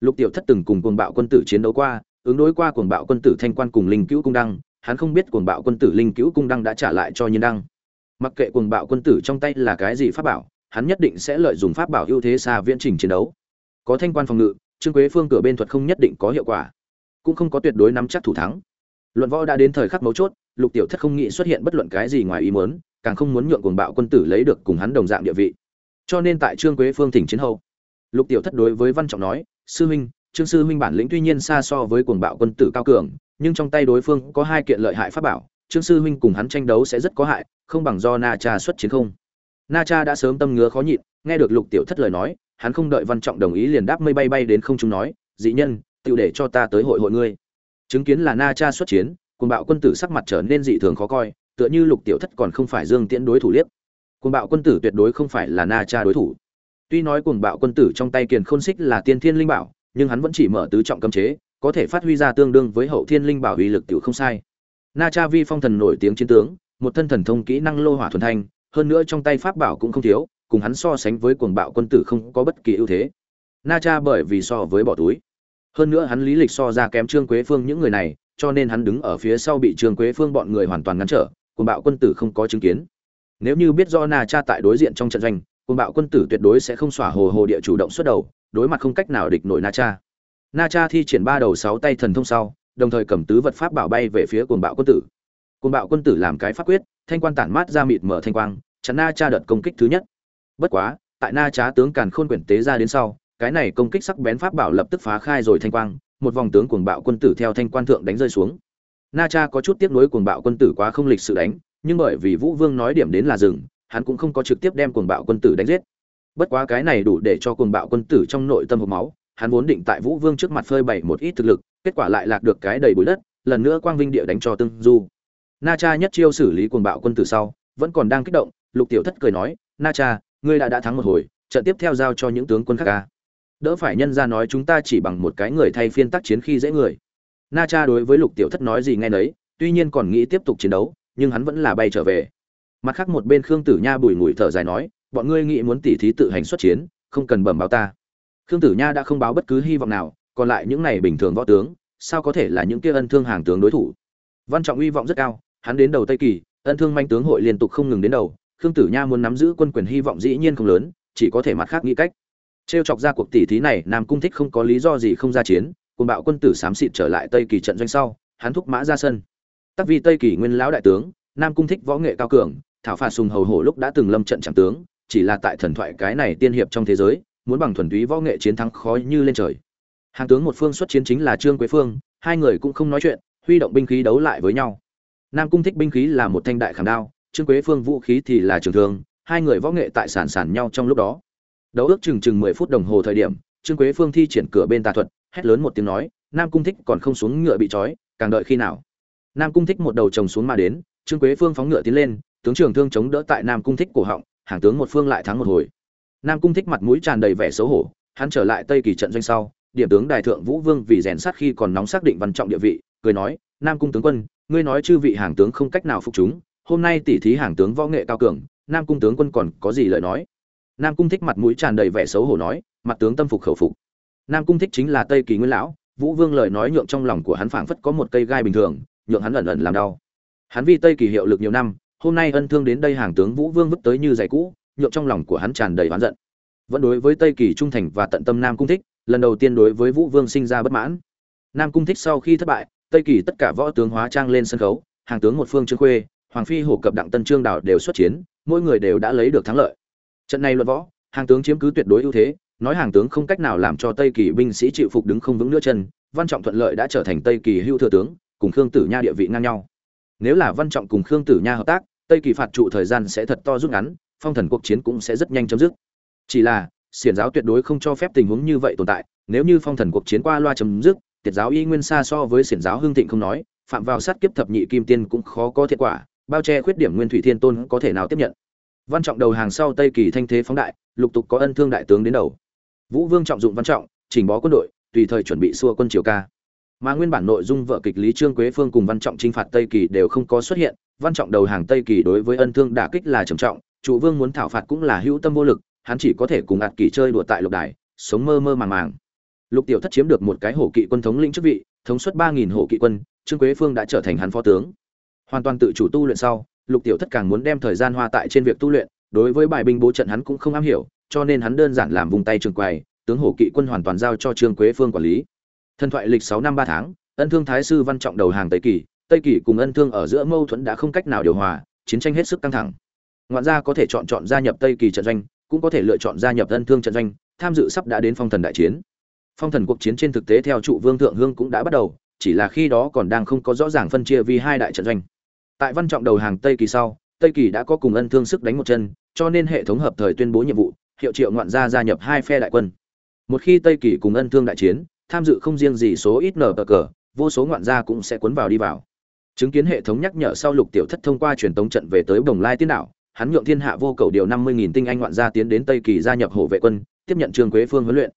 lục tiểu thất từng cùng cuồng bạo quân tử chiến đấu qua, ứng đối qua cuồng bạo quân tử thanh quan cùng linh cữu cung đăng, hắn không biết cuồng bạo quân tử linh cữu cung đăng đã trả lại cho nhiên đăng. Mặc kệ cuồng bạo quân tử trong tay là cái gì pháp bảo, hắn nhất định sẽ lợi dụng pháp bảo ưu thế xa viễn trình chiến đấu. Có thanh quan phòng ngự, trương quế phương cửa bên thuật không nhất định có hiệu quả, cũng không có tuyệt đối nắm chắc thủ thắng. Luận võ đã đến thời khắc mấu chốt, lục tiểu thất không nghĩ xuất hiện bất luận cái gì ngoài ý muốn, càng không muốn nhượng cuồng bạo quân tử lấy được cùng hắn đồng dạng địa vị. Cho nên tại trương quế phương thỉnh chiến hậu, lục tiểu thất đối với văn trọng nói sư huynh, trương sư huynh bản lĩnh tuy nhiên xa so với cuồng bạo quân tử cao cường, nhưng trong tay đối phương có hai kiện lợi hại pháp bảo, trương sư huynh cùng hắn tranh đấu sẽ rất có hại, không bằng do na cha xuất chiến không. Na cha đã sớm tâm ngứa khó nhịn, nghe được lục tiểu thất lời nói, hắn không đợi văn trọng đồng ý liền đáp mây bay bay đến không trung nói, dị nhân tự để cho ta tới hội hội ngươi. Chứng kiến là na cha xuất chiến, cuồng bạo quân tử sắc mặt trở nên dị thường khó coi, tựa như lục tiểu thất còn không phải dương tiễn đối thủ liếc. Cuồng bạo quân tử tuyệt đối không phải là na cha đối thủ tuy nói cuồng bạo quân tử trong tay kiền khôn xích là tiên thiên linh bảo, nhưng hắn vẫn chỉ mở tứ trọng cấm chế, có thể phát huy ra tương đương với hậu thiên linh bảo uy lực tiểu không sai. Na cha vi phong thần nổi tiếng chiến tướng, một thân thần thông kỹ năng lô hỏa thuần thanh, hơn nữa trong tay pháp bảo cũng không thiếu, cùng hắn so sánh với cuồng bạo quân tử không có bất kỳ ưu thế. Na cha bởi vì so với bỏ túi. Hơn nữa hắn lý lịch so ra kém trương quế phương những người này, cho nên hắn đứng ở phía sau bị trương quế phương bọn người hoàn toàn ngăn trở, cuồng bạo quân tử không có chứng kiến. Nếu như biết do na cha tại đối diện trong trận doanh cuồng bạo quân tử tuyệt đối sẽ không xỏa hồ hồ địa chủ động xuất đầu, đối mặt không cách nào địch nổi na cha. Na cha thi triển ba đầu sáu tay thần thông sau, đồng thời cầm tứ vật pháp bảo bay về phía cuồng bạo quân tử. Cuồng bạo quân tử làm cái pháp quyết, thanh quan tản mát ra mịt mở thanh quang chắn na cha đợt công kích thứ nhất. Bất quá, tại na cha tướng càn khôn quyển tế ra đến sau, cái này công kích sắc bén pháp bảo lập tức phá khai rồi thanh quang, một vòng tướng cuồng bạo quân tử theo thanh quan thượng đánh rơi xuống. Na cha có chút tiếc nuối cuồng bạo quân tử quá không lịch sự đánh, nhưng bởi vì vũ vương nói điểm đến là rừng hắn cũng không có trực tiếp đem cuồng bạo quân tử đánh giết. Bất quá cái này đủ để cho cuồng bạo quân tử trong nội tâm hộc máu, hắn vốn định tại vũ vương trước mặt phơi bày một ít thực lực, kết quả lại lạc được cái đầy bụi đất, lần nữa quang vinh địa đánh cho tương du. Na cha nhất chiêu xử lý cuồng bạo quân tử sau, vẫn còn đang kích động, lục tiểu thất cười nói, na cha, ngươi đã đã thắng một hồi, trận tiếp theo giao cho những tướng quân khác a." đỡ phải nhân ra nói chúng ta chỉ bằng một cái người thay phiên tác chiến khi dễ người. Na cha đối với lục tiểu thất nói gì nghe nấy, tuy nhiên còn nghĩ tiếp tục chiến đấu, nhưng hắn vẫn là bay trở về mặt khác một bên khương tử nha bùi ngùi thở dài nói, bọn ngươi nghĩ muốn tỉ thí tự hành xuất chiến, không cần bẩm báo ta. Khương tử nha đã không báo bất cứ hy vọng nào, còn lại những này bình thường võ tướng, sao có thể là những kia ân thương hàng tướng đối thủ? Văn trọng uy vọng rất cao, hắn đến đầu tây kỳ, ân thương manh tướng hội liên tục không ngừng đến đầu, khương tử nha muốn nắm giữ quân quyền hy vọng dĩ nhiên không lớn, chỉ có thể mặt khác nghĩ cách. Trêu chọc ra cuộc tỉ thí này, nam cung thích không có lý do gì không ra chiến cùng bạo quân tử xám xịt trở lại tây kỳ trận doanh sau, hắn thúc mã ra sân. Tắc vì tây kỳ nguyên lão đại tướng, nam cung thích võ nghệ cao cường thảo phạt sùng hầu hổ lúc đã từng lâm trận chẳng tướng, chỉ là tại thần thoại cái này tiên hiệp trong thế giới, muốn bằng thuần túy võ nghệ chiến thắng khó như lên trời. Hàng tướng một phương xuất chiến chính là trương quế phương, hai người cũng không nói chuyện, huy động binh khí đấu lại với nhau. Nam cung thích binh khí là một thanh đại khảm đao, trương quế phương vũ khí thì là trường thương, hai người võ nghệ tại sản sản nhau trong lúc đó. Đấu ước chừng chừng mười phút đồng hồ thời điểm, trương quế phương thi triển cửa bên tà thuật, hét lớn một tiếng nói, nam cung thích còn không xuống ngựa bị trói, càng đợi khi nào? Nam cung thích một đầu chồng xuống mà đến, trương quế phương phóng ngựa tiến lên tướng trường thương chống đỡ tại nam cung thích cổ họng, hàng tướng một phương lại thắng một hồi. Nam cung thích mặt mũi tràn đầy vẻ xấu hổ, hắn trở lại tây kỳ trận doanh sau, điểm tướng đại thượng vũ vương vì rèn sát khi còn nóng xác định văn trọng địa vị, cười nói, nam cung tướng quân, ngươi nói chư vị hàng tướng không cách nào phục chúng, hôm nay tỉ thí hàng tướng võ nghệ cao cường, nam cung tướng quân còn có gì lời nói? Nam cung thích mặt mũi tràn đầy vẻ xấu hổ nói, mặt tướng tâm phục khẩu phục. Nam cung thích chính là tây kỳ nguyên lão, vũ vương lời nói nhượng trong lòng của hắn phảng phất có một cây gai bình thường, nhượng hắn ẩn ẩn làm đau. Hắn vì tây kỳ hiệu lực nhiều năm hôm nay ân thương đến đây hàng tướng vũ vương vứt tới như giày cũ, nhượng trong lòng của hắn tràn đầy oán giận. Vẫn đối với tây kỳ trung thành và tận tâm nam cung thích, lần đầu tiên đối với vũ vương sinh ra bất mãn. Nam cung thích sau khi thất bại, tây kỳ tất cả võ tướng hóa trang lên sân khấu, hàng tướng một phương trương khuê, hoàng phi, hổ cập, đặng tân trương đảo đều xuất chiến, mỗi người đều đã lấy được thắng lợi. Trận này luận võ, hàng tướng chiếm cứ tuyệt đối ưu thế, nói hàng tướng không cách nào làm cho tây kỳ binh sĩ chịu phục đứng không vững nữa chân, văn trọng thuận lợi đã trở thành tây kỳ hưu thừa tướng, cùng khương tử nha địa vị ngang nhau. Nếu là văn trọng cùng khương tử nha hợp tác tây kỳ phạt trụ thời gian sẽ thật to rút ngắn, phong thần cuộc chiến cũng sẽ rất nhanh chấm dứt. Chỉ là, xiển giáo tuyệt đối không cho phép tình huống như vậy tồn tại, nếu như phong thần cuộc chiến qua loa chấm dứt, tiệt giáo y nguyên xa so với xiển giáo hương thịnh không nói, phạm vào sát kiếp thập nhị kim tiên cũng khó có thiệt quả, bao che khuyết điểm nguyên thủy thiên tôn có thể nào tiếp nhận. Văn trọng đầu hàng sau tây kỳ thanh thế phóng đại, lục tục có ân thương đại tướng đến đầu. Vũ vương trọng dụng văn trọng, chỉnh bó quân đội, tùy thời chuẩn bị xua quân triều ca. Mà nguyên bản nội dung vợ kịch lý trương quế phương cùng văn trọng chinh phạt tây kỳ đều không có xuất hiện văn trọng đầu hàng tây kỳ đối với ân thương đả kích là trầm trọng, chủ vương muốn thảo phạt cũng là hữu tâm vô lực, hắn chỉ có thể cùng ạt kỳ chơi đùa tại lục đài, sống mơ mơ màng màng. Lục tiểu thất chiếm được một cái hổ kỵ quân thống lĩnh chức vị, thống suất ba nghìn hổ kỵ quân, trương quế phương đã trở thành hắn phó tướng. Hoàn toàn tự chủ tu luyện sau, lục tiểu thất càng muốn đem thời gian hoa tại trên việc tu luyện, đối với bài binh bố trận hắn cũng không am hiểu, cho nên hắn đơn giản làm vùng tay trường quầy, tướng hổ kỵ quân hoàn toàn giao cho trương quế phương quản lý. Thần thoại lịch sáu năm ba tháng, ân thương thái sư văn trọng đầu hàng tây kỳ tây kỳ cùng ân thương ở giữa mâu thuẫn đã không cách nào điều hòa, chiến tranh hết sức căng thẳng. Ngoạn gia có thể chọn chọn gia nhập tây kỳ trận doanh, cũng có thể lựa chọn gia nhập ân thương trận doanh, tham dự sắp đã đến phong thần đại chiến. Phong thần cuộc chiến trên thực tế theo trụ vương thượng hương cũng đã bắt đầu, chỉ là khi đó còn đang không có rõ ràng phân chia vì hai đại trận doanh. Tại văn trọng đầu hàng tây kỳ sau, tây kỳ đã có cùng ân thương sức đánh một chân, cho nên hệ thống hợp thời tuyên bố nhiệm vụ, hiệu triệu ngoạn gia gia nhập hai phe đại quân. Một khi tây kỳ cùng ân thương đại chiến, tham dự không riêng gì số ít nở cờ, vô số ngoạn gia cũng sẽ cuốn vào đi vào chứng kiến hệ thống nhắc nhở sau lục tiểu thất thông qua truyền tống trận về tới đồng lai tiên đảo, hắn nhượng thiên hạ vô cầu điều năm mươi nghìn tinh anh ngoạn gia tiến đến tây kỳ gia nhập hộ vệ quân, tiếp nhận trương quế phương huấn luyện.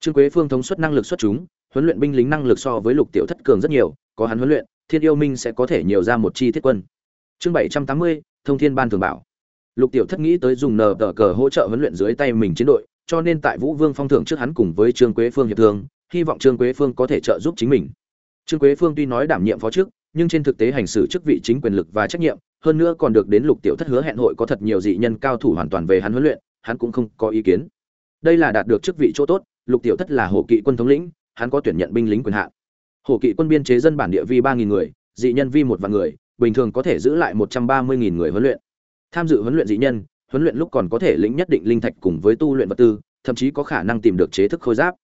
Trương quế phương thống suất năng lực xuất chúng, huấn luyện binh lính năng lực so với lục tiểu thất cường rất nhiều, có hắn huấn luyện, thiên yêu minh sẽ có thể nhiều ra một chi thiết quân. Chương bảy trăm tám mươi, thông thiên ban thường bảo. Lục tiểu thất nghĩ tới dùng nờ tờ cờ hỗ trợ huấn luyện dưới tay mình chiến đội, cho nên tại vũ vương phong thưởng trước hắn cùng với trương quế phương hiệp thương, hy vọng trương quế phương có thể trợ giúp chính mình. Trương quế phương tuy nói đảm nhiệm phó trước nhưng trên thực tế hành xử chức vị chính quyền lực và trách nhiệm, hơn nữa còn được đến lục tiểu thất hứa hẹn hội có thật nhiều dị nhân cao thủ hoàn toàn về hắn huấn luyện, hắn cũng không có ý kiến. Đây là đạt được chức vị chỗ tốt, lục tiểu thất là hổ kỵ quân thống lĩnh, hắn có tuyển nhận binh lính quyền hạn. Hổ kỵ quân biên chế dân bản địa vi ba nghìn người, dị nhân vi một vạn người, bình thường có thể giữ lại một trăm ba mươi nghìn người huấn luyện. Tham dự huấn luyện dị nhân, huấn luyện lúc còn có thể lĩnh nhất định linh thạch cùng với tu luyện vật tư, thậm chí có khả năng tìm được chế thức khôi giáp.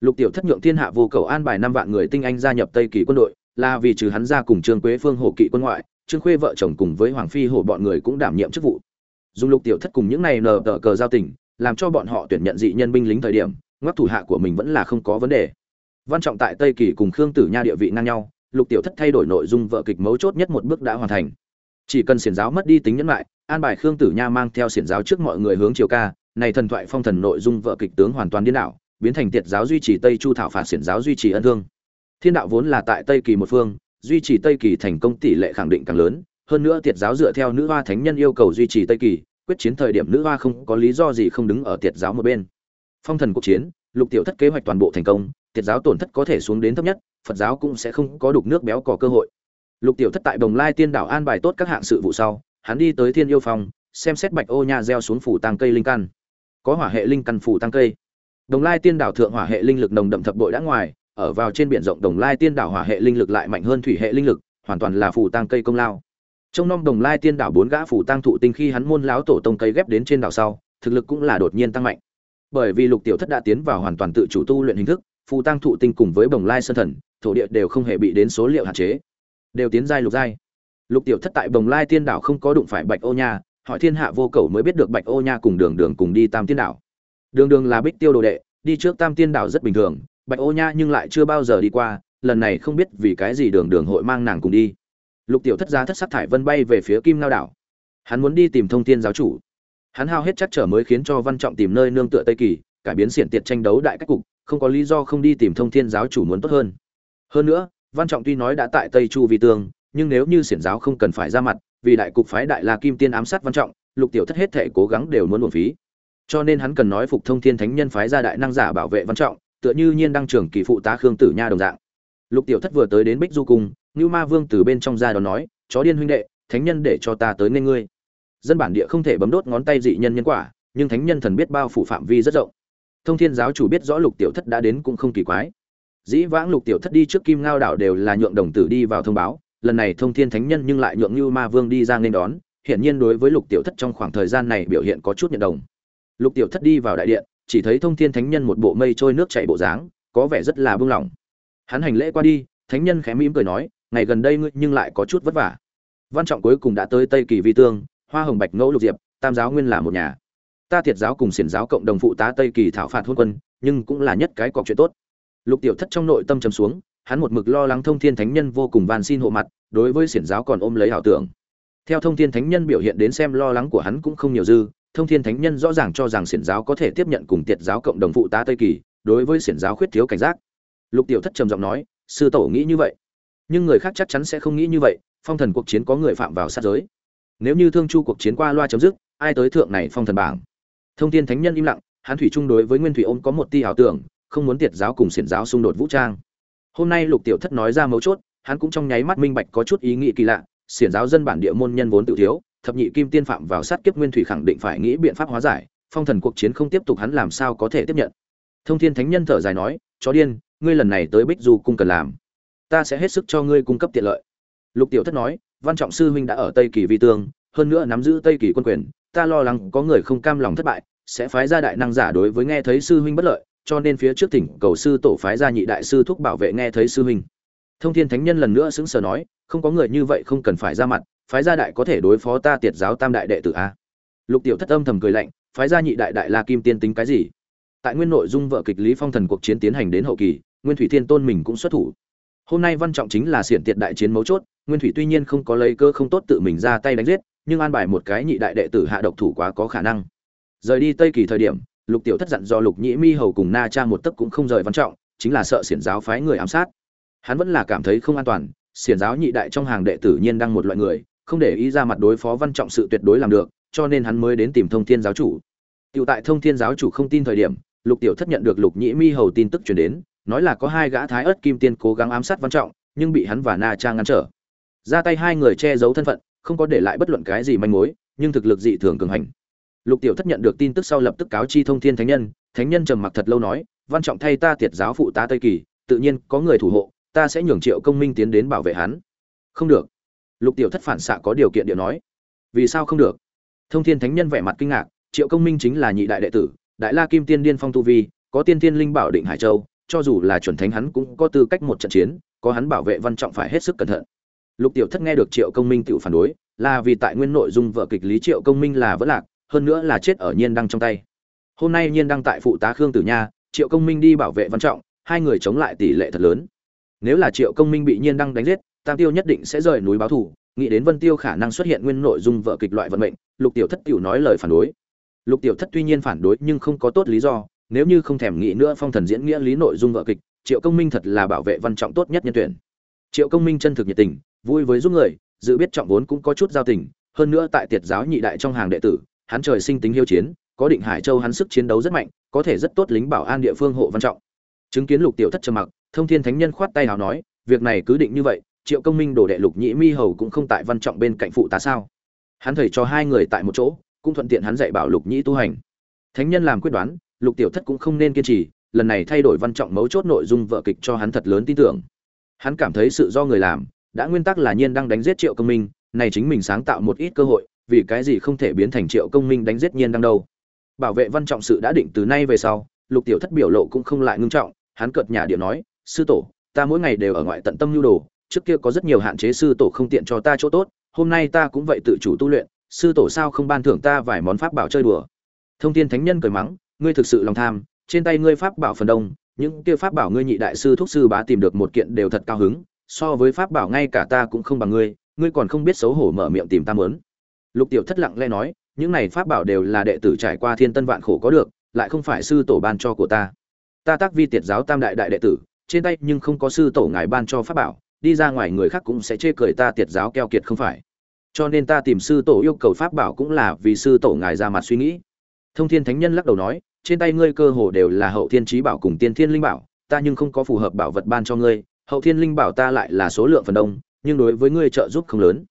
Lục tiểu thất nhượng thiên hạ vô cầu an bài năm vạn người tinh anh gia nhập tây kỳ quân đội là vì trừ hắn ra cùng trương quế phương hộ kỵ quân ngoại, trương khuê vợ chồng cùng với hoàng phi hộ bọn người cũng đảm nhiệm chức vụ. Dùng lục tiểu thất cùng những này nờ tờ cờ giao tình, làm cho bọn họ tuyển nhận dị nhân binh lính thời điểm, ngoắc thủ hạ của mình vẫn là không có vấn đề. Văn trọng tại tây kỳ cùng khương tử nha địa vị ngang nhau, lục tiểu thất thay đổi nội dung vợ kịch mấu chốt nhất một bước đã hoàn thành. Chỉ cần xiển giáo mất đi tính nhẫn lại an bài khương tử nha mang theo xiển giáo trước mọi người hướng chiều ca, này thần thoại phong thần nội dung vợ kịch tướng hoàn toàn điên đảo, biến thành tiệt giáo duy trì tây chu thảo phạt xiển giáo duy trì ân thương thiên đạo vốn là tại tây kỳ một phương, duy trì tây kỳ thành công tỷ lệ khẳng định càng lớn, hơn nữa tiệt giáo dựa theo nữ hoa thánh nhân yêu cầu duy trì tây kỳ, quyết chiến thời điểm nữ hoa không có lý do gì không đứng ở tiệt giáo một bên. Phong thần cuộc chiến, lục tiểu thất kế hoạch toàn bộ thành công, tiệt giáo tổn thất có thể xuống đến thấp nhất, phật giáo cũng sẽ không có đục nước béo có cơ hội. Lục tiểu thất tại đồng lai tiên đảo an bài tốt các hạng sự vụ sau, hắn đi tới thiên yêu phong, xem xét bạch ô nha gieo xuống phủ tăng cây linh căn. Có hỏa hệ linh căn phủ tăng cây. Đồng lai tiên đảo thượng hỏa hệ linh lực nồng đậm thập bội đã ngoài ở vào trên biển rộng đồng lai tiên đảo hỏa hệ linh lực lại mạnh hơn thủy hệ linh lực, hoàn toàn là phủ tăng cây công lao. Trong nom đồng lai tiên đảo bốn gã phủ tăng thụ tinh khi hắn môn láo tổ tông cây ghép đến trên đảo sau, thực lực cũng là đột nhiên tăng mạnh. Bởi vì lục tiểu thất đã tiến vào hoàn toàn tự chủ tu luyện hình thức, phù tăng thụ tinh cùng với bồng lai sơn thần, thổ địa đều không hề bị đến số liệu hạn chế. Đều tiến giai lục giai. Lục tiểu thất tại bồng lai tiên đảo không có đụng phải bạch ô nha, hỏi thiên hạ vô cầu mới biết được bạch ô nha cùng đường đường cùng đi tam tiên đảo. Đường đường là bích tiêu đồ đệ, đi trước tam tiên đảo rất bình thường bạch ô nha nhưng lại chưa bao giờ đi qua, lần này không biết vì cái gì đường đường hội mang nàng cùng đi. Lục tiểu thất giá thất sắc thải vân bay về phía kim lao đảo. Hắn muốn đi tìm thông tiên giáo chủ. Hắn hao hết chắc trở mới khiến cho văn trọng tìm nơi nương tựa tây kỳ, cải biến xiển tiệt tranh đấu đại cách cục, không có lý do không đi tìm thông thiên giáo chủ muốn tốt hơn. Hơn nữa, văn trọng tuy nói đã tại tây chu vi tương, nhưng nếu như xiển giáo không cần phải ra mặt, vì đại cục phái đại la kim tiên ám sát văn trọng, lục tiểu thất hết thể cố gắng đều muốn buồn phí. Cho nên hắn cần nói phục thông thiên thánh nhân phái ra đại năng giả bảo vệ văn trọng tựa như nhiên đăng trưởng kỳ phụ tá khương tử nha đồng dạng. Lục tiểu thất vừa tới đến bích du cung, ngưu ma vương từ bên trong ra đó nói, chó điên huynh đệ, thánh nhân để cho ta tới nên ngươi. Dân bản địa không thể bấm đốt ngón tay dị nhân nhân quả, nhưng thánh nhân thần biết bao phủ phạm vi rất rộng. Thông thiên giáo chủ biết rõ lục tiểu thất đã đến cũng không kỳ quái. Dĩ vãng lục tiểu thất đi trước kim ngao đảo đều là nhượng đồng tử đi vào thông báo, lần này thông thiên thánh nhân nhưng lại nhượng như ma vương đi ra nên đón, hiển nhiên đối với lục tiểu thất trong khoảng thời gian này biểu hiện có chút nhận đồng. Lục tiểu thất đi vào đại điện chỉ thấy thông thiên thánh nhân một bộ mây trôi nước chảy bộ dáng, có vẻ rất là buông lỏng. Hắn hành lễ qua đi, thánh nhân khẽ mỉm cười nói, ngày gần đây ngươi nhưng lại có chút vất vả. Văn trọng cuối cùng đã tới tây kỳ vi tương, hoa hồng bạch ngẫu lục diệp, tam giáo nguyên là một nhà. Ta thiệt giáo cùng xiển giáo cộng đồng phụ tá tây kỳ thảo phạt hôn quân, nhưng cũng là nhất cái cọc chuyện tốt. Lục tiểu thất trong nội tâm trầm xuống, hắn một mực lo lắng thông thiên thánh nhân vô cùng van xin hộ mặt, đối với xiển giáo còn ôm lấy ảo tưởng. Theo thông thiên thánh nhân biểu hiện đến xem lo lắng của hắn cũng không nhiều dư thông thiên thánh nhân rõ ràng cho rằng xiển giáo có thể tiếp nhận cùng tiệt giáo cộng đồng phụ tá tây kỳ, đối với xiển giáo khuyết thiếu cảnh giác. Lục tiểu thất trầm giọng nói, sư tổ nghĩ như vậy. Nhưng người khác chắc chắn sẽ không nghĩ như vậy, phong thần cuộc chiến có người phạm vào sát giới. Nếu như thương chu cuộc chiến qua loa chấm dứt, ai tới thượng này phong thần bảng? Thông thiên thánh nhân im lặng Hán thủy chung đối với nguyên thủy ôm có một ti ảo tưởng, không muốn tiệt giáo cùng xiển giáo xung đột vũ trang. Hôm nay lục tiểu thất nói ra mấu chốt, hắn cũng trong nháy mắt minh bạch có chút ý nghĩ kỳ lạ, xiển giáo dân bản địa môn nhân vốn tự thiếu thập nhị kim tiên phạm vào sát kiếp nguyên thủy khẳng định phải nghĩ biện pháp hóa giải, phong thần cuộc chiến không tiếp tục hắn làm sao có thể tiếp nhận. Thông thiên thánh nhân thở dài nói, chó điên, ngươi lần này tới bích du cung cần làm. Ta sẽ hết sức cho ngươi cung cấp tiện lợi. Lục tiểu thất nói, văn trọng sư huynh đã ở tây kỳ vi tương, hơn nữa nắm giữ tây kỳ quân quyền, ta lo lắng có người không cam lòng thất bại, sẽ phái ra đại năng giả đối với nghe thấy sư huynh bất lợi, cho nên phía trước tỉnh cầu sư tổ phái ra nhị đại sư thúc bảo vệ nghe thấy sư huynh. Thông thiên thánh nhân lần nữa xứng sở nói, không có người như vậy không cần phải ra mặt phái gia đại có thể đối phó ta tiệt giáo tam đại đệ tử a? Lục tiểu thất âm thầm cười lạnh, phái gia nhị đại đại la kim tiên tính cái gì? Tại nguyên nội dung vợ kịch lý phong thần cuộc chiến tiến hành đến hậu kỳ, nguyên thủy thiên tôn mình cũng xuất thủ. Hôm nay văn trọng chính là xiển tiệt đại chiến mấu chốt, nguyên thủy tuy nhiên không có lấy cơ không tốt tự mình ra tay đánh giết, nhưng an bài một cái nhị đại đệ tử hạ độc thủ quá có khả năng. Rời đi tây kỳ thời điểm, lục tiểu thất dặn do lục nhĩ mi hầu cùng na cha một tấc cũng không rời văn trọng, chính là sợ xiển giáo phái người ám sát. Hắn vẫn là cảm thấy không an toàn, xiển giáo nhị đại trong hàng đệ tử nhiên đang một loại người không để ý ra mặt đối phó văn trọng sự tuyệt đối làm được, cho nên hắn mới đến tìm thông thiên giáo chủ. Tiểu tại thông thiên giáo chủ không tin thời điểm, lục tiểu thất nhận được lục nhĩ mi hầu tin tức truyền đến, nói là có hai gã thái ớt kim tiên cố gắng ám sát văn trọng, nhưng bị hắn và na trang ngăn trở. Ra tay hai người che giấu thân phận, không có để lại bất luận cái gì manh mối, nhưng thực lực dị thường cường hành. Lục tiểu thất nhận được tin tức sau lập tức cáo chi thông thiên thánh nhân thánh nhân trầm mặc thật lâu nói, văn trọng thay ta tiệt giáo phụ ta tây kỳ, tự nhiên có người thủ hộ, ta sẽ nhường triệu công minh tiến đến bảo vệ hắn. Không được lục tiểu thất phản xạ có điều kiện điệu nói. Vì sao không được? Thông thiên thánh nhân vẻ mặt kinh ngạc, triệu công minh chính là nhị đại đệ tử, đại la kim tiên điên phong tu vi, có tiên tiên linh bảo định hải châu, cho dù là chuẩn thánh hắn cũng có tư cách một trận chiến, có hắn bảo vệ văn trọng phải hết sức cẩn thận. Lục tiểu thất nghe được triệu công minh tự phản đối, là vì tại nguyên nội dung vợ kịch lý triệu công minh là vỡ lạc, hơn nữa là chết ở nhiên đăng trong tay. Hôm nay nhiên đăng tại phụ tá khương tử nha, triệu công minh đi bảo vệ văn trọng, hai người chống lại tỷ lệ thật lớn. Nếu là triệu công minh bị nhiên đăng đánh giết tam tiêu nhất định sẽ rời núi báo thù, nghĩ đến vân tiêu khả năng xuất hiện nguyên nội dung vợ kịch loại vận mệnh, lục tiểu thất tiểu nói lời phản đối. Lục tiểu thất tuy nhiên phản đối nhưng không có tốt lý do, nếu như không thèm nghĩ nữa phong thần diễn nghĩa lý nội dung vợ kịch, triệu công minh thật là bảo vệ văn trọng tốt nhất nhân tuyển. Triệu công minh chân thực nhiệt tình, vui với giúp người, dự biết trọng vốn cũng có chút giao tình, hơn nữa tại tiệt giáo nhị đại trong hàng đệ tử, hắn trời sinh tính hiếu chiến, có định hải châu hắn sức chiến đấu rất mạnh, có thể rất tốt lính bảo an địa phương hộ văn trọng. Chứng kiến lục tiểu thất trầm mặc, thông thiên thánh nhân khoát tay nào nói, việc này cứ định như vậy triệu công minh đổ đệ lục nhĩ mi hầu cũng không tại văn trọng bên cạnh phụ tá sao? Hắn thầy cho hai người tại một chỗ, cũng thuận tiện hắn dạy bảo lục nhĩ tu hành. Thánh nhân làm quyết đoán, lục tiểu thất cũng không nên kiên trì, lần này thay đổi văn trọng mấu chốt nội dung vợ kịch cho hắn thật lớn tin tưởng. Hắn cảm thấy sự do người làm, đã nguyên tắc là nhiên đang đánh giết triệu công minh, này chính mình sáng tạo một ít cơ hội, vì cái gì không thể biến thành triệu công minh đánh giết nhiên đang đâu? Bảo vệ văn trọng sự đã định từ nay về sau, lục tiểu thất biểu lộ cũng không lại ngưng trọng, hắn cợt nhà điệu nói, sư tổ, ta mỗi ngày đều ở ngoại tận tâm nhu đồ trước kia có rất nhiều hạn chế sư tổ không tiện cho ta chỗ tốt, hôm nay ta cũng vậy tự chủ tu luyện, sư tổ sao không ban thưởng ta vài món pháp bảo chơi đùa. Thông thiên thánh nhân cười mắng, ngươi thực sự lòng tham, trên tay ngươi pháp bảo phần đông, những kia pháp bảo ngươi nhị đại sư thúc sư bá tìm được một kiện đều thật cao hứng, so với pháp bảo ngay cả ta cũng không bằng ngươi ngươi còn không biết xấu hổ mở miệng tìm ta mớn lục tiểu thất lặng lẽ nói, những này pháp bảo đều là đệ tử trải qua thiên tân vạn khổ có được, lại không phải sư tổ ban cho của ta. Ta tác vi tiệt giáo tam đại đại đệ tử, trên tay nhưng không có sư tổ ngài ban cho pháp bảo đi ra ngoài người khác cũng sẽ chê cười ta tiệt giáo keo kiệt không phải. Cho nên ta tìm sư tổ yêu cầu pháp bảo cũng là vì sư tổ ngài ra mặt suy nghĩ. Thông thiên thánh nhân lắc đầu nói, trên tay ngươi cơ hồ đều là hậu thiên trí bảo cùng tiên thiên linh bảo, ta nhưng không có phù hợp bảo vật ban cho ngươi, hậu thiên linh bảo ta lại là số lượng phần đông, nhưng đối với ngươi trợ giúp không lớn.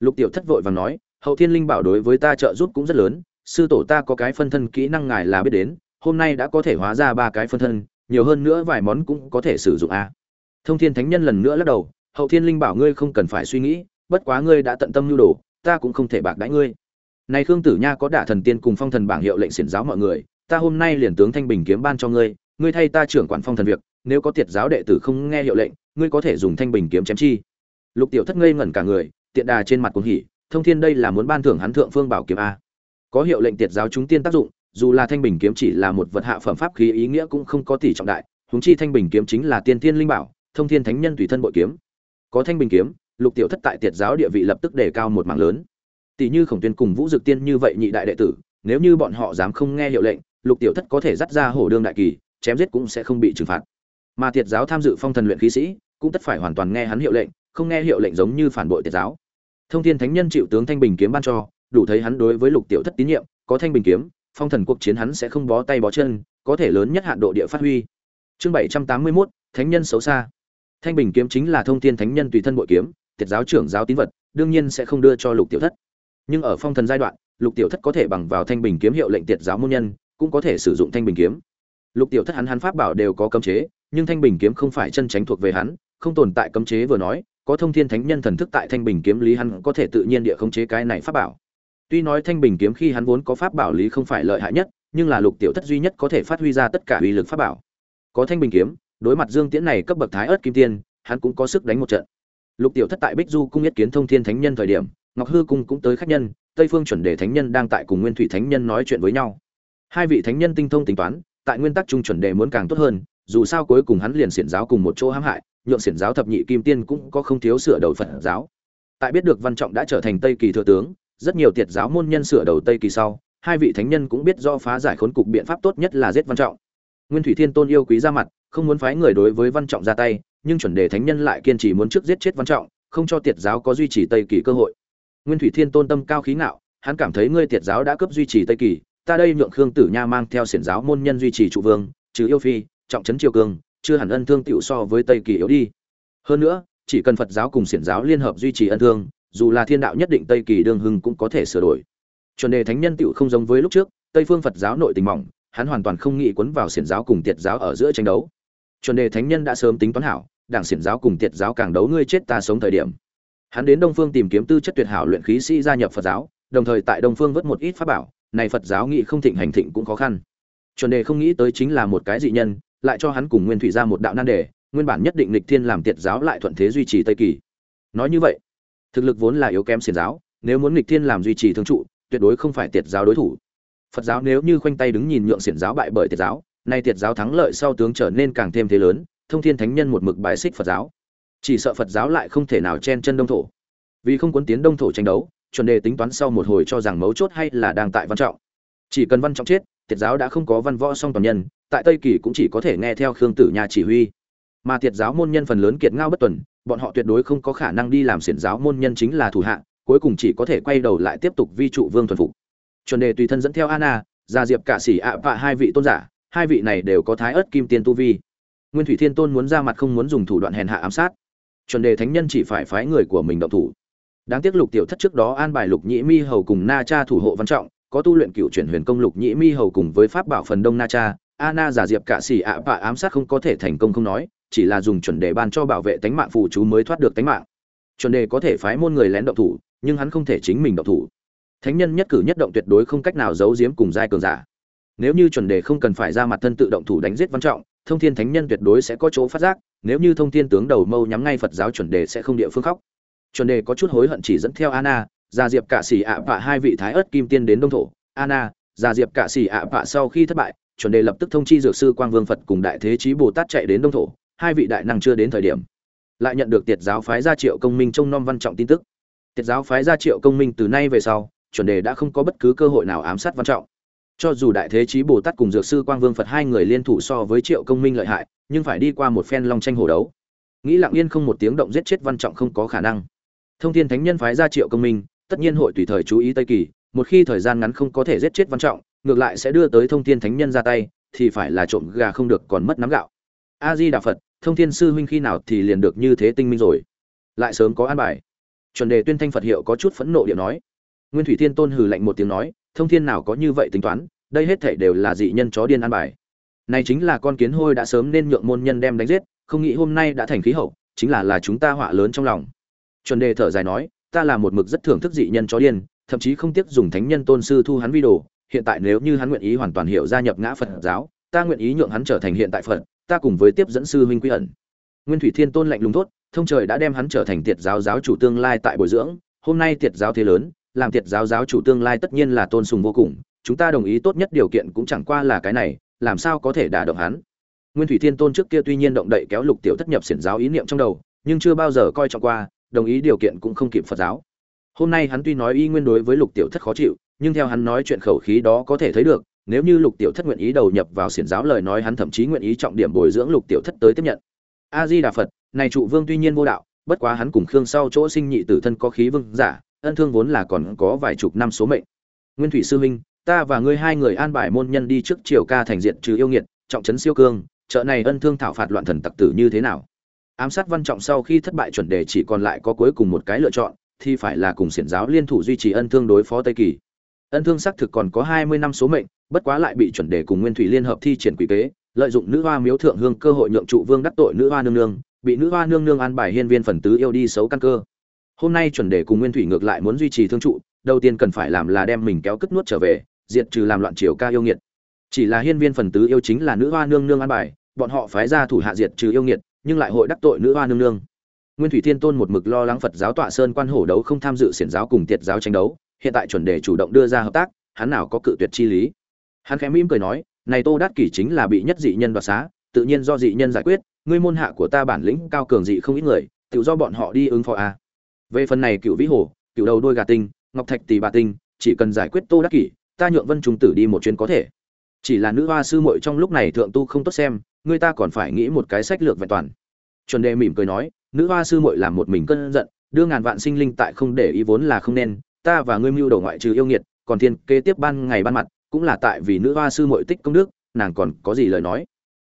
Lục tiểu thất vội vàng nói, hậu thiên linh bảo đối với ta trợ giúp cũng rất lớn, sư tổ ta có cái phân thân kỹ năng ngài là biết đến, hôm nay đã có thể hóa ra ba cái phân thân, nhiều hơn nữa vài món cũng có thể sử dụng a thông thiên thánh nhân lần nữa lắc đầu, hậu thiên linh bảo ngươi không cần phải suy nghĩ, bất quá ngươi đã tận tâm nhu đồ, ta cũng không thể bạc đãi ngươi. Này khương tử nha có đả thần tiên cùng phong thần bảng hiệu lệnh xiển giáo mọi người, ta hôm nay liền tướng thanh bình kiếm ban cho ngươi ngươi thay ta trưởng quản phong thần việc, nếu có tiệt giáo đệ tử không nghe hiệu lệnh, ngươi có thể dùng thanh bình kiếm chém chi. Lục tiểu thất ngây ngẩn cả người, tiện đà trên mặt cuồng hỉ, thông thiên đây là muốn ban thưởng hắn thượng phương bảo kiếm a. Có hiệu lệnh tiệt giáo chúng tiên tác dụng, dù là thanh bình kiếm chỉ là một vật hạ phẩm pháp khí ý nghĩa cũng không có tỷ trọng đại, huống chi thanh bình kiếm chính là tiên tiên linh bảo thông thiên thánh nhân tùy thân bội kiếm. Có thanh bình kiếm, lục tiểu thất tại tiệt giáo địa vị lập tức đề cao một mảng lớn. Tỷ như khổng tuyên cùng vũ dực tiên như vậy nhị đại đệ tử, nếu như bọn họ dám không nghe hiệu lệnh, lục tiểu thất có thể dắt ra hổ đương đại kỳ, chém giết cũng sẽ không bị trừng phạt. Mà tiệt giáo tham dự phong thần luyện khí sĩ, cũng tất phải hoàn toàn nghe hắn hiệu lệnh, không nghe hiệu lệnh giống như phản bội tiệt giáo. Thông thiên thánh nhân chịu tướng thanh bình kiếm ban cho, đủ thấy hắn đối với lục tiểu thất tín nhiệm, có thanh bình kiếm, phong thần cuộc chiến hắn sẽ không bó tay bó chân, có thể lớn nhất hạn độ địa phát huy. Chương bảy trăm tám mươi mốt, thánh nhân xấu xa thanh bình kiếm chính là thông thiên thánh nhân tùy thân bội kiếm, tiệt giáo trưởng giáo tín vật, đương nhiên sẽ không đưa cho lục tiểu thất. Nhưng ở phong thần giai đoạn, lục tiểu thất có thể bằng vào thanh bình kiếm hiệu lệnh tiệt giáo môn nhân, cũng có thể sử dụng thanh bình kiếm. Lục tiểu thất hắn hắn pháp bảo đều có cấm chế, nhưng thanh bình kiếm không phải chân tránh thuộc về hắn, không tồn tại cấm chế vừa nói, có thông thiên thánh nhân thần thức tại thanh bình kiếm lý hắn có thể tự nhiên địa khống chế cái này pháp bảo. Tuy nói thanh bình kiếm khi hắn vốn có pháp bảo lý không phải lợi hại nhất, nhưng là lục tiểu thất duy nhất có thể phát huy ra tất cả uy lực pháp bảo. Có thanh bình kiếm đối mặt dương tiễn này cấp bậc thái ớt kim tiên, hắn cũng có sức đánh một trận. Lục tiểu thất tại bích du cung nhất kiến thông thiên thánh nhân thời điểm, ngọc hư cung cũng tới khách nhân, tây phương chuẩn đề thánh nhân đang tại cùng nguyên thủy thánh nhân nói chuyện với nhau. Hai vị thánh nhân tinh thông tính toán, tại nguyên tắc trung chuẩn đề muốn càng tốt hơn, dù sao cuối cùng hắn liền xiển giáo cùng một chỗ hãm hại, nhượng xiển giáo thập nhị kim tiên cũng có không thiếu sửa đầu phật giáo. Tại biết được văn trọng đã trở thành tây kỳ thừa tướng, rất nhiều tiệt giáo môn nhân sửa đầu tây kỳ sau, hai vị thánh nhân cũng biết do phá giải khốn cục biện pháp tốt nhất là giết văn trọng nguyên thủy thiên tôn yêu quý ra mặt không muốn phái người đối với văn trọng ra tay nhưng chuẩn đề thánh nhân lại kiên trì muốn trước giết chết văn trọng không cho tiệt giáo có duy trì tây kỳ cơ hội. Nguyên thủy thiên tôn tâm cao khí ngạo hắn cảm thấy ngươi tiệt giáo đã cấp duy trì tây kỳ ta đây nhượng khương tử nha mang theo xiển giáo môn nhân duy trì trụ vương trừ yêu phi trọng trấn triều cường, chưa hẳn ân thương tiểu so với tây kỳ yếu đi. Hơn nữa chỉ cần phật giáo cùng xiển giáo liên hợp duy trì ân thương dù là thiên đạo nhất định tây kỳ đương hưng cũng có thể sửa đổi. Chuẩn đề thánh nhân tựu không giống với lúc trước tây phương phật giáo nội tình mỏng hắn hoàn toàn không nghĩ quấn vào xiển giáo cùng tiệt giáo ở giữa tranh đấu. Chuẩn đề thánh nhân đã sớm tính toán hảo, đảng xiển giáo cùng tiệt giáo càng đấu ngươi chết ta sống thời điểm. Hắn đến đông phương tìm kiếm tư chất tuyệt hảo luyện khí sĩ gia nhập phật giáo, đồng thời tại đông phương vớt một ít pháp bảo, này phật giáo nghị không thịnh hành thịnh cũng khó khăn. Chuẩn đề không nghĩ tới chính là một cái dị nhân, lại cho hắn cùng nguyên thủy ra một đạo nan đề, nguyên bản nhất định lịch thiên làm tiệt giáo lại thuận thế duy trì tây kỳ. Nói như vậy, thực lực vốn là yếu kém xiển giáo, nếu muốn nghịch thiên làm duy trì thương trụ, tuyệt đối không phải tiệt giáo đối thủ phật giáo nếu như khoanh tay đứng nhìn nhượng xiển giáo bại bởi tiệt giáo, nay tiệt giáo thắng lợi sau tướng trở nên càng thêm thế lớn, thông thiên thánh nhân một mực bài xích phật giáo. Chỉ sợ phật giáo lại không thể nào chen chân đông thổ. Vì không cuốn tiến đông thổ tranh đấu, chuẩn đề tính toán sau một hồi cho rằng mấu chốt hay là đang tại văn trọng. Chỉ cần văn trọng chết, tiệt giáo đã không có văn võ song toàn nhân, tại tây kỳ cũng chỉ có thể nghe theo khương tử nhà chỉ huy. Mà tiệt giáo môn nhân phần lớn kiệt ngao bất tuần, bọn họ tuyệt đối không có khả năng đi làm xiển giáo môn nhân chính là thủ hạ, cuối cùng chỉ có thể quay đầu lại tiếp tục vi trụ vương thuần phục chuẩn đề tùy thân dẫn theo anna, gia diệp cả sĩ ạ và hai vị tôn giả, hai vị này đều có thái ớt kim tiên tu vi. Nguyên thủy thiên tôn muốn ra mặt không muốn dùng thủ đoạn hèn hạ ám sát. Chuẩn đề thánh nhân chỉ phải phái người của mình động thủ. Đáng tiếc lục tiểu thất trước đó an bài lục nhĩ mi hầu cùng na cha thủ hộ văn trọng, có tu luyện cựu chuyển huyền công lục nhĩ mi hầu cùng với pháp bảo phần đông na cha, Anna giả diệp cả xỉ ạ vạ ám sát không có thể thành công không nói, chỉ là dùng chuẩn đề ban cho bảo vệ tánh mạng phụ chú mới thoát được tánh mạng. Chuẩn đề có thể phái môn người lén động thủ, nhưng hắn không thể chính mình động thủ thánh nhân nhất cử nhất động tuyệt đối không cách nào giấu giếm cùng giai cường giả nếu như chuẩn đề không cần phải ra mặt thân tự động thủ đánh giết văn trọng thông thiên thánh nhân tuyệt đối sẽ có chỗ phát giác nếu như thông thiên tướng đầu mâu nhắm ngay phật giáo chuẩn đề sẽ không địa phương khóc chuẩn đề có chút hối hận chỉ dẫn theo Anna, Gia Diệp cả xỉ ạ vạ hai vị thái ớt kim tiên đến đông thổ. Anna, Gia Diệp cả xỉ ạ vạ sau khi thất bại, chuẩn đề lập tức thông chi dược sư Quang Vương Phật cùng đại thế chí Bồ Tát chạy đến đông thổ, hai vị đại năng chưa đến thời điểm. Lại nhận được tiệt giáo phái gia Triệu Công Minh trông nom văn trọng tin tức. Tiệt giáo phái gia Triệu Công Minh từ nay về sau, chuẩn đề đã không có bất cứ cơ hội nào ám sát văn trọng. Cho dù đại thế chí Bồ Tát cùng dược sư Quang Vương Phật hai người liên thủ so với Triệu Công Minh lợi hại, nhưng phải đi qua một phen long tranh hổ đấu. Nghĩ lặng yên không một tiếng động giết chết văn trọng không có khả năng. Thông thiên thánh nhân phái ra triệu công minh tất nhiên hội tùy thời chú ý tây kỳ một khi thời gian ngắn không có thể giết chết văn trọng ngược lại sẽ đưa tới thông thiên thánh nhân ra tay thì phải là trộm gà không được còn mất nắm gạo. A di đà phật thông thiên sư huynh khi nào thì liền được như thế tinh minh rồi. Lại sớm có an bài. Chuẩn đề tuyên thanh phật hiệu có chút phẫn nộ điện nói nguyên thủy thiên tôn hừ lạnh một tiếng nói, thông thiên nào có như vậy tính toán, đây hết thảy đều là dị nhân chó điên an bài. Này chính là con kiến hôi đã sớm nên nhượng môn nhân đem đánh giết, không nghĩ hôm nay đã thành khí hậu, chính là là chúng ta họa lớn trong lòng. Chuẩn đề thở dài nói, ta là một mực rất thưởng thức dị nhân chó điên, thậm chí không tiếc dùng thánh nhân tôn sư thu hắn vi đồ, hiện tại nếu như hắn nguyện ý hoàn toàn hiểu gia nhập ngã phật giáo, ta nguyện ý nhượng hắn trở thành hiện tại phật, ta cùng với tiếp dẫn sư huynh quy ẩn. Nguyên thủy thiên tôn lạnh lùng thốt, thông trời đã đem hắn trở thành tiệt giáo giáo chủ tương lai tại bồi dưỡng, hôm nay tiệt giáo thế lớn làm tiệt giáo giáo chủ tương lai tất nhiên là tôn sùng vô cùng chúng ta đồng ý tốt nhất điều kiện cũng chẳng qua là cái này làm sao có thể đả động hắn nguyên thủy thiên tôn trước kia tuy nhiên động đậy kéo lục tiểu thất nhập xiển giáo ý niệm trong đầu nhưng chưa bao giờ coi trọng qua đồng ý điều kiện cũng không kịp Phật giáo. Hôm nay hắn tuy nói y nguyên đối với Lục Tiểu Thất khó chịu, nhưng theo hắn nói chuyện khẩu khí đó có thể thấy được, nếu như Lục Tiểu Thất nguyện ý đầu nhập vào xiển giáo lời nói hắn thậm chí nguyện ý trọng điểm bồi dưỡng Lục Tiểu Thất tới tiếp nhận. A Di Đà Phật, này trụ vương tuy nhiên vô đạo, bất quá hắn cùng Khương sau chỗ sinh nhị tử thân có khí vương giả, ân thương vốn là còn có vài chục năm số mệnh. Nguyên Thủy sư huynh, ta và ngươi hai người an bài môn nhân đi trước triều ca thành diện trừ yêu nghiệt, trọng trấn siêu cương, chợ này ân thương thảo phạt loạn thần tặc tử như thế nào? Ám sát văn trọng sau khi thất bại chuẩn đề chỉ còn lại có cuối cùng một cái lựa chọn thì phải là cùng xiển giáo liên thủ duy trì ân thương đối phó tây kỳ. Ân thương xác thực còn có hai mươi năm số mệnh bất quá lại bị chuẩn đề cùng nguyên thủy liên hợp thi triển quỷ kế lợi dụng nữ hoa miếu thượng hương cơ hội nhượng trụ vương đắc tội nữ hoa nương nương bị nữ hoa nương nương an bài hiên viên phần tứ yêu đi xấu căn cơ hôm nay chuẩn đề cùng nguyên thủy ngược lại muốn duy trì thương trụ, đầu tiên cần phải làm là đem mình kéo cất nuốt trở về, diệt trừ làm loạn triều ca yêu nghiệt. Chỉ là hiên viên phần tứ yêu chính là nữ hoa nương nương an bài, bọn họ phái ra thủ hạ diệt trừ yêu nghiệt, nhưng lại hội đắc tội nữ hoa nương nương. Nguyên thủy thiên tôn một mực lo lắng phật giáo tọa sơn quan hổ đấu không tham dự xiển giáo cùng tiệt giáo tranh đấu, hiện tại chuẩn đề chủ động đưa ra hợp tác, hắn nào có cự tuyệt chi lý. Hắn khẽ mỉm cười nói, này tô đát kỷ chính là bị nhất dị nhân đoạt xá, tự nhiên do dị nhân giải quyết, ngươi môn hạ của ta bản lĩnh cao cường dị không ít người, tự do bọn họ đi ứng phó a về phần này cựu vĩ hồ, cựu đầu đôi gà tinh, ngọc thạch tỷ bà tinh, chỉ cần giải quyết tô đắc kỷ, ta nhượng vân trung tử đi một chuyến có thể. Chỉ là nữ hoa sư muội trong lúc này thượng tu không tốt xem, người ta còn phải nghĩ một cái sách lược vẹn toàn. Chuẩn đề mỉm cười nói, nữ hoa sư muội làm một mình cơn giận, đưa ngàn vạn sinh linh tại không để ý vốn là không nên, ta và ngươi mưu đầu ngoại trừ yêu nghiệt, còn thiên kế tiếp ban ngày ban mặt, cũng là tại vì nữ hoa sư muội tích công đức, nàng còn có gì lời nói.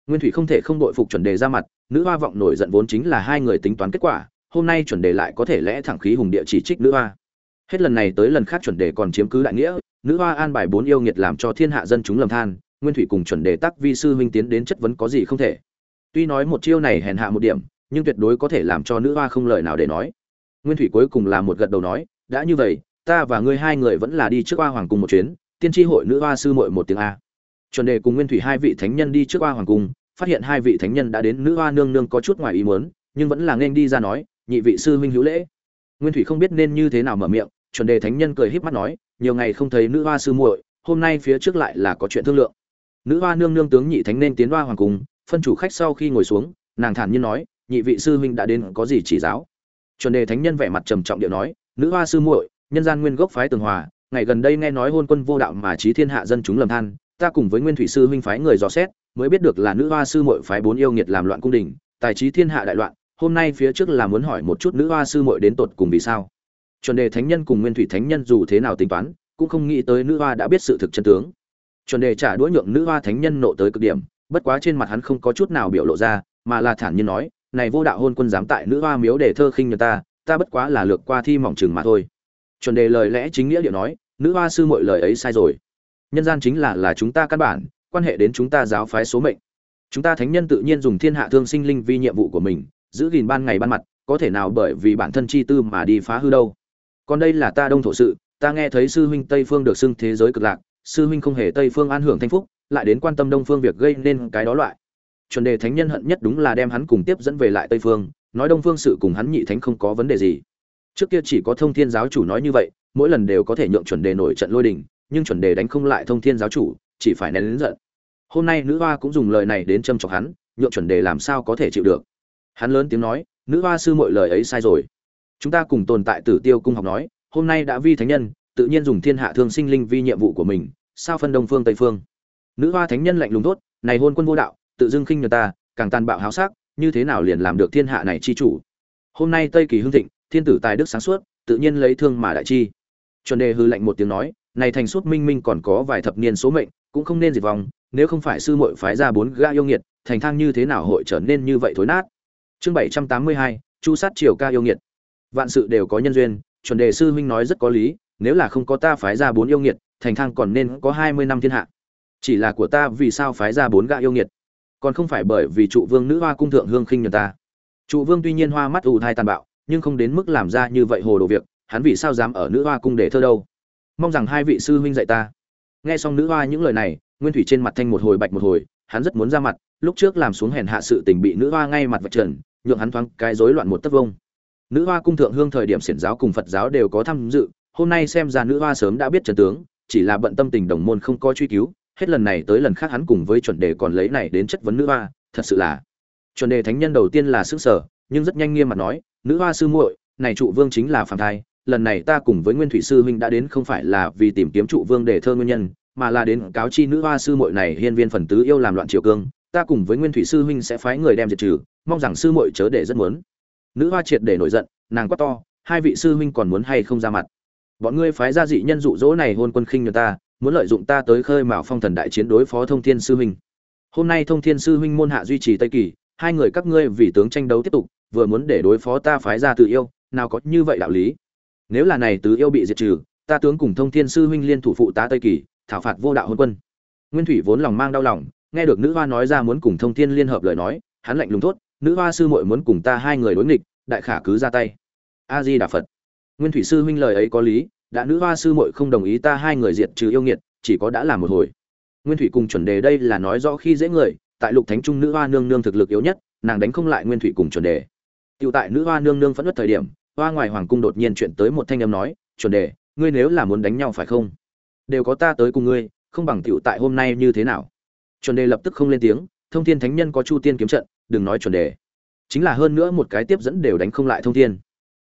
Nguyên thủy không thể không đội phục chuẩn đề ra mặt, nữ hoa vọng nổi giận vốn chính là hai người tính toán kết quả hôm nay chuẩn đề lại có thể lẽ thẳng khí hùng địa chỉ trích nữ hoa. Hết lần này tới lần khác chuẩn đề còn chiếm cứ đại nghĩa, nữ hoa an bài bốn yêu nghiệt làm cho thiên hạ dân chúng lầm than, nguyên thủy cùng chuẩn đề tắc vi sư huynh tiến đến chất vấn có gì không thể. Tuy nói một chiêu này hèn hạ một điểm, nhưng tuyệt đối có thể làm cho nữ hoa không lời nào để nói. Nguyên thủy cuối cùng là một gật đầu nói, đã như vậy, ta và ngươi hai người vẫn là đi trước hoa hoàng cung một chuyến, tiên tri hội nữ hoa sư muội một tiếng a. Chuẩn đề cùng nguyên thủy hai vị thánh nhân đi trước hoa hoàng cung, phát hiện hai vị thánh nhân đã đến, nữ hoa nương nương có chút ngoài ý muốn, nhưng vẫn là nên đi ra nói nhị vị sư huynh hữu lễ. Nguyên thủy không biết nên như thế nào mở miệng, chuẩn đề thánh nhân cười híp mắt nói, nhiều ngày không thấy nữ hoa sư muội, hôm nay phía trước lại là có chuyện thương lượng. Nữ hoa nương nương tướng nhị thánh nên tiến hoa hoàng cung, phân chủ khách sau khi ngồi xuống, nàng thản nhiên nói, nhị vị sư huynh đã đến, có gì chỉ giáo? Chuẩn đề thánh nhân vẻ mặt trầm trọng điệu nói, nữ hoa sư muội, nhân gian nguyên gốc phái tường hòa, ngày gần đây nghe nói hôn quân vô đạo mà trí thiên hạ dân chúng lầm than, ta cùng với nguyên thủy sư huynh phái người dò xét, mới biết được là nữ hoa sư muội phái bốn yêu nghiệt làm loạn cung đình, tài trí thiên hạ đại loạn hôm nay phía trước là muốn hỏi một chút nữ hoa sư muội đến tột cùng vì sao? Chuẩn đề thánh nhân cùng nguyên thủy thánh nhân dù thế nào tính toán, cũng không nghĩ tới nữ hoa đã biết sự thực chân tướng. Chuẩn đề trả đũa nhượng nữ hoa thánh nhân nộ tới cực điểm, bất quá trên mặt hắn không có chút nào biểu lộ ra, mà là thản nhiên nói, này vô đạo hôn quân dám tại nữ hoa miếu để thơ khinh người ta ta bất quá là lược qua thi mỏng chừng mà thôi. Chuẩn đề lời lẽ chính nghĩa điệu nói, nữ hoa sư mọi lời ấy sai rồi. Nhân gian chính là là chúng ta căn bản, quan hệ đến chúng ta giáo phái số mệnh. Chúng ta thánh nhân tự nhiên dùng thiên hạ thương sinh linh vi nhiệm vụ của mình giữ gìn ban ngày ban mặt, có thể nào bởi vì bản thân chi tư mà đi phá hư đâu? Còn đây là ta đông thổ sự, ta nghe thấy sư huynh tây phương được xưng thế giới cực lạc, sư huynh không hề tây phương an hưởng thanh phúc, lại đến quan tâm đông phương việc gây nên cái đó loại. Chuẩn đề thánh nhân hận nhất đúng là đem hắn cùng tiếp dẫn về lại tây phương, nói đông phương sự cùng hắn nhị thánh không có vấn đề gì. Trước kia chỉ có thông thiên giáo chủ nói như vậy, mỗi lần đều có thể nhượng chuẩn đề nổi trận lôi đình, nhưng chuẩn đề đánh không lại thông thiên giáo chủ, chỉ phải nén lớn giận. Hôm nay nữ hoa cũng dùng lời này đến châm chọc hắn, nhượng chuẩn đề làm sao có thể chịu được? Hắn lớn tiếng nói, nữ hoa sư mọi lời ấy sai rồi. Chúng ta cùng tồn tại tử tiêu cung học nói, hôm nay đã vi thánh nhân, tự nhiên dùng thiên hạ thương sinh linh vi nhiệm vụ của mình, sao phân đông phương tây phương? Nữ hoa thánh nhân lạnh lùng tốt này hôn quân vô đạo, tự dưng khinh người ta, càng tàn bạo háo sắc, như thế nào liền làm được thiên hạ này chi chủ? Hôm nay tây kỳ hưng thịnh, thiên tử tài đức sáng suốt, tự nhiên lấy thương mà đại chi. Chuẩn đề hư lạnh một tiếng nói, này thành suốt minh minh còn có vài thập niên số mệnh, cũng không nên diệt vong, nếu không phải sư muội phái ra bốn gã yêu nghiệt, thành thang như thế nào hội trở nên như vậy thối nát? Chương bảy trăm tám mươi hai, chu sát triều ca yêu nghiệt. Vạn sự đều có nhân duyên, chuẩn đề sư huynh nói rất có lý, nếu là không có ta phái ra bốn yêu nghiệt, thành thang còn nên có hai mươi năm thiên hạ. Chỉ là của ta vì sao phái ra bốn gã yêu nghiệt? Còn không phải bởi vì trụ vương nữ hoa cung thượng hương khinh nhờ ta. Trụ vương tuy nhiên hoa mắt ù thai tàn bạo, nhưng không đến mức làm ra như vậy hồ đồ việc, hắn vì sao dám ở nữ hoa cung để thơ đâu? Mong rằng hai vị sư huynh dạy ta. Nghe xong nữ hoa những lời này, nguyên thủy trên mặt thanh một hồi bạch một hồi, hắn rất muốn ra mặt, lúc trước làm xuống hèn hạ sự tình bị nữ hoa ngay mặt vạch trần nhượng hắn thoáng cái rối loạn một tấc vông. Nữ hoa cung thượng hương thời điểm xiển giáo cùng phật giáo đều có tham dự, hôm nay xem ra nữ hoa sớm đã biết trần tướng, chỉ là bận tâm tình đồng môn không có truy cứu, hết lần này tới lần khác hắn cùng với chuẩn đề còn lấy này đến chất vấn nữ hoa, thật sự là chuẩn đề thánh nhân đầu tiên là sức sở nhưng rất nhanh nghiêm mặt nói, nữ hoa sư muội, này trụ vương chính là phàm thai, lần này ta cùng với nguyên thủy sư huynh đã đến không phải là vì tìm kiếm trụ vương để thơ nguyên nhân, mà là đến cáo chi nữ hoa sư muội này hiên viên phần tứ yêu làm loạn triều cương, ta cùng với nguyên thủy sư huynh sẽ phái người đem diệt trừ mong rằng sư muội chớ để rất muốn. Nữ hoa triệt để nổi giận, nàng quát to, hai vị sư huynh còn muốn hay không ra mặt? Bọn ngươi phái ra dị nhân dụ dỗ này hôn quân khinh nhờ ta, muốn lợi dụng ta tới khơi mào phong thần đại chiến đối phó thông thiên sư huynh. Hôm nay thông thiên sư huynh môn hạ duy trì tây kỳ, hai người các ngươi vì tướng tranh đấu tiếp tục, vừa muốn để đối phó ta phái ra tự yêu, nào có như vậy đạo lý? Nếu là này tứ yêu bị diệt trừ, ta tướng cùng thông thiên sư huynh liên thủ phụ tá tây kỳ, thảo phạt vô đạo hôn quân. Nguyên thủy vốn lòng mang đau lòng, nghe được nữ hoa nói ra muốn cùng thông thiên liên hợp lời nói, hắn lạnh lùng thốt nữ hoa sư muội muốn cùng ta hai người đối nghịch, đại khả cứ ra tay. A di đà phật. Nguyên thủy sư huynh lời ấy có lý, đã nữ hoa sư muội không đồng ý ta hai người diệt trừ yêu nghiệt, chỉ có đã làm một hồi. Nguyên thủy cùng chuẩn đề đây là nói rõ khi dễ người, tại lục thánh trung nữ hoa nương nương thực lực yếu nhất, nàng đánh không lại nguyên thủy cùng chuẩn đề. Tiểu tại nữ hoa nương nương phẫn nộ thời điểm, hoa ngoài hoàng cung đột nhiên chuyện tới một thanh âm nói, chuẩn đề, ngươi nếu là muốn đánh nhau phải không? Đều có ta tới cùng ngươi, không bằng Tiểu tại hôm nay như thế nào? Chuẩn đề lập tức không lên tiếng, thông thiên thánh nhân có chu tiên kiếm trận đừng nói chuẩn đề. Chính là hơn nữa một cái tiếp dẫn đều đánh không lại thông thiên.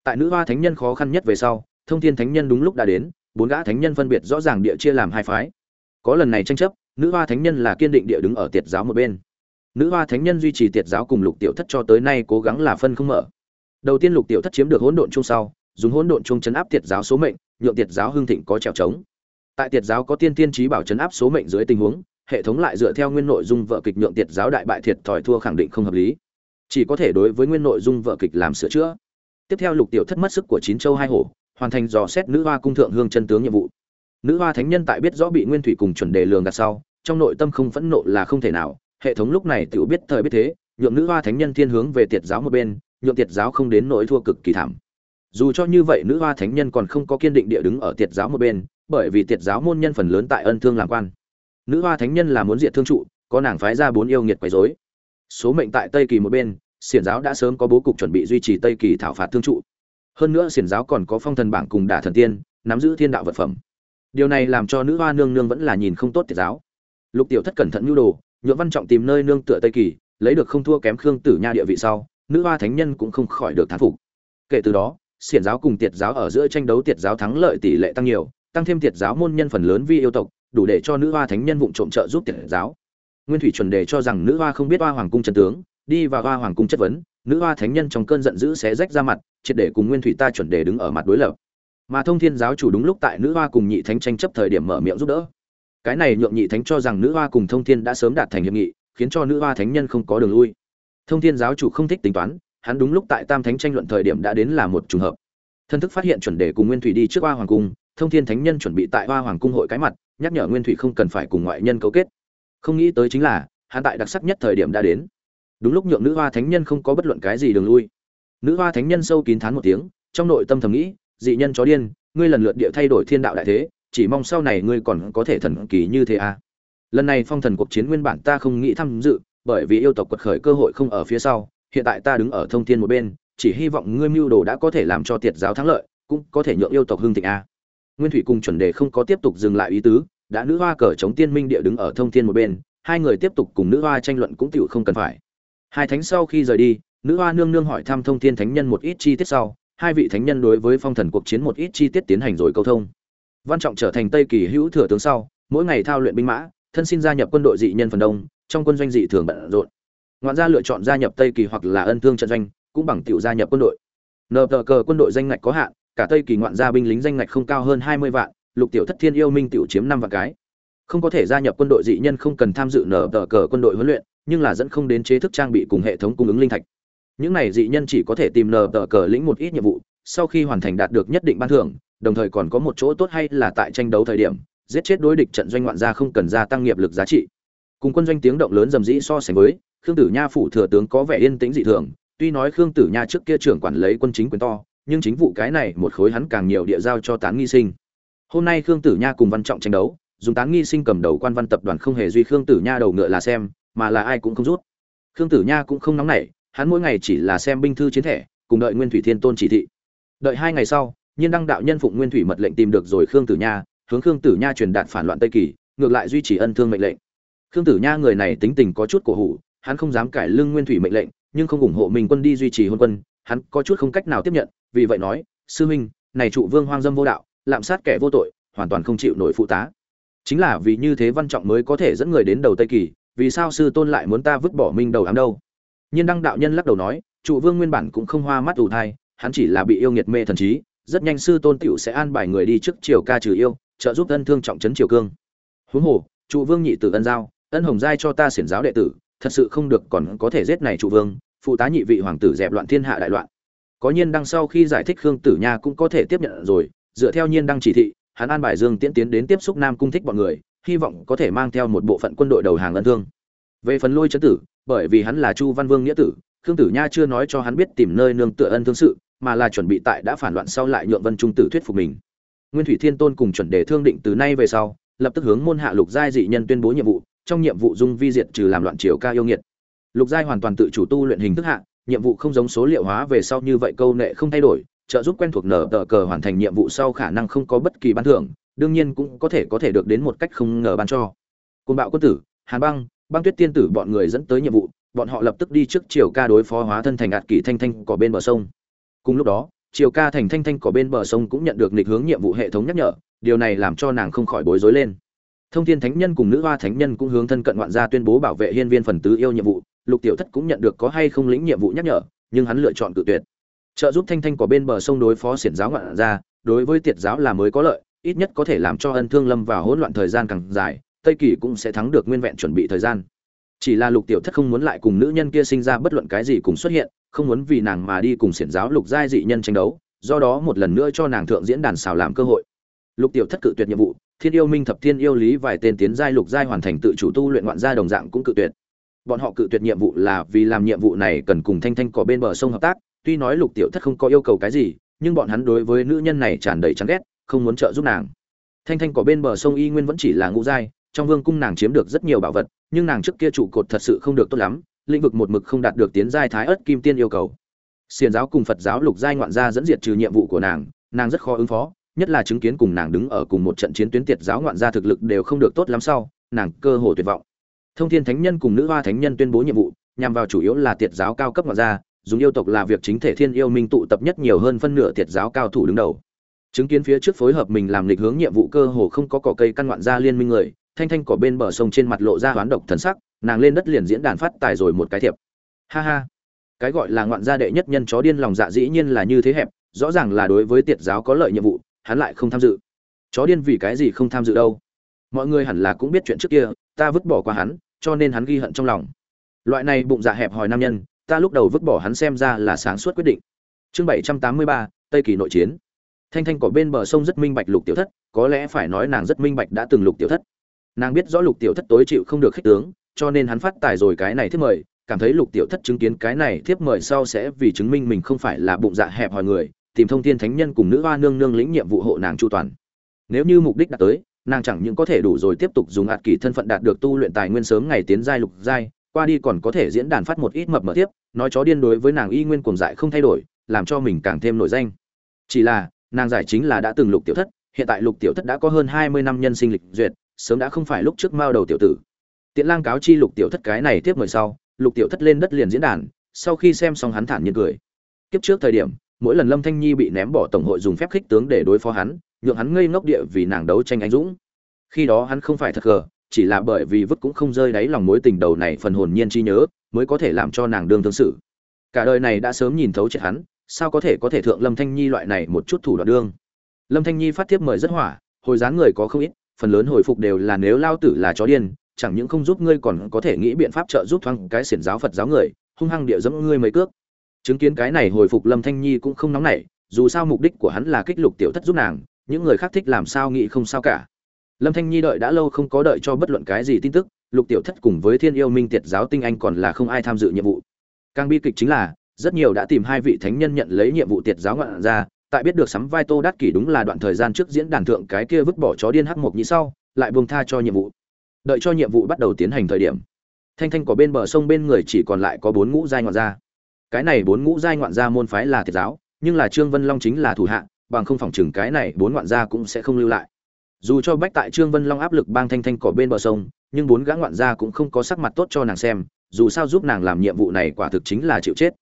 Tại nữ hoa thánh nhân khó khăn nhất về sau, thông thiên thánh nhân đúng lúc đã đến, bốn gã thánh nhân phân biệt rõ ràng địa chia làm hai phái. Có lần này tranh chấp, nữ hoa thánh nhân là kiên định địa đứng ở tiệt giáo một bên. Nữ hoa thánh nhân duy trì tiệt giáo cùng lục tiểu thất cho tới nay cố gắng là phân không mở. Đầu tiên lục tiểu thất chiếm được hỗn độn chung sau, dùng hỗn độn chung chấn áp tiệt giáo số mệnh, nhượng tiệt giáo hưng thịnh có trèo trống. Tại tiệt giáo có tiên tiên trí bảo chấn áp số mệnh dưới tình huống hệ thống lại dựa theo nguyên nội dung vợ kịch nhượng tiệt giáo đại bại thiệt thòi thua khẳng định không hợp lý. Chỉ có thể đối với nguyên nội dung vợ kịch làm sửa chữa. Tiếp theo lục tiểu thất mất sức của chín châu hai hổ, hoàn thành dò xét nữ hoa cung thượng hương chân tướng nhiệm vụ. Nữ hoa thánh nhân tại biết rõ bị nguyên thủy cùng chuẩn đề lường gạt sau, trong nội tâm không phẫn nộ là không thể nào. Hệ thống lúc này tự biết thời biết thế, nhượng nữ hoa thánh nhân thiên hướng về tiệt giáo một bên, nhượng tiệt giáo không đến nỗi thua cực kỳ thảm. Dù cho như vậy nữ hoa thánh nhân còn không có kiên định địa đứng ở tiệt giáo một bên, bởi vì tiệt giáo môn nhân phần lớn tại ân thương làm quan nữ hoa thánh nhân là muốn diệt thương trụ, có nàng phái ra bốn yêu nghiệt quấy rối. Số mệnh tại tây kỳ một bên, xiển giáo đã sớm có bố cục chuẩn bị duy trì tây kỳ thảo phạt thương trụ. Hơn nữa xiển giáo còn có phong thần bảng cùng đả thần tiên, nắm giữ thiên đạo vật phẩm. Điều này làm cho nữ hoa nương nương vẫn là nhìn không tốt tiệt giáo. Lục tiểu thất cẩn thận nhu đồ nhựa văn trọng tìm nơi nương tựa tây kỳ, lấy được không thua kém khương tử nha địa vị sau, nữ hoa thánh nhân cũng không khỏi được thán phục. Kể từ đó, xiển giáo cùng tiệt giáo ở giữa tranh đấu tiệt giáo thắng lợi tỷ lệ tăng nhiều, tăng thêm tiệt giáo môn nhân phần lớn vi yêu tộc đủ để cho nữ hoa thánh nhân vụng trộm trợ giúp tiệt giáo. Nguyên thủy chuẩn đề cho rằng nữ hoa không biết hoa hoàng cung chân tướng, đi vào hoa hoàng cung chất vấn, nữ hoa thánh nhân trong cơn giận dữ sẽ rách ra mặt, triệt để cùng nguyên thủy ta chuẩn đề đứng ở mặt đối lập. Mà thông thiên giáo chủ đúng lúc tại nữ hoa cùng nhị thánh tranh chấp thời điểm mở miệng giúp đỡ. Cái này nhượng nhị thánh cho rằng nữ hoa cùng thông thiên đã sớm đạt thành hiệp nghị, khiến cho nữ hoa thánh nhân không có đường lui. Thông thiên giáo chủ không thích tính toán, hắn đúng lúc tại tam thánh tranh luận thời điểm đã đến là một trùng hợp. Thân thức phát hiện chuẩn đề cùng nguyên thủy đi trước hoa hoàng cung thông thiên thánh nhân chuẩn bị tại hoa hoàng cung hội cái mặt, nhắc nhở nguyên thủy không cần phải cùng ngoại nhân cấu kết. Không nghĩ tới chính là hạ tại đặc sắc nhất thời điểm đã đến. Đúng lúc nhượng nữ hoa thánh nhân không có bất luận cái gì đường lui. Nữ hoa thánh nhân sâu kín thán một tiếng, trong nội tâm thầm nghĩ, dị nhân chó điên, ngươi lần lượt địa thay đổi thiên đạo đại thế, chỉ mong sau này ngươi còn có thể thần kỳ như thế à. Lần này phong thần cuộc chiến nguyên bản ta không nghĩ tham dự, bởi vì yêu tộc quật khởi cơ hội không ở phía sau, hiện tại ta đứng ở thông thiên một bên, chỉ hy vọng ngươi mưu đồ đã có thể làm cho tiệt giáo thắng lợi, cũng có thể nhượng yêu tộc hưng thịnh a nguyên thủy cùng chuẩn đề không có tiếp tục dừng lại ý tứ, đã nữ hoa cờ chống tiên minh địa đứng ở thông thiên một bên, hai người tiếp tục cùng nữ hoa tranh luận cũng tựu không cần phải. Hai thánh sau khi rời đi, nữ hoa nương nương hỏi thăm thông thiên thánh nhân một ít chi tiết sau, hai vị thánh nhân đối với phong thần cuộc chiến một ít chi tiết tiến hành rồi câu thông. Văn trọng trở thành tây kỳ hữu thừa tướng sau, mỗi ngày thao luyện binh mã, thân xin gia nhập quân đội dị nhân phần đông, trong quân doanh dị thường bận rộn. Ngoạn gia lựa chọn gia nhập tây kỳ hoặc là ân thương trận doanh, cũng bằng tiểu gia nhập quân đội. Nợ tờ cờ quân đội danh ngạch có hạn cả tây kỳ ngoạn gia binh lính danh ngạch không cao hơn hai mươi vạn, lục tiểu thất thiên yêu minh tiểu chiếm năm vạn cái. Không có thể gia nhập quân đội dị nhân không cần tham dự nở tờ cờ quân đội huấn luyện, nhưng là dẫn không đến chế thức trang bị cùng hệ thống cung ứng linh thạch. Những này dị nhân chỉ có thể tìm nở tờ cờ lĩnh một ít nhiệm vụ, sau khi hoàn thành đạt được nhất định ban thưởng, đồng thời còn có một chỗ tốt hay là tại tranh đấu thời điểm, giết chết đối địch trận doanh ngoạn gia không cần gia tăng nghiệp lực giá trị. Cùng quân doanh tiếng động lớn dầm dĩ so sánh với, khương tử nha phủ thừa tướng có vẻ yên tĩnh dị thường, tuy nói khương tử nha trước kia trưởng quản lấy quân chính quyền to nhưng chính vụ cái này một khối hắn càng nhiều địa giao cho tán nghi sinh. Hôm nay khương tử nha cùng văn trọng tranh đấu, dùng tán nghi sinh cầm đầu quan văn tập đoàn không hề duy khương tử nha đầu ngựa là xem, mà là ai cũng không rút. Khương tử nha cũng không nóng nảy, hắn mỗi ngày chỉ là xem binh thư chiến thẻ, cùng đợi nguyên thủy thiên tôn chỉ thị. Đợi hai ngày sau, nhiên đăng đạo nhân phụng nguyên thủy mật lệnh tìm được rồi khương tử nha, hướng khương tử nha truyền đạt phản loạn tây kỳ, ngược lại duy trì ân thương mệnh lệnh. Khương tử nha người này tính tình có chút cổ hủ, hắn không dám cải lưng nguyên thủy mệnh lệnh, nhưng không ủng hộ mình quân đi duy trì hôn quân, hắn có chút không cách nào tiếp nhận vì vậy nói, sư huynh, này trụ vương hoang dâm vô đạo, lạm sát kẻ vô tội, hoàn toàn không chịu nổi phụ tá. Chính là vì như thế văn trọng mới có thể dẫn người đến đầu tây kỳ, vì sao sư tôn lại muốn ta vứt bỏ minh đầu ám đâu? Nhiên đăng đạo nhân lắc đầu nói, trụ vương nguyên bản cũng không hoa mắt ủ thai, hắn chỉ là bị yêu nghiệt mê thần trí, rất nhanh sư tôn tiểu sẽ an bài người đi trước triều ca trừ yêu, trợ giúp ân thương trọng trấn triều cương. Huống hồ, trụ vương nhị tử ân giao, ân hồng giai cho ta xiển giáo đệ tử, thật sự không được còn có thể giết này trụ vương, phụ tá nhị vị hoàng tử dẹp loạn thiên hạ đại loạn có nhiên đăng sau khi giải thích khương tử nha cũng có thể tiếp nhận rồi, dựa theo nhiên đăng chỉ thị, hắn an bài dương tiễn tiến đến tiếp xúc nam cung thích bọn người, hy vọng có thể mang theo một bộ phận quân đội đầu hàng ân thương. Về phần lôi chấn tử, bởi vì hắn là chu văn vương nghĩa tử, khương tử nha chưa nói cho hắn biết tìm nơi nương tựa ân thương sự, mà là chuẩn bị tại đã phản loạn sau lại nhượng vân trung tử thuyết phục mình. Nguyên thủy thiên tôn cùng chuẩn đề thương định từ nay về sau, lập tức hướng môn hạ lục giai dị nhân tuyên bố nhiệm vụ, trong nhiệm vụ dung vi diệt trừ làm loạn triều ca yêu nghiệt. Lục giai hoàn toàn tự chủ tu luyện hình thức hạ nhiệm vụ không giống số liệu hóa về sau như vậy câu nệ không thay đổi, trợ giúp quen thuộc nở tờ cờ hoàn thành nhiệm vụ sau khả năng không có bất kỳ ban thưởng, đương nhiên cũng có thể có thể được đến một cách không ngờ ban cho. Côn bạo quân tử, hàn băng băng tuyết tiên tử bọn người dẫn tới nhiệm vụ, bọn họ lập tức đi trước triều ca đối phó hóa thân thành ạt kỳ thanh thanh có bên bờ sông. Cùng lúc đó, triều ca thành thanh thanh có bên bờ sông cũng nhận được lịch hướng nhiệm vụ hệ thống nhắc nhở, điều này làm cho nàng không khỏi bối rối lên. Thông thiên thánh nhân cùng nữ hoa thánh nhân cũng hướng thân cận ngoạn gia tuyên bố bảo vệ hiên viên phần tứ yêu nhiệm vụ lục tiểu thất cũng nhận được có hay không lĩnh nhiệm vụ nhắc nhở nhưng hắn lựa chọn cự tuyệt. Trợ giúp thanh thanh có bên bờ sông đối phó xiển giáo ngoạn ra, đối với tiệt giáo là mới có lợi ít nhất có thể làm cho ân thương lâm vào hỗn loạn thời gian càng dài tây kỳ cũng sẽ thắng được nguyên vẹn chuẩn bị thời gian. Chỉ là lục tiểu thất không muốn lại cùng nữ nhân kia sinh ra bất luận cái gì cùng xuất hiện không muốn vì nàng mà đi cùng xiển giáo lục giai dị nhân tranh đấu do đó một lần nữa cho nàng thượng diễn đàn xào làm cơ hội. Lục tiểu thất cự tuyệt nhiệm vụ thiên yêu minh thập thiên yêu lý vài tên tiến giai lục giai hoàn thành tự chủ tu luyện ngoạn gia đồng dạng cũng cự tuyệt bọn họ cự tuyệt nhiệm vụ là vì làm nhiệm vụ này cần cùng thanh thanh có bên bờ sông hợp tác, tuy nói lục tiểu thất không có yêu cầu cái gì, nhưng bọn hắn đối với nữ nhân này tràn đầy chán ghét, không muốn trợ giúp nàng. Thanh thanh có bên bờ sông y nguyên vẫn chỉ là ngũ giai, trong vương cung nàng chiếm được rất nhiều bảo vật, nhưng nàng trước kia trụ cột thật sự không được tốt lắm, lĩnh vực một mực không đạt được tiến giai thái ớt kim tiên yêu cầu. Xiền giáo cùng phật giáo lục giai ngoạn gia dẫn diệt trừ nhiệm vụ của nàng nàng rất khó ứng phó, nhất là chứng kiến cùng nàng đứng ở cùng một trận chiến tuyến tiệt giáo ngoạn gia thực lực đều không được tốt lắm sau, nàng cơ hồ tuyệt vọng thông thiên thánh nhân cùng nữ hoa thánh nhân tuyên bố nhiệm vụ, nhằm vào chủ yếu là tiệt giáo cao cấp ngoại gia, dùng yêu tộc là việc chính thể thiên yêu minh tụ tập nhất nhiều hơn phân nửa tiệt giáo cao thủ đứng đầu. Chứng kiến phía trước phối hợp mình làm lịch hướng nhiệm vụ cơ hồ không có cỏ cây căn ngoạn gia liên minh người, thanh thanh cỏ bên bờ sông trên mặt lộ ra hoán độc thần sắc, nàng lên đất liền diễn đàn phát tài rồi một cái thiệp. Ha ha. Cái gọi là ngoạn gia đệ nhất nhân chó điên lòng dạ dĩ nhiên là như thế hẹp, rõ ràng là đối với tiệt giáo có lợi nhiệm vụ, hắn lại không tham dự. Chó điên vì cái gì không tham dự đâu? Mọi người hẳn là cũng biết chuyện trước kia, ta vứt bỏ qua hắn cho nên hắn ghi hận trong lòng. Loại này bụng dạ hẹp hòi nam nhân, ta lúc đầu vứt bỏ hắn xem ra là sáng suốt quyết định. Chương bảy trăm tám mươi ba, tây kỳ nội chiến. Thanh thanh cỏ bên bờ sông rất minh bạch lục tiểu thất, có lẽ phải nói nàng rất minh bạch đã từng lục tiểu thất. Nàng biết rõ lục tiểu thất tối chịu không được khích tướng, cho nên hắn phát tài rồi cái này thiếp mời, cảm thấy lục tiểu thất chứng kiến cái này thiếp mời sau sẽ vì chứng minh mình không phải là bụng dạ hẹp hòi người, tìm thông tin thánh nhân cùng nữ hoa nương nương lĩnh nhiệm vụ hộ nàng chu toàn. Nếu như mục đích đạt tới nàng chẳng những có thể đủ rồi tiếp tục dùng ạt kỳ thân phận đạt được tu luyện tài nguyên sớm ngày tiến giai lục giai, qua đi còn có thể diễn đàn phát một ít mập mờ tiếp, nói chó điên đối với nàng y nguyên cuồng dại không thay đổi, làm cho mình càng thêm nổi danh. Chỉ là, nàng giải chính là đã từng lục tiểu thất, hiện tại lục tiểu thất đã có hơn hai mươi năm nhân sinh lịch duyệt, sớm đã không phải lúc trước mao đầu tiểu tử. Tiện lang cáo chi lục tiểu thất cái này tiếp mời sau, lục tiểu thất lên đất liền diễn đàn, sau khi xem xong hắn thản nhiên cười. Kiếp trước thời điểm, mỗi lần lâm thanh nhi bị ném bỏ tổng hội dùng phép khích tướng để đối phó hắn nhượng hắn ngây ngốc địa vì nàng đấu tranh anh dũng. Khi đó hắn không phải thật gờ, chỉ là bởi vì vứt cũng không rơi đáy lòng mối tình đầu này phần hồn nhiên chi nhớ, mới có thể làm cho nàng đương tương sự. Cả đời này đã sớm nhìn thấu chết hắn, sao có thể có thể thượng lâm thanh nhi loại này một chút thủ đoạn đương? Lâm thanh nhi phát tiếp mời rất hỏa, hồi dáng người có không ít, phần lớn hồi phục đều là nếu lao tử là chó điên, chẳng những không giúp ngươi còn có thể nghĩ biện pháp trợ giúp thoáng cái xiển giáo phật giáo người, hung hăng địa dẫm ngươi mấy cước. Chứng kiến cái này hồi phục lâm thanh nhi cũng không nóng nảy, dù sao mục đích của hắn là kích lục tiểu thất giúp nàng những người khác thích làm sao nghĩ không sao cả. Lâm thanh nhi đợi đã lâu không có đợi cho bất luận cái gì tin tức, lục tiểu thất cùng với thiên yêu minh tiệt giáo tinh anh còn là không ai tham dự nhiệm vụ. Càng bi kịch chính là, rất nhiều đã tìm hai vị thánh nhân nhận lấy nhiệm vụ tiệt giáo ngoạn ra, tại biết được sắm vai tô đắc kỷ đúng là đoạn thời gian trước diễn đàn thượng cái kia vứt bỏ chó điên hắc mộc nhĩ sau, lại buông tha cho nhiệm vụ. Đợi cho nhiệm vụ bắt đầu tiến hành thời điểm, thanh thanh có bên bờ sông bên người chỉ còn lại có bốn ngũ giai ngoạn gia. Cái này bốn ngũ giai ngoạn gia môn phái là thiệt giáo, nhưng là trương vân long chính là thủ hạ bằng không phòng chừng cái này bốn ngoạn gia cũng sẽ không lưu lại. Dù cho bách tại trương vân long áp lực bang thanh thanh cỏ bên bờ sông, nhưng bốn gã ngoạn gia cũng không có sắc mặt tốt cho nàng xem, dù sao giúp nàng làm nhiệm vụ này quả thực chính là chịu chết.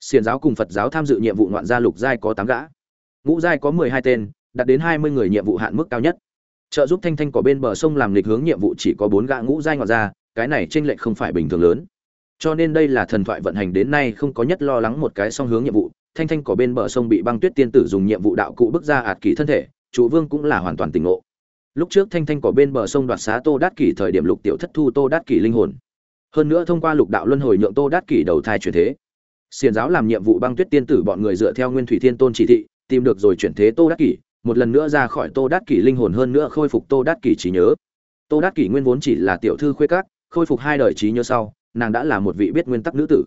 Xiền giáo cùng phật giáo tham dự nhiệm vụ ngoạn gia lục giai có tám gã. Ngũ giai có mười hai tên, đạt đến hai mươi người nhiệm vụ hạn mức cao nhất. Trợ giúp thanh thanh cỏ bên bờ sông làm lịch hướng nhiệm vụ chỉ có bốn gã ngũ giai ngoạn gia, cái này t r lệch không phải bình thường lớn cho nên đây là thần thoại vận hành đến nay không có nhất lo lắng một cái song hướng nhiệm vụ. Thanh thanh cỏ bên bờ sông bị băng tuyết tiên tử dùng nhiệm vụ đạo cụ bước ra ạt kỳ thân thể, chủ vương cũng là hoàn toàn tỉnh ngộ. Lúc trước thanh thanh có bên bờ sông đoạt xá tô đát kỷ thời điểm lục tiểu thất thu tô đát kỷ linh hồn. Hơn nữa thông qua lục đạo luân hồi nhượng tô đát kỷ đầu thai chuyển thế. Xiền giáo làm nhiệm vụ băng tuyết tiên tử bọn người dựa theo nguyên thủy thiên tôn chỉ thị, tìm được rồi chuyển thế tô đát kỷ, một lần nữa ra khỏi tô đát kỷ linh hồn hơn nữa khôi phục tô đát kỷ trí nhớ. Tô đát kỷ nguyên vốn chỉ là tiểu thư khuê các, khôi phục hai đời trí nhớ sau nàng đã là một vị biết nguyên tắc nữ tử.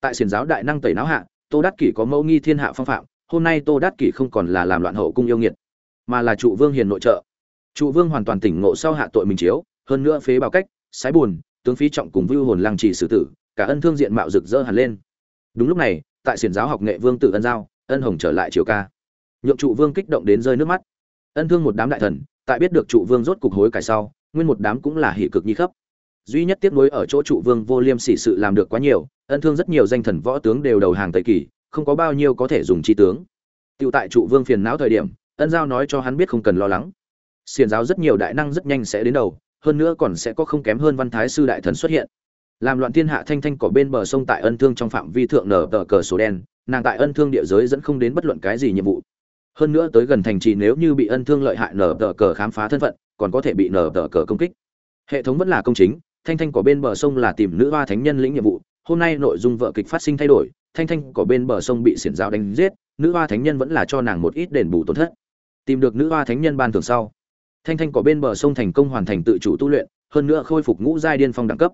Tại xiền giáo đại năng tẩy não hạ, tô đát kỷ có mẫu nghi thiên hạ phong phạm, hôm nay tô đát kỷ không còn là làm loạn hậu cung yêu nghiệt, mà là trụ vương hiền nội trợ. Trụ vương hoàn toàn tỉnh ngộ sau hạ tội mình chiếu, hơn nữa phế bảo cách, sái buồn, tướng phí trọng cùng vưu hồn lăng trì xử tử, cả ân thương diện mạo rực rỡ hẳn lên. Đúng lúc này, tại xiển giáo học nghệ vương tự ân giao, ân hồng trở lại triều ca. Nhượng trụ vương kích động đến rơi nước mắt. Ân thương một đám đại thần, tại biết được trụ vương rốt cục hối cải sau, nguyên một đám cũng là hỷ cực nhi khấp duy nhất tiếc nuối ở chỗ trụ vương vô liêm sỉ sự làm được quá nhiều ân thương rất nhiều danh thần võ tướng đều đầu hàng tây kỳ không có bao nhiêu có thể dùng chi tướng tựu tại trụ vương phiền não thời điểm, ân giao nói cho hắn biết không cần lo lắng. xiền giáo rất nhiều đại năng rất nhanh sẽ đến đầu, hơn nữa còn sẽ có không kém hơn văn thái sư đại thần xuất hiện. Làm loạn thiên hạ thanh thanh cỏ bên bờ sông tại ân thương trong phạm vi thượng nở tờ cờ số đen, nàng tại ân thương địa giới dẫn không đến bất luận cái gì nhiệm vụ. Hơn nữa tới gần thành trì nếu như bị ân thương lợi hại nở tờ cờ khám phá thân phận, còn có thể bị nở tờ cờ công kích. Hệ thống vẫn là công chính, thanh thanh của bên bờ sông là tìm nữ hoa thánh nhân lĩnh nhiệm vụ, hôm nay nội dung vợ kịch phát sinh thay đổi, thanh thanh của bên bờ sông bị xiển giáo đánh giết, nữ hoa thánh nhân vẫn là cho nàng một ít đền bù tổn thất. Tìm được nữ hoa thánh nhân ban thưởng sau thanh thanh có bên bờ sông thành công hoàn thành tự chủ tu luyện hơn nữa khôi phục ngũ giai điên phong đẳng cấp.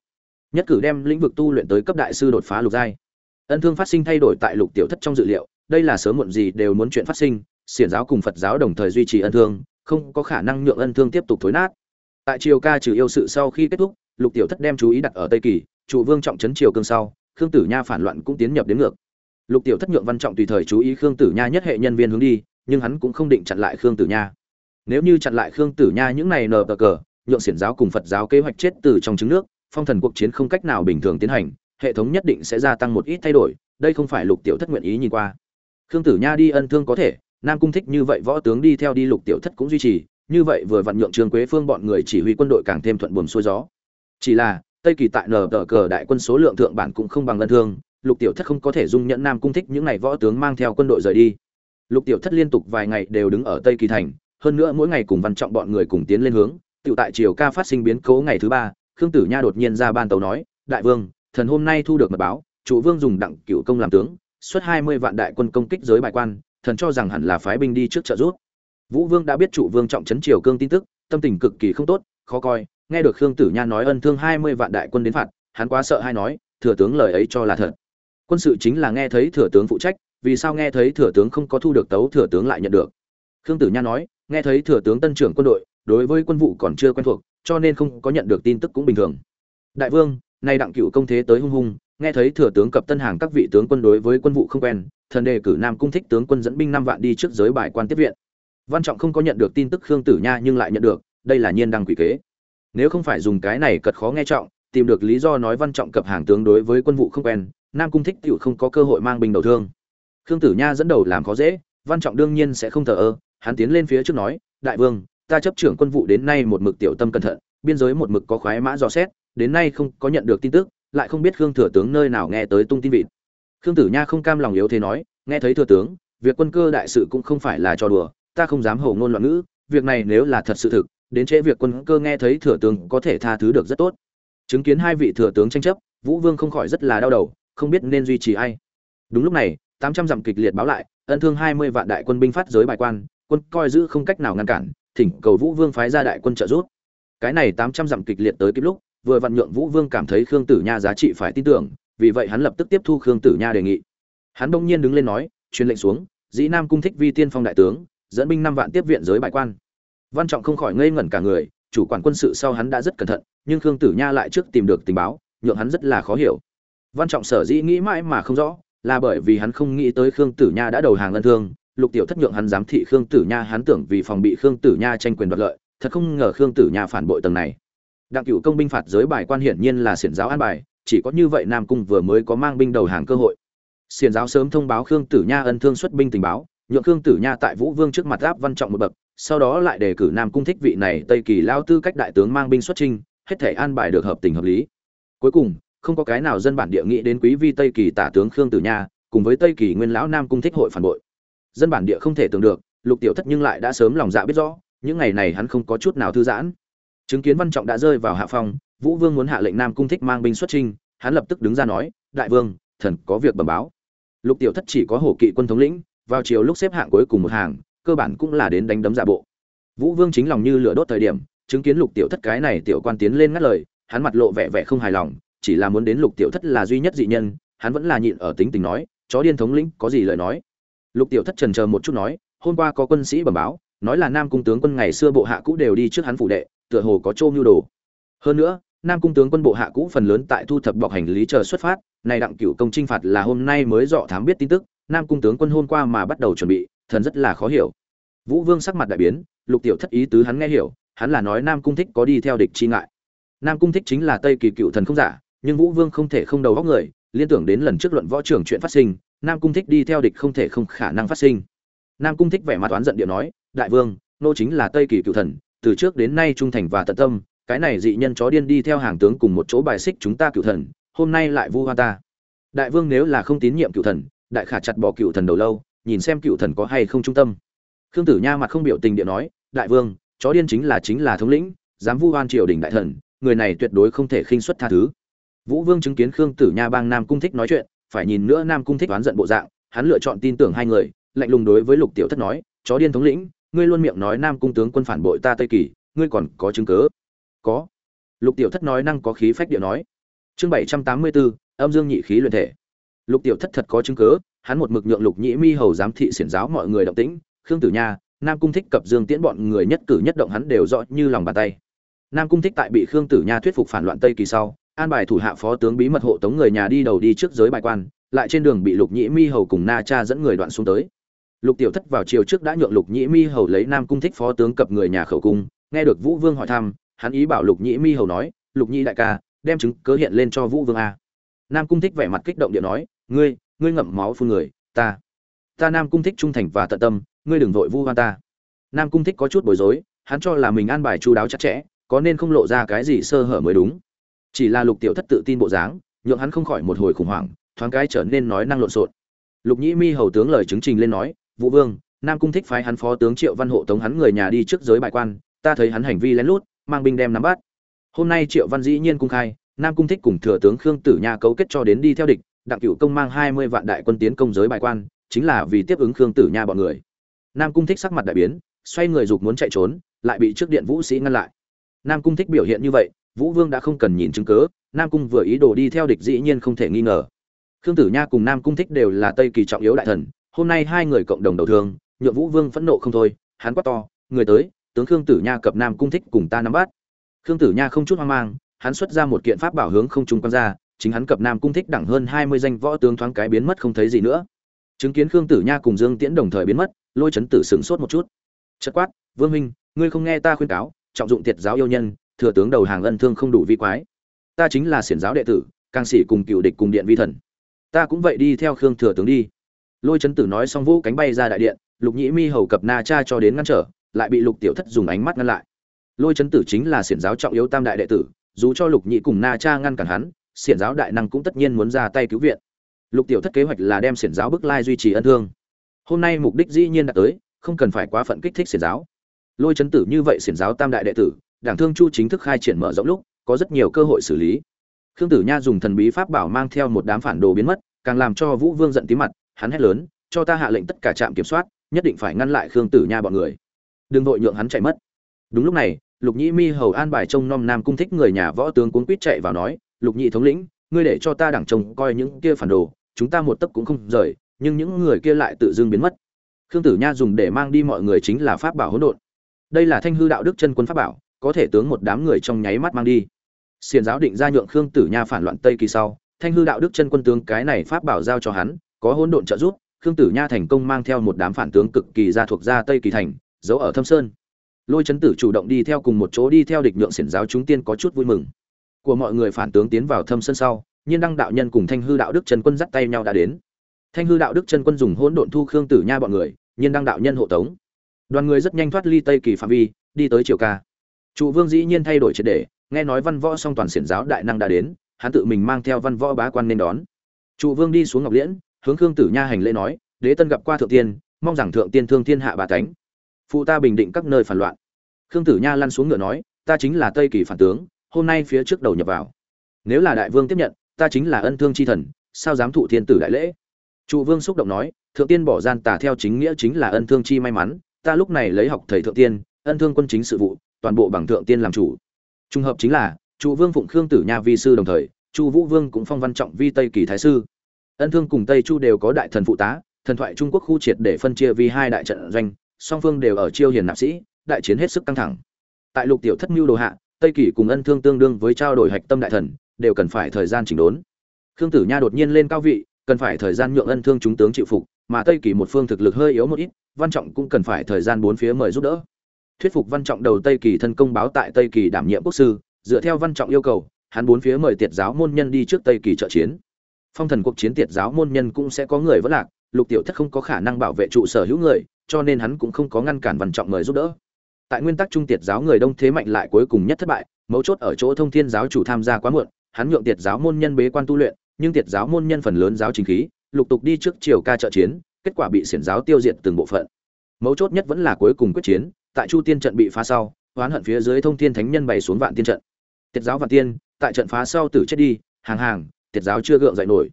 Nhất cử đem lĩnh vực tu luyện tới cấp đại sư đột phá lục giai. Ân thương phát sinh thay đổi tại lục tiểu thất trong dự liệu đây là sớm muộn gì đều muốn chuyện phát sinh xiển giáo cùng phật giáo đồng thời duy trì ân thương không có khả năng nhượng ân thương tiếp tục thối nát. Tại triều ca trừ yêu sự sau khi kết thúc lục tiểu thất đem chú ý đặt ở tây kỳ, trụ vương trọng trấn triều cương sau, khương tử nha phản loạn cũng tiến nhập đến ngược. Lục tiểu thất nhượng văn trọng tùy thời chú ý khương tử nha nhất hệ nhân viên hướng đi, nhưng hắn cũng không định chặn lại khương tử nha. Nếu như chặn lại khương tử nha những này nờ cờ cờ, nhượng xiển giáo cùng phật giáo kế hoạch chết từ trong trứng nước, phong thần cuộc chiến không cách nào bình thường tiến hành, hệ thống nhất định sẽ gia tăng một ít thay đổi, đây không phải lục tiểu thất nguyện ý nhìn qua. Khương tử nha đi ân thương có thể, nam cung thích như vậy võ tướng đi theo đi lục tiểu thất cũng duy trì, như vậy vừa vặn nhượng trương quế phương bọn người chỉ huy quân đội càng thêm thuận buồm xuôi gió chỉ là, tây kỳ tại nờ cờ đại quân số lượng thượng bản cũng không bằng ân thương, lục tiểu thất không có thể dung nhẫn nam cung thích những ngày võ tướng mang theo quân đội rời đi. Lục tiểu thất liên tục vài ngày đều đứng ở tây kỳ thành, hơn nữa mỗi ngày cùng văn trọng bọn người cùng tiến lên hướng tự tại triều ca phát sinh biến cố ngày thứ ba, khương tử nha đột nhiên ra ban tàu nói, đại vương, thần hôm nay thu được mật báo, chủ vương dùng đặng cựu công làm tướng, xuất hai mươi vạn đại quân công kích giới bài quan, thần cho rằng hẳn là phái binh đi trước trợ giúp. Vũ vương đã biết chủ vương trọng trấn triều cương tin tức, tâm tình cực kỳ không tốt, khó coi nghe được khương tử nha nói ân thương hai mươi vạn đại quân đến phạt, hắn quá sợ hay nói, thừa tướng lời ấy cho là thật. Quân sự chính là nghe thấy thừa tướng phụ trách, vì sao nghe thấy thừa tướng không có thu được tấu thừa tướng lại nhận được? Khương tử nha nói, nghe thấy thừa tướng tân trưởng quân đội, đối với quân vụ còn chưa quen thuộc, cho nên không có nhận được tin tức cũng bình thường. Đại vương, nay đặng cựu công thế tới hung hung, nghe thấy thừa tướng cập tân hàng các vị tướng quân đối với quân vụ không quen, thần đề cử nam cung thích tướng quân dẫn binh năm vạn đi trước giới bài quan tiếp viện. Văn trọng không có nhận được tin tức khương tử nha nhưng lại nhận được, đây là nhiên đăng quỷ kế nếu không phải dùng cái này cật khó nghe trọng, tìm được lý do nói văn trọng cập hàng tướng đối với quân vụ không quen, nam cung thích tựu không có cơ hội mang binh đầu thương. Khương tử nha dẫn đầu làm khó dễ, văn trọng đương nhiên sẽ không thờ ơ, hắn tiến lên phía trước nói, đại vương, ta chấp trưởng quân vụ đến nay một mực tiểu tâm cẩn thận, biên giới một mực có khoái mã dò xét, đến nay không có nhận được tin tức, lại không biết khương thừa tướng nơi nào nghe tới tung tin vịt. Khương tử nha không cam lòng yếu thế nói, nghe thấy thừa tướng, việc quân cơ đại sự cũng không phải là trò đùa, ta không dám hầu ngôn loạn ngữ, việc này nếu là thật sự thực đến trễ việc quân cơ nghe thấy thừa tướng có thể tha thứ được rất tốt. Chứng kiến hai vị thừa tướng tranh chấp, vũ vương không khỏi rất là đau đầu, không biết nên duy trì ai. Đúng lúc này, tám trăm dặm kịch liệt báo lại, ân thương hai mươi vạn đại quân binh phát giới bài quan, quân coi giữ không cách nào ngăn cản, thỉnh cầu vũ vương phái ra đại quân trợ giúp. Cái này tám trăm dặm kịch liệt tới kịp lúc, vừa vặn nhượng vũ vương cảm thấy khương tử nha giá trị phải tin tưởng, vì vậy hắn lập tức tiếp thu khương tử nha đề nghị. Hắn bỗng nhiên đứng lên nói, truyền lệnh xuống, dĩ nam cung thích vi tiên phong đại tướng, dẫn binh năm vạn tiếp viện giới bài quan văn trọng không khỏi ngây ngẩn cả người, chủ quản quân sự sau hắn đã rất cẩn thận, nhưng khương tử nha lại trước tìm được tình báo, nhượng hắn rất là khó hiểu. Văn trọng sở dĩ nghĩ mãi mà không rõ, là bởi vì hắn không nghĩ tới khương tử nha đã đầu hàng lân thương, lục tiểu thất nhượng hắn giám thị khương tử nha, hắn tưởng vì phòng bị khương tử nha tranh quyền đoạt lợi, thật không ngờ khương tử nha phản bội tầng này. Đặng cửu công binh phạt giới bài quan hiển nhiên là xiển giáo an bài, chỉ có như vậy nam cung vừa mới có mang binh đầu hàng cơ hội. Xiển giáo sớm thông báo khương tử nha ân thương xuất binh tình báo, nhượng khương tử nha tại vũ vương trước mặt áp văn trọng một bậc sau đó lại đề cử nam cung thích vị này tây kỳ lao tư cách đại tướng mang binh xuất trinh hết thể an bài được hợp tình hợp lý. Cuối cùng, không có cái nào dân bản địa nghĩ đến quý vi tây kỳ tả tướng khương tử nha cùng với tây kỳ nguyên lão nam cung thích hội phản bội. Dân bản địa không thể tưởng được, lục tiểu thất nhưng lại đã sớm lòng dạ biết rõ, những ngày này hắn không có chút nào thư giãn. Chứng kiến văn trọng đã rơi vào hạ phong, vũ vương muốn hạ lệnh nam cung thích mang binh xuất trinh hắn lập tức đứng ra nói, đại vương, thần có việc bẩm báo. Lục tiểu thất chỉ có hổ kỵ quân thống lĩnh, vào chiều lúc xếp hạng cuối cùng một hàng cơ bản cũng là đến đánh đấm giả bộ. Vũ vương chính lòng như lửa đốt thời điểm, chứng kiến lục tiểu thất cái này tiểu quan tiến lên ngắt lời, hắn mặt lộ vẻ vẻ không hài lòng, chỉ là muốn đến lục tiểu thất là duy nhất dị nhân, hắn vẫn là nhịn ở tính tình nói, chó điên thống lĩnh, có gì lời nói? Lục tiểu thất trần chờ một chút nói, hôm qua có quân sĩ bẩm báo, nói là nam cung tướng quân ngày xưa bộ hạ cũ đều đi trước hắn phủ đệ, tựa hồ có trôm nhu đồ. Hơn nữa, nam cung tướng quân bộ hạ cũ phần lớn tại thu thập bọc hành lý chờ xuất phát, này đặng cửu công trinh phạt là hôm nay mới dọ thám biết tin tức, nam cung tướng quân hôm qua mà bắt đầu chuẩn bị thần rất là khó hiểu. Vũ vương sắc mặt đại biến, lục tiểu thất ý tứ hắn nghe hiểu, hắn là nói nam cung thích có đi theo địch chi ngại. Nam cung thích chính là tây kỳ cựu thần không giả, nhưng vũ vương không thể không đầu góc người, liên tưởng đến lần trước luận võ trưởng chuyện phát sinh, nam cung thích đi theo địch không thể không khả năng phát sinh. Nam cung thích vẻ mặt oán giận điệu nói, đại vương, nô chính là tây kỳ cựu thần, từ trước đến nay trung thành và tận tâm, cái này dị nhân chó điên đi theo hàng tướng cùng một chỗ bài xích chúng ta cựu thần, hôm nay lại vu hoa ta. Đại vương nếu là không tín nhiệm cựu thần, đại khả chặt bỏ cựu thần đầu lâu nhìn xem cựu thần có hay không trung tâm. Khương tử nha mặt không biểu tình điện nói, đại vương, chó điên chính là chính là thống lĩnh, dám vu oan triều đình đại thần, người này tuyệt đối không thể khinh xuất tha thứ. Vũ vương chứng kiến khương tử nha bang nam cung thích nói chuyện, phải nhìn nữa nam cung thích oán giận bộ dạng, hắn lựa chọn tin tưởng hai người, lạnh lùng đối với lục tiểu thất nói, chó điên thống lĩnh, ngươi luôn miệng nói nam cung tướng quân phản bội ta tây kỳ, ngươi còn có chứng cớ có. Lục tiểu thất nói năng có khí phách điệu nói. Chương bảy trăm tám mươi bốn, âm dương nhị khí luyện thể. Lục tiểu thất thật có chứng cớ hắn một mực nhượng lục nhĩ mi hầu giám thị xiển giáo mọi người động tĩnh, khương tử nha, nam cung thích cập dương tiễn bọn người nhất cử nhất động hắn đều rõ như lòng bàn tay. Nam cung thích tại bị khương tử nha thuyết phục phản loạn tây kỳ sau, an bài thủ hạ phó tướng bí mật hộ tống người nhà đi đầu đi trước giới bài quan, lại trên đường bị lục nhĩ mi hầu cùng na cha dẫn người đoạn xuống tới. Lục tiểu thất vào chiều trước đã nhượng lục nhĩ mi hầu lấy nam cung thích phó tướng cập người nhà khẩu cung, nghe được vũ vương hỏi thăm, hắn ý bảo lục nhĩ mi hầu nói, lục nhĩ đại ca, đem chứng cớ hiện lên cho vũ vương a. Nam cung thích vẻ mặt kích động điện nói, ngươi ngươi ngậm máu phun người, ta ta nam cung thích trung thành và tận tâm, ngươi đừng vội vu oan ta. Nam cung thích có chút bối rối, hắn cho là mình an bài chu đáo chặt chẽ, có nên không lộ ra cái gì sơ hở mới đúng. Chỉ là lục tiểu thất tự tin bộ dáng, nhượng hắn không khỏi một hồi khủng hoảng, thoáng cái trở nên nói năng lộn xộn. Lục nhĩ mi hầu tướng lời chứng trình lên nói, vũ vương, nam cung thích phái hắn phó tướng triệu văn hộ tống hắn người nhà đi trước giới bài quan, ta thấy hắn hành vi lén lút, mang binh đem nắm bắt. Hôm nay triệu văn dĩ nhiên cung khai, nam cung thích cùng thừa tướng khương tử nha cấu kết cho đến đi theo địch đặng cửu công mang hai mươi vạn đại quân tiến công giới bài quan, chính là vì tiếp ứng khương tử nha bọn người. Nam cung thích sắc mặt đại biến, xoay người dục muốn chạy trốn, lại bị trước điện vũ sĩ ngăn lại. Nam cung thích biểu hiện như vậy, vũ vương đã không cần nhìn chứng cớ nam cung vừa ý đồ đi theo địch dĩ nhiên không thể nghi ngờ. Khương tử nha cùng nam cung thích đều là tây kỳ trọng yếu đại thần, hôm nay hai người cộng đồng đầu thương nhựa vũ vương phẫn nộ không thôi, hắn quát to, người tới, tướng khương tử nha cập nam cung thích cùng ta nắm bắt. Khương tử nha không chút hoang mang, hắn xuất ra một kiện pháp bảo hướng không trung quan ra chính hắn cập nam cung thích đẳng hơn hai mươi danh võ tướng thoáng cái biến mất không thấy gì nữa. Chứng kiến khương tử nha cùng dương tiễn đồng thời biến mất, lôi chấn tử sửng sốt một chút. Chợt quát, vương minh ngươi không nghe ta khuyên cáo, trọng dụng tiệt giáo yêu nhân, thừa tướng đầu hàng ân thương không đủ vi quái. Ta chính là xiển giáo đệ tử, càng sĩ cùng cựu địch cùng điện vi thần. Ta cũng vậy đi theo khương thừa tướng đi. Lôi chấn tử nói xong vũ cánh bay ra đại điện, lục nhĩ mi hầu cập na cha cho đến ngăn trở, lại bị lục tiểu thất dùng ánh mắt ngăn lại. Lôi chấn tử chính là xiển giáo trọng yếu tam đại đệ tử, dù cho lục nhĩ cùng na cha ngăn cản hắn xiển giáo đại năng cũng tất nhiên muốn ra tay cứu viện. Lục tiểu thất kế hoạch là đem xiển giáo bức lai duy trì ân thương. Hôm nay mục đích dĩ nhiên đã tới, không cần phải quá phận kích thích xiển giáo. Lôi chấn tử như vậy xiển giáo tam đại đệ tử, đảng thương chu chính thức khai triển mở rộng lúc, có rất nhiều cơ hội xử lý. Khương tử nha dùng thần bí pháp bảo mang theo một đám phản đồ biến mất, càng làm cho vũ vương giận tí mặt, hắn hét lớn, cho ta hạ lệnh tất cả trạm kiểm soát, nhất định phải ngăn lại khương tử nha bọn người. Đừng vội nhượng hắn chạy mất. Đúng lúc này, lục nhĩ mi hầu an bài trông nom nam cung thích người nhà võ tướng cuốn quýt chạy vào nói lục nhị thống lĩnh, ngươi để cho ta đảng trông coi những kia phản đồ, chúng ta một tấc cũng không rời, nhưng những người kia lại tự dưng biến mất. Khương tử nha dùng để mang đi mọi người chính là pháp bảo hỗn độn. Đây là thanh hư đạo đức chân quân pháp bảo, có thể tướng một đám người trong nháy mắt mang đi. Xiền giáo định ra nhượng khương tử nha phản loạn tây kỳ sau, thanh hư đạo đức chân quân tướng cái này pháp bảo giao cho hắn, có hỗn độn trợ giúp, khương tử nha thành công mang theo một đám phản tướng cực kỳ gia thuộc gia tây kỳ thành, giấu ở thâm sơn. Lôi chấn tử chủ động đi theo cùng một chỗ đi theo địch nhượng xiển giáo chúng tiên có chút vui mừng của mọi người phản tướng tiến vào thâm sân sau, nhiên đăng đạo nhân cùng thanh hư đạo đức chân quân dắt tay nhau đã đến. Thanh hư đạo đức chân quân dùng hỗn độn thu khương tử nha bọn người, nhiên đăng đạo nhân hộ tống. Đoàn người rất nhanh thoát ly tây kỳ phạm vi, đi tới triều ca. Trụ vương dĩ nhiên thay đổi triệt để, nghe nói văn võ song toàn xiển giáo đại năng đã đến, hắn tự mình mang theo văn võ bá quan nên đón. Trụ vương đi xuống ngọc liễn, hướng khương tử nha hành lễ nói, đế tân gặp qua thượng tiên, mong rằng thượng tiên thương thiên hạ bà tánh. Phụ ta bình định các nơi phản loạn. Khương tử nha lăn xuống ngựa nói, ta chính là tây kỳ phản tướng hôm nay phía trước đầu nhập vào. Nếu là đại vương tiếp nhận, ta chính là ân thương chi thần, sao dám thụ thiên tử đại lễ? Trụ vương xúc động nói, thượng tiên bỏ gian tà theo chính nghĩa chính là ân thương chi may mắn, ta lúc này lấy học thầy thượng tiên, ân thương quân chính sự vụ, toàn bộ bằng thượng tiên làm chủ. Trùng hợp chính là, trụ vương phụng khương tử nha vi sư đồng thời, chu vũ vương cũng phong văn trọng vi tây kỳ thái sư. Ân thương cùng tây chu đều có đại thần phụ tá, thần thoại trung quốc khu triệt để phân chia vì hai đại trận doanh, song phương đều ở chiêu hiền nạp sĩ, đại chiến hết sức căng thẳng. Tại lục tiểu thất mưu đồ hạ tây kỳ cùng ân thương tương đương với trao đổi hạch tâm đại thần, đều cần phải thời gian chỉnh đốn. Khương tử nha đột nhiên lên cao vị, cần phải thời gian nhượng ân thương chúng tướng chịu phục, mà tây kỳ một phương thực lực hơi yếu một ít, văn trọng cũng cần phải thời gian bốn phía mời giúp đỡ. Thuyết phục văn trọng đầu tây kỳ thân công báo tại tây kỳ đảm nhiệm quốc sư, dựa theo văn trọng yêu cầu, hắn bốn phía mời tiệt giáo môn nhân đi trước tây kỳ trợ chiến. Phong thần cuộc chiến tiệt giáo môn nhân cũng sẽ có người vất lạc, lục tiểu thất không có khả năng bảo vệ trụ sở hữu người, cho nên hắn cũng không có ngăn cản văn trọng mời giúp đỡ tại nguyên tắc trung tiệt giáo người đông thế mạnh lại cuối cùng nhất thất bại, mấu chốt ở chỗ thông thiên giáo chủ tham gia quá muộn, hắn nhượng tiệt giáo môn nhân bế quan tu luyện, nhưng tiệt giáo môn nhân phần lớn giáo chính khí, lục tục đi trước triều ca trợ chiến, kết quả bị xiển giáo tiêu diệt từng bộ phận. Mấu chốt nhất vẫn là cuối cùng quyết chiến, tại chu tiên trận bị phá sau, oán hận phía dưới thông thiên thánh nhân bày xuống vạn tiên trận. Tiệt giáo vạn tiên, tại trận phá sau tử chết đi, hàng hàng, tiệt giáo chưa gượng dậy nổi.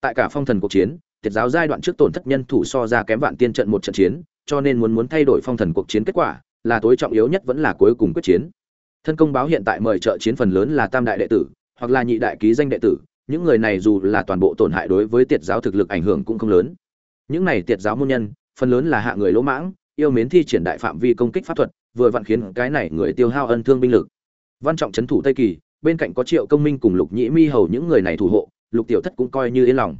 Tại cả phong thần cuộc chiến, tiệt giáo giai đoạn trước tổn thất nhân thủ so ra kém vạn tiên trận một trận chiến, cho nên muốn muốn thay đổi phong thần cuộc chiến kết quả là tối trọng yếu nhất vẫn là cuối cùng quyết chiến. Thân công báo hiện tại mời trợ chiến phần lớn là tam đại đệ tử, hoặc là nhị đại ký danh đệ tử, những người này dù là toàn bộ tổn hại đối với tiệt giáo thực lực ảnh hưởng cũng không lớn. Những này tiệt giáo môn nhân, phần lớn là hạ người lỗ mãng, yêu mến thi triển đại phạm vi công kích pháp thuật, vừa vặn khiến cái này người tiêu hao ân thương binh lực. Văn trọng trấn thủ tây kỳ, bên cạnh có triệu công minh cùng lục nhĩ mi hầu những người này thủ hộ, lục tiểu thất cũng coi như yên lòng.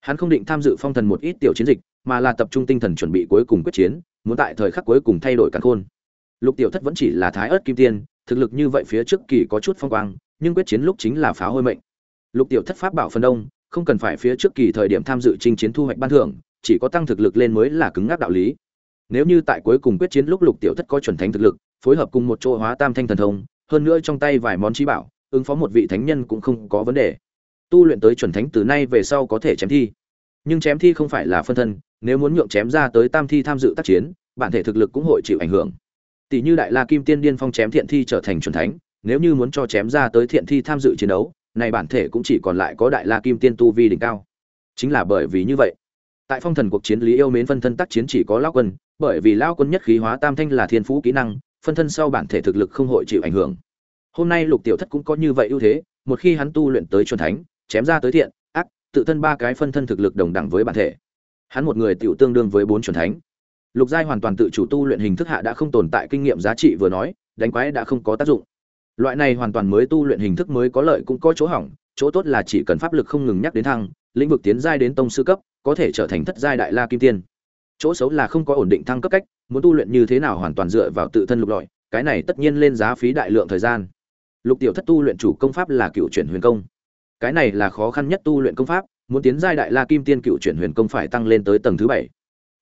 Hắn không định tham dự phong thần một ít tiểu chiến dịch, mà là tập trung tinh thần chuẩn bị cuối cùng quyết chiến, muốn tại thời khắc cuối cùng thay đổi căn khôn lục tiểu thất vẫn chỉ là thái ớt kim tiên, thực lực như vậy phía trước kỳ có chút phong quang, nhưng quyết chiến lúc chính là phá hôi mệnh. Lục tiểu thất pháp bảo phần đông, không cần phải phía trước kỳ thời điểm tham dự chinh chiến thu hoạch ban thưởng, chỉ có tăng thực lực lên mới là cứng ngắc đạo lý. Nếu như tại cuối cùng quyết chiến lúc lục tiểu thất có chuẩn thánh thực lực, phối hợp cùng một chỗ hóa tam thanh thần thông, hơn nữa trong tay vài món trí bảo, ứng phó một vị thánh nhân cũng không có vấn đề. Tu luyện tới chuẩn thánh từ nay về sau có thể chém thi. Nhưng chém thi không phải là phân thân, nếu muốn nhượng chém ra tới tam thi tham dự tác chiến, bản thể thực lực cũng hội chịu ảnh hưởng tỷ như đại la kim tiên điên phong chém thiện thi trở thành chuẩn thánh, nếu như muốn cho chém ra tới thiện thi tham dự chiến đấu, này bản thể cũng chỉ còn lại có đại la kim tiên tu vi đỉnh cao. Chính là bởi vì như vậy, tại phong thần cuộc chiến lý yêu mến phân thân tác chiến chỉ có lão quân, bởi vì lão quân nhất khí hóa tam thanh là thiên phú kỹ năng, phân thân sau bản thể thực lực không hội chịu ảnh hưởng. Hôm nay lục tiểu thất cũng có như vậy ưu thế, một khi hắn tu luyện tới chuẩn thánh, chém ra tới thiện, ác, tự thân ba cái phân thân thực lực đồng đẳng với bản thể. Hắn một người tiểu tương đương với bốn chuẩn thánh lục giai hoàn toàn tự chủ tu luyện hình thức hạ đã không tồn tại kinh nghiệm giá trị vừa nói, đánh quái đã không có tác dụng. Loại này hoàn toàn mới tu luyện hình thức mới có lợi cũng có chỗ hỏng, chỗ tốt là chỉ cần pháp lực không ngừng nhắc đến thăng, lĩnh vực tiến giai đến tông sư cấp, có thể trở thành thất giai đại la kim tiên. Chỗ xấu là không có ổn định thăng cấp cách, muốn tu luyện như thế nào hoàn toàn dựa vào tự thân lục lọi, cái này tất nhiên lên giá phí đại lượng thời gian. Lục tiểu thất tu luyện chủ công pháp là cựu chuyển huyền công. Cái này là khó khăn nhất tu luyện công pháp, muốn tiến giai đại la kim tiên cựu chuyển huyền công phải tăng lên tới tầng thứ bảy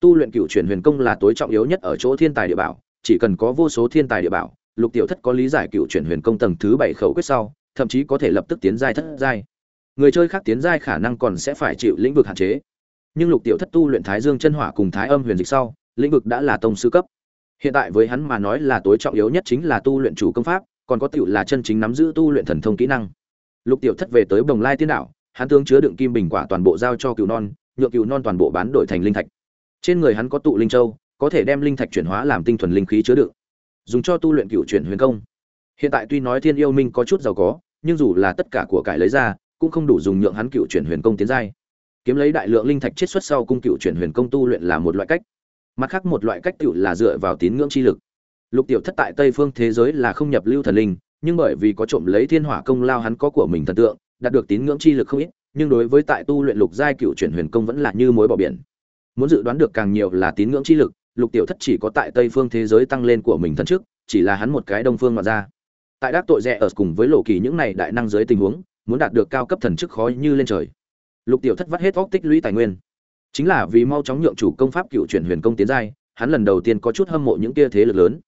tu luyện cựu chuyển huyền công là tối trọng yếu nhất ở chỗ thiên tài địa bảo, chỉ cần có vô số thiên tài địa bảo, lục tiểu thất có lý giải cựu chuyển huyền công tầng thứ bảy khẩu quyết sau, thậm chí có thể lập tức tiến giai thất giai. Người chơi khác tiến giai khả năng còn sẽ phải chịu lĩnh vực hạn chế. Nhưng lục tiểu thất tu luyện thái dương chân hỏa cùng thái âm huyền dịch sau, lĩnh vực đã là tông sư cấp. Hiện tại với hắn mà nói là tối trọng yếu nhất chính là tu luyện chủ công pháp, còn có tiểu là chân chính nắm giữ tu luyện thần thông kỹ năng. Lục tiểu thất về tới bồng lai tiên đạo hắn tướng chứa đựng kim bình quả toàn bộ giao cho cựu non nhựa cựu non toàn bộ bán đổi thành linh thạch trên người hắn có tụ linh châu, có thể đem linh thạch chuyển hóa làm tinh thuần linh khí chứa đựng, dùng cho tu luyện cựu chuyển huyền công. Hiện tại tuy nói thiên yêu minh có chút giàu có, nhưng dù là tất cả của cải lấy ra, cũng không đủ dùng nhượng hắn cựu chuyển huyền công tiến giai. Kiếm lấy đại lượng linh thạch chiết xuất sau cung cựu chuyển huyền công tu luyện là một loại cách. Mặt khác một loại cách cựu là dựa vào tín ngưỡng chi lực. Lục tiểu thất tại tây phương thế giới là không nhập lưu thần linh, nhưng bởi vì có trộm lấy thiên hỏa công lao hắn có của mình thần tượng, đạt được tín ngưỡng chi lực không ít, nhưng đối với tại tu luyện lục giai cựu chuyển huyền công vẫn là như mối bỏ biển muốn dự đoán được càng nhiều là tín ngưỡng chi lực, lục tiểu thất chỉ có tại tây phương thế giới tăng lên của mình thần trước, chỉ là hắn một cái đông phương mà ra. Tại đắc tội rẻ ở cùng với lộ kỳ những này đại năng dưới tình huống, muốn đạt được cao cấp thần chức khó như lên trời. Lục tiểu thất vắt hết óc tích lũy tài nguyên. Chính là vì mau chóng nhượng chủ công pháp cựu chuyển huyền công tiến giai, hắn lần đầu tiên có chút hâm mộ những kia thế lực lớn.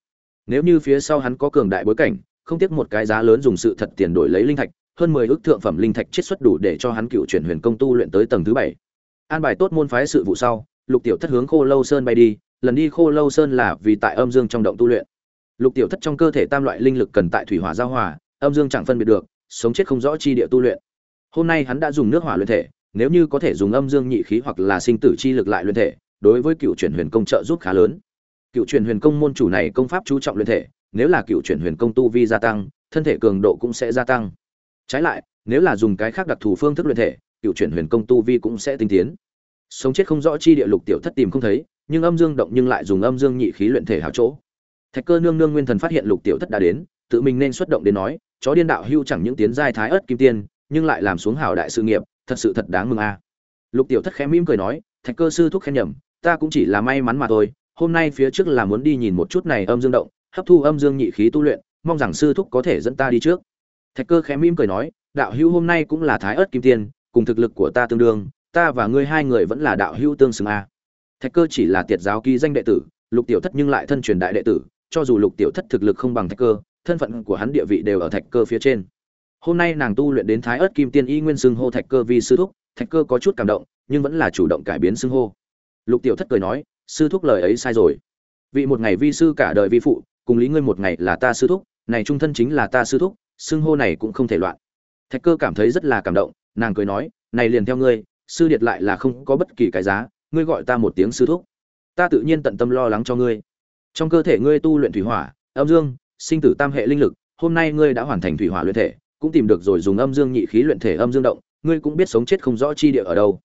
Nếu như phía sau hắn có cường đại bối cảnh, không tiếc một cái giá lớn dùng sự thật tiền đổi lấy linh thạch, hơn mười ước thượng phẩm linh thạch chiết xuất đủ để cho hắn cựu chuyển huyền công tu luyện tới tầng thứ bảy. An bài tốt môn phái sự vụ sau lục tiểu thất hướng khô lâu sơn bay đi, lần đi khô lâu sơn là vì tại âm dương trong động tu luyện. Lục tiểu thất trong cơ thể tam loại linh lực cần tại thủy hỏa giao hòa, âm dương chẳng phân biệt được, sống chết không rõ chi địa tu luyện. Hôm nay hắn đã dùng nước hỏa luyện thể, nếu như có thể dùng âm dương nhị khí hoặc là sinh tử chi lực lại luyện thể, đối với cựu chuyển huyền công trợ giúp khá lớn. Cựu chuyển huyền công môn chủ này công pháp chú trọng luyện thể, nếu là cựu chuyển huyền công tu vi gia tăng, thân thể cường độ cũng sẽ gia tăng. Trái lại, nếu là dùng cái khác đặc thù phương thức luyện thể, cựu chuyển huyền công tu vi cũng sẽ tinh tiến sống chết không rõ chi địa lục tiểu thất tìm không thấy, nhưng âm dương động nhưng lại dùng âm dương nhị khí luyện thể hào chỗ. Thạch cơ nương nương nguyên thần phát hiện lục tiểu thất đã đến, tự mình nên xuất động đến nói, chó điên đạo hưu chẳng những tiến giai thái ớt kim tiên, nhưng lại làm xuống hào đại sự nghiệp, thật sự thật đáng mừng a. Lục tiểu thất khẽ mỉm cười nói, thạch cơ sư thúc khen nhầm, ta cũng chỉ là may mắn mà thôi, hôm nay phía trước là muốn đi nhìn một chút này âm dương động, hấp thu âm dương nhị khí tu luyện, mong rằng sư thúc có thể dẫn ta đi trước. Thạch cơ khẽ mỉm cười nói, đạo hưu hôm nay cũng là thái ớt kim tiên, cùng thực lực của ta tương đương ta và ngươi hai người vẫn là đạo hữu tương xứng a. Thạch cơ chỉ là tiệt giáo ký danh đệ tử, lục tiểu thất nhưng lại thân truyền đại đệ tử, cho dù lục tiểu thất thực lực không bằng thạch cơ, thân phận của hắn địa vị đều ở thạch cơ phía trên. Hôm nay nàng tu luyện đến thái Ức kim tiên y nguyên xưng hô thạch cơ Vi sư thúc, thạch cơ có chút cảm động, nhưng vẫn là chủ động cải biến xưng hô. Lục tiểu thất cười nói, sư thúc lời ấy sai rồi. Vị một ngày vi sư cả đời vi phụ, cùng lý ngươi một ngày là ta sư thúc, này trung thân chính là ta sư thúc, xưng hô này cũng không thể loạn. Thạch cơ cảm thấy rất là cảm động, nàng cười nói, này liền theo ngươi sư điệt lại là không có bất kỳ cái giá, ngươi gọi ta một tiếng sư thúc. Ta tự nhiên tận tâm lo lắng cho ngươi. Trong cơ thể ngươi tu luyện thủy hỏa, âm dương, sinh tử tam hệ linh lực, hôm nay ngươi đã hoàn thành thủy hỏa luyện thể, cũng tìm được rồi dùng âm dương nhị khí luyện thể âm dương động, ngươi cũng biết sống chết không rõ chi địa ở đâu.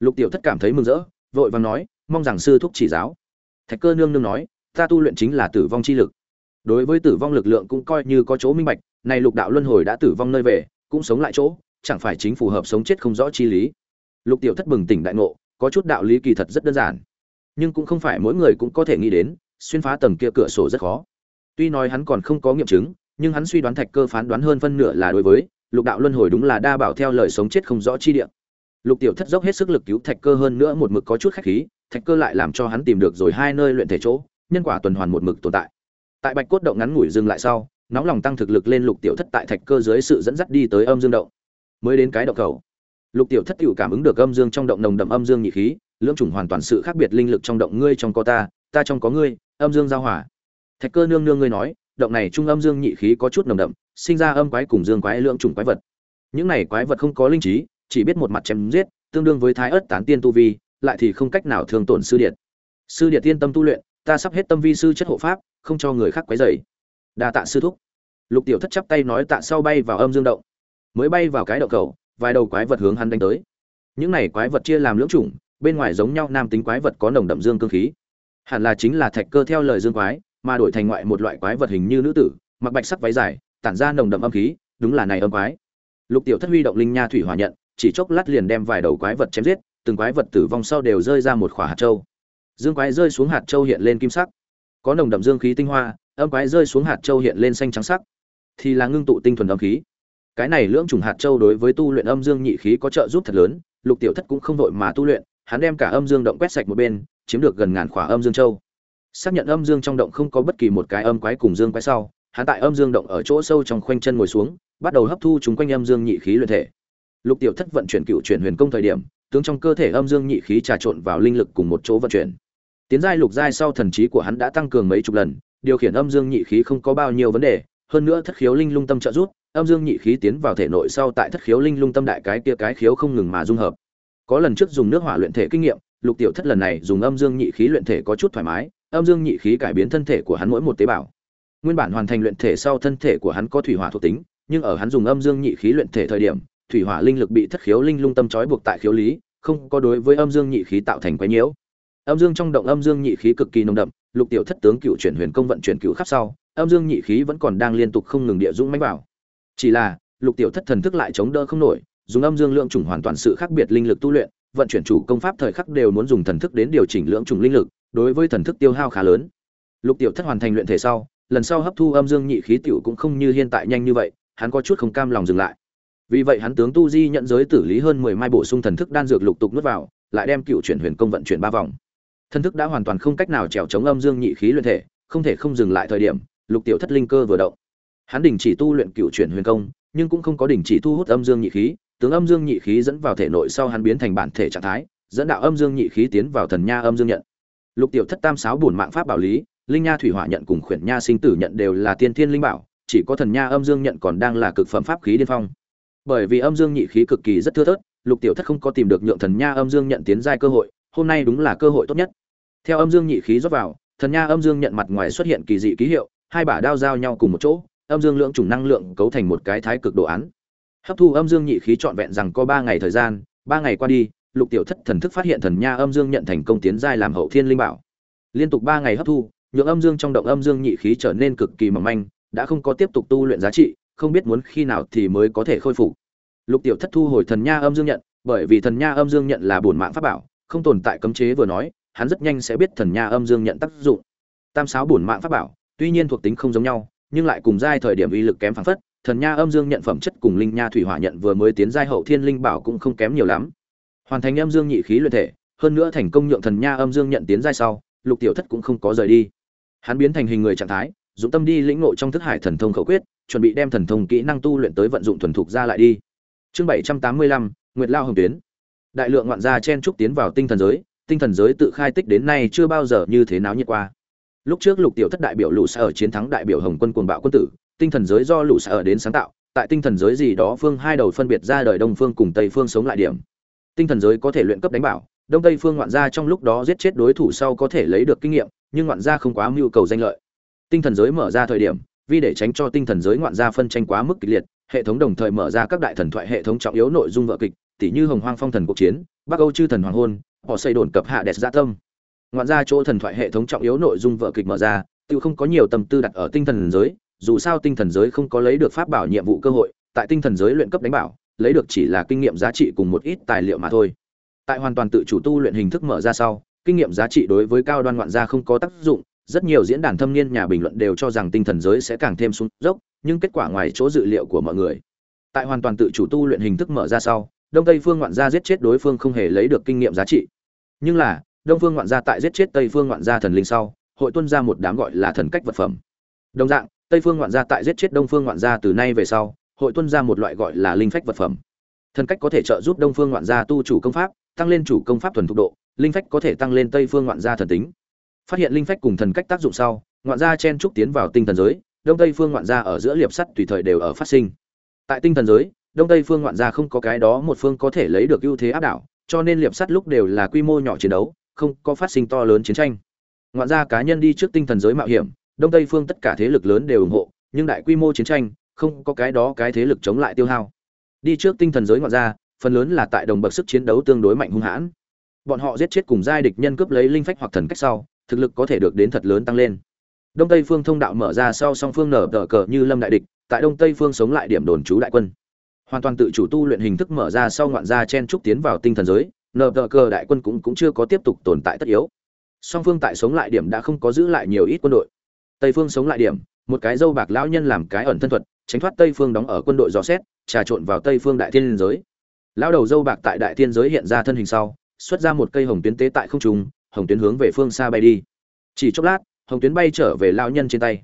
Lục tiểu thất cảm thấy mừng rỡ, vội vàng nói, mong rằng sư thúc chỉ giáo. Thạch cơ nương nương nói, ta tu luyện chính là tử vong chi lực. Đối với tử vong lực lượng cũng coi như có chỗ minh bạch, này lục đạo luân hồi đã tử vong nơi về, cũng sống lại chỗ, chẳng phải chính phù hợp sống chết không rõ chi lý lục tiểu thất bừng tỉnh đại ngộ, có chút đạo lý kỳ thật rất đơn giản. Nhưng cũng không phải mỗi người cũng có thể nghĩ đến, xuyên phá tầng kia cửa sổ rất khó. Tuy nói hắn còn không có nghiệm chứng, nhưng hắn suy đoán thạch cơ phán đoán hơn phân nửa là đối với, lục đạo luân hồi đúng là đa bảo theo lời sống chết không rõ chi địa. Lục tiểu thất dốc hết sức lực cứu thạch cơ hơn nữa một mực có chút khách khí, thạch cơ lại làm cho hắn tìm được rồi hai nơi luyện thể chỗ, nhân quả tuần hoàn một mực tồn tại. Tại bạch cốt động ngắn ngủi dừng lại sau, nóng lòng tăng thực lực lên lục tiểu thất tại thạch cơ dưới sự dẫn dắt đi tới âm dương động. Mới đến cái động cầu lục tiểu thất tiểu cảm ứng được âm dương trong động nồng đậm âm dương nhị khí, lưỡng chủng hoàn toàn sự khác biệt linh lực trong động ngươi trong có ta ta trong có ngươi, âm dương giao hòa. Thạch cơ nương nương ngươi nói, động này trung âm dương nhị khí có chút nồng đậm, sinh ra âm quái cùng dương quái lưỡng chủng quái vật. Những này quái vật không có linh trí, chỉ biết một mặt chém giết, tương đương với thái ớt tán tiên tu vi, lại thì không cách nào thương tổn sư điện sư điện tiên tâm tu luyện, ta sắp hết tâm vi sư chất hộ pháp, không cho người khác quấy rầy. Đa tạ sư thúc. Lục tiểu thất chắp tay nói tạ sau bay vào âm dương động. Mới bay vào cái động cầu vài đầu quái vật hướng hắn đánh tới. Những này quái vật chia làm lưỡng chủng, bên ngoài giống nhau nam tính quái vật có nồng đậm dương cương khí. Hẳn là chính là thạch cơ theo lời dương quái, mà đổi thành ngoại một loại quái vật hình như nữ tử, mặc bạch sắc váy dài, tản ra nồng đậm âm khí, đúng là này âm quái. Lục tiểu thất huy động linh nha thủy hỏa nhận, chỉ chốc lát liền đem vài đầu quái vật chém giết, từng quái vật tử vong sau đều rơi ra một khỏa hạt châu. Dương quái rơi xuống hạt châu hiện lên kim sắc. Có nồng đậm dương khí tinh hoa, âm quái rơi xuống hạt châu hiện lên xanh trắng sắc. Thì là ngưng tụ tinh thuần âm khí cái này lưỡng trùng hạt châu đối với tu luyện âm dương nhị khí có trợ giúp thật lớn, lục tiểu thất cũng không vội mà tu luyện, hắn đem cả âm dương động quét sạch một bên, chiếm được gần ngàn khỏa âm dương châu. Xác nhận âm dương trong động không có bất kỳ một cái âm quái cùng dương quái sau, hắn tại âm dương động ở chỗ sâu trong khoanh chân ngồi xuống, bắt đầu hấp thu chúng quanh âm dương nhị khí luyện thể. Lục tiểu thất vận chuyển cựu chuyển huyền công thời điểm, tướng trong cơ thể âm dương nhị khí trà trộn vào linh lực cùng một chỗ vận chuyển. Tiến giai lục giai sau thần trí của hắn đã tăng cường mấy chục lần, điều khiển âm dương nhị khí không có bao nhiêu vấn đề, hơn nữa thất khiếu linh lung tâm trợ giúp âm dương nhị khí tiến vào thể nội sau tại thất khiếu linh lung tâm đại cái kia cái khiếu không ngừng mà dung hợp. Có lần trước dùng nước hỏa luyện thể kinh nghiệm, lục tiểu thất lần này dùng âm dương nhị khí luyện thể có chút thoải mái, âm dương nhị khí cải biến thân thể của hắn mỗi một tế bào. Nguyên bản hoàn thành luyện thể sau thân thể của hắn có thủy hỏa thuộc tính, nhưng ở hắn dùng âm dương nhị khí luyện thể thời điểm, thủy hỏa linh lực bị thất khiếu linh lung tâm trói buộc tại khiếu lý, không có đối với âm dương nhị khí tạo thành quái nhiễu. Âm dương trong động âm dương nhị khí cực kỳ nồng đậm, lục tiểu thất tướng cựu chuyển huyền công vận chuyển cựu khắp sau, âm dương nhị khí vẫn còn đang liên tục không ngừng địa dũng mãnh vào chỉ là, lục tiểu thất thần thức lại chống đỡ không nổi, dùng âm dương lượng chủng hoàn toàn sự khác biệt linh lực tu luyện, vận chuyển chủ công pháp thời khắc đều muốn dùng thần thức đến điều chỉnh lượng chủng linh lực, đối với thần thức tiêu hao khá lớn. Lục tiểu thất hoàn thành luyện thể sau, lần sau hấp thu âm dương nhị khí tiểu cũng không như hiện tại nhanh như vậy, hắn có chút không cam lòng dừng lại. Vì vậy hắn tướng tu di nhận giới tử lý hơn mười mai bổ sung thần thức đan dược lục tục nuốt vào, lại đem cựu chuyển huyền công vận chuyển ba vòng. Thần thức đã hoàn toàn không cách nào trèo chống âm dương nhị khí luyện thể, không thể không dừng lại thời điểm, lục tiểu thất linh cơ vừa động hắn đình chỉ tu luyện cựu chuyển huyền công, nhưng cũng không có đình chỉ thu hút âm dương nhị khí, tướng âm dương nhị khí dẫn vào thể nội sau hắn biến thành bản thể trạng thái, dẫn đạo âm dương nhị khí tiến vào thần nha âm dương nhận. Lục tiểu thất tam sáu bổn mạng pháp bảo lý, linh nha thủy hỏa nhận cùng khuyển nha sinh tử nhận đều là tiên thiên linh bảo, chỉ có thần nha âm dương nhận còn đang là cực phẩm pháp khí điên phong. Bởi vì âm dương nhị khí cực kỳ rất thưa thớt, lục tiểu thất không có tìm được nhượng thần nha âm dương nhận tiến giai cơ hội, hôm nay đúng là cơ hội tốt nhất. Theo âm dương nhị khí rót vào, thần nha âm dương nhận mặt ngoài xuất hiện kỳ dị ký hiệu, hai bả đao giao nhau cùng một chỗ âm dương lượng chủng năng lượng cấu thành một cái thái cực đồ án. Hấp thu âm dương nhị khí trọn vẹn rằng có ba ngày thời gian, ba ngày qua đi, lục tiểu thất thần thức phát hiện thần nha âm dương nhận thành công tiến giai làm hậu thiên linh bảo. Liên tục ba ngày hấp thu, nhượng âm dương trong động âm dương nhị khí trở nên cực kỳ mỏng manh, đã không có tiếp tục tu luyện giá trị, không biết muốn khi nào thì mới có thể khôi phục. Lục tiểu thất thu hồi thần nha âm dương nhận, bởi vì thần nha âm dương nhận là bổn mạng pháp bảo, không tồn tại cấm chế vừa nói, hắn rất nhanh sẽ biết thần nha âm dương nhận tác dụng. Tam sáu bổn mạng pháp bảo, tuy nhiên thuộc tính không giống nhau nhưng lại cùng giai thời điểm uy lực kém phảng phất, thần nha âm dương nhận phẩm chất cùng linh nha thủy hỏa nhận vừa mới tiến giai hậu thiên linh bảo cũng không kém nhiều lắm. Hoàn thành âm dương nhị khí luyện thể, hơn nữa thành công nhượng thần nha âm dương nhận tiến giai sau, lục tiểu thất cũng không có rời đi. Hắn biến thành hình người trạng thái dũng tâm đi lĩnh ngộ trong thức hải thần thông khẩu quyết, chuẩn bị đem thần thông kỹ năng tu luyện tới vận dụng thuần thục ra lại đi. Chương bảy trăm tám mươi lăm, nguyệt lao hồng tuyến. Đại lượng ngoạn gia chen trúc tiến vào tinh thần giới, tinh thần giới tự khai tích đến nay chưa bao giờ như thế nào nhiệt qua lúc trước lục tiểu thất đại biểu lũ sở chiến thắng đại biểu hồng quân cuồng bạo quân tử, tinh thần giới do lũ sở đến sáng tạo, tại tinh thần giới gì đó phương hai đầu phân biệt ra đời đông phương cùng tây phương sống lại điểm. Tinh thần giới có thể luyện cấp đánh bảo đông tây phương ngoạn gia trong lúc đó giết chết đối thủ sau có thể lấy được kinh nghiệm, nhưng ngoạn gia không quá mưu cầu danh lợi. Tinh thần giới mở ra thời điểm, vì để tránh cho tinh thần giới ngoạn gia phân tranh quá mức kịch liệt, hệ thống đồng thời mở ra các đại thần thoại hệ thống trọng yếu nội dung vợ kịch tỷ như hồng hoang phong thần cuộc chiến, bắc âu chư thần hoàng hôn, họ xây đồn cập hạ đẹp gia tâm ngoạn ra chỗ thần thoại hệ thống trọng yếu nội dung vợ kịch mở ra tự không có nhiều tâm tư đặt ở tinh thần giới, dù sao tinh thần giới không có lấy được pháp bảo nhiệm vụ cơ hội, tại tinh thần giới luyện cấp đánh bảo, lấy được chỉ là kinh nghiệm giá trị cùng một ít tài liệu mà thôi. Tại hoàn toàn tự chủ tu luyện hình thức mở ra sau, kinh nghiệm giá trị đối với cao đoan ngoạn gia không có tác dụng, rất nhiều diễn đàn thâm niên nhà bình luận đều cho rằng tinh thần giới sẽ càng thêm xuống dốc, nhưng kết quả ngoài chỗ dự liệu của mọi người. Tại hoàn toàn tự chủ tu luyện hình thức mở ra sau, đông tây phương ngoạn gia giết chết đối phương không hề lấy được kinh nghiệm giá trị. Nhưng là đông phương ngoạn gia tại giết chết tây phương ngoạn gia thần linh sau, hội tuân ra một đám gọi là thần cách vật phẩm. Đồng dạng, tây phương ngoạn gia tại giết chết đông phương ngoạn gia từ nay về sau, hội tuân ra một loại gọi là linh phách vật phẩm. Thần cách có thể trợ giúp đông phương ngoạn gia tu chủ công pháp, tăng lên chủ công pháp thuần thục độ, linh phách có thể tăng lên tây phương ngoạn gia thần tính. Phát hiện linh phách cùng thần cách tác dụng sau, ngoạn gia chen trúc tiến vào tinh thần giới, đông tây phương ngoạn gia ở giữa liệp sắt tùy thời đều ở phát sinh. Tại tinh thần giới, đông tây phương ngoạn gia không có cái đó một phương có thể lấy được ưu thế áp đảo, cho nên liệp sắt lúc đều là quy mô nhỏ chiến đấu không có phát sinh to lớn chiến tranh. Ngoạn gia cá nhân đi trước tinh thần giới mạo hiểm, đông tây phương tất cả thế lực lớn đều ủng hộ, nhưng đại quy mô chiến tranh, không có cái đó cái thế lực chống lại tiêu hao. Đi trước tinh thần giới ngoạn gia, phần lớn là tại đồng bậc sức chiến đấu tương đối mạnh hung hãn. Bọn họ giết chết cùng giai địch nhân cướp lấy linh phách hoặc thần cách sau, thực lực có thể được đến thật lớn tăng lên. Đông tây phương thông đạo mở ra sau song phương nở tờ cờ như lâm đại địch, tại đông tây phương sống lại điểm đồn trú đại quân. Hoàn toàn tự chủ tu luyện hình thức mở ra sau ngoạn gia chen trúc tiến vào tinh thần giới nờ tờ cờ đại quân cũng cũng chưa có tiếp tục tồn tại tất yếu. Song phương tại sống lại điểm đã không có giữ lại nhiều ít quân đội. Tây phương sống lại điểm, một cái dâu bạc lão nhân làm cái ẩn thân thuật, tránh thoát tây phương đóng ở quân đội dò xét, trà trộn vào tây phương đại thiên giới. Lão đầu dâu bạc tại đại thiên giới hiện ra thân hình sau, xuất ra một cây hồng tuyến tế tại không trung, hồng tuyến hướng về phương xa bay đi. Chỉ chốc lát, hồng tuyến bay trở về lão nhân trên tay.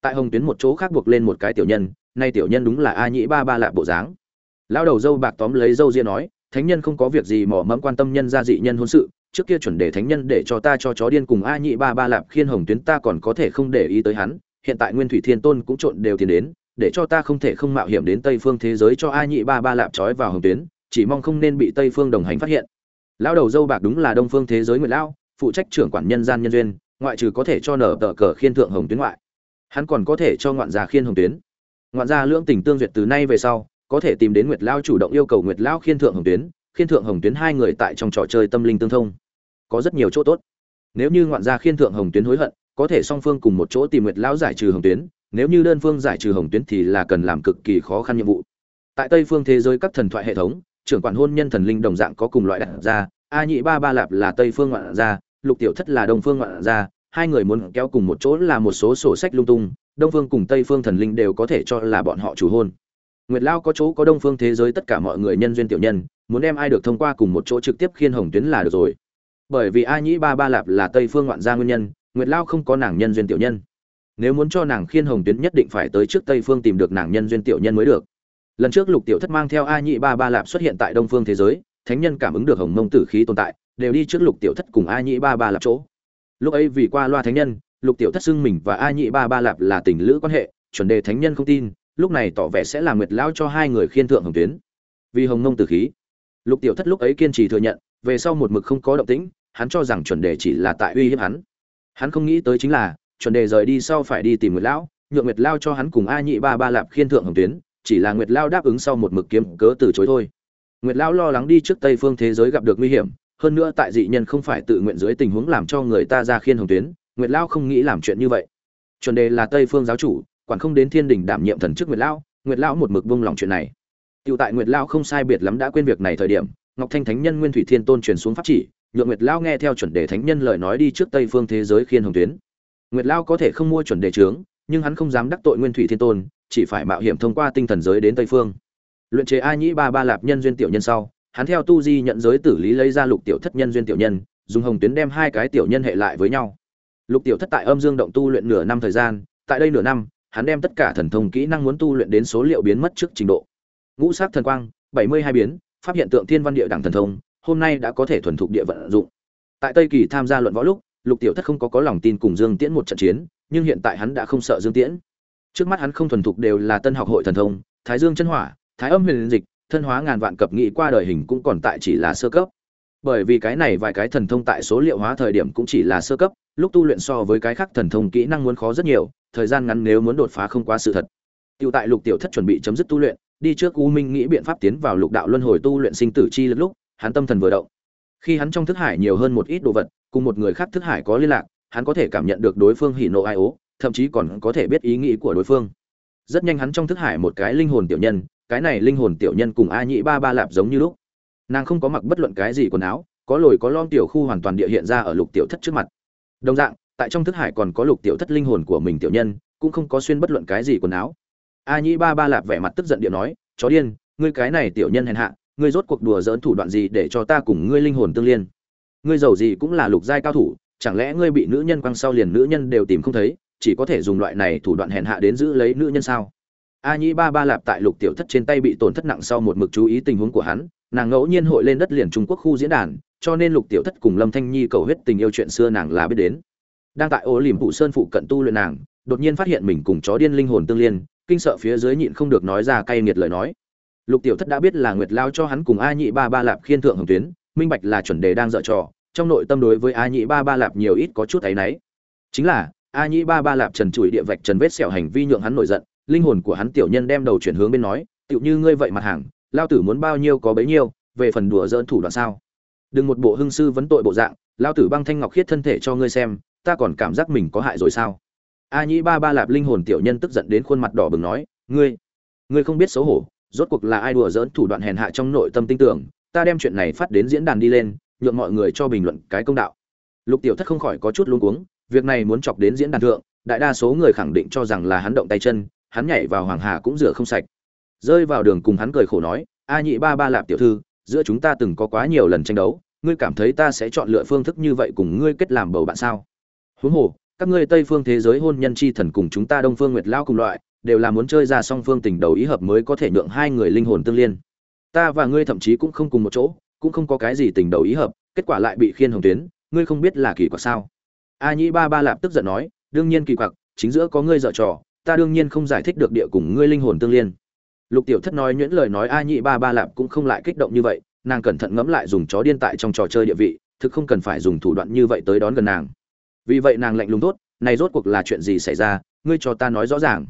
Tại hồng tuyến một chỗ khác buộc lên một cái tiểu nhân, nay tiểu nhân đúng là a nhĩ ba ba lạ bộ dáng. Lão đầu dâu bạc tóm lấy dâu ria nói thánh nhân không có việc gì mỏ mẫm quan tâm nhân gia dị nhân hôn sự, trước kia chuẩn để thánh nhân để cho ta cho chó điên cùng a nhị ba ba lạp khiên hồng tuyến ta còn có thể không để ý tới hắn, hiện tại nguyên thủy thiên tôn cũng trộn đều tiền đến, để cho ta không thể không mạo hiểm đến tây phương thế giới cho a nhị ba ba lạp trói vào hồng tuyến, chỉ mong không nên bị tây phương đồng hành phát hiện. Lão đầu dâu bạc đúng là đông phương thế giới nguyễn lão, phụ trách trưởng quản nhân gian nhân duyên, ngoại trừ có thể cho nở tờ cờ khiên thượng hồng tuyến ngoại, hắn còn có thể cho ngoạn gia khiên hồng tuyến. Ngoạn gia lưỡng tình tương duyệt từ nay về sau có thể tìm đến nguyệt lao chủ động yêu cầu nguyệt lao khiên thượng hồng tuyến, khiên thượng hồng tuyến hai người tại trong trò chơi tâm linh tương thông. Có rất nhiều chỗ tốt. Nếu như ngoạn gia khiên thượng hồng tuyến hối hận, có thể song phương cùng một chỗ tìm nguyệt lao giải trừ hồng tuyến, nếu như đơn phương giải trừ hồng tuyến thì là cần làm cực kỳ khó khăn nhiệm vụ. Tại tây phương thế giới các thần thoại hệ thống, trưởng quản hôn nhân thần linh đồng dạng có cùng loại đặt ra, a nhị ba ba lạp là tây phương ngoạn gia, lục tiểu thất là đông phương ngoạn gia, hai người muốn kéo cùng một chỗ là một số sổ sách lung tung, đông phương cùng tây phương thần linh đều có thể cho là bọn họ chủ hôn nguyệt lao có chỗ có đông phương thế giới tất cả mọi người nhân duyên tiểu nhân, muốn đem ai được thông qua cùng một chỗ trực tiếp khiên hồng tuyến là được rồi. Bởi vì a nhĩ ba ba lạp là tây phương ngoạn gia nguyên nhân, nguyệt lao không có nàng nhân duyên tiểu nhân. Nếu muốn cho nàng khiên hồng tuyến nhất định phải tới trước tây phương tìm được nàng nhân duyên tiểu nhân mới được. Lần trước lục tiểu thất mang theo a Nhĩ ba ba lạp xuất hiện tại đông phương thế giới, thánh nhân cảm ứng được hồng mông tử khí tồn tại, đều đi trước lục tiểu thất cùng a Nhĩ ba ba lạp chỗ. Lúc ấy vì qua loa thánh nhân, lục tiểu thất xưng mình và a Nhĩ ba ba lạp là tình lữ quan hệ, chuẩn đề thánh nhân không tin lúc này tỏ vẻ sẽ là nguyệt lão cho hai người khiên thượng hồng tuyến. Vì hồng nông tử khí. Lục tiểu thất lúc ấy kiên trì thừa nhận, về sau một mực không có động tĩnh, hắn cho rằng chuẩn đề chỉ là tại uy hiếp hắn. Hắn không nghĩ tới chính là, chuẩn đề rời đi sau phải đi tìm nguyệt lão nhượng nguyệt lao cho hắn cùng a nhị ba ba lạp khiên thượng hồng tuyến, chỉ là nguyệt lao đáp ứng sau một mực kiếm cớ từ chối thôi. Nguyệt Lão lo lắng đi trước tây phương thế giới gặp được nguy hiểm, hơn nữa tại dị nhân không phải tự nguyện dưới tình huống làm cho người ta ra khiên hồng tuyến, nguyệt lao không nghĩ làm chuyện như vậy. Chuẩn đề là tây phương giáo chủ quản không đến thiên đình đảm nhiệm thần chức nguyệt lão, nguyệt lão một mực vung lòng chuyện này tựu tại Nguyệt lão không sai biệt lắm đã quên việc này thời điểm, Ngọc Thanh Thánh Nhân Nguyên Thủy Thiên Tôn truyền xuống pháp chỉ, nhượng Nguyệt lão nghe theo chuẩn đề thánh nhân lời nói đi trước Tây phương thế giới khiên hồng tuyến. Nguyệt lão có thể không mua chuẩn đề trướng, nhưng hắn không dám đắc tội Nguyên Thủy Thiên Tôn, chỉ phải mạo hiểm thông qua tinh thần giới đến Tây phương. Luyện chế A Nhĩ Ba Ba Lạp nhân duyên tiểu nhân sau, hắn theo tu di nhận giới tử lý lấy ra lục tiểu thất nhân duyên tiểu nhân, dùng hồng tuyến đem hai cái tiểu nhân hệ lại với nhau. Lục tiểu thất tại âm dương động tu luyện nửa năm thời gian, tại đây nửa năm, hắn đem tất cả thần thông kỹ năng muốn tu luyện đến số liệu biến mất trước trình độ. Ngũ sắc thần quang, bảy mươi hai biến, pháp hiện tượng thiên văn địa đẳng thần thông, hôm nay đã có thể thuần thục địa vận dụng. Tại Tây Kỳ tham gia luận võ lúc, Lục Tiểu Thất không có có lòng tin cùng Dương Tiễn một trận chiến, nhưng hiện tại hắn đã không sợ Dương Tiễn. Trước mắt hắn không thuần thục đều là tân học hội thần thông, Thái Dương chân hỏa, Thái Âm huyền dịch, thân hóa ngàn vạn cập nghị qua đời hình cũng còn tại chỉ là sơ cấp. Bởi vì cái này vài cái thần thông tại số liệu hóa thời điểm cũng chỉ là sơ cấp, lúc tu luyện so với cái khác thần thông kỹ năng muốn khó rất nhiều, thời gian ngắn nếu muốn đột phá không quá sự thật. Tiểu tại Lục Tiểu Thất chuẩn bị chấm dứt tu luyện, đi trước U Minh nghĩ biện pháp tiến vào lục đạo luân hồi tu luyện sinh tử chi lực lúc, hắn tâm thần vừa động. Khi hắn trong thức hải nhiều hơn một ít đồ vật, cùng một người khác thức hải có liên lạc, hắn có thể cảm nhận được đối phương hỉ nộ ai ố, thậm chí còn có thể biết ý nghĩ của đối phương. Rất nhanh hắn trong thức hải một cái linh hồn tiểu nhân, cái này linh hồn tiểu nhân cùng A nhị Ba Ba Lạp giống như lúc. Nàng không có mặc bất luận cái gì quần áo, có lồi có lõm tiểu khu hoàn toàn địa hiện ra ở lục tiểu thất trước mặt. Đồng dạng, tại trong thức hải còn có lục tiểu thất linh hồn của mình tiểu nhân, cũng không có xuyên bất luận cái gì quần áo. A nhĩ ba ba lạp vẻ mặt tức giận điện nói chó điên ngươi cái này tiểu nhân hèn hạ ngươi rốt cuộc đùa dỡn thủ đoạn gì để cho ta cùng ngươi linh hồn tương liên? Ngươi giàu gì cũng là lục giai cao thủ chẳng lẽ ngươi bị nữ nhân quăng sau liền nữ nhân đều tìm không thấy chỉ có thể dùng loại này thủ đoạn hèn hạ đến giữ lấy nữ nhân sao? A nhĩ ba ba lạp tại lục tiểu thất trên tay bị tổn thất nặng sau một mực chú ý tình huống của hắn nàng ngẫu nhiên hội lên đất liền trung quốc khu diễn đàn cho nên lục tiểu thất cùng lâm thanh nhi cầu huyết tình yêu chuyện xưa nàng là biết đến đang tại ô liềm phụ sơn phụ cận tu luyện nàng, đột nhiên phát hiện mình cùng chó điên linh hồn tương liên, kinh sợ phía dưới nhịn không được nói ra cay nghiệt lời nói. Lục tiểu thất đã biết là nguyệt lao cho hắn cùng a nhị ba ba lạp khiên thượng hồng tuyến, minh bạch là chuẩn đề đang dở trò, trong nội tâm đối với a nhị ba ba lạp nhiều ít có chút thấy náy. Chính là, a nhị ba ba lạp trần trụi địa vạch trần vết sẹo hành vi nhượng hắn nổi giận, linh hồn của hắn tiểu nhân đem đầu chuyển hướng bên nói tựu như ngươi vậy mặt hàng, lao tử muốn bao nhiêu có bấy nhiêu, về phần đùa dỡn thủ đoạn sao? Đừng một bộ hưng sư vấn tội bộ dạng, lao tử băng thanh ngọc khiết thân thể cho ngươi xem ta còn cảm giác mình có hại rồi sao? A nhĩ ba ba lạp linh hồn tiểu nhân tức giận đến khuôn mặt đỏ bừng nói, ngươi ngươi không biết xấu hổ, rốt cuộc là ai đùa dỡn thủ đoạn hèn hạ trong nội tâm tin tưởng, ta đem chuyện này phát đến diễn đàn đi lên, nhượng mọi người cho bình luận cái công đạo. Lục tiểu thất không khỏi có chút luống cuống, việc này muốn chọc đến diễn đàn thượng, đại đa số người khẳng định cho rằng là hắn động tay chân, hắn nhảy vào hoàng hà cũng rửa không sạch. Rơi vào đường cùng hắn cười khổ nói, a nhị ba ba lạp tiểu thư, giữa chúng ta từng có quá nhiều lần tranh đấu, ngươi cảm thấy ta sẽ chọn lựa phương thức như vậy cùng ngươi kết làm bầu bạn sao? Huống hồ, các ngươi tây phương thế giới hôn nhân chi thần cùng chúng ta đông phương nguyệt lao cùng loại, đều là muốn chơi ra song phương tình đầu ý hợp mới có thể nhượng hai người linh hồn tương liên. Ta và ngươi thậm chí cũng không cùng một chỗ, cũng không có cái gì tình đầu ý hợp, kết quả lại bị khiên hồng tuyến, ngươi không biết là kỳ quặc sao? A nhĩ ba ba lạp tức giận nói, đương nhiên kỳ quặc, chính giữa có ngươi dở trò, ta đương nhiên không giải thích được địa cùng ngươi linh hồn tương liên. Lục tiểu thất nói nhuyễn lời nói a nhĩ ba ba lạp cũng không lại kích động như vậy, nàng cẩn thận ngẫm lại dùng chó điên tại trong trò chơi địa vị, thực không cần phải dùng thủ đoạn như vậy tới đón gần nàng vì vậy nàng lạnh lùng tốt này rốt cuộc là chuyện gì xảy ra? Ngươi cho ta nói rõ ràng.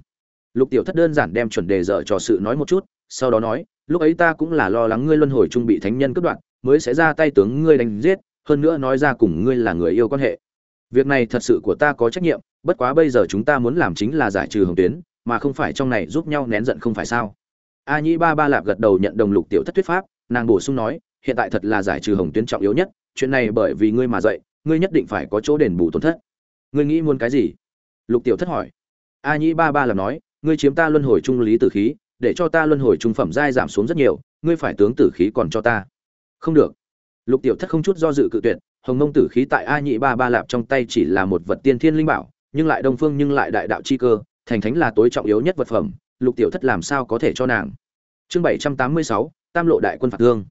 Lục tiểu thất đơn giản đem chuẩn đề dở trò sự nói một chút, sau đó nói, lúc ấy ta cũng là lo lắng ngươi luân hồi trung bị thánh nhân cướp đoạn mới sẽ ra tay tướng ngươi đánh giết, hơn nữa nói ra cùng ngươi là người yêu quan hệ. Việc này thật sự của ta có trách nhiệm, bất quá bây giờ chúng ta muốn làm chính là giải trừ hồng tuyến, mà không phải trong này giúp nhau nén giận không phải sao? A nhĩ ba ba lạp gật đầu nhận đồng lục tiểu thất thuyết pháp, nàng bổ sung nói, hiện tại thật là giải trừ hồng tuyến trọng yếu nhất, chuyện này bởi vì ngươi mà dậy ngươi nhất định phải có chỗ đền bù tổn thất. Ngươi nghĩ muốn cái gì? Lục tiểu thất hỏi. A nhĩ ba ba làm nói, ngươi chiếm ta luân hồi trung lý tử khí, để cho ta luân hồi trung phẩm giai giảm xuống rất nhiều, ngươi phải tướng tử khí còn cho ta. Không được. Lục tiểu thất không chút do dự cự tuyệt, hồng mông tử khí tại a nhị ba ba lạp trong tay chỉ là một vật tiên thiên linh bảo, nhưng lại đông phương nhưng lại đại đạo chi cơ, thành thánh là tối trọng yếu nhất vật phẩm, lục tiểu thất làm sao có thể cho nàng? Chương bảy trăm tám mươi sáu, tam lộ đại quân phạt thương.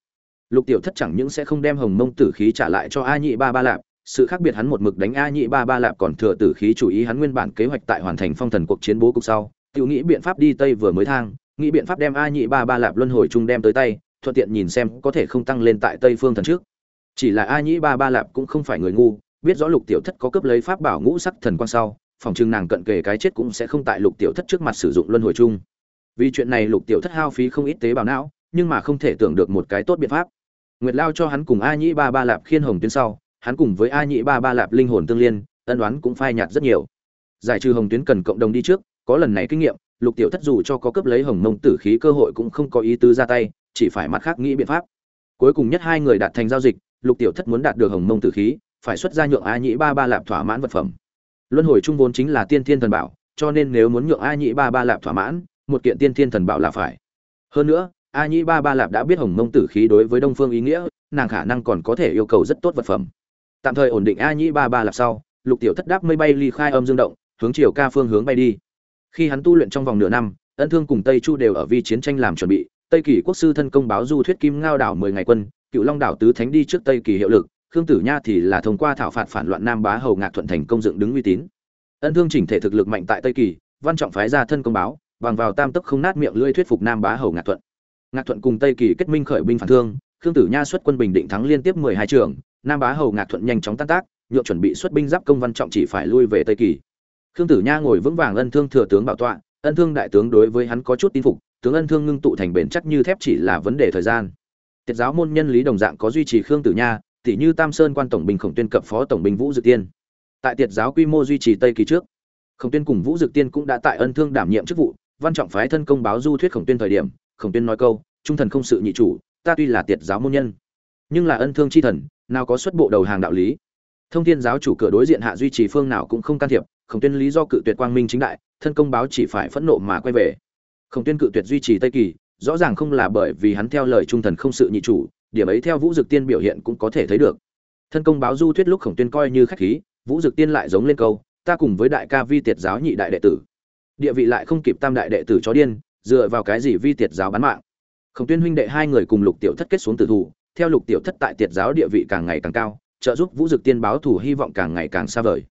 Lục tiểu thất chẳng những sẽ không đem hồng mông tử khí trả lại cho a nhị ba ba lạp sự khác biệt hắn một mực đánh a nhị ba ba lạp còn thừa tử khí chủ ý hắn nguyên bản kế hoạch tại hoàn thành phong thần cuộc chiến bố cục sau tự nghĩ biện pháp đi tây vừa mới thang, nghĩ biện pháp đem a nhị ba ba lạp luân hồi chung đem tới tay, thuận tiện nhìn xem có thể không tăng lên tại tây phương thần trước. Chỉ là a nhị ba ba lạp cũng không phải người ngu, biết rõ lục tiểu thất có cấp lấy pháp bảo ngũ sắc thần quan sau, phòng trưng nàng cận kề cái chết cũng sẽ không tại lục tiểu thất trước mặt sử dụng luân hồi chung. Vì chuyện này lục tiểu thất hao phí không ít tế bào não, nhưng mà không thể tưởng được một cái tốt biện pháp. Nguyệt lao cho hắn cùng a nhĩ ba ba lạp khiên hồng tuyến sau hắn cùng với a nhĩ ba ba lạp linh hồn tương liên, ân đoán cũng phai nhạt rất nhiều. Giải trừ hồng tuyến cần cộng đồng đi trước, có lần này kinh nghiệm, lục tiểu thất dù cho có cấp lấy hồng mông tử khí cơ hội cũng không có ý tứ ra tay, chỉ phải mặt khác nghĩ biện pháp. Cuối cùng nhất hai người đạt thành giao dịch, lục tiểu thất muốn đạt được hồng mông tử khí, phải xuất ra nhượng a nhĩ ba ba lạp thỏa mãn vật phẩm. Luân hồi trung vốn chính là tiên thiên thần bảo, cho nên nếu muốn nhượng a nhĩ ba ba lạp thỏa mãn, một kiện tiên thiên thần bảo là phải. Hơn nữa, a nhĩ ba ba lạp đã biết hồng mông tử khí đối với đông phương ý nghĩa, nàng khả năng còn có thể yêu cầu rất tốt vật phẩm tạm thời ổn định a nhĩ ba ba lạc sau, lục tiểu thất đáp mây bay ly khai âm dương động, hướng chiều ca phương hướng bay đi. Khi hắn tu luyện trong vòng nửa năm, ân thương cùng tây chu đều ở vi chiến tranh làm chuẩn bị, tây kỳ quốc sư thân công báo du thuyết kim ngao đảo mười ngày quân, cựu long đảo tứ thánh đi trước tây kỳ hiệu lực, khương tử nha thì là thông qua thảo phạt phản loạn nam bá hầu ngạc thuận thành công dựng đứng uy tín. Ân thương chỉnh thể thực lực mạnh tại tây kỳ, văn trọng phái ra thân công báo, bằng vào tam tức không nát miệng lưỡi thuyết phục nam bá hầu ngạc thuận. Ngạc thuận cùng tây kỳ kết minh khởi binh phản thương, khương tử nha xuất quân bình định thắng liên tiếp mười hai trường nam bá hầu ngạc thuận nhanh chóng tan tác, nhượng chuẩn bị xuất binh giáp công văn trọng chỉ phải lui về tây kỳ. Khương tử nha ngồi vững vàng ân thương thừa tướng bảo tọa, ân thương đại tướng đối với hắn có chút tin phục, tướng ân thương ngưng tụ thành bền chắc như thép chỉ là vấn đề thời gian. Tiết giáo môn nhân lý đồng dạng có duy trì khương tử nha tỷ như tam sơn quan tổng binh khổng tuyên cập phó tổng binh vũ dự tiên. Tại Tiết giáo quy mô duy trì tây kỳ trước, khổng tuyên cùng vũ dực tiên cũng đã tại ân thương đảm nhiệm chức vụ, văn trọng phái thân công báo du thuyết khổng tuyên thời điểm, khổng tuyên nói câu, trung thần không sự nhị chủ, ta tuy là Tiết giáo môn nhân, nhưng là ân thương chi thần nào có xuất bộ đầu hàng đạo lý. Thông thiên giáo chủ cửa đối diện hạ duy trì phương nào cũng không can thiệp, khổng tuyên lý do cự tuyệt quang minh chính đại, thân công báo chỉ phải phẫn nộ mà quay về. Khổng tuyên cự tuyệt duy trì tây kỳ, rõ ràng không là bởi vì hắn theo lời trung thần không sự nhị chủ, điểm ấy theo vũ dực tiên biểu hiện cũng có thể thấy được. Thân công báo du thuyết lúc khổng tuyên coi như khách khí, vũ dực tiên lại giống lên câu, ta cùng với đại ca vi tiệt giáo nhị đại đệ tử. Địa vị lại không kịp tam đại đệ tử chó điên, dựa vào cái gì vi tiệt giáo bán mạng? Khổng tuyên huynh đệ hai người cùng lục tiểu thất kết xuống tử thủ theo lục tiểu thất tại tiệt giáo địa vị càng ngày càng cao, trợ giúp vũ dực tiên báo thủ hy vọng càng ngày càng xa vời.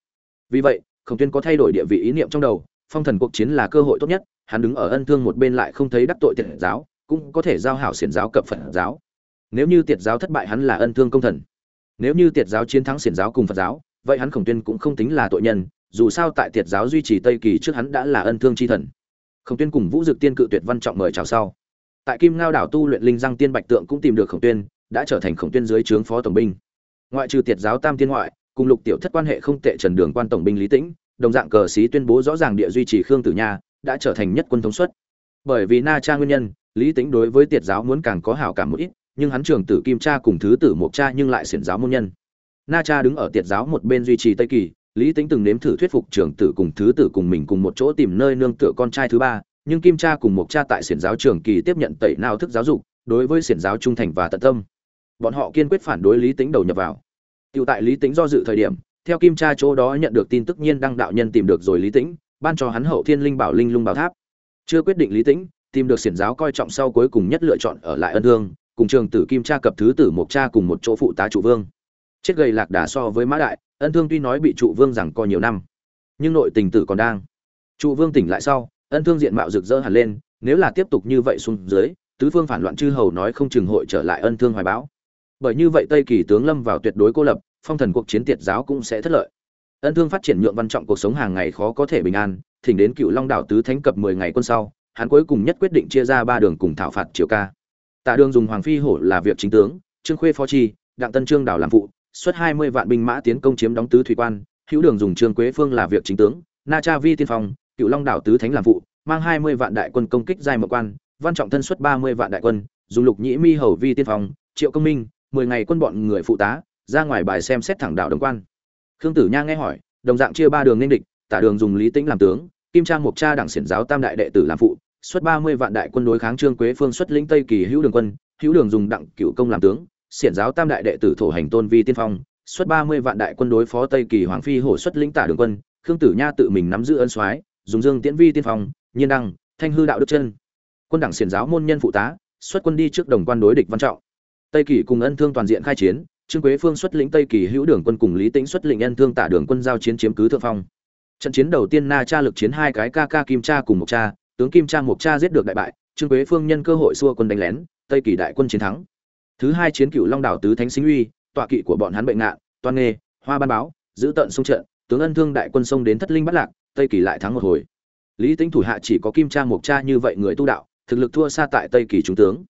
Vì vậy, khổng tuyên có thay đổi địa vị ý niệm trong đầu, phong thần cuộc chiến là cơ hội tốt nhất, hắn đứng ở ân thương một bên lại không thấy đắc tội tiệt giáo, cũng có thể giao hảo xiển giáo cập phật giáo. Nếu như tiệt giáo thất bại hắn là ân thương công thần. Nếu như tiệt giáo chiến thắng xiển giáo cùng phật giáo, vậy hắn khổng tuyên cũng không tính là tội nhân, dù sao tại tiệt giáo duy trì tây kỳ trước hắn đã là ân thương chi thần. Khổng tuyên cùng vũ dực tiên cự tuyệt văn trọng mời chào sau. Tại kim ngao đảo tu luyện linh giang tiên bạch tượng cũng tìm được khổng tuyên đã trở thành khổng tuyên dưới trướng phó tổng binh. Ngoại trừ tiệt giáo tam tiên ngoại, cùng lục tiểu thất quan hệ không tệ trần đường quan tổng binh lý tĩnh, đồng dạng cờ sĩ tuyên bố rõ ràng địa duy trì khương tử nha, đã trở thành nhất quân thống suất. Bởi vì na cha nguyên nhân, lý tĩnh đối với tiệt giáo muốn càng có hảo cảm một ít, nhưng hắn trường tử kim cha cùng thứ tử mộc cha nhưng lại xiển giáo môn nhân. Na cha đứng ở tiệt giáo một bên duy trì tây kỳ, lý tính từng nếm thử thuyết phục trưởng tử cùng thứ tử cùng mình cùng một chỗ tìm nơi nương tựa con trai thứ ba, nhưng kim cha cùng một cha tại xiển giáo trường kỳ tiếp nhận tẩy nào thức giáo dục, đối với xiển giáo trung thành và tận tâm bọn họ kiên quyết phản đối lý tính đầu nhập vào. Tiểu tại lý tính do dự thời điểm, theo kim Tra chỗ đó nhận được tin tức nhiên đăng đạo nhân tìm được rồi lý Tĩnh, ban cho hắn hậu thiên linh bảo linh lung bảo tháp. Chưa quyết định lý Tĩnh, tìm được xiển giáo coi trọng sau cuối cùng nhất lựa chọn ở lại ân thương, cùng trường tử kim cha cập thứ tử mộc cha cùng một chỗ phụ tá trụ vương. Chết gầy lạc đà so với mã đại, ân thương tuy nói bị trụ vương rằng co nhiều năm, nhưng nội tình tử còn đang. Trụ vương tỉnh lại sau, ân thương diện mạo rực rỡ hẳn lên, nếu là tiếp tục như vậy xuống dưới, tứ phương phản loạn chư hầu nói không chừng hội trở lại ân thương hoài báo bởi như vậy tây kỳ tướng lâm vào tuyệt đối cô lập phong thần cuộc chiến tiệt giáo cũng sẽ thất lợi. Ân thương phát triển nhượng văn trọng cuộc sống hàng ngày khó có thể bình an thỉnh đến cựu long đảo tứ thánh cập mười ngày quân sau hắn cuối cùng nhất quyết định chia ra ba đường cùng thảo phạt triều ca. Tạ đường dùng hoàng phi hổ là việc chính tướng trương khuê phó trì đặng tân trương đảo làm phụ xuất 20 vạn binh mã tiến công chiếm đóng tứ thủy quan, hữu đường dùng Trương Quế Phương là việc chính tướng, Na Cha Vi tiên phong, Cựu Long đảo tứ thánh làm vụ, mang 20 vạn đại quân công kích giai mộc quan, Văn Trọng thân xuất 30 vạn đại quân, dùng Lục Nhĩ Mi hầu vi tiên phong, Triệu Công Minh, 10 ngày quân bọn người phụ tá, ra ngoài bài xem xét thẳng đạo đồng quan. Khương Tử Nha nghe hỏi, đồng dạng chia ba đường nên địch, tả đường dùng Lý Tĩnh làm tướng, Kim Trang Mục Cha đảng xiển giáo tam đại đệ tử làm phụ, xuất 30 vạn đại quân đối kháng Trương Quế Phương xuất lĩnh Tây Kỳ hữu đường quân, hữu đường dùng đặng cựu công làm tướng, xiển giáo tam đại đệ tử thổ hành tôn vi tiên phong, xuất 30 vạn đại quân đối phó Tây Kỳ Hoàng phi hổ xuất lĩnh tả đường quân, Khương Tử Nha tự mình nắm giữ ân soái, dùng Dương Tiễn Vi tiên phong, Nhiên Đăng, Thanh hư đạo đức chân. Quân đảng xiển giáo môn nhân phụ tá, xuất quân đi trước đồng quan đối địch văn trọng. Tây Kỳ cùng ân thương toàn diện khai chiến, trương quế phương xuất lĩnh tây kỳ hữu đường quân cùng lý tĩnh xuất lĩnh ân thương tả đường quân giao chiến chiếm cứ thượng phong. Trận chiến đầu tiên na cha lực chiến hai cái ca ca kim cha cùng một cha tướng kim cha một cha giết được đại bại trương quế phương nhân cơ hội xua quân đánh lén tây kỳ đại quân chiến thắng. Thứ hai chiến cựu long đảo tứ thánh sinh uy tọa kỵ của bọn hắn bệnh ngạn toan nghề hoa ban báo giữ tận sông trận tướng ân thương đại quân sông đến thất linh bắt lạc tây kỳ lại thắng một hồi. Lý tính thủ hạ chỉ có kim cha mộc cha như vậy người tu đạo thực lực thua xa tại tây kỳ trung tướng.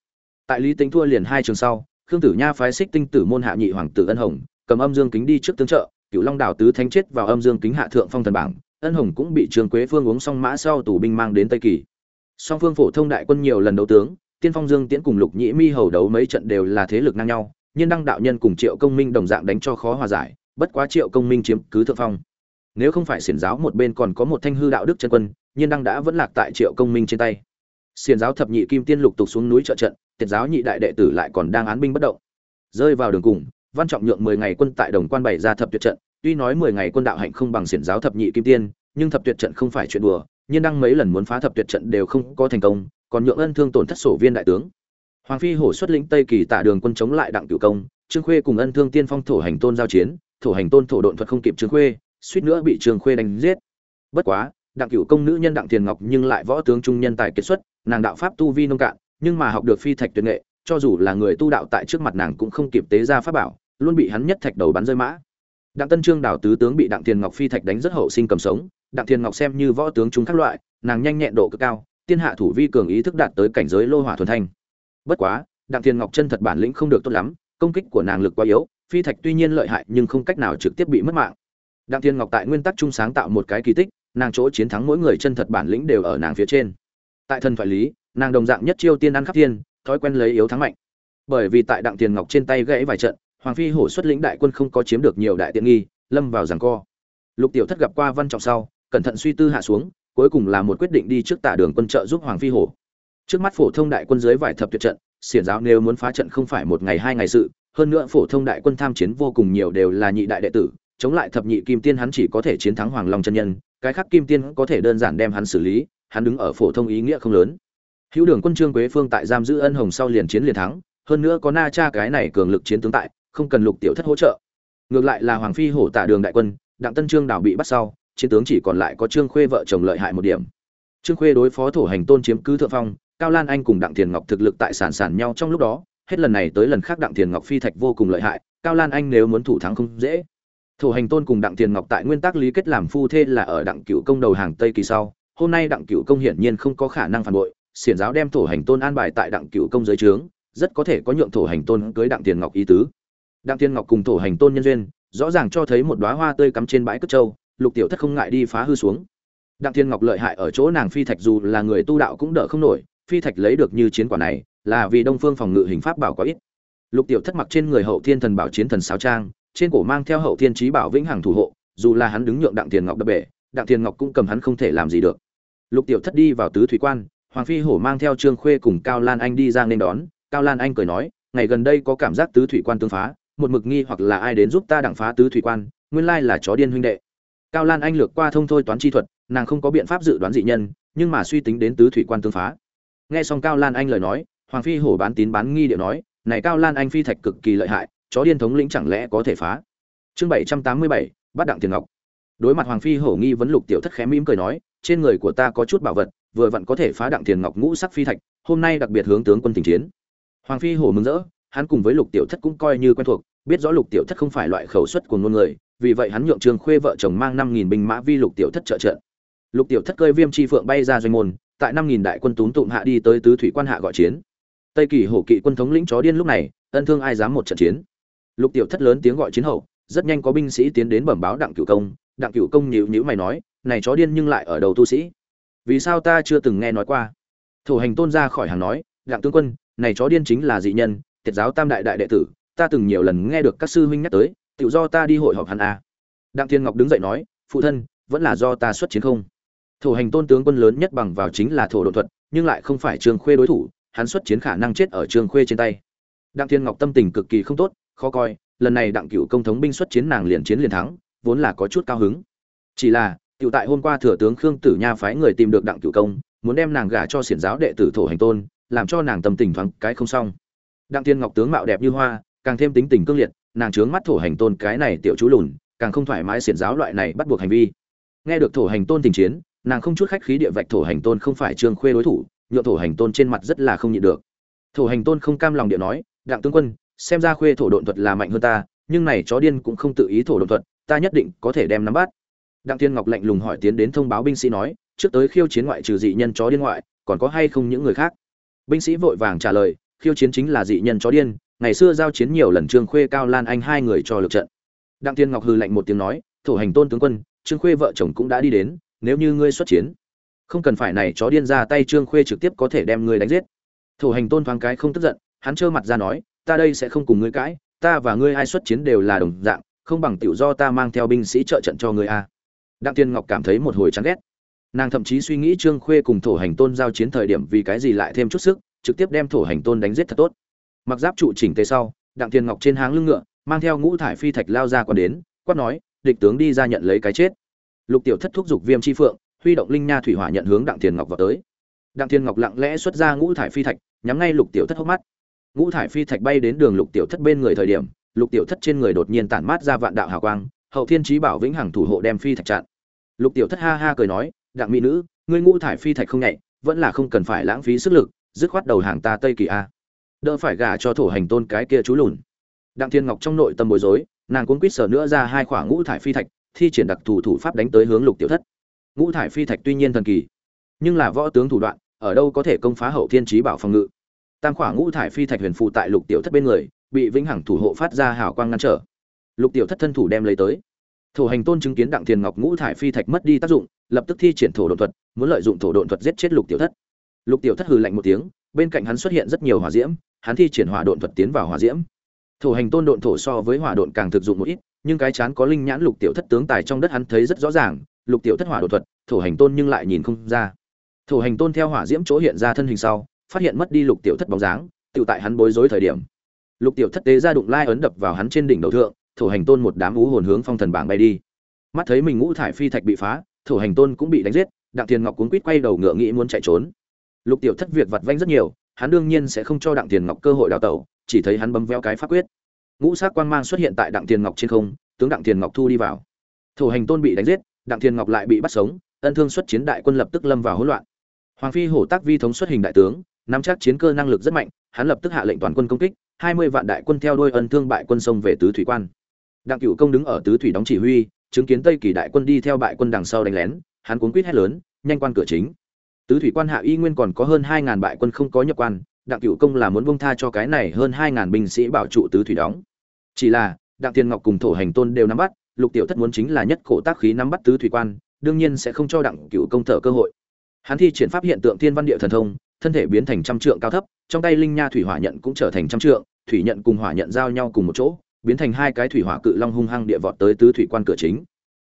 Tại lý tính thua liền hai trường sau khương tử nha phái xích tinh tử môn hạ nhị hoàng tử ân hồng, cầm âm dương kính đi trước tướng trợ cựu long đảo tứ thánh chết vào âm dương kính hạ thượng phong thần bảng, ân hồng cũng bị trường quế phương uống xong mã sau tù binh mang đến tây kỳ. Song phương phổ thông đại quân nhiều lần đấu tướng, tiên phong dương tiễn cùng lục nhĩ mi hầu đấu mấy trận đều là thế lực ngang nhau nhưng đăng đạo nhân cùng triệu công minh đồng dạng đánh cho khó hòa giải, bất quá triệu công minh chiếm cứ thượng phong. Nếu không phải xiển giáo một bên còn có một thanh hư đạo đức chân quân, nhiên đăng đã vẫn lạc tại triệu công minh trên tay. Xiển giáo thập nhị kim tiên lục tục xuống núi trợ trận tiệt giáo nhị đại đệ tử lại còn đang án binh bất động. Rơi vào đường cùng, văn trọng nhượng mười ngày quân tại đồng quan bày ra thập tuyệt trận, tuy nói mười ngày quân đạo hạnh không bằng xiển giáo thập nhị kim tiên, nhưng thập tuyệt trận không phải chuyện đùa nhiên đăng mấy lần muốn phá thập tuyệt trận đều không có thành công, còn nhượng ân thương tổn thất sổ viên đại tướng. Hoàng phi hổ xuất lĩnh tây kỳ Tả đường quân chống lại đặng cửu công, trương khuê cùng ân thương tiên phong thổ hành tôn giao chiến, thổ hành tôn thổ độn thuật không kịp trương khuê, suýt nữa bị trương khuê đánh giết. Bất quá, đặng cửu công nữ nhân đặng tiền ngọc nhưng lại võ tướng trung nhân tài kiệt xuất, nàng đạo pháp tu vi nông cạn nhưng mà học được phi thạch tuyệt nghệ, cho dù là người tu đạo tại trước mặt nàng cũng không kịp tế ra pháp bảo, luôn bị hắn nhất thạch đầu bắn rơi mã. Đặng tân trương đảo tứ tướng bị đặng tiền ngọc phi thạch đánh rất hậu sinh cầm sống, đặng tiền ngọc xem như võ tướng chúng các loại, nàng nhanh nhẹn độ cực cao, tiên hạ thủ vi cường ý thức đạt tới cảnh giới lô hỏa thuần thanh. Bất quá, đặng tiền ngọc chân thật bản lĩnh không được tốt lắm, công kích của nàng lực quá yếu, phi thạch tuy nhiên lợi hại nhưng không cách nào trực tiếp bị mất mạng. Đặng tiền ngọc tại nguyên tắc trung sáng tạo một cái kỳ tích, nàng chỗ chiến thắng mỗi người chân thật bản lĩnh đều ở nàng phía trên. Tại thần thoại lý nàng đồng dạng nhất chiêu tiên ăn khắp thiên, thói quen lấy yếu thắng mạnh. Bởi vì tại đặng tiền ngọc trên tay gãy vài trận, hoàng phi hổ xuất lĩnh đại quân không có chiếm được nhiều đại tiện nghi, lâm vào giằng co. Lục tiểu thất gặp qua văn trọng sau, cẩn thận suy tư hạ xuống, cuối cùng là một quyết định đi trước tả đường quân trợ giúp hoàng phi hổ. Trước mắt phổ thông đại quân dưới vài thập tuyệt trận, xiển giáo nếu muốn phá trận không phải một ngày hai ngày sự, hơn nữa phổ thông đại quân tham chiến vô cùng nhiều đều là nhị đại đệ tử, chống lại thập nhị kim tiên hắn chỉ có thể chiến thắng hoàng long chân nhân, cái khác kim tiên có thể đơn giản đem hắn xử lý, hắn đứng ở phổ thông ý nghĩa không lớn hữu đường quân trương quế phương tại giam giữ ân hồng sau liền chiến liền thắng, hơn nữa có na cha cái này cường lực chiến tướng tại, không cần lục tiểu thất hỗ trợ. Ngược lại là hoàng phi hổ tạ đường đại quân, đặng tân trương đảo bị bắt sau, chiến tướng chỉ còn lại có trương khuê vợ chồng lợi hại một điểm. Trương khuê đối phó thổ hành tôn chiếm cứ thượng phong, cao lan anh cùng đặng thiền ngọc thực lực tại sản sản nhau trong lúc đó, hết lần này tới lần khác đặng thiền ngọc phi thạch vô cùng lợi hại, cao lan anh nếu muốn thủ thắng không dễ. Thổ hành tôn cùng đặng thiền ngọc tại nguyên tắc lý kết làm phu thê là ở đặng cựu công đầu hàng tây kỳ sau, hôm nay đặng cựu công hiển nhiên không có khả năng phản bội xiển giáo đem thổ hành tôn an bài tại đặng cựu công giới trướng, rất có thể có nhượng thổ hành tôn cưới đặng tiền ngọc ý tứ. Đặng tiền ngọc cùng thổ hành tôn nhân duyên, rõ ràng cho thấy một đóa hoa tươi cắm trên bãi cất châu, lục tiểu thất không ngại đi phá hư xuống. Đặng thiên ngọc lợi hại ở chỗ nàng phi thạch dù là người tu đạo cũng đỡ không nổi, phi thạch lấy được như chiến quả này, là vì đông phương phòng ngự hình pháp bảo quá ít. Lục tiểu thất mặc trên người hậu thiên thần bảo chiến thần sáo trang, trên cổ mang theo hậu thiên trí bảo vĩnh hằng thủ hộ, dù là hắn đứng nhượng đặng tiền ngọc đập bể, đặng tiền ngọc cũng cầm hắn không thể làm gì được. Lục tiểu thất đi vào tứ thủy quan hoàng phi hổ mang theo trương khuê cùng cao lan anh đi ra nên đón. Cao lan anh cười nói, ngày gần đây có cảm giác tứ thủy quan tương phá, một mực nghi hoặc là ai đến giúp ta đặng phá tứ thủy quan, nguyên lai là chó điên huynh đệ. Cao lan anh lược qua thông thôi toán chi thuật, nàng không có biện pháp dự đoán dị nhân, nhưng mà suy tính đến tứ thủy quan tương phá. Nghe xong cao lan anh lời nói, hoàng phi hổ bán tín bán nghi điệu nói, này cao lan anh phi thạch cực kỳ lợi hại, chó điên thống lĩnh chẳng lẽ có thể phá? Chương bảy trăm tám mươi bảy, bắt đặng tiền ngọc. Đối mặt hoàng phi hổ nghi vấn lục tiểu thất khẽ mỉm cười nói, trên người của ta có chút bảo vật vừa vặn có thể phá đặng tiền ngọc ngũ sắc phi thạch, hôm nay đặc biệt hướng tướng quân tình chiến. Hoàng phi hổ mừng rỡ, hắn cùng với lục tiểu thất cũng coi như quen thuộc, biết rõ lục tiểu thất không phải loại khẩu suất của ngôn người, vì vậy hắn nhượng trương khuê vợ chồng mang năm nghìn binh mã vi lục tiểu thất trợ trận. Lục tiểu thất cơi viêm chi phượng bay ra doanh môn, tại năm nghìn đại quân túng tụng hạ đi tới tứ thủy quan hạ gọi chiến. Tây kỳ hổ kỵ quân thống lĩnh chó điên lúc này, ân thương ai dám một trận chiến. Lục tiểu thất lớn tiếng gọi chiến hậu, rất nhanh có binh sĩ tiến đến bẩm báo đặng cửu công, đặng cửu công nhịu nhữ mày nói, này chó điên nhưng lại ở đầu tu sĩ vì sao ta chưa từng nghe nói qua? Thủ hành tôn ra khỏi hàng nói đặng tướng quân, này chó điên chính là dị nhân, tiệt giáo tam đại đại đệ tử, ta từng nhiều lần nghe được các sư huynh nhắc tới, tự do ta đi hội họp hắn à. đặng thiên ngọc đứng dậy nói, phụ thân, vẫn là do ta xuất chiến không? Thủ hành tôn tướng quân lớn nhất bằng vào chính là thổ độ thuật, nhưng lại không phải trường khuê đối thủ, hắn xuất chiến khả năng chết ở trường khuê trên tay. Đặng thiên ngọc tâm tình cực kỳ không tốt, khó coi, lần này đặng cựu công thống binh xuất chiến nàng liền chiến liền thắng, vốn là có chút cao hứng. Chỉ là tiểu tại hôm qua thừa tướng khương tử nha phái người tìm được đặng cựu công, muốn đem nàng gả cho xiển giáo đệ tử thổ hành tôn, làm cho nàng tâm tình thoáng cái không xong. Đặng thiên ngọc tướng mạo đẹp như hoa, càng thêm tính tình cương liệt, nàng trướng mắt thổ hành tôn cái này tiểu chú lùn, càng không thoải mái xiển giáo loại này bắt buộc hành vi. Nghe được thổ hành tôn tình chiến, nàng không chút khách khí địa vạch thổ hành tôn không phải trương khuê đối thủ, nhượng thổ hành tôn trên mặt rất là không nhịn được. Thổ hành tôn không cam lòng địa nói, đặng tướng quân, xem ra khuê thổ độn thuật là mạnh hơn ta, nhưng này chó điên cũng không tự ý thổ độn thuật, ta nhất định có thể đem nắm bắt đặng thiên ngọc lạnh lùng hỏi tiến đến thông báo binh sĩ nói, trước tới khiêu chiến ngoại trừ dị nhân chó điên ngoại, còn có hay không những người khác? Binh sĩ vội vàng trả lời, khiêu chiến chính là dị nhân chó điên, ngày xưa giao chiến nhiều lần trương khuê, cao lan anh hai người cho lực trận. Đặng thiên ngọc hừ lạnh một tiếng nói thủ hành tôn tướng quân, trương khuê vợ chồng cũng đã đi đến, nếu như ngươi xuất chiến, không cần phải này chó điên ra tay trương khuê trực tiếp có thể đem ngươi đánh giết. Thủ hành tôn thoáng cái không tức giận, hắn trơ mặt ra nói, ta đây sẽ không cùng ngươi cãi, ta và ngươi ai xuất chiến đều là đồng dạng, không bằng tiểu do ta mang theo binh sĩ trợ trận cho ngươi a đặng tiên ngọc cảm thấy một hồi chán ghét. Nàng thậm chí suy nghĩ trương khuê cùng thổ hành tôn giao chiến thời điểm vì cái gì lại thêm chút sức, trực tiếp đem thổ hành tôn đánh giết thật tốt. Mặc giáp trụ chỉnh tề sau, đặng tiên ngọc trên háng lưng ngựa, mang theo ngũ thải phi thạch lao ra còn đến, quát nói, địch tướng đi ra nhận lấy cái chết. Lục tiểu thất thúc giục viêm chi phượng, huy động linh nha thủy hỏa nhận hướng đặng tiên ngọc vào tới. Đặng tiên ngọc lặng lẽ xuất ra ngũ thải phi thạch, nhắm ngay lục tiểu thất hốc mắt. Ngũ thải phi thạch bay đến đường lục tiểu thất bên người thời điểm, lục tiểu thất trên người đột nhiên tản mát ra vạn đạo hào quang hậu thiên trí bảo vĩnh hằng thủ hộ đem phi thạch chặn. Lục tiểu thất ha ha cười nói, đặng mỹ nữ, ngươi ngũ thải phi thạch không nhạy, vẫn là không cần phải lãng phí sức lực, dứt khoát đầu hàng ta tây kỳ a. Đỡ phải gả cho thổ hành tôn cái kia chú lùn. Đặng thiên ngọc trong nội tâm bối rối, nàng cuốn quýt sở nữa ra hai khoảng ngũ thải phi thạch, thi triển đặc thủ thủ pháp đánh tới hướng lục tiểu thất. Ngũ thải phi thạch tuy nhiên thần kỳ, nhưng là võ tướng thủ đoạn, ở đâu có thể công phá hậu thiên trí bảo phòng ngự. Tam khoảng ngũ thải phi thạch huyền phụ tại lục tiểu thất bên người, bị vĩnh hằng thủ hộ phát ra hào quang ngăn trở lục tiểu thất thân thủ đem lấy tới. Thổ hành tôn chứng kiến đặng thiền ngọc ngũ thải phi thạch mất đi tác dụng, lập tức thi triển thổ đột thuật, muốn lợi dụng thổ đột thuật giết chết lục tiểu thất. Lục tiểu thất hừ lạnh một tiếng, bên cạnh hắn xuất hiện rất nhiều hỏa diễm, hắn thi triển hỏa đột thuật tiến vào hỏa diễm. Thổ hành tôn độn thổ so với hỏa độn càng thực dụng một ít, nhưng cái chán có linh nhãn lục tiểu thất tướng tài trong đất hắn thấy rất rõ ràng, lục tiểu thất hỏa đột thuật, thổ hành tôn nhưng lại nhìn không ra. Thổ hành tôn theo hỏa diễm chỗ hiện ra thân hình sau, phát hiện mất đi lục tiểu thất bóng dáng tự tại hắn bối rối thời điểm. Lục tiểu thất tế ra đụng lai ấn đập vào hắn trên đỉnh đầu thượng thổ hành tôn một đám ú hồn hướng phong thần bảng bay đi. Mắt thấy mình ngũ thải phi thạch bị phá, thổ hành tôn cũng bị đánh giết, đặng tiền ngọc cuốn quýt quay đầu ngựa nghĩ muốn chạy trốn. Lục tiểu thất việc vặt vanh rất nhiều, hắn đương nhiên sẽ không cho đặng tiền ngọc cơ hội đào tẩu, chỉ thấy hắn bấm veo cái pháp quyết. Ngũ sát quang mang xuất hiện tại đặng tiền ngọc trên không, tướng đặng tiền ngọc thu đi vào. Thổ hành tôn bị đánh giết, đặng tiền ngọc lại bị bắt sống, ân thương xuất chiến đại quân lập tức lâm vào hỗn loạn. Hoàng phi hổ tác vi thống xuất hình đại tướng, nắm chắc chiến cơ năng lực rất mạnh, hắn lập tức hạ lệnh toàn quân công kích, hai mươi vạn đại quân theo đuôi ân thương bại quân sông về tứ thủy quan đặng cửu công đứng ở tứ thủy đóng chỉ huy, chứng kiến tây kỳ đại quân đi theo bại quân đằng sau đánh lén, hắn cuốn quýt hét lớn, nhanh quan cửa chính! Tứ thủy quan hạ y nguyên còn có hơn hai ngàn bại quân không có nhập quan, đặng cửu công là muốn bông tha cho cái này hơn hai ngàn binh sĩ bảo trụ tứ thủy đóng. Chỉ là, đặng tiên ngọc cùng thổ hành tôn đều nắm bắt, lục tiểu thất muốn chính là nhất cổ tác khí nắm bắt tứ thủy quan, đương nhiên sẽ không cho đặng cửu công thở cơ hội. Hắn thi triển pháp hiện tượng thiên văn địa thần thông, thân thể biến thành trăm trượng cao thấp, trong tay linh nha thủy hỏa nhận cũng trở thành trăm trượng, thủy nhận cùng hỏa nhận giao nhau cùng một chỗ biến thành hai cái thủy hỏa cự long hung hăng địa vọt tới tứ thủy quan cửa chính.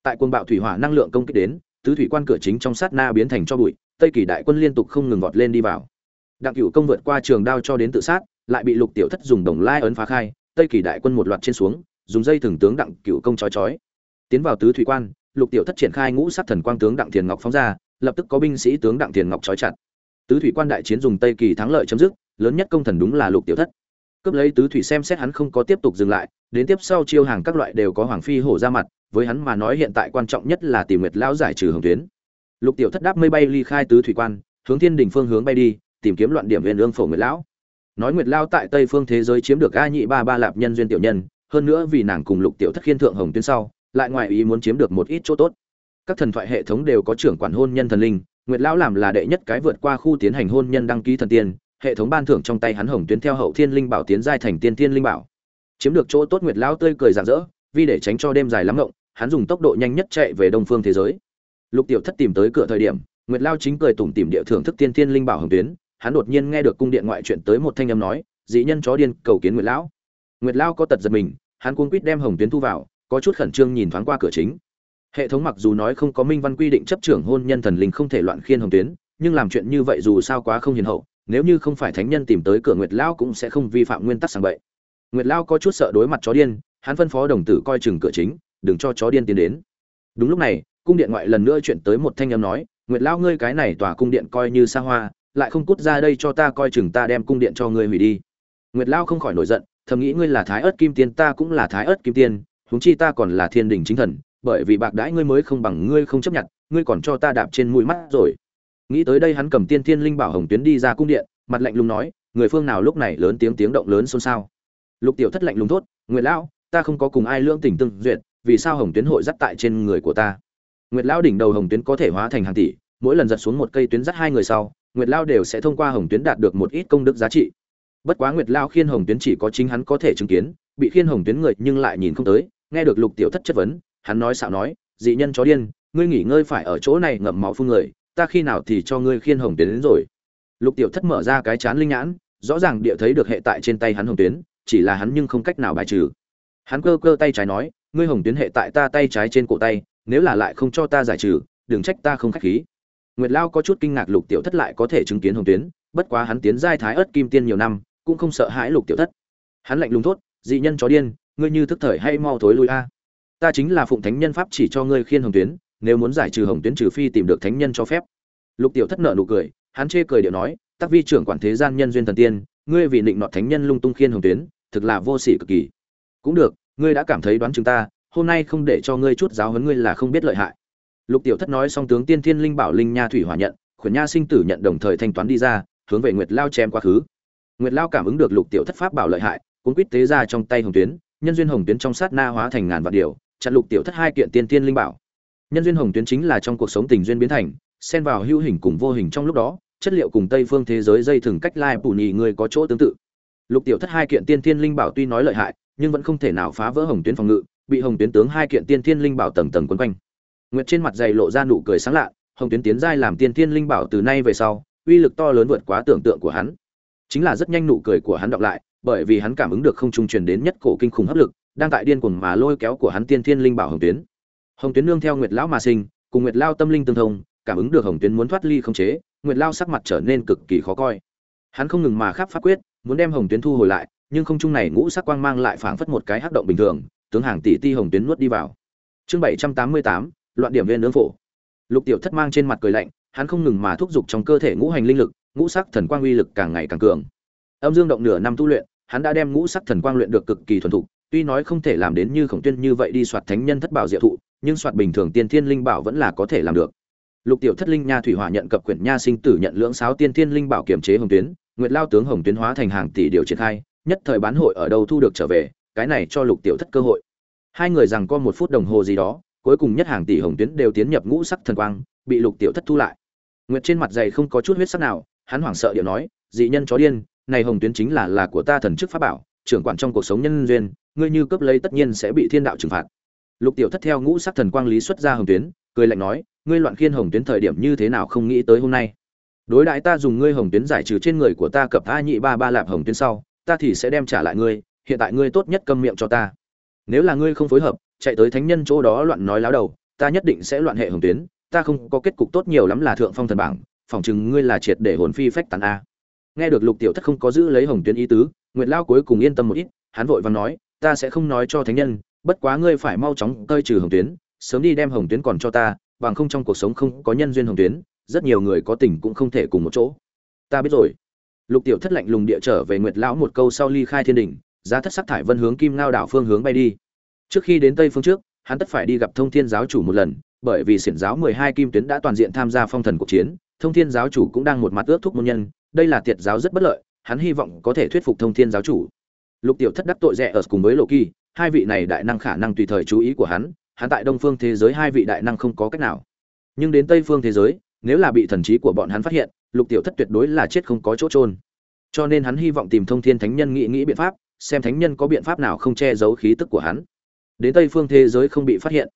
Tại quân bạo thủy hỏa năng lượng công kích đến, tứ thủy quan cửa chính trong sát na biến thành cho bụi, tây kỳ đại quân liên tục không ngừng vọt lên đi vào. Đặng cửu công vượt qua trường đao cho đến tự sát, lại bị lục tiểu thất dùng đồng lai ấn phá khai, tây kỳ đại quân một loạt trên xuống, dùng dây thừng tướng đặng cửu công chói chói. Tiến vào tứ thủy quan, lục tiểu thất triển khai ngũ sát thần quang tướng đặng thiền ngọc phóng ra, lập tức có binh sĩ tướng đặng thiền ngọc chói chặt. Tứ thủy quan đại chiến dùng tây kỳ thắng lợi chấm dứt, lớn nhất công thần đúng là lục tiểu thất cướp lấy tứ thủy xem xét hắn không có tiếp tục dừng lại, đến tiếp sau chiêu hàng các loại đều có hoàng phi hổ ra mặt, với hắn mà nói hiện tại quan trọng nhất là tìm nguyệt lão giải trừ hồng tuyến. Lục tiểu thất đáp mây bay ly khai tứ thủy quan, hướng thiên đình phương hướng bay đi, tìm kiếm loạn điểm huyền ương phổ nguyệt lão. Nói nguyệt lao tại tây phương thế giới chiếm được a nhị ba ba lạp nhân duyên tiểu nhân, hơn nữa vì nàng cùng lục tiểu thất khiên thượng hồng tuyến sau, lại ngoài ý muốn chiếm được một ít chỗ tốt. Các thần thoại hệ thống đều có trưởng quản hôn nhân thần linh, nguyệt lão làm là đệ nhất cái vượt qua khu tiến hành hôn nhân đăng ký thần tiên hệ thống ban thưởng trong tay hắn hồng tuyến theo hậu thiên linh bảo tiến giai thành tiên thiên linh bảo. Chiếm được chỗ tốt nguyệt lão tươi cười rạng rỡ, vì để tránh cho đêm dài lắm ngộng, hắn dùng tốc độ nhanh nhất chạy về đông phương thế giới. Lục tiểu thất tìm tới cửa thời điểm, nguyệt lao chính cười tủm tìm địa thưởng thức tiên thiên linh bảo hồng tuyến, hắn đột nhiên nghe được cung điện ngoại chuyện tới một thanh âm nói dĩ nhân chó điên, cầu kiến nguyệt lão. Nguyệt lao có tật giật mình, hắn cuống quýt đem hồng tuyến thu vào, có chút khẩn trương nhìn thoáng qua cửa chính. Hệ thống mặc dù nói không có minh văn quy định chấp trưởng hôn nhân thần linh không thể loạn khiên hồng tuyến, nhưng làm chuyện như vậy dù sao quá không hiền hậu nếu như không phải thánh nhân tìm tới cửa nguyệt lão cũng sẽ không vi phạm nguyên tắc sàng bậy. Nguyệt lão có chút sợ đối mặt chó điên, hắn phân phó đồng tử coi chừng cửa chính, đừng cho chó điên tiến đến. Đúng lúc này, cung điện ngoại lần nữa chuyển tới một thanh âm nói, nguyệt lão ngươi cái này tòa cung điện coi như xa hoa, lại không cút ra đây cho ta coi chừng ta đem cung điện cho ngươi hủy đi. Nguyệt lao không khỏi nổi giận, thầm nghĩ ngươi là thái ớt kim tiên, ta cũng là thái ớt kim tiên, huống chi ta còn là thiên đình chính thần, bởi vì bạc đãi ngươi mới không bằng ngươi không chấp nhận, ngươi còn cho ta đạp trên mũi mắt rồi nghĩ tới đây hắn cầm tiên thiên linh bảo hồng tuyến đi ra cung điện, mặt lạnh lùng nói, người phương nào lúc này lớn tiếng tiếng động lớn xôn xao. Lục tiểu thất lạnh lùng thốt, nguyệt lão, ta không có cùng ai lưỡng tình tương duyệt, vì sao hồng tuyến hội dắt tại trên người của ta? Nguyệt lão đỉnh đầu hồng tuyến có thể hóa thành hàng tỷ, mỗi lần giật xuống một cây tuyến dắt hai người sau, nguyệt lão đều sẽ thông qua hồng tuyến đạt được một ít công đức giá trị. Bất quá nguyệt lão khiên hồng tuyến chỉ có chính hắn có thể chứng kiến, bị khiên hồng tuyến người nhưng lại nhìn không tới, nghe được lục tiểu thất chất vấn, hắn nói xạo nói, dị nhân chó điên, ngươi nghỉ ngơi phải ở chỗ này ngậm máu phun người ta khi nào thì cho ngươi khiên hồng tuyến đến rồi. Lục tiểu thất mở ra cái chán linh nhãn, rõ ràng địa thấy được hệ tại trên tay hắn hồng tuyến, chỉ là hắn nhưng không cách nào bài trừ. Hắn cơ cơ tay trái nói, ngươi hồng tuyến hệ tại ta tay trái trên cổ tay, nếu là lại không cho ta giải trừ, đừng trách ta không khách khí. Nguyệt lao có chút kinh ngạc lục tiểu thất lại có thể chứng kiến hồng tuyến, bất quá hắn tiến giai thái ớt kim tiên nhiều năm, cũng không sợ hãi lục tiểu thất. Hắn lạnh lùng thốt, dị nhân chó điên, ngươi như thức thời hay mau thối lui a. Ta chính là phụng thánh nhân pháp chỉ cho ngươi khiên hồng tuyến nếu muốn giải trừ hồng tuyến trừ phi tìm được thánh nhân cho phép. Lục tiểu thất nợ nụ cười, hắn chê cười điệu nói tác vi trưởng quản thế gian nhân duyên thần tiên, ngươi vì định nọt thánh nhân lung tung khiên hồng tuyến, thực là vô sỉ cực kỳ. Cũng được, ngươi đã cảm thấy đoán chừng ta, hôm nay không để cho ngươi chút giáo huấn ngươi là không biết lợi hại. Lục tiểu thất nói xong tướng tiên thiên linh bảo linh nha thủy hỏa nhận, khuyển nha sinh tử nhận đồng thời thanh toán đi ra, hướng về nguyệt lao chém quá khứ. Nguyệt lao cảm ứng được lục tiểu thất pháp bảo lợi hại, cuốn quýt tế ra trong tay hồng tuyến, nhân duyên hồng tuyến trong sát na hóa thành ngàn vạn điều, chặn lục tiểu thất hai kiện tiên thiên linh bảo nhân duyên hồng tuyến chính là trong cuộc sống tình duyên biến thành, xen vào hữu hình cùng vô hình trong lúc đó, chất liệu cùng tây phương thế giới dây thừng cách lai bù nhì người có chỗ tương tự. Lục tiểu thất hai kiện tiên thiên linh bảo tuy nói lợi hại, nhưng vẫn không thể nào phá vỡ hồng tuyến phòng ngự, bị hồng tuyến tướng hai kiện tiên thiên linh bảo tầng tầng quấn quanh. Nguyệt trên mặt dày lộ ra nụ cười sáng lạ, hồng tuyến tiến giai làm tiên thiên linh bảo từ nay về sau, uy lực to lớn vượt quá tưởng tượng của hắn. Chính là rất nhanh nụ cười của hắn đọc lại, bởi vì hắn cảm ứng được không trung truyền đến nhất cổ kinh khủng hấp lực, đang tại điên cuồng mà lôi kéo của hắn tiên thiên linh bảo hồng tuyến hồng tuyến nương theo nguyệt lão mà sinh, cùng nguyệt lao tâm linh tương thông, cảm ứng được hồng tuyến muốn thoát ly không chế, nguyệt lao sắc mặt trở nên cực kỳ khó coi. Hắn không ngừng mà khắp pháp quyết, muốn đem hồng tuyến thu hồi lại, nhưng không trung này ngũ sắc quang mang lại phảng phất một cái hắc động bình thường, tướng hàng tỷ ti hồng tuyến nuốt đi vào. Chương bảy trăm tám mươi tám, loạn điểm viên nướng phổ. Lục tiểu thất mang trên mặt cười lạnh, hắn không ngừng mà thúc giục trong cơ thể ngũ hành linh lực, ngũ sắc thần quang uy lực càng ngày càng cường. Âm dương động nửa năm tu luyện, hắn đã đem ngũ sắc thần quang luyện được cực kỳ thuần thục, tuy nói không thể làm đến như khổng tuyên như vậy đi soạt thánh nhân thất bảo diệu thụ nhưng soạt bình thường tiên thiên linh bảo vẫn là có thể làm được. Lục tiểu thất linh nha thủy hỏa nhận cập quyển nha sinh tử nhận lưỡng sáo tiên thiên linh bảo kiểm chế hồng tuyến, nguyệt lao tướng hồng tuyến hóa thành hàng tỷ điều triển khai, nhất thời bán hội ở đâu thu được trở về, cái này cho lục tiểu thất cơ hội. Hai người rằng có một phút đồng hồ gì đó, cuối cùng nhất hàng tỷ hồng tuyến đều tiến nhập ngũ sắc thần quang, bị lục tiểu thất thu lại. Nguyệt trên mặt dày không có chút huyết sắc nào, hắn hoảng sợ điệu nói, dị nhân chó điên, này hồng tuyến chính là là của ta thần chức pháp bảo, trưởng quản trong cuộc sống nhân duyên, ngươi như cướp lấy tất nhiên sẽ bị thiên đạo trừng phạt lục tiểu thất theo ngũ sắc thần quang lý xuất ra hồng tuyến, cười lạnh nói, ngươi loạn khiên hồng tuyến thời điểm như thế nào không nghĩ tới hôm nay? Đối đãi ta dùng ngươi hồng tuyến giải trừ trên người của ta cập a nhị ba ba lạp hồng tuyến sau, ta thì sẽ đem trả lại ngươi, hiện tại ngươi tốt nhất câm miệng cho ta. Nếu là ngươi không phối hợp, chạy tới thánh nhân chỗ đó loạn nói láo đầu, ta nhất định sẽ loạn hệ hồng tuyến, ta không có kết cục tốt nhiều lắm là thượng phong thần bảng, phỏng chừng ngươi là triệt để hồn phi phách tàn a. Nghe được lục tiểu thất không có giữ lấy hồng tuyến ý tứ, nguyệt lao cuối cùng yên tâm một ít, hắn vội vàng nói, ta sẽ không nói cho thánh nhân bất quá ngươi phải mau chóng tơi trừ hồng tuyến, sớm đi đem hồng tuyến còn cho ta, bằng không trong cuộc sống không có nhân duyên hồng tuyến, rất nhiều người có tình cũng không thể cùng một chỗ. Ta biết rồi. Lục tiểu thất lạnh lùng địa trở về nguyệt lão một câu sau ly khai thiên đình giá thất sắc thải vân hướng kim ngao đảo phương hướng bay đi. Trước khi đến tây phương trước, hắn tất phải đi gặp thông thiên giáo chủ một lần, bởi vì xiển giáo mười hai kim tuyến đã toàn diện tham gia phong thần cuộc chiến, thông thiên giáo chủ cũng đang một mặt ước thúc môn nhân, đây là tiệt giáo rất bất lợi, hắn hy vọng có thể thuyết phục thông thiên giáo chủ. Lục tiểu thất đắc tội rẻ ở cùng với lộ kỳ hai vị này đại năng khả năng tùy thời chú ý của hắn hắn tại đông phương thế giới hai vị đại năng không có cách nào. Nhưng đến tây phương thế giới, nếu là bị thần trí của bọn hắn phát hiện, lục tiểu thất tuyệt đối là chết không có chỗ trôn cho nên hắn hy vọng tìm thông thiên thánh nhân nghĩ nghĩ biện pháp, xem thánh nhân có biện pháp nào không che giấu khí tức của hắn. Đến tây phương thế giới không bị phát hiện,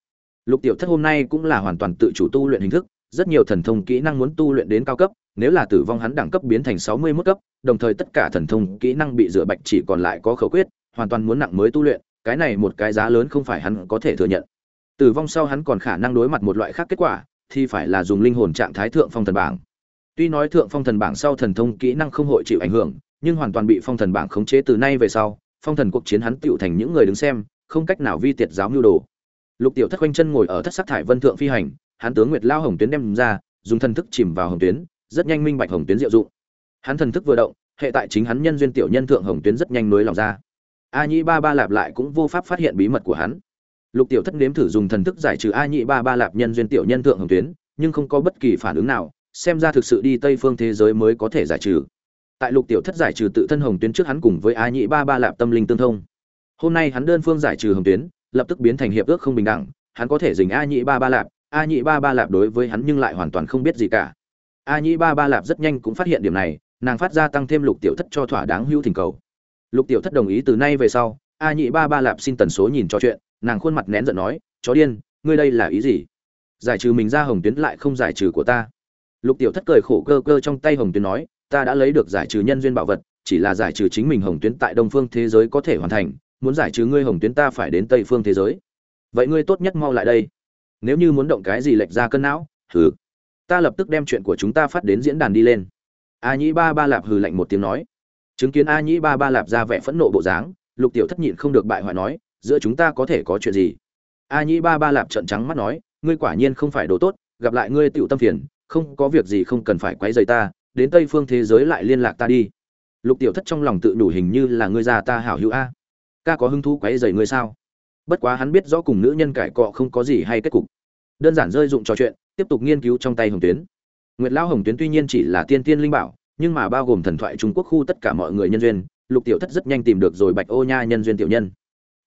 lục tiểu thất hôm nay cũng là hoàn toàn tự chủ tu luyện hình thức, rất nhiều thần thông kỹ năng muốn tu luyện đến cao cấp, nếu là tử vong hắn đẳng cấp biến thành sáu mươi 61 cấp, đồng thời tất cả thần thông kỹ năng bị rửa bạch chỉ còn lại có khẩu quyết, hoàn toàn muốn nặng mới tu luyện cái này một cái giá lớn không phải hắn có thể thừa nhận. Tử vong sau hắn còn khả năng đối mặt một loại khác kết quả, thì phải là dùng linh hồn trạng thái thượng phong thần bảng. Tuy nói thượng phong thần bảng sau thần thông kỹ năng không hội chịu ảnh hưởng, nhưng hoàn toàn bị phong thần bảng khống chế từ nay về sau, phong thần cuộc chiến hắn tựu thành những người đứng xem, không cách nào vi tiệt giáo mưu đồ. Lục tiểu thất quanh chân ngồi ở thất sắc thải vân thượng phi hành, hắn tướng nguyệt lao hồng tuyến đem ra, dùng thần thức chìm vào hồng tuyến, rất nhanh minh bạch hồng tuyến diệu dụng. Hắn thần thức vừa động, hệ tại chính hắn nhân duyên tiểu nhân thượng hồng tuyến rất nhanh nối lòng ra a nhĩ ba ba lạp lại cũng vô pháp phát hiện bí mật của hắn. Lục tiểu thất nếm thử dùng thần thức giải trừ a nhĩ ba ba lạp nhân duyên tiểu nhân thượng hồng tuyến, nhưng không có bất kỳ phản ứng nào, xem ra thực sự đi tây phương thế giới mới có thể giải trừ. Tại lục tiểu thất giải trừ tự thân hồng tuyến trước hắn cùng với a nhĩ ba ba lạp tâm linh tương thông. Hôm nay hắn đơn phương giải trừ hồng tuyến, lập tức biến thành hiệp ước không bình đẳng, hắn có thể dình a nhĩ ba ba lạp, a nhĩ ba ba lạp đối với hắn nhưng lại hoàn toàn không biết gì cả. A nhĩ ba ba lạp rất nhanh cũng phát hiện điểm này, nàng phát ra tăng thêm lục tiểu thất cho thỏa đáng hữu thỉnh cầu lục tiểu thất đồng ý từ nay về sau, a Nhị ba ba lạp xin tần số nhìn cho chuyện, nàng khuôn mặt nén giận nói, chó điên, ngươi đây là ý gì? Giải trừ mình ra hồng tuyến lại không giải trừ của ta. Lục tiểu thất cười khổ cơ cơ trong tay hồng tuyến nói, ta đã lấy được giải trừ nhân duyên bảo vật, chỉ là giải trừ chính mình hồng tuyến tại đông phương thế giới có thể hoàn thành, muốn giải trừ ngươi hồng tuyến ta phải đến tây phương thế giới. Vậy ngươi tốt nhất mau lại đây. Nếu như muốn động cái gì lệch ra cân não, hừ. Ta lập tức đem chuyện của chúng ta phát đến diễn đàn đi lên. A nhĩ ba ba lạp hừ lạnh một tiếng nói chứng kiến a nhĩ ba ba lạp ra vẻ phẫn nộ bộ dáng, lục tiểu thất nhịn không được bại hoại nói, giữa chúng ta có thể có chuyện gì? A nhĩ ba ba lạp trợn trắng mắt nói, ngươi quả nhiên không phải đồ tốt, gặp lại ngươi tựu tâm phiền, không có việc gì không cần phải quấy rầy ta, đến tây phương thế giới lại liên lạc ta đi. Lục tiểu thất trong lòng tự đủ hình như là ngươi già ta hảo hữu a. Ca có hứng thú quấy rầy ngươi sao? Bất quá hắn biết rõ cùng nữ nhân cải cọ không có gì hay kết cục. Đơn giản rơi dụng trò chuyện, tiếp tục nghiên cứu trong tay hồng tuyến. Nguyệt lão hồng tuyến tuy nhiên chỉ là tiên tiên linh bảo nhưng mà bao gồm thần thoại trung quốc khu tất cả mọi người nhân duyên, lục tiểu thất rất nhanh tìm được rồi bạch ô nha nhân duyên tiểu nhân.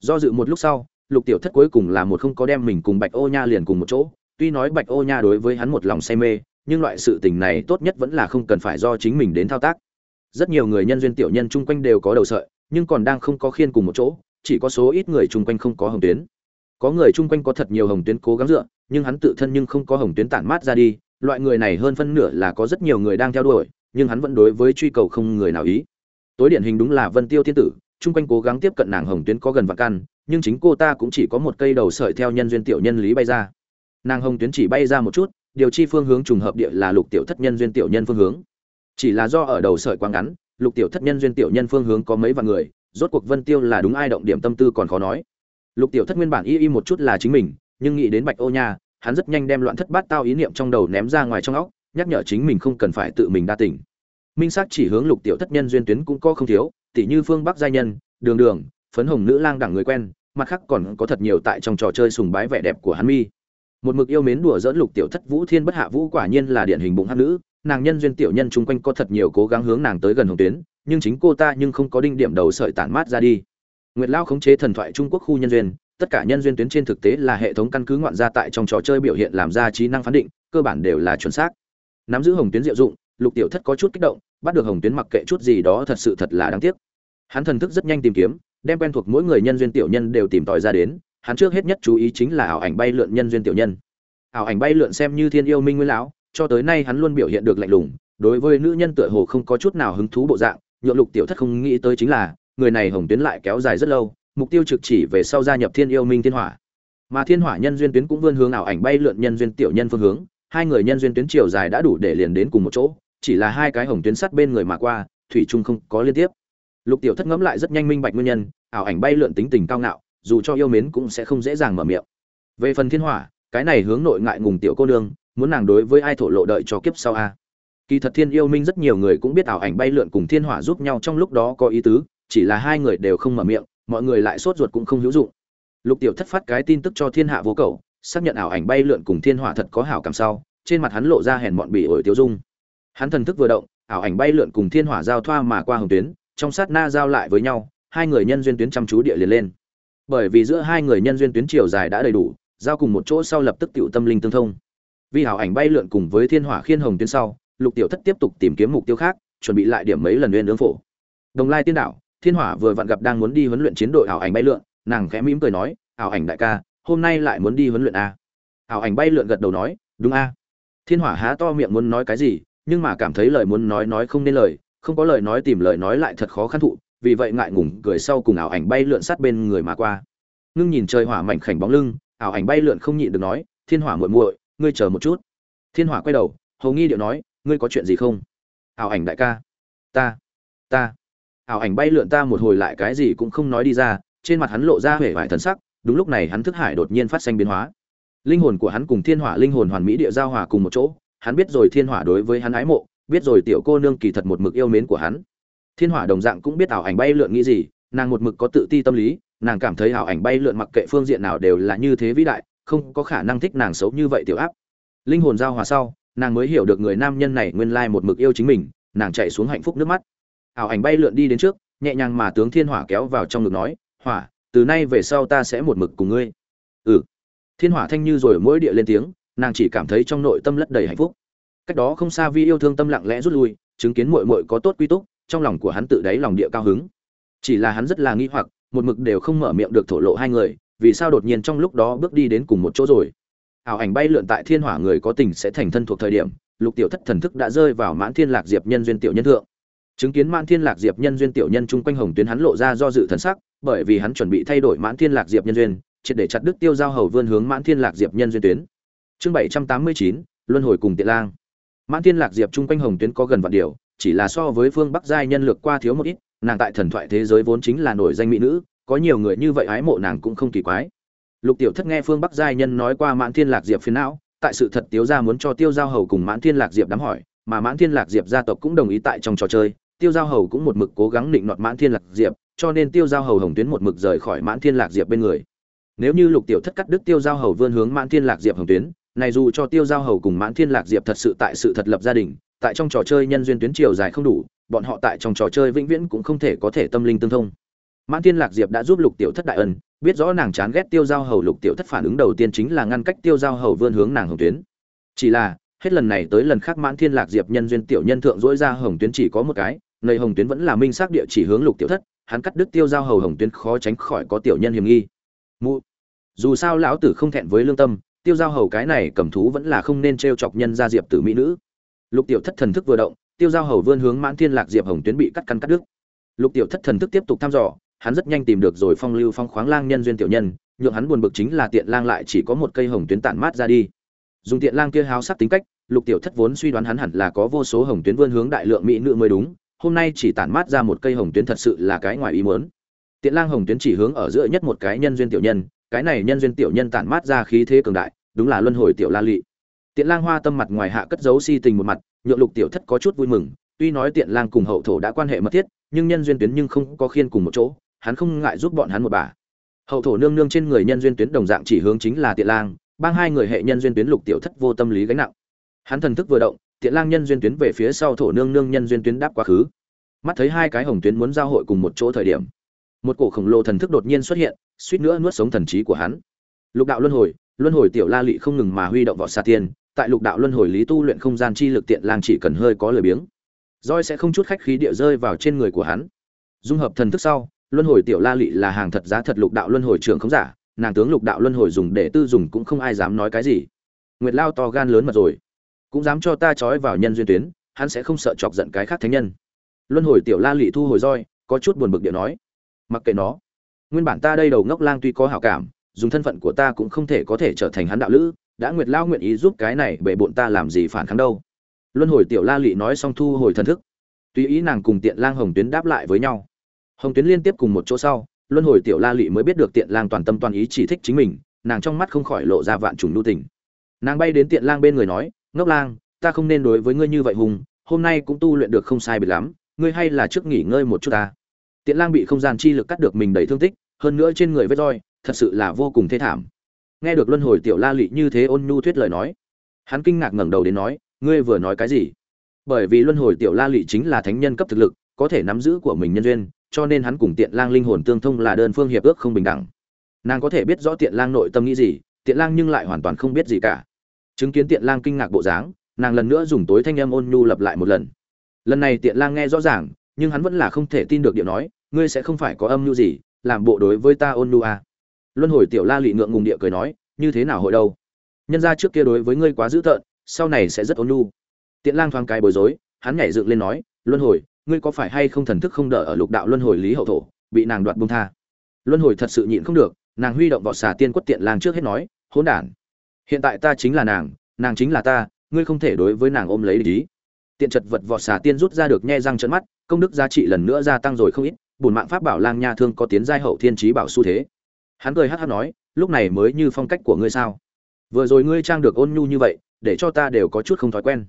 Do dự một lúc sau, lục tiểu thất cuối cùng là một không có đem mình cùng bạch ô nha liền cùng một chỗ. Tuy nói bạch ô nha đối với hắn một lòng say mê, nhưng loại sự tình này tốt nhất vẫn là không cần phải do chính mình đến thao tác. Rất nhiều người nhân duyên tiểu nhân chung quanh đều có đầu sợi, nhưng còn đang không có khiên cùng một chỗ, chỉ có số ít người chung quanh không có hồng tuyến. Có người chung quanh có thật nhiều hồng tuyến cố gắng dựa, nhưng hắn tự thân nhưng không có hồng tuyến tản mát ra đi, loại người này hơn phân nửa là có rất nhiều người đang theo đuổi nhưng hắn vẫn đối với truy cầu không người nào ý. Tối điển hình đúng là vân tiêu thiên tử, chung quanh cố gắng tiếp cận nàng hồng tuyến có gần vạn căn, nhưng chính cô ta cũng chỉ có một cây đầu sợi theo nhân duyên tiểu nhân lý bay ra. Nàng hồng tuyến chỉ bay ra một chút, điều chi phương hướng trùng hợp địa là lục tiểu thất nhân duyên tiểu nhân phương hướng. Chỉ là do ở đầu sợi quá ngắn, lục tiểu thất nhân duyên tiểu nhân phương hướng có mấy vạn người, rốt cuộc vân tiêu là đúng ai động điểm tâm tư còn khó nói. Lục tiểu thất nguyên bản y y một chút là chính mình, nhưng nghĩ đến bạch ô nha, hắn rất nhanh đem loạn thất bát tao ý niệm trong đầu ném ra ngoài trong óc nhắc nhở chính mình không cần phải tự mình đa tỉnh minh sắc chỉ hướng lục tiểu thất nhân duyên tuyến cũng có không thiếu tỷ như phương bắc gia nhân, đường đường, phấn hồng nữ lang đẳng người quen, mặt khác còn có thật nhiều tại trong trò chơi sùng bái vẻ đẹp của hắn mi. Một mực yêu mến đùa dỡn lục tiểu thất vũ thiên bất hạ vũ quả nhiên là điển hình bụng hát nữ, nàng nhân duyên tiểu nhân chung quanh có thật nhiều cố gắng hướng nàng tới gần hồng tuyến, nhưng chính cô ta nhưng không có đinh điểm đầu sợi tản mát ra đi. Nguyệt lao khống chế thần thoại trung quốc khu nhân duyên, tất cả nhân duyên tuyến trên thực tế là hệ thống căn cứ ngoạn gia tại trong trò chơi biểu hiện làm ra trí năng phán định, cơ bản đều là chuẩn xác nắm giữ hồng tuyến diệu dụng, lục tiểu thất có chút kích động, bắt được hồng tuyến mặc kệ chút gì đó thật sự thật là đáng tiếc. Hắn thần thức rất nhanh tìm kiếm, đem quen thuộc mỗi người nhân duyên tiểu nhân đều tìm tòi ra đến, hắn trước hết nhất chú ý chính là ảo ảnh bay lượn nhân duyên tiểu nhân. Ảo ảnh bay lượn xem như thiên yêu minh nguyên lão, cho tới nay hắn luôn biểu hiện được lạnh lùng, đối với nữ nhân tựa hồ không có chút nào hứng thú bộ dạng, nhượng lục tiểu thất không nghĩ tới chính là, người này hồng tuyến lại kéo dài rất lâu, mục tiêu trực chỉ về sau gia nhập thiên yêu minh thiên hỏa. Mà thiên hỏa nhân duyên tuyến cũng vươn hướng ảo ảnh bay lượn nhân duyên tiểu nhân phương hướng hai người nhân duyên tuyến chiều dài đã đủ để liền đến cùng một chỗ, chỉ là hai cái hồng tuyến sắt bên người mà qua, thủy trung không có liên tiếp. Lục tiểu thất ngẫm lại rất nhanh minh bạch nguyên nhân, ảo ảnh bay lượn tính tình cao ngạo, dù cho yêu mến cũng sẽ không dễ dàng mở miệng. Về phần thiên hỏa, cái này hướng nội ngại ngùng tiểu cô nương, muốn nàng đối với ai thổ lộ đợi cho kiếp sau a? Kỳ thật thiên yêu minh rất nhiều người cũng biết ảo ảnh bay lượn cùng thiên hỏa giúp nhau trong lúc đó có ý tứ, chỉ là hai người đều không mở miệng, mọi người lại sốt ruột cũng không hữu dụng. Lục tiểu thất phát cái tin tức cho thiên hạ vô cầu xác nhận ảo ảnh bay lượn cùng thiên hỏa thật có hảo cảm sau, trên mặt hắn lộ ra hèn mọn bỉ ổi tiêu dung. Hắn thần thức vừa động, ảo ảnh bay lượn cùng thiên hỏa giao thoa mà qua hồng tuyến, trong sát na giao lại với nhau, hai người nhân duyên tuyến chăm chú địa liền lên. Bởi vì giữa hai người nhân duyên tuyến chiều dài đã đầy đủ, giao cùng một chỗ sau lập tức tiểu tâm linh tương thông. Vì hảo ảnh bay lượn cùng với thiên hỏa khiên hồng tuyến sau, lục tiểu thất tiếp tục tìm kiếm mục tiêu khác, chuẩn bị lại điểm mấy lần nguyên ứng phổ. Đồng lai tiên đảo, thiên hỏa vừa vặn gặp đang muốn đi huấn luyện chiến đội ảo ảnh bay lượn, nàng khẽ mỉm cười nói, ảo ảnh đại ca hôm nay lại muốn đi huấn luyện a. Ảo ảnh bay lượn gật đầu nói, đúng a. Thiên hỏa há to miệng muốn nói cái gì, nhưng mà cảm thấy lời muốn nói nói không nên lời, không có lời nói tìm lời nói lại thật khó khăn thụ, vì vậy ngại ngùng cười sau cùng ảo ảnh bay lượn sát bên người mà qua. Ngưng nhìn trời hỏa mảnh khảnh bóng lưng, ảo ảnh bay lượn không nhịn được nói, thiên hỏa muội muội, ngươi chờ một chút. Thiên hỏa quay đầu, hầu nghi điệu nói, ngươi có chuyện gì không? Ảo ảnh đại ca, ta ta. Ảo ảnh bay lượn ta một hồi lại cái gì cũng không nói đi ra, trên mặt hắn lộ ra vẻ vải thần sắc đúng lúc này hắn thức hải đột nhiên phát sinh biến hóa. Linh hồn của hắn cùng thiên hỏa linh hồn hoàn mỹ địa giao hòa cùng một chỗ, hắn biết rồi thiên hỏa đối với hắn ái mộ, biết rồi tiểu cô nương kỳ thật một mực yêu mến của hắn. Thiên hỏa đồng dạng cũng biết ảo ảnh bay lượn nghĩ gì, nàng một mực có tự ti tâm lý, nàng cảm thấy ảo ảnh bay lượn mặc kệ phương diện nào đều là như thế vĩ đại, không có khả năng thích nàng xấu như vậy tiểu áp. Linh hồn giao hòa sau, nàng mới hiểu được người nam nhân này nguyên lai một mực yêu chính mình, nàng chạy xuống hạnh phúc nước mắt. Ảo ảnh bay lượn đi đến trước, nhẹ nhàng mà tướng thiên hỏa kéo vào trong ngực nói, hỏa từ nay về sau ta sẽ một mực cùng ngươi. Ừ. Thiên hỏa thanh như rồi mỗi địa lên tiếng, nàng chỉ cảm thấy trong nội tâm lất đầy hạnh phúc. Cách đó không xa vi yêu thương tâm lặng lẽ rút lui, chứng kiến muội muội có tốt quy túc, trong lòng của hắn tự đáy lòng địa cao hứng. Chỉ là hắn rất là nghi hoặc, một mực đều không mở miệng được thổ lộ hai người, vì sao đột nhiên trong lúc đó bước đi đến cùng một chỗ rồi? Ảo ảnh bay lượn tại thiên hỏa người có tình sẽ thành thân thuộc thời điểm, lục tiểu thất thần thức đã rơi vào mãn thiên lạc diệp nhân duyên tiểu nhân thượng. Chứng kiến mãn thiên lạc diệp nhân duyên tiểu nhân chung quanh hồng tuyến hắn lộ ra do dự thần sắc bởi vì hắn chuẩn bị thay đổi mãn thiên lạc diệp nhân duyên, triệt để chặt đứt tiêu giao hầu vươn hướng mãn thiên lạc diệp nhân duyên tuyến. Chương bảy trăm tám mươi chín, luân hồi cùng tiện lang. Mãn thiên lạc diệp chung quanh hồng tuyến có gần vạn điều, chỉ là so với phương bắc giai nhân lược qua thiếu một ít, nàng tại thần thoại thế giới vốn chính là nổi danh mỹ nữ, có nhiều người như vậy ái mộ nàng cũng không kỳ quái. Lục tiểu thất nghe phương bắc giai nhân nói qua mãn thiên lạc diệp phiến não, tại sự thật tiếu ra muốn cho tiêu giao hầu cùng mãn thiên lạc diệp đám hỏi, mà mãn thiên lạc diệp gia tộc cũng đồng ý tại trong trò chơi, tiêu giao hầu cũng một mực cố gắng định nọt mãn thiên lạc diệp cho nên tiêu giao hầu hồng tuyến một mực rời khỏi mãn thiên lạc diệp bên người. Nếu như lục tiểu thất cắt đứt tiêu giao hầu vươn hướng mãn thiên lạc diệp hồng tuyến, này dù cho tiêu giao hầu cùng mãn thiên lạc diệp thật sự tại sự thật lập gia đình, tại trong trò chơi nhân duyên tuyến chiều dài không đủ, bọn họ tại trong trò chơi vĩnh viễn cũng không thể có thể tâm linh tương thông. Mãn thiên lạc diệp đã giúp lục tiểu thất đại ân, biết rõ nàng chán ghét tiêu giao hầu, lục tiểu thất phản ứng đầu tiên chính là ngăn cách tiêu giao hầu vươn hướng nàng hồng tuyến. Chỉ là, hết lần này tới lần khác mãn thiên lạc diệp nhân duyên tiểu nhân thượng dỗi ra hồng tuyến chỉ có một cái, nơi hồng tuyến vẫn là minh xác địa chỉ hướng lục tiểu thất hắn cắt đứt tiêu giao hầu hồng tuyến khó tránh khỏi có tiểu nhân hiểm nghi. Mụ, dù sao lão tử không thẹn với lương tâm, tiêu giao hầu cái này cầm thú vẫn là không nên t r e o chọc nhân ra diệp tử mỹ nữ. Lục tiểu thất thần thức vừa động, tiêu giao hầu vươn hướng mãn thiên lạc diệp hồng tuyến bị cắt căn cắt đứt. Lục tiểu thất thần thức tiếp tục thăm dò, hắn rất nhanh tìm được rồi phong lưu phong khoáng lang nhân duyên tiểu nhân, nhượng hắn buồn bực chính là tiện lang lại chỉ có một cây hồng tuyến tản mát ra đi. Dùng tiện lang kia háo sắc tính cách, lục tiểu thất vốn suy đoán hắn hẳn là có vô số hồng tuyến vươn hướng đại lượng mỹ nữ mới đúng hôm nay chỉ tản mát ra một cây hồng tuyến thật sự là cái ngoài ý muốn. Tiện lang hồng tuyến chỉ hướng ở giữa nhất một cái nhân duyên tiểu nhân, cái này nhân duyên tiểu nhân tản mát ra khí thế cường đại, đúng là luân hồi tiểu la lị. Tiện lang hoa tâm mặt ngoài hạ cất giấu si tình một mặt, nhượng lục tiểu thất có chút vui mừng, tuy nói tiện lang cùng hậu thổ đã quan hệ mật thiết, nhưng nhân duyên tuyến nhưng không có khiên cùng một chỗ, hắn không ngại giúp bọn hắn một bà. Hậu thổ nương nương trên người nhân duyên tuyến đồng dạng chỉ hướng chính là tiện lang, bang hai người hệ nhân duyên tuyến lục tiểu thất vô tâm lý gánh nặng. Hắn thần thức vừa động tiện lang nhân duyên tuyến về phía sau thổ nương nương nhân duyên tuyến đáp quá khứ. Mắt thấy hai cái hồng tuyến muốn giao hội cùng một chỗ thời điểm, một cổ khổng lồ thần thức đột nhiên xuất hiện, suýt nữa nuốt sống thần trí của hắn. Lục đạo luân hồi luân hồi tiểu la lị không ngừng mà huy động võ xa tiên tại lục đạo luân hồi lý tu luyện không gian chi lực tiện lang chỉ cần hơi có lời biếng roi sẽ không chút khách khí địa rơi vào trên người của hắn. Dung hợp thần thức sau, luân hồi tiểu la lị là hàng thật giá thật lục đạo luân hồi trưởng không giả, nàng tướng lục đạo luân hồi dùng để tư dùng cũng không ai dám nói cái gì. Nguyệt lao to gan lớn mật rồi cũng dám cho ta trói vào nhân duyên tuyến, hắn sẽ không sợ chọc giận cái khác thánh nhân. Luân hồi tiểu la lị thu hồi roi, có chút buồn bực địa nói. Mặc kệ nó. Nguyên bản ta đây đầu ngốc lang tuy có hảo cảm, dùng thân phận của ta cũng không thể có thể trở thành hắn đạo lữ, đã nguyệt lao nguyện ý giúp cái này bệ bộn ta làm gì phản kháng đâu. Luân hồi tiểu la lị nói xong thu hồi thần thức. Tùy ý nàng cùng tiện lang hồng tuyến đáp lại với nhau. Hồng tuyến liên tiếp cùng một chỗ sau, luân hồi tiểu la lị mới biết được tiện lang toàn tâm toàn ý chỉ thích chính mình, nàng trong mắt không khỏi lộ ra vạn trùng lưu tình. Nàng bay đến tiện lang bên người nói ngốc lang, ta không nên đối với ngươi như vậy hùng, hôm nay cũng tu luyện được không sai biệt lắm, ngươi hay là trước nghỉ ngơi một chút ta. Tiện lang bị không gian chi lực cắt được mình đầy thương tích, hơn nữa trên người vết roi, thật sự là vô cùng thê thảm. Nghe được luân hồi tiểu la lị như thế ôn nhu thuyết lời nói, hắn kinh ngạc ngẩng đầu đến nói, ngươi vừa nói cái gì? Bởi vì luân hồi tiểu la lị chính là thánh nhân cấp thực lực, có thể nắm giữ của mình nhân duyên, cho nên hắn cùng tiện lang linh hồn tương thông là đơn phương hiệp ước không bình đẳng. Nàng có thể biết rõ tiện lang nội tâm nghĩ gì tiện lang nhưng lại hoàn toàn không biết gì cả chứng kiến tiện lang kinh ngạc bộ dáng, nàng lần nữa dùng tối thanh âm ôn nhu lặp lại một lần. Lần này tiện lang nghe rõ ràng, nhưng hắn vẫn là không thể tin được điệu nói, ngươi sẽ không phải có âm mưu gì, làm bộ đối với ta ôn nhu à. luân hồi tiểu la lị ngượng ngùng địa cười nói, như thế nào hội đâu? Nhân ra trước kia đối với ngươi quá dữ tợn, sau này sẽ rất ôn nhu. Tiện lang thoáng cái bối rối, hắn nhảy dựng lên nói, luân hồi, ngươi có phải hay không thần thức không đỡ ở lục đạo luân hồi lý hậu thổ, bị nàng đoạt bông tha? Luân hồi thật sự nhịn không được, nàng huy động vọt xà tiên quất tiện lang trước hết nói, hỗn đản hiện tại ta chính là nàng nàng chính là ta, ngươi không thể đối với nàng ôm lấy lý tiện chật vật vọt xà tiên rút ra được nhe răng trận mắt, công đức giá trị lần nữa gia tăng rồi không ít bùn mạng pháp bảo lang nha thương có tiến giai hậu thiên trí bảo xu thế. Hắn cười hắc hắc nói, lúc này mới như phong cách của ngươi sao? Vừa rồi ngươi trang được ôn nhu như vậy, để cho ta đều có chút không thói quen.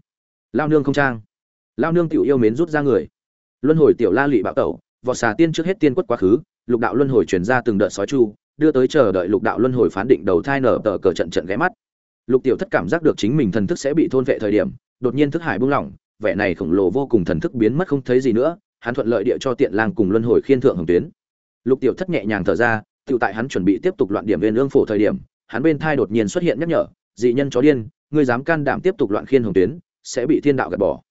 Lao nương không trang. Lao nương tiểu yêu mến rút ra người. Luân hồi tiểu la lị bạo tẩu, vọt xà tiên trước hết tiên quất quá khứ, lục đạo luân hồi truyền ra từng đợt sói chu, đưa tới chờ đợi lục đạo luân hồi phán định đầu thai nở tờ cờ trận trận ghé mắt lục tiểu thất cảm giác được chính mình thần thức sẽ bị thôn vệ thời điểm, đột nhiên thức hải buông lỏng vẻ này khổng lồ vô cùng thần thức biến mất không thấy gì nữa, hắn thuận lợi địa cho tiện lang cùng luân hồi khiên thượng hồng tuyến. Lục tiểu thất nhẹ nhàng thở ra tự tại hắn chuẩn bị tiếp tục loạn điểm viên ương phổ thời điểm, hắn bên thai đột nhiên xuất hiện nhắc nhở, dị nhân chó điên, ngươi dám can đảm tiếp tục loạn khiên hồng tuyến, sẽ bị thiên đạo gạt bỏ.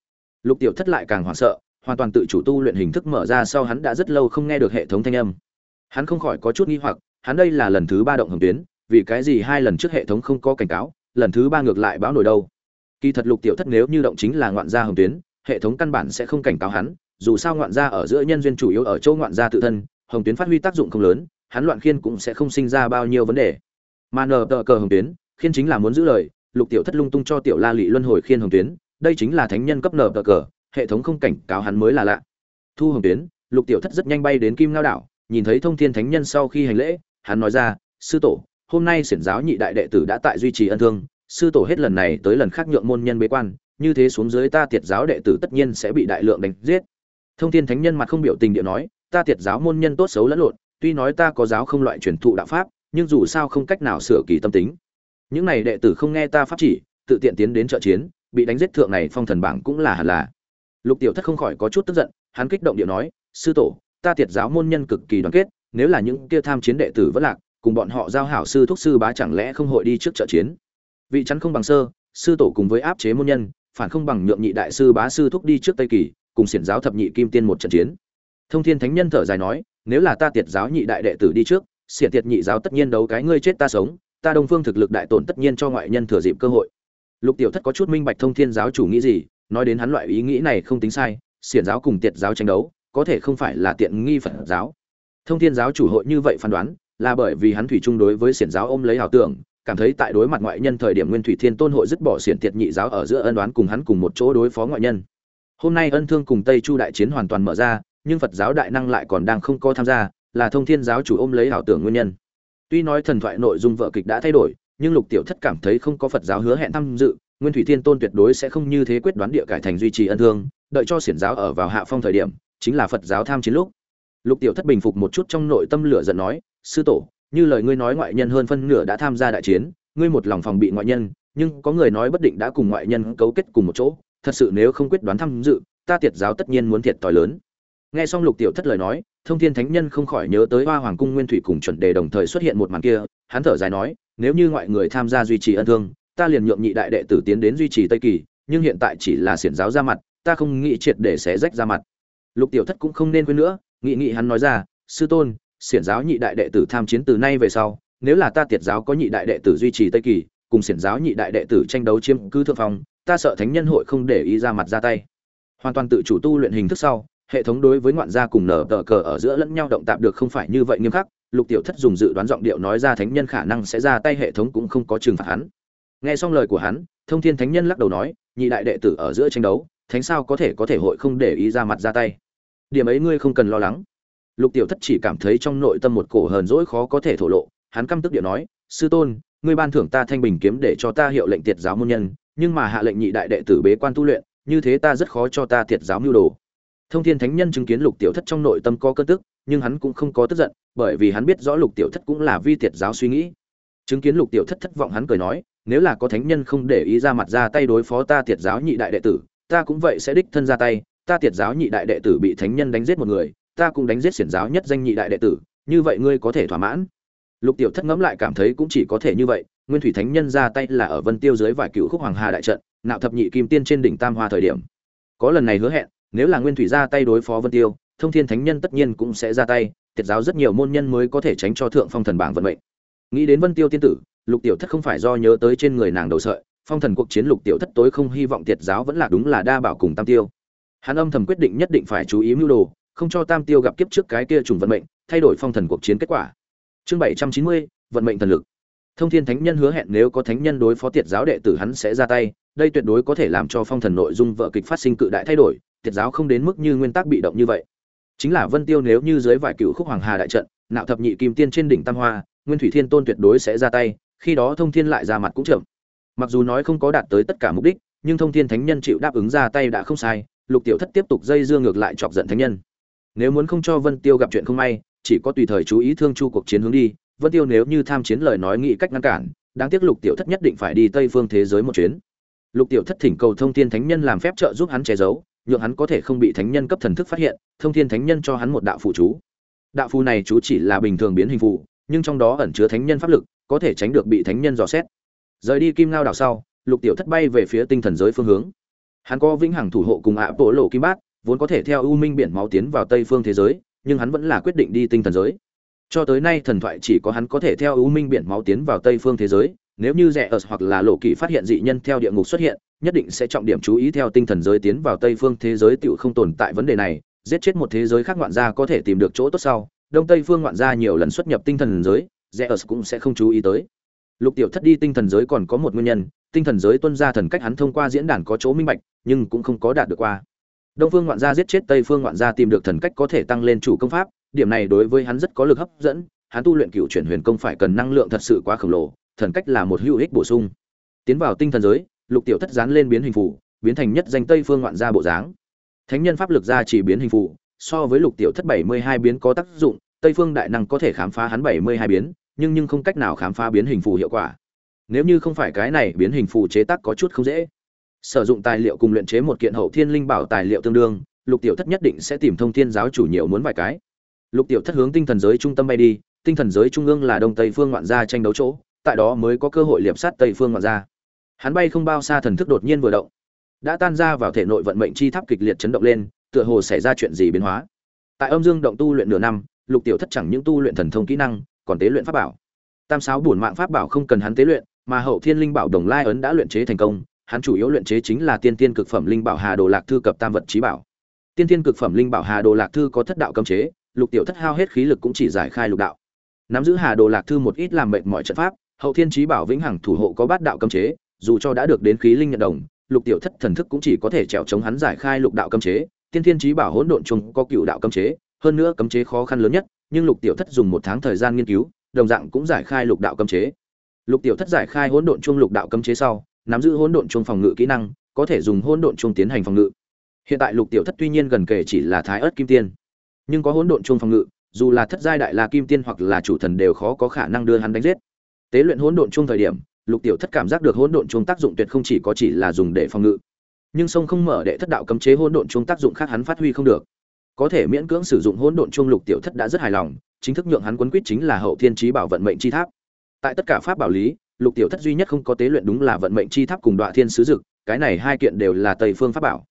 Lục tiểu thất lại càng hoảng sợ, hoàn toàn tự chủ tu luyện hình thức mở ra sau hắn đã rất lâu không nghe được hệ thống thanh âm. Hắn không khỏi có chút nghi hoặc, hắn đây là lần thứ ba động hồng tuyến, vì cái gì hai lần trước hệ thống không có cảnh cáo lần thứ ba ngược lại báo nổi đâu. Kỳ thật lục tiểu thất nếu như động chính là ngoạn gia hồng tuyến, hệ thống căn bản sẽ không cảnh cáo hắn, dù sao ngoạn gia ở giữa nhân duyên chủ yếu ở châu ngoạn gia tự thân, hồng tuyến phát huy tác dụng không lớn, hắn loạn khiên cũng sẽ không sinh ra bao nhiêu vấn đề. Mà nờ tờ cờ hồng tuyến, khiên chính là muốn giữ lời, lục tiểu thất lung tung cho tiểu la lị luân hồi khiên hồng tuyến, đây chính là thánh nhân cấp nờ tờ cờ, hệ thống không cảnh cáo hắn mới là lạ. Thu hồng tuyến, lục tiểu thất rất nhanh bay đến kim lao đảo, nhìn thấy thông thiên thánh nhân sau khi hành lễ, hắn nói ra, sư tổ hôm nay xiển giáo nhị đại đệ tử đã tại duy trì ân thương, sư tổ hết lần này tới lần khác nhượng môn nhân bế quan, như thế xuống dưới ta tiệt giáo đệ tử tất nhiên sẽ bị đại lượng đánh giết. Thông thiên thánh nhân mặt không biểu tình địa nói, ta tiệt giáo môn nhân tốt xấu lẫn lộn, tuy nói ta có giáo không loại truyền thụ đạo pháp, nhưng dù sao không cách nào sửa kỳ tâm tính. Những này đệ tử không nghe ta pháp chỉ, tự tiện tiến đến trợ chiến, bị đánh giết thượng này phong thần bảng cũng là hẳn là. Lục tiểu thất không khỏi có chút tức giận, hắn kích động điệu nói, sư tổ, ta tiệt giáo môn nhân cực kỳ đoàn kết, nếu là những kia tham chiến đệ tử vẫn lạc cùng bọn họ giao hảo sư thúc sư bá chẳng lẽ không hội đi trước trợ chiến? Vị chắn không bằng sơ, sư tổ cùng với áp chế môn nhân, phản không bằng nhượng nhị đại sư bá sư thúc đi trước tây kỳ, cùng xiển giáo thập nhị kim tiên một trận chiến. Thông thiên thánh nhân thở dài nói, nếu là ta tiệt giáo nhị đại đệ tử đi trước, xiển tiệt nhị giáo tất nhiên đấu cái ngươi chết ta sống, ta đông phương thực lực đại tổn tất nhiên cho ngoại nhân thừa dịp cơ hội. Lục tiểu thất có chút minh bạch thông thiên giáo chủ nghĩ gì, nói đến hắn loại ý nghĩ này không tính sai, xiển giáo cùng tiệt giáo tranh đấu, có thể không phải là tiện nghi phật giáo. Thông thiên giáo chủ hội như vậy phán đoán là bởi vì hắn thủy chung đối với xiển giáo ôm lấy ảo tưởng, cảm thấy tại đối mặt ngoại nhân thời điểm nguyên thủy thiên tôn hội dứt bỏ xiển tiệt nhị giáo ở giữa ân đoán cùng hắn cùng một chỗ đối phó ngoại nhân. Hôm nay ân thương cùng tây chu đại chiến hoàn toàn mở ra, nhưng phật giáo đại năng lại còn đang không có tham gia, là thông thiên giáo chủ ôm lấy ảo tưởng nguyên nhân. Tuy nói thần thoại nội dung vợ kịch đã thay đổi, nhưng lục tiểu thất cảm thấy không có phật giáo hứa hẹn tham dự, nguyên thủy thiên tôn tuyệt đối sẽ không như thế quyết đoán địa cải thành duy trì ân thương, đợi cho xiển giáo ở vào hạ phong thời điểm, chính là phật giáo tham chiến lúc lục tiểu thất bình phục một chút trong nội tâm lửa giận nói, sư tổ, như lời ngươi nói ngoại nhân hơn phân nửa đã tham gia đại chiến, ngươi một lòng phòng bị ngoại nhân, nhưng có người nói bất định đã cùng ngoại nhân cấu kết cùng một chỗ, thật sự nếu không quyết đoán tham dự, ta tiệt giáo tất nhiên muốn thiệt tỏi lớn. Nghe xong lục tiểu thất lời nói, thông thiên thánh nhân không khỏi nhớ tới hoa hoàng cung nguyên thủy cùng chuẩn đề đồng thời xuất hiện một màn kia, hắn thở dài nói, nếu như ngoại người tham gia duy trì ân thương, ta liền nhượng nhị đại đệ tử tiến đến duy trì tây kỳ, nhưng hiện tại chỉ là xiển giáo ra mặt, ta không nghĩ triệt để xé rách ra mặt. Lục tiểu thất cũng không nên quên nữa nghị nghị hắn nói ra, sư tôn, xiển giáo nhị đại đệ tử tham chiến từ nay về sau, nếu là ta tiệt giáo có nhị đại đệ tử duy trì tây kỳ, cùng xiển giáo nhị đại đệ tử tranh đấu chiếm cứ thượng phong, ta sợ thánh nhân hội không để ý ra mặt ra tay. Hoàn toàn tự chủ tu luyện hình thức sau, hệ thống đối với ngoạn gia cùng nở tờ cờ ở giữa lẫn nhau động tạp được không phải như vậy nghiêm khắc, lục tiểu thất dùng dự đoán giọng điệu nói ra thánh nhân khả năng sẽ ra tay, hệ thống cũng không có trừng phạt hắn. Nghe xong lời của hắn, thông thiên thánh nhân lắc đầu nói, nhị đại đệ tử ở giữa tranh đấu, thánh sao có thể có thể hội không để ý ra mặt ra tay? Điểm ấy ngươi không cần lo lắng. Lục tiểu thất chỉ cảm thấy trong nội tâm một cổ hờn dỗi khó có thể thổ lộ, hắn căm tức điệu nói, sư tôn, ngươi ban thưởng ta thanh bình kiếm để cho ta hiệu lệnh tiệt giáo môn nhân, nhưng mà hạ lệnh nhị đại đệ tử bế quan tu luyện, như thế ta rất khó cho ta tiệt giáo mưu đồ. Thông thiên thánh nhân chứng kiến lục tiểu thất trong nội tâm có cơn tức, nhưng hắn cũng không có tức giận, bởi vì hắn biết rõ lục tiểu thất cũng là vi tiệt giáo suy nghĩ. Chứng kiến lục tiểu thất thất vọng hắn cười nói, nếu là có thánh nhân không để ý ra mặt ra tay đối phó ta tiệt giáo nhị đại đệ tử, ta cũng vậy sẽ đích thân ra tay ta tiệt giáo nhị đại đệ tử bị thánh nhân đánh giết một người, ta cũng đánh giết xiển giáo nhất danh nhị đại đệ tử, như vậy ngươi có thể thỏa mãn. Lục tiểu thất ngẫm lại cảm thấy cũng chỉ có thể như vậy, nguyên thủy thánh nhân ra tay là ở vân tiêu dưới vài cựu khúc hoàng hà đại trận, nạo thập nhị kim tiên trên đỉnh tam hoa thời điểm. Có lần này hứa hẹn, nếu là nguyên thủy ra tay đối phó vân tiêu, thông thiên thánh nhân tất nhiên cũng sẽ ra tay, tiệt giáo rất nhiều môn nhân mới có thể tránh cho thượng phong thần bảng vận mệnh. Nghĩ đến vân tiêu tiên tử, lục tiểu thất không phải do nhớ tới trên người nàng đầu sợi, phong thần cuộc chiến lục tiểu thất tối không hy vọng tiệt giáo vẫn là đúng là đa bảo cùng tam tiêu hắn âm thầm quyết định nhất định phải chú ý mưu đồ, không cho tam tiêu gặp kiếp trước cái kia trùng vận mệnh, thay đổi phong thần cuộc chiến kết quả. Chương bảy trăm chín mươi, vận mệnh thần lực. Thông thiên thánh nhân hứa hẹn nếu có thánh nhân đối phó tiệt giáo đệ tử hắn sẽ ra tay, đây tuyệt đối có thể làm cho phong thần nội dung vợ kịch phát sinh cự đại thay đổi, tiệt giáo không đến mức như nguyên tắc bị động như vậy. Chính là vân tiêu nếu như dưới vài cựu khúc hoàng hà đại trận, nạo thập nhị kim tiên trên đỉnh tam hoa, nguyên thủy thiên tôn tuyệt đối sẽ ra tay, khi đó thông thiên lại ra mặt cũng chậm. Mặc dù nói không có đạt tới tất cả mục đích, nhưng thông thiên thánh nhân chịu đáp ứng ra tay đã không sai lục tiểu thất tiếp tục dây dưa ngược lại chọc giận thánh nhân. Nếu muốn không cho vân tiêu gặp chuyện không may, chỉ có tùy thời chú ý thương chu cuộc chiến hướng đi. Vân tiêu nếu như tham chiến lời nói nghĩ cách ngăn cản, đáng tiếc lục tiểu thất nhất định phải đi tây phương thế giới một chuyến. Lục tiểu thất thỉnh cầu thông thiên thánh nhân làm phép trợ giúp hắn che giấu, nhượng hắn có thể không bị thánh nhân cấp thần thức phát hiện, thông thiên thánh nhân cho hắn một đạo phụ chú. Đạo phù này chú chỉ là bình thường biến hình phụ nhưng trong đó ẩn chứa thánh nhân pháp lực, có thể tránh được bị thánh nhân dò xét. Rời đi kim ngao đảo sau, lục tiểu thất bay về phía tinh thần giới phương hướng hắn có vĩnh hằng thủ hộ cùng ạ bộ lộ kim bát, vốn có thể theo u minh biển máu tiến vào tây phương thế giới, nhưng hắn vẫn là quyết định đi tinh thần giới. Cho tới nay thần thoại chỉ có hắn có thể theo u minh biển máu tiến vào tây phương thế giới, nếu như rẻ ở hoặc là lộ kỳ phát hiện dị nhân theo địa ngục xuất hiện, nhất định sẽ trọng điểm chú ý theo tinh thần giới tiến vào tây phương thế giới tựu không tồn tại vấn đề này, giết chết một thế giới khác ngoạn gia có thể tìm được chỗ tốt sau, đông tây phương ngoạn gia nhiều lần xuất nhập tinh thần giới, rẻ ở cũng sẽ không chú ý tới lục tiểu thất đi tinh thần giới còn có một nguyên nhân, tinh thần giới tuân ra thần cách hắn thông qua diễn đàn có chỗ minh bạch, nhưng cũng không có đạt được qua. Đông phương ngoạn gia giết chết tây phương ngoạn gia tìm được thần cách có thể tăng lên chủ công pháp, điểm này đối với hắn rất có lực hấp dẫn, hắn tu luyện cựu chuyển huyền công phải cần năng lượng thật sự quá khổng lồ, thần cách là một hữu ích bổ sung. Tiến vào tinh thần giới, lục tiểu thất dán lên biến hình phủ biến thành nhất danh tây phương ngoạn gia bộ dáng. Thánh nhân pháp lực ra chỉ biến hình phủ so với lục tiểu thất bảy mươi hai biến có tác dụng, tây phương đại năng có thể khám phá hắn bảy mươi hai biến nhưng nhưng không cách nào khám phá biến hình phù hiệu quả. Nếu như không phải cái này biến hình phù chế tác có chút không dễ. Sử dụng tài liệu cùng luyện chế một kiện hậu thiên linh bảo tài liệu tương đương, lục tiểu thất nhất định sẽ tìm thông thiên giáo chủ nhiều muốn vài cái. Lục tiểu thất hướng tinh thần giới trung tâm bay đi, tinh thần giới trung ương là đông tây phương ngoạn gia tranh đấu chỗ, tại đó mới có cơ hội liệp sát tây phương ngoạn gia. Hắn bay không bao xa thần thức đột nhiên vừa động. Đã tan ra vào thể nội vận mệnh chi tháp kịch liệt chấn động lên, tựa hồ xảy ra chuyện gì biến hóa. Tại âm dương động tu luyện nửa năm, lục tiểu thất chẳng những tu luyện thần thông kỹ năng còn tế luyện pháp bảo. Tam sáu bổn mạng pháp bảo không cần hắn tế luyện, mà hậu thiên linh bảo đồng lai ấn đã luyện chế thành công, hắn chủ yếu luyện chế chính là tiên tiên cực phẩm linh bảo hà đồ lạc thư cập tam vật trí bảo. Tiên tiên cực phẩm linh bảo hà đồ lạc thư có thất đạo cấm chế, lục tiểu thất hao hết khí lực cũng chỉ giải khai lục đạo. Nắm giữ hà đồ lạc thư một ít làm mệnh mọi trận pháp, hậu thiên trí bảo vĩnh hằng thủ hộ có bát đạo cấm chế, dù cho đã được đến khí linh nhận đồng, lục tiểu thất thần thức cũng chỉ có thể trèo chống hắn giải khai lục đạo cấm chế. Tiên thiên trí bảo hỗn độn chung có cựu đạo cấm chế, hơn nữa cấm chế khó khăn lớn nhất nhưng lục tiểu thất dùng một tháng thời gian nghiên cứu, đồng dạng cũng giải khai lục đạo cấm chế. Lục tiểu thất giải khai hỗn độn chung lục đạo cấm chế sau, nắm giữ hỗn độn chung phòng ngự kỹ năng, có thể dùng hỗn độn chung tiến hành phòng ngự. Hiện tại lục tiểu thất tuy nhiên gần kể chỉ là thái ớt kim tiên, nhưng có hỗn độn chung phòng ngự, dù là thất giai đại la kim tiên hoặc là chủ thần đều khó có khả năng đưa hắn đánh giết. Tế luyện hỗn độn chung thời điểm, lục tiểu thất cảm giác được hỗn độn chung tác dụng tuyệt không chỉ có chỉ là dùng để phòng ngự. Nhưng sông không mở đệ thất đạo cấm chế hỗn độn chung tác dụng khác hắn phát huy không được có thể miễn cưỡng sử dụng hỗn độn trung lục tiểu thất đã rất hài lòng, chính thức nhượng hắn quấn quýt chính là hậu thiên trí bảo vận mệnh chi tháp. Tại tất cả pháp bảo lý, lục tiểu thất duy nhất không có tế luyện đúng là vận mệnh chi tháp cùng đoạn thiên sứ dực, cái này hai kiện đều là tây phương pháp bảo.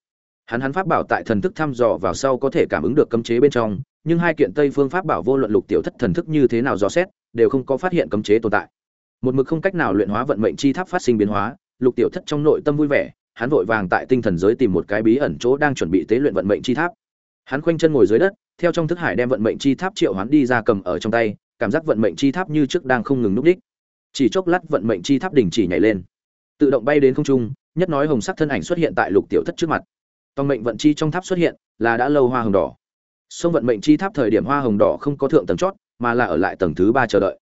Hắn hắn pháp bảo tại thần thức thăm dò vào sau có thể cảm ứng được cấm chế bên trong, nhưng hai kiện tây phương pháp bảo vô luận lục tiểu thất thần thức như thế nào dò xét, đều không có phát hiện cấm chế tồn tại. Một mực không cách nào luyện hóa vận mệnh chi tháp phát sinh biến hóa, lục tiểu thất trong nội tâm vui vẻ, hắn vội vàng tại tinh thần giới tìm một cái bí ẩn chỗ đang chuẩn bị tế luyện vận mệnh chi tháp hắn khoanh chân ngồi dưới đất, theo trong thức hải đem vận mệnh chi tháp triệu hoán đi ra cầm ở trong tay, cảm giác vận mệnh chi tháp như trước đang không ngừng núp đích. Chỉ chốc lát vận mệnh chi tháp đình chỉ nhảy lên. Tự động bay đến không trung, nhất nói hồng sắc thân ảnh xuất hiện tại lục tiểu thất trước mặt. Toàn mệnh vận chi trong tháp xuất hiện, là đã lâu hoa hồng đỏ. Sông vận mệnh chi tháp thời điểm hoa hồng đỏ không có thượng tầng chót, mà là ở lại tầng thứ ba chờ đợi.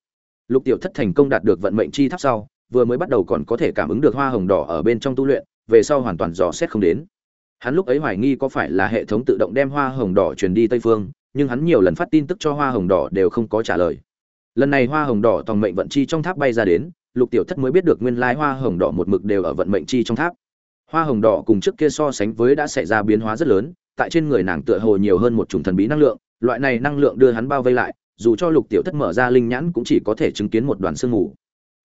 Lục tiểu thất thành công đạt được vận mệnh chi tháp sau, vừa mới bắt đầu còn có thể cảm ứng được hoa hồng đỏ ở bên trong tu luyện, về sau hoàn toàn dò xét không đến hắn lúc ấy hoài nghi có phải là hệ thống tự động đem hoa hồng đỏ truyền đi tây phương, nhưng hắn nhiều lần phát tin tức cho hoa hồng đỏ đều không có trả lời. Lần này hoa hồng đỏ tòng mệnh vận chi trong tháp bay ra đến, lục tiểu thất mới biết được nguyên lai hoa hồng đỏ một mực đều ở vận mệnh chi trong tháp. Hoa hồng đỏ cùng trước kia so sánh với đã xảy ra biến hóa rất lớn, tại trên người nàng tựa hồ nhiều hơn một chủng thần bí năng lượng, loại này năng lượng đưa hắn bao vây lại, dù cho lục tiểu thất mở ra linh nhãn cũng chỉ có thể chứng kiến một đoàn sương mù.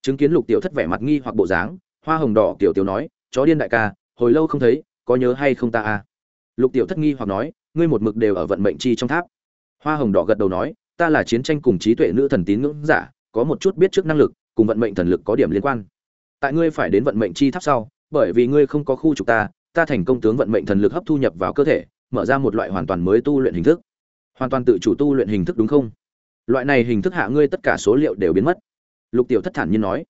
Chứng kiến lục tiểu thất vẻ mặt nghi hoặc bộ dáng, hoa hồng đỏ tiểu tiểu nói, chó điên đại ca, hồi lâu không thấy có nhớ hay không ta à? Lục tiểu thất nghi hoặc nói, ngươi một mực đều ở vận mệnh chi trong tháp. Hoa hồng đỏ gật đầu nói, ta là chiến tranh cùng trí tuệ nữ thần tín ngưỡng giả, có một chút biết trước năng lực, cùng vận mệnh thần lực có điểm liên quan. Tại ngươi phải đến vận mệnh chi tháp sau, bởi vì ngươi không có khu trục ta ta thành công tướng vận mệnh thần lực hấp thu nhập vào cơ thể, mở ra một loại hoàn toàn mới tu luyện hình thức. Hoàn toàn tự chủ tu luyện hình thức đúng không? Loại này hình thức hạ ngươi tất cả số liệu đều biến mất. Lục tiểu thất thản nhiên nói.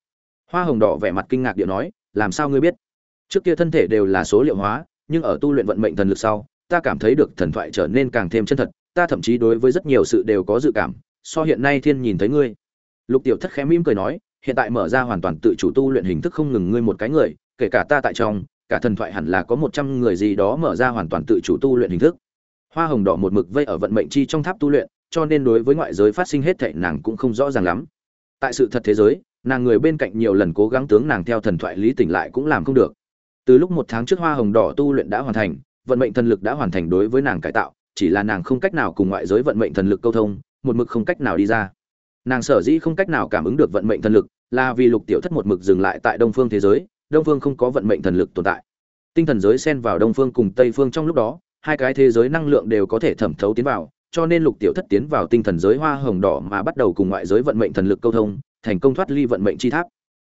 Hoa hồng đỏ vẻ mặt kinh ngạc điệu nói, làm sao ngươi biết? Trước kia thân thể đều là số liệu hóa nhưng ở tu luyện vận mệnh thần lực sau, ta cảm thấy được thần thoại trở nên càng thêm chân thật, ta thậm chí đối với rất nhiều sự đều có dự cảm, so hiện nay thiên nhìn thấy ngươi. Lục tiểu thất khẽ mỉm cười nói, hiện tại mở ra hoàn toàn tự chủ tu luyện hình thức không ngừng ngươi một cái người, kể cả ta tại trong, cả thần thoại hẳn là có một trăm người gì đó mở ra hoàn toàn tự chủ tu luyện hình thức. Hoa hồng đỏ một mực vây ở vận mệnh chi trong tháp tu luyện, cho nên đối với ngoại giới phát sinh hết thảy nàng cũng không rõ ràng lắm. Tại sự thật thế giới, nàng người bên cạnh nhiều lần cố gắng tướng nàng theo thần thoại lý tỉnh lại cũng làm không được từ lúc một tháng trước hoa hồng đỏ tu luyện đã hoàn thành, vận mệnh thần lực đã hoàn thành đối với nàng cải tạo, chỉ là nàng không cách nào cùng ngoại giới vận mệnh thần lực câu thông, một mực không cách nào đi ra. Nàng sở dĩ không cách nào cảm ứng được vận mệnh thần lực, là vì lục tiểu thất một mực dừng lại tại đông phương thế giới, đông phương không có vận mệnh thần lực tồn tại. Tinh thần giới xen vào đông phương cùng tây phương trong lúc đó, hai cái thế giới năng lượng đều có thể thẩm thấu tiến vào, cho nên lục tiểu thất tiến vào tinh thần giới hoa hồng đỏ mà bắt đầu cùng ngoại giới vận mệnh thần lực câu thông, thành công thoát ly vận mệnh chi tháp.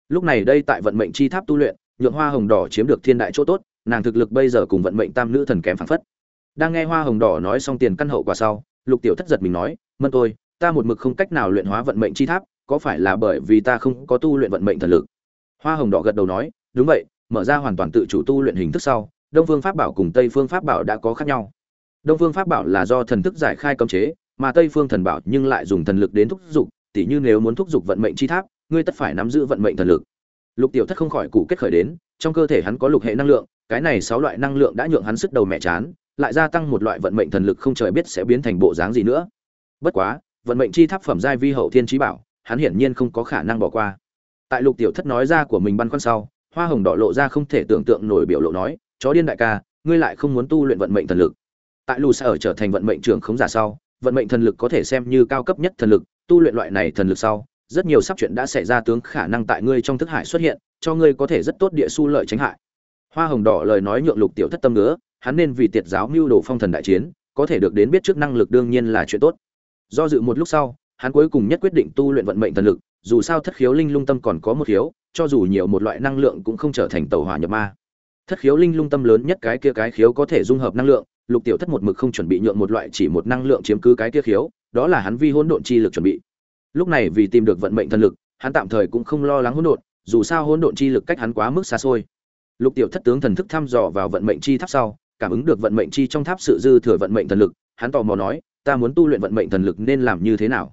Lúc này đây tại vận mệnh chi tháp tu luyện nhượng hoa hồng đỏ chiếm được thiên đại chỗ tốt, nàng thực lực bây giờ cùng vận mệnh tam nữ thần kém phảng phất. Đang nghe hoa hồng đỏ nói xong tiền căn hậu quả sau, lục tiểu thất giật mình nói, mân tôi ta một mực không cách nào luyện hóa vận mệnh chi tháp, có phải là bởi vì ta không có tu luyện vận mệnh thần lực? Hoa hồng đỏ gật đầu nói, đúng vậy, mở ra hoàn toàn tự chủ tu luyện hình thức sau, đông phương pháp bảo cùng tây phương pháp bảo đã có khác nhau. Đông phương pháp bảo là do thần thức giải khai cấm chế, mà tây phương thần bảo nhưng lại dùng thần lực đến thúc giục, tỉ như nếu muốn thúc giục vận mệnh chi tháp, ngươi tất phải nắm giữ vận mệnh thần lực lục tiểu thất không khỏi cụ kết khởi đến, trong cơ thể hắn có lục hệ năng lượng, cái này sáu loại năng lượng đã nhượng hắn sức đầu mẹ chán, lại gia tăng một loại vận mệnh thần lực không trời biết sẽ biến thành bộ dáng gì nữa. Bất quá, vận mệnh chi tháp phẩm giai vi hậu thiên trí bảo, hắn hiển nhiên không có khả năng bỏ qua. Tại lục tiểu thất nói ra của mình băn khoăn sau, hoa hồng đỏ lộ ra không thể tưởng tượng nổi biểu lộ nói, chó điên đại ca, ngươi lại không muốn tu luyện vận mệnh thần lực. Tại lù sở trở thành vận mệnh trưởng khống giả sau, vận mệnh thần lực có thể xem như cao cấp nhất thần lực, tu luyện loại này thần lực sau rất nhiều sắp chuyện đã xảy ra tướng khả năng tại ngươi trong thức hải xuất hiện, cho ngươi có thể rất tốt địa su lợi tránh hại. Hoa hồng đỏ lời nói nhượng lục tiểu thất tâm nữa hắn nên vì tiệt giáo mưu đồ phong thần đại chiến, có thể được đến biết trước năng lực đương nhiên là chuyện tốt. Do dự một lúc sau, hắn cuối cùng nhất quyết định tu luyện vận mệnh thần lực, dù sao thất khiếu linh lung tâm còn có một khiếu, cho dù nhiều một loại năng lượng cũng không trở thành tàu hỏa nhập ma. Thất khiếu linh lung tâm lớn nhất cái kia cái khiếu có thể dung hợp năng lượng, lục tiểu thất một mực không chuẩn bị nhượng một loại chỉ một năng lượng chiếm cứ cái kia khiếu, đó là hắn vi hỗn độn chi lực chuẩn bị lúc này vì tìm được vận mệnh thần lực, hắn tạm thời cũng không lo lắng hỗn độn, dù sao hỗn độn chi lực cách hắn quá mức xa xôi. Lục tiểu thất tướng thần thức thăm dò vào vận mệnh chi tháp sau, cảm ứng được vận mệnh chi trong tháp sự dư thừa vận mệnh thần lực, hắn tò mò nói, ta muốn tu luyện vận mệnh thần lực nên làm như thế nào?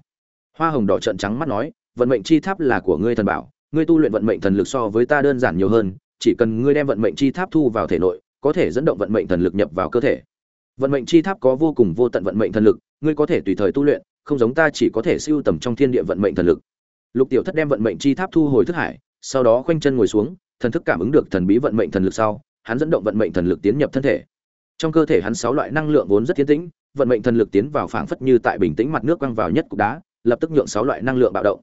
Hoa hồng đỏ trợn trắng mắt nói, vận mệnh chi tháp là của ngươi thần bảo, ngươi tu luyện vận mệnh thần lực so với ta đơn giản nhiều hơn, chỉ cần ngươi đem vận mệnh chi tháp thu vào thể nội, có thể dẫn động vận mệnh thần lực nhập vào cơ thể. Vận mệnh chi tháp có vô cùng vô tận vận mệnh thần lực, ngươi có thể tùy thời tu luyện không giống ta chỉ có thể siêu tầm trong thiên địa vận mệnh thần lực. Lục tiểu thất đem vận mệnh chi tháp thu hồi thức hải, sau đó khoanh chân ngồi xuống, thần thức cảm ứng được thần bí vận mệnh thần lực sau, hắn dẫn động vận mệnh thần lực tiến nhập thân thể. Trong cơ thể hắn sáu loại năng lượng vốn rất tiến tĩnh, vận mệnh thần lực tiến vào phảng phất như tại bình tĩnh mặt nước quăng vào nhất cục đá, lập tức nhượng sáu loại năng lượng bạo động.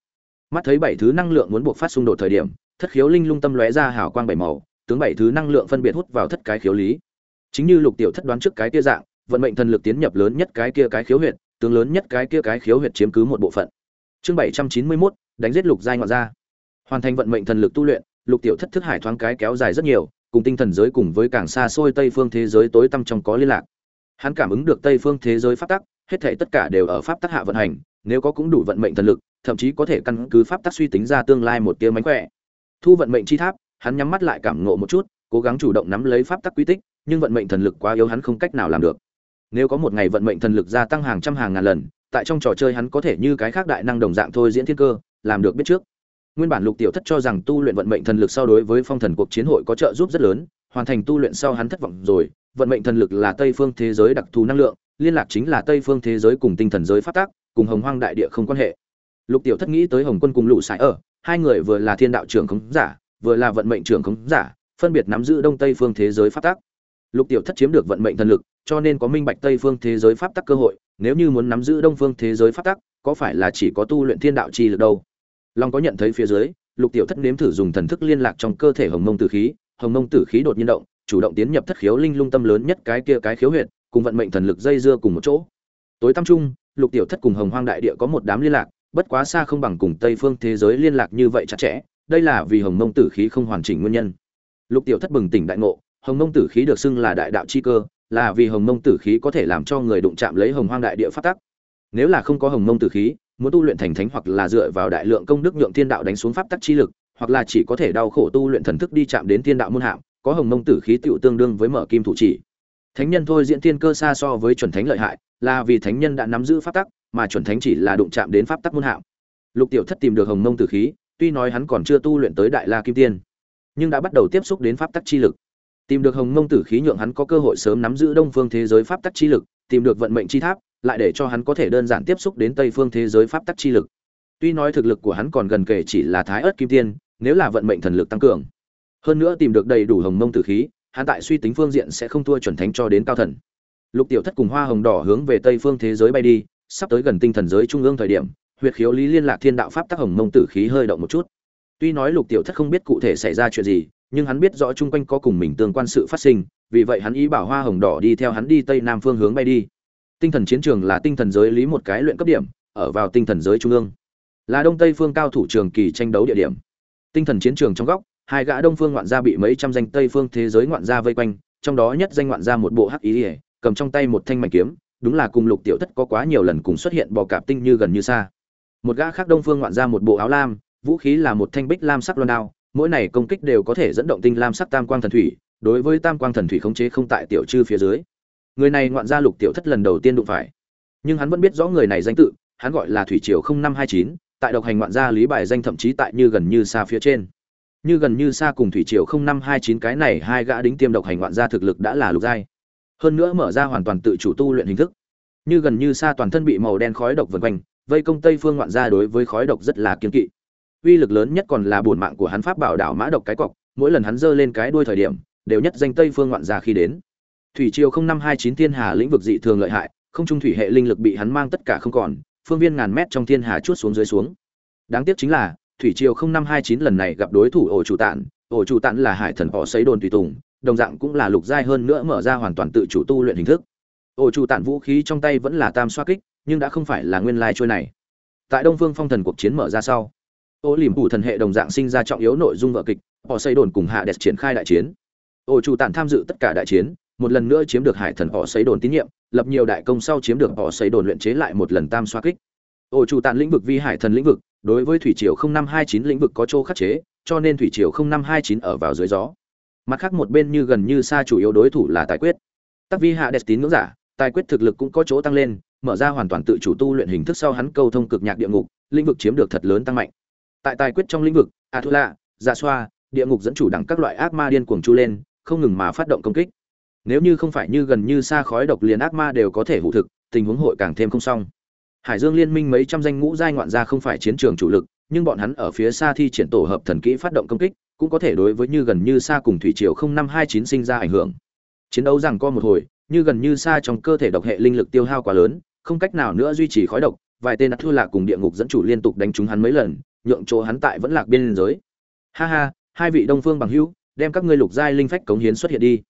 Mắt thấy bảy thứ năng lượng muốn buộc phát xung đột thời điểm, thất khiếu linh lung tâm lóe ra hào quang bảy màu, tướng bảy thứ năng lượng phân biệt hút vào thất cái khiếu lý. Chính như lục tiểu thất đoán trước cái kia dạng, vận mệnh thần lực tiến nhập lớn nhất cái kia cái khiếu huyệt tướng lớn nhất cái kia cái khiếu huyệt chiếm cứ một bộ phận. Chương bảy trăm chín mươi 791, đánh giết lục giai ngoạn gia. Hoàn thành vận mệnh thần lực tu luyện lục tiểu thất thức hải thoáng cái kéo dài rất nhiều cùng tinh thần giới cùng với càng xa xôi tây phương thế giới tối tăm trong có liên lạc. Hắn cảm ứng được tây phương thế giới pháp tắc hết thảy tất cả đều ở pháp tắc hạ vận hành nếu có cũng đủ vận mệnh thần lực thậm chí có thể căn cứ pháp tắc suy tính ra tương lai một tia mánh khỏe. Thu vận mệnh chi tháp hắn nhắm mắt lại cảm ngộ một chút cố gắng chủ động nắm lấy pháp tắc quy tích nhưng vận mệnh thần lực quá yếu hắn không cách nào làm được nếu có một ngày vận mệnh thần lực gia tăng hàng trăm hàng ngàn lần, tại trong trò chơi hắn có thể như cái khác đại năng đồng dạng thôi diễn thiên cơ, làm được biết trước. Nguyên bản lục tiểu thất cho rằng tu luyện vận mệnh thần lực sau đối với phong thần cuộc chiến hội có trợ giúp rất lớn, hoàn thành tu luyện sau hắn thất vọng rồi. Vận mệnh thần lực là tây phương thế giới đặc thù năng lượng, liên lạc chính là tây phương thế giới cùng tinh thần giới phát tác cùng hồng hoang đại địa không quan hệ. Lục tiểu thất nghĩ tới hồng quân cùng lũ sải ở, hai người vừa là thiên đạo trưởng khống giả, vừa là vận mệnh trưởng khống giả, phân biệt nắm giữ đông tây phương thế giới phát tác lục tiểu thất chiếm được vận mệnh thần lực cho nên có minh bạch tây phương thế giới pháp tắc cơ hội, nếu như muốn nắm giữ đông phương thế giới pháp tắc, có phải là chỉ có tu luyện thiên đạo chi lực đâu? Long có nhận thấy phía dưới, lục tiểu thất nếm thử dùng thần thức liên lạc trong cơ thể hồng mông tử khí, hồng mông tử khí đột nhiên động, chủ động tiến nhập thất khiếu linh lung tâm lớn nhất cái kia cái khiếu huyệt, cùng vận mệnh thần lực dây dưa cùng một chỗ. Tối tăm trung, lục tiểu thất cùng hồng hoang đại địa có một đám liên lạc, bất quá xa không bằng cùng tây phương thế giới liên lạc như vậy chặt chẽ, đây là vì hồng mông tử khí không hoàn chỉnh nguyên nhân. Lục tiểu thất bừng tỉnh đại ngộ, hồng mông tử khí được xưng là đại đạo chi cơ là vì hồng mông tử khí có thể làm cho người đụng chạm lấy hồng hoang đại địa phát tắc. Nếu là không có hồng mông tử khí, muốn tu luyện thành thánh hoặc là dựa vào đại lượng công đức nhượng thiên đạo đánh xuống pháp tắc chi lực, hoặc là chỉ có thể đau khổ tu luyện thần thức đi chạm đến thiên đạo môn hạng có hồng mông tử khí tựu tương đương với mở kim thủ chỉ. Thánh nhân thôi diễn thiên cơ xa so với chuẩn thánh lợi hại, là vì thánh nhân đã nắm giữ pháp tắc, mà chuẩn thánh chỉ là đụng chạm đến pháp tắc môn hạng lục tiểu thất tìm được hồng mông tử khí, tuy nói hắn còn chưa tu luyện tới đại la kim tiên, nhưng đã bắt đầu tiếp xúc đến pháp tắc chi lực tìm được hồng mông tử khí nhượng hắn có cơ hội sớm nắm giữ đông phương thế giới pháp tắc chi lực, tìm được vận mệnh chi tháp, lại để cho hắn có thể đơn giản tiếp xúc đến tây phương thế giới pháp tắc chi lực. Tuy nói thực lực của hắn còn gần kể chỉ là thái ớt kim tiên, nếu là vận mệnh thần lực tăng cường. Hơn nữa tìm được đầy đủ hồng mông tử khí, hắn tại suy tính phương diện sẽ không thua chuẩn thánh cho đến cao thần. Lục tiểu thất cùng hoa hồng đỏ hướng về tây phương thế giới bay đi, sắp tới gần tinh thần giới trung ương thời điểm, huyệt khiếu lý liên lạc thiên đạo pháp tắc hồng mông tử khí hơi động một chút. Tuy nói lục tiểu thất không biết cụ thể xảy ra chuyện gì nhưng hắn biết rõ chung quanh có cùng mình tương quan sự phát sinh, vì vậy hắn ý bảo hoa hồng đỏ đi theo hắn đi tây nam phương hướng bay đi. Tinh thần chiến trường là tinh thần giới lý một cái luyện cấp điểm, ở vào tinh thần giới trung ương. Là đông tây phương cao thủ trường kỳ tranh đấu địa điểm. Tinh thần chiến trường trong góc, hai gã đông phương ngoạn gia bị mấy trăm danh tây phương thế giới ngoạn gia vây quanh, trong đó nhất danh ngoạn gia một bộ hắc ý cầm trong tay một thanh mảnh kiếm, đúng là cùng lục tiểu thất có quá nhiều lần cùng xuất hiện bò cạp tinh như gần như xa. Một gã khác đông phương ngoạn gia một bộ áo lam, vũ khí là một thanh bích lam sắc loan đao mỗi này công kích đều có thể dẫn động tinh lam sắc tam quang thần thủy, đối với tam quang thần thủy khống chế không tại tiểu chư phía dưới. Người này ngoạn gia lục tiểu thất lần đầu tiên đụng phải. Nhưng hắn vẫn biết rõ người này danh tự, hắn gọi là thủy triều năm hai chín, tại độc hành ngoạn gia lý bài danh thậm chí tại như gần như xa phía trên. Như gần như xa cùng thủy triều năm hai chín cái này hai gã đính tiêm độc hành ngoạn gia thực lực đã là lục giai. Hơn nữa mở ra hoàn toàn tự chủ tu luyện hình thức. Như gần như xa toàn thân bị màu đen khói độc vần quanh, vây công tây phương ngoạn gia đối với khói độc rất là kiên kỵ uy lực lớn nhất còn là bổn mạng của hắn pháp bảo đảo mã độc cái cọc, mỗi lần hắn giơ lên cái đuôi thời điểm, đều nhất danh tây phương ngoạn gia khi đến. Thủy triều năm hai chín thiên hà lĩnh vực dị thường lợi hại, không trung thủy hệ linh lực bị hắn mang tất cả không còn, phương viên ngàn mét trong thiên hà chuốt xuống dưới xuống. Đáng tiếc chính là, thủy triều năm hai chín lần này gặp đối thủ ổ chủ tạn, ổ chủ tạn là hải thần họ xấy đồn tùy tùng, đồng dạng cũng là lục giai hơn nữa mở ra hoàn toàn tự chủ tu luyện hình thức. Ổ chủ tạn vũ khí trong tay vẫn là tam xoa kích, nhưng đã không phải là nguyên lai trôi này. Tại đông phương phong thần cuộc chiến mở ra sau ô liềm phủ thần hệ đồng dạng sinh ra trọng yếu nội dung vợ kịch, họ xây đồn cùng hạ đẹp triển khai đại chiến. Ổ chủ tản tham dự tất cả đại chiến, một lần nữa chiếm được hải thần họ xây đồn tín nhiệm, lập nhiều đại công sau chiếm được họ xây đồn luyện chế lại một lần tam xoa kích. Ổ chủ tản lĩnh vực vi hải thần lĩnh vực, đối với thủy triều năm hai chín lĩnh vực có chỗ khắc chế, cho nên thủy triều năm hai chín ở vào dưới gió. Mặt khác một bên như gần như xa chủ yếu đối thủ là tài quyết. Tắc vi hạ đẹp tín ngưỡng giả, tài quyết thực lực cũng có chỗ tăng lên, mở ra hoàn toàn tự chủ tu luyện hình thức sau hắn câu thông cực nhạc địa ngục, lĩnh vực chiếm được thật lớn tăng mạnh tại tài quyết trong lĩnh vực a thu lạ dạ xoa địa ngục dẫn chủ đẳng các loại ác ma điên cuồng chu lên, không ngừng mà phát động công kích. Nếu như không phải như gần như xa khói độc liền ác ma đều có thể hụ thực, tình huống hội càng thêm không xong. Hải dương liên minh mấy trăm danh ngũ giai ngoạn gia không phải chiến trường chủ lực, nhưng bọn hắn ở phía xa thi triển tổ hợp thần kỹ phát động công kích, cũng có thể đối với như gần như xa cùng thủy triều không năm hai chín sinh ra ảnh hưởng. Chiến đấu rằng co một hồi, như gần như xa trong cơ thể độc hệ linh lực tiêu hao quá lớn, không cách nào nữa duy trì khói độc, vài tên thua lạc cùng địa ngục dẫn chủ liên tục đánh trúng hắn mấy lần nhượng chỗ hắn tại vẫn lạc biên giới. Ha ha, hai vị đông phương bằng hữu, đem các ngươi lục giai linh phách cống hiến xuất hiện đi.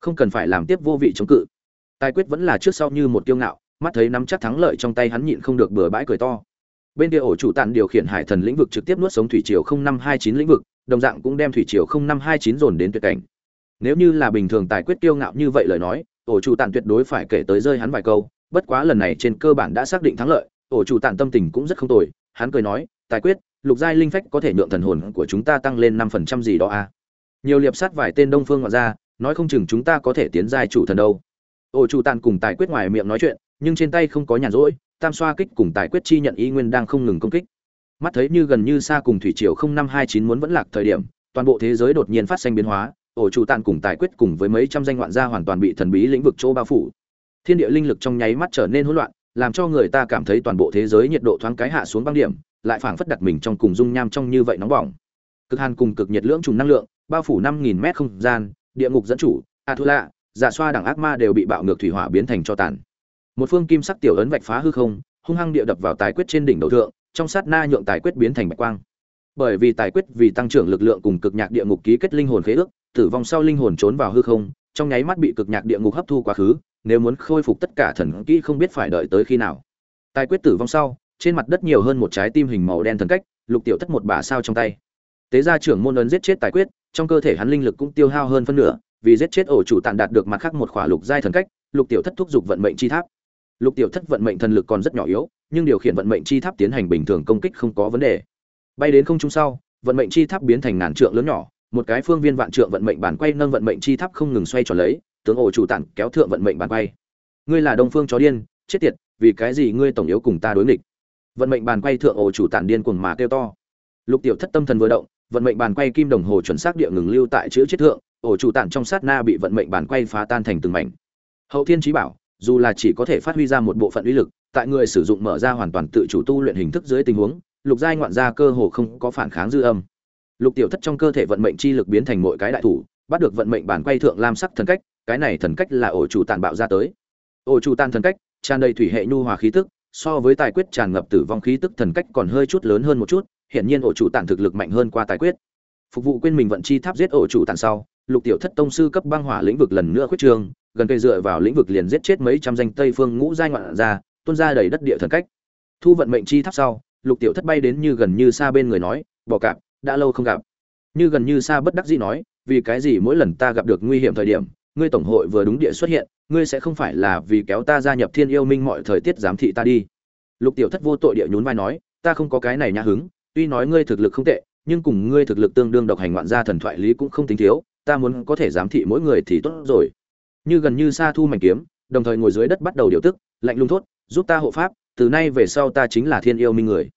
Không cần phải làm tiếp vô vị chống cự. Tài quyết vẫn là trước sau như một kiêu ngạo, mắt thấy nắm chắc thắng lợi trong tay hắn nhịn không được bừa bãi cười to. Bên kia ổ chủ tàn điều khiển hải thần lĩnh vực trực tiếp nuốt sống thủy triều năm hai chín lĩnh vực, đồng dạng cũng đem thủy triều năm hai chín dồn đến tuyệt cảnh. Nếu như là bình thường tài quyết kiêu ngạo như vậy lời nói, ổ chủ tàn tuyệt đối phải kể tới rơi hắn vài câu, bất quá lần này trên cơ bản đã xác định thắng lợi, ổ chủ tàn tâm tình cũng rất không tồi, hắn cười nói, tài quyết lục giai linh phách có thể nhượng thần hồn của chúng ta tăng lên năm phần trăm gì đó à? Nhiều liệp sát vài tên đông phương ngoại ra nói không chừng chúng ta có thể tiến giai chủ thần đâu. Ổ chủ tàn cùng tài quyết ngoài miệng nói chuyện, nhưng trên tay không có nhàn rỗi, tam xoa kích cùng tài quyết chi nhận ý nguyên đang không ngừng công kích. Mắt thấy như gần như xa cùng thủy triều không năm hai chín muốn vẫn lạc thời điểm, toàn bộ thế giới đột nhiên phát sinh biến hóa ổ chủ tàn cùng tài quyết cùng với mấy trăm danh ngoạn gia hoàn toàn bị thần bí lĩnh vực chỗ bao phủ. Thiên địa linh lực trong nháy mắt trở nên hỗn loạn, làm cho người ta cảm thấy toàn bộ thế giới nhiệt độ thoáng cái hạ xuống băng điểm lại phảng phất đặt mình trong cùng dung nham trong như vậy nóng bỏng. Cực hàn cùng cực nhiệt lưỡng trùng năng lượng, bao phủ năm nghìn mét không gian, địa ngục dẫn chủ a thu lạ giả xoa đẳng ác ma đều bị bạo ngược thủy hỏa biến thành cho tàn. Một phương kim sắc tiểu ấn vạch phá hư không, hung hăng địa đập vào tài quyết trên đỉnh đầu thượng, trong sát na nhượng tài quyết biến thành bạch quang. Bởi vì tài quyết vì tăng trưởng lực lượng cùng cực nhạc địa ngục ký kết linh hồn khế ước, tử vong sau linh hồn trốn vào hư không, trong nháy mắt bị cực nhạc địa ngục hấp thu quá khứ, nếu muốn khôi phục tất cả thần kỹ không biết phải đợi tới khi nào. Tài quyết tử vong sau trên mặt đất nhiều hơn một trái tim hình màu đen thần cách, lục tiểu thất một bả sao trong tay. Tế gia trưởng môn ấn giết chết tài quyết, trong cơ thể hắn linh lực cũng tiêu hao hơn phân nửa, vì giết chết ổ chủ tàn đạt được mặt khác một khỏa lục giai thần cách, lục tiểu thất thúc giục vận mệnh chi tháp. Lục tiểu thất vận mệnh thần lực còn rất nhỏ yếu, nhưng điều khiển vận mệnh chi tháp tiến hành bình thường công kích không có vấn đề. Bay đến không trung sau, vận mệnh chi tháp biến thành ngàn trượng lớn nhỏ, một cái phương viên vạn trượng vận mệnh bản quay nâng vận mệnh chi tháp không ngừng xoay tròn lấy, tướng ổ chủ tản kéo thượng vận mệnh bản quay. Ngươi là đông phương chó điên, chết tiệt, vì cái gì ngươi tổng yếu cùng ta đối nghịch? Vận mệnh bàn quay thượng ổ chủ tản điên cuồng mà kêu to. Lục tiểu thất tâm thần vừa động, vận mệnh bàn quay kim đồng hồ chuẩn xác địa ngừng lưu tại chữ chết thượng, ổ chủ tản trong sát na bị vận mệnh bàn quay phá tan thành từng mảnh. Hậu thiên trí bảo, dù là chỉ có thể phát huy ra một bộ phận uy lực, tại người sử dụng mở ra hoàn toàn tự chủ tu luyện hình thức dưới tình huống, lục giai ngoạn gia cơ hồ không có phản kháng dư âm. Lục tiểu thất trong cơ thể vận mệnh chi lực biến thành mỗi cái đại thủ, bắt được vận mệnh bản quay thượng lam sắc thần cách, cái này thần cách là ổ chủ tàn bạo ra tới. Ổ chủ tàn thần cách, tràn đầy thủy hệ nhu hòa khí tức so với tài quyết tràn ngập tử vong khí tức thần cách còn hơi chút lớn hơn một chút, hiển nhiên ổ chủ tản thực lực mạnh hơn qua tài quyết. Phục vụ quên mình vận chi tháp giết ổ chủ tản sau, lục tiểu thất tông sư cấp băng hỏa lĩnh vực lần nữa khuyết trường, gần cây dựa vào lĩnh vực liền giết chết mấy trăm danh tây phương ngũ giai ngoạn ra tuôn ra đầy đất địa thần cách. Thu vận mệnh chi tháp sau, lục tiểu thất bay đến như gần như xa bên người nói, bỏ cạp, đã lâu không gặp. Như gần như xa bất đắc dĩ nói, vì cái gì mỗi lần ta gặp được nguy hiểm thời điểm ngươi tổng hội vừa đúng địa xuất hiện, ngươi sẽ không phải là vì kéo ta gia nhập thiên yêu minh mọi thời tiết giám thị ta đi. Lục tiểu thất vô tội địa nhún vai nói, ta không có cái này nhã hứng, tuy nói ngươi thực lực không tệ, nhưng cùng ngươi thực lực tương đương độc hành ngoạn gia thần thoại lý cũng không tính thiếu, ta muốn có thể giám thị mỗi người thì tốt rồi. Như gần như xa thu mảnh kiếm, đồng thời ngồi dưới đất bắt đầu điều tức, lạnh lung thốt, giúp ta hộ pháp, từ nay về sau ta chính là thiên yêu minh người.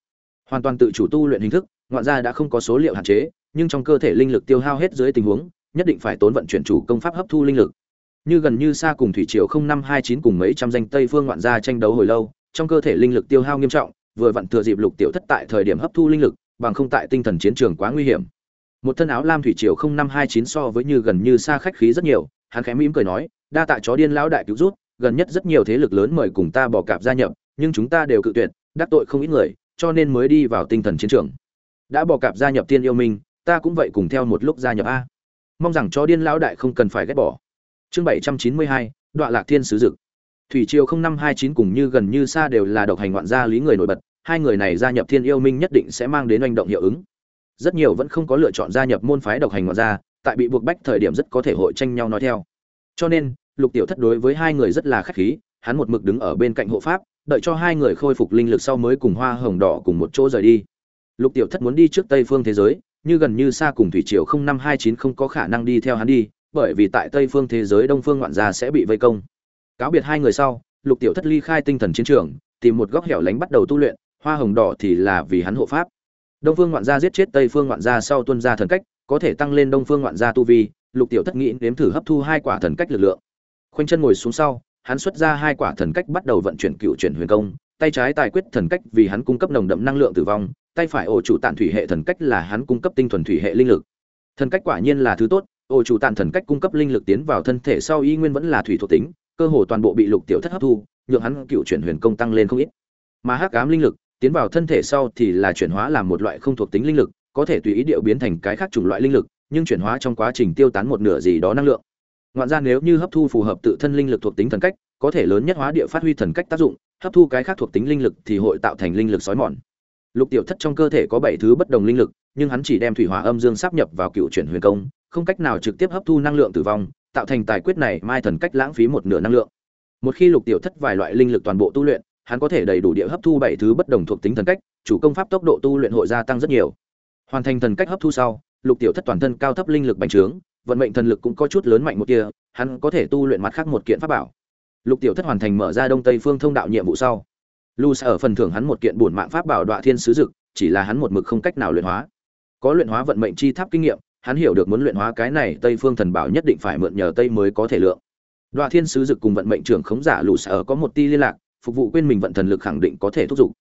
Hoàn toàn tự chủ tu luyện hình thức, ngoạn gia đã không có số liệu hạn chế, nhưng trong cơ thể linh lực tiêu hao hết dưới tình huống nhất định phải tốn vận chuyển chủ công pháp hấp thu linh lực. Như gần như xa cùng thủy triều không năm hai chín cùng mấy trăm danh tây phương ngoạn gia tranh đấu hồi lâu, trong cơ thể linh lực tiêu hao nghiêm trọng, vừa vặn thừa dịp lục tiểu thất tại thời điểm hấp thu linh lực, bằng không tại tinh thần chiến trường quá nguy hiểm. Một thân áo lam thủy triều không năm hai chín so với như gần như xa khách khí rất nhiều, hắn khẽ mỉm cười nói, đa tạ chó điên lão đại cứu rút gần nhất rất nhiều thế lực lớn mời cùng ta bỏ cạp gia nhập, nhưng chúng ta đều cự tuyệt, đắc tội không ít người, cho nên mới đi vào tinh thần chiến trường. Đã bỏ cạp gia nhập tiên yêu minh, ta cũng vậy cùng theo một lúc gia nhập a mong rằng cho điên lão đại không cần phải ghét bỏ. Chương bảy trăm chín mươi hai đoạn lạc thiên sứ dực. Thủy triều không năm hai chín cùng như gần như xa đều là độc hành ngoạn gia lý người nổi bật, hai người này gia nhập thiên yêu minh nhất định sẽ mang đến hành động hiệu ứng. Rất nhiều vẫn không có lựa chọn gia nhập môn phái độc hành ngoạn gia, tại bị buộc bách thời điểm rất có thể hội tranh nhau nói theo. Cho nên, lục tiểu thất đối với hai người rất là khách khí, hắn một mực đứng ở bên cạnh hộ pháp, đợi cho hai người khôi phục linh lực sau mới cùng hoa hồng đỏ cùng một chỗ rời đi. Lục tiểu thất muốn đi trước tây phương thế giới như gần như xa cùng thủy triều không năm hai chín không có khả năng đi theo hắn đi, bởi vì tại tây phương thế giới đông phương ngoạn gia sẽ bị vây công. Cáo biệt hai người sau, lục tiểu thất ly khai tinh thần chiến trường, tìm một góc hẻo lánh bắt đầu tu luyện, hoa hồng đỏ thì là vì hắn hộ pháp. Đông phương ngoạn gia giết chết tây phương ngoạn gia sau tuân ra thần cách, có thể tăng lên đông phương ngoạn gia tu vi, lục tiểu thất nghĩ nếm thử hấp thu hai quả thần cách lực lượng. Khoanh chân ngồi xuống sau, hắn xuất ra hai quả thần cách bắt đầu vận chuyển cựu chuyển huyền công, tay trái tài quyết thần cách vì hắn cung cấp nồng đậm năng lượng tử vong tay phải ổ chủ tàn thủy hệ thần cách là hắn cung cấp tinh thuần thủy hệ linh lực. Thần cách quả nhiên là thứ tốt, ổ chủ tàn thần cách cung cấp linh lực tiến vào thân thể sau y nguyên vẫn là thủy thuộc tính, cơ hồ toàn bộ bị lục tiểu thất hấp thu, nhượng hắn cựu chuyển huyền công tăng lên không ít. Mà hắc ám linh lực tiến vào thân thể sau thì là chuyển hóa làm một loại không thuộc tính linh lực, có thể tùy ý điệu biến thành cái khác chủng loại linh lực, nhưng chuyển hóa trong quá trình tiêu tán một nửa gì đó năng lượng. Ngoạn ra nếu như hấp thu phù hợp tự thân linh lực thuộc tính thần cách, có thể lớn nhất hóa địa phát huy thần cách tác dụng, hấp thu cái khác thuộc tính linh lực thì hội tạo thành linh lực sói mòn lục tiểu thất trong cơ thể có bảy thứ bất đồng linh lực, nhưng hắn chỉ đem thủy hỏa âm dương sắp nhập vào cựu chuyển huyền công, không cách nào trực tiếp hấp thu năng lượng tử vong, tạo thành tài quyết này mai thần cách lãng phí một nửa năng lượng. Một khi lục tiểu thất vài loại linh lực toàn bộ tu luyện, hắn có thể đầy đủ địa hấp thu bảy thứ bất đồng thuộc tính thần cách, chủ công pháp tốc độ tu luyện hội gia tăng rất nhiều. Hoàn thành thần cách hấp thu sau, lục tiểu thất toàn thân cao thấp linh lực bành trướng, vận mệnh thần lực cũng có chút lớn mạnh một kia, hắn có thể tu luyện mặt khác một kiện pháp bảo. Lục tiểu thất hoàn thành mở ra đông tây phương thông đạo nhiệm vụ sau lu ở phần thưởng hắn một kiện bổn mạng pháp bảo đoạn thiên sứ dực, chỉ là hắn một mực không cách nào luyện hóa. Có luyện hóa vận mệnh chi tháp kinh nghiệm, hắn hiểu được muốn luyện hóa cái này tây phương thần bảo nhất định phải mượn nhờ tây mới có thể lượng. Đoạn thiên sứ dực cùng vận mệnh trưởng khống giả lù ở có một ti liên lạc, phục vụ quên mình vận thần lực khẳng định có thể thúc giục.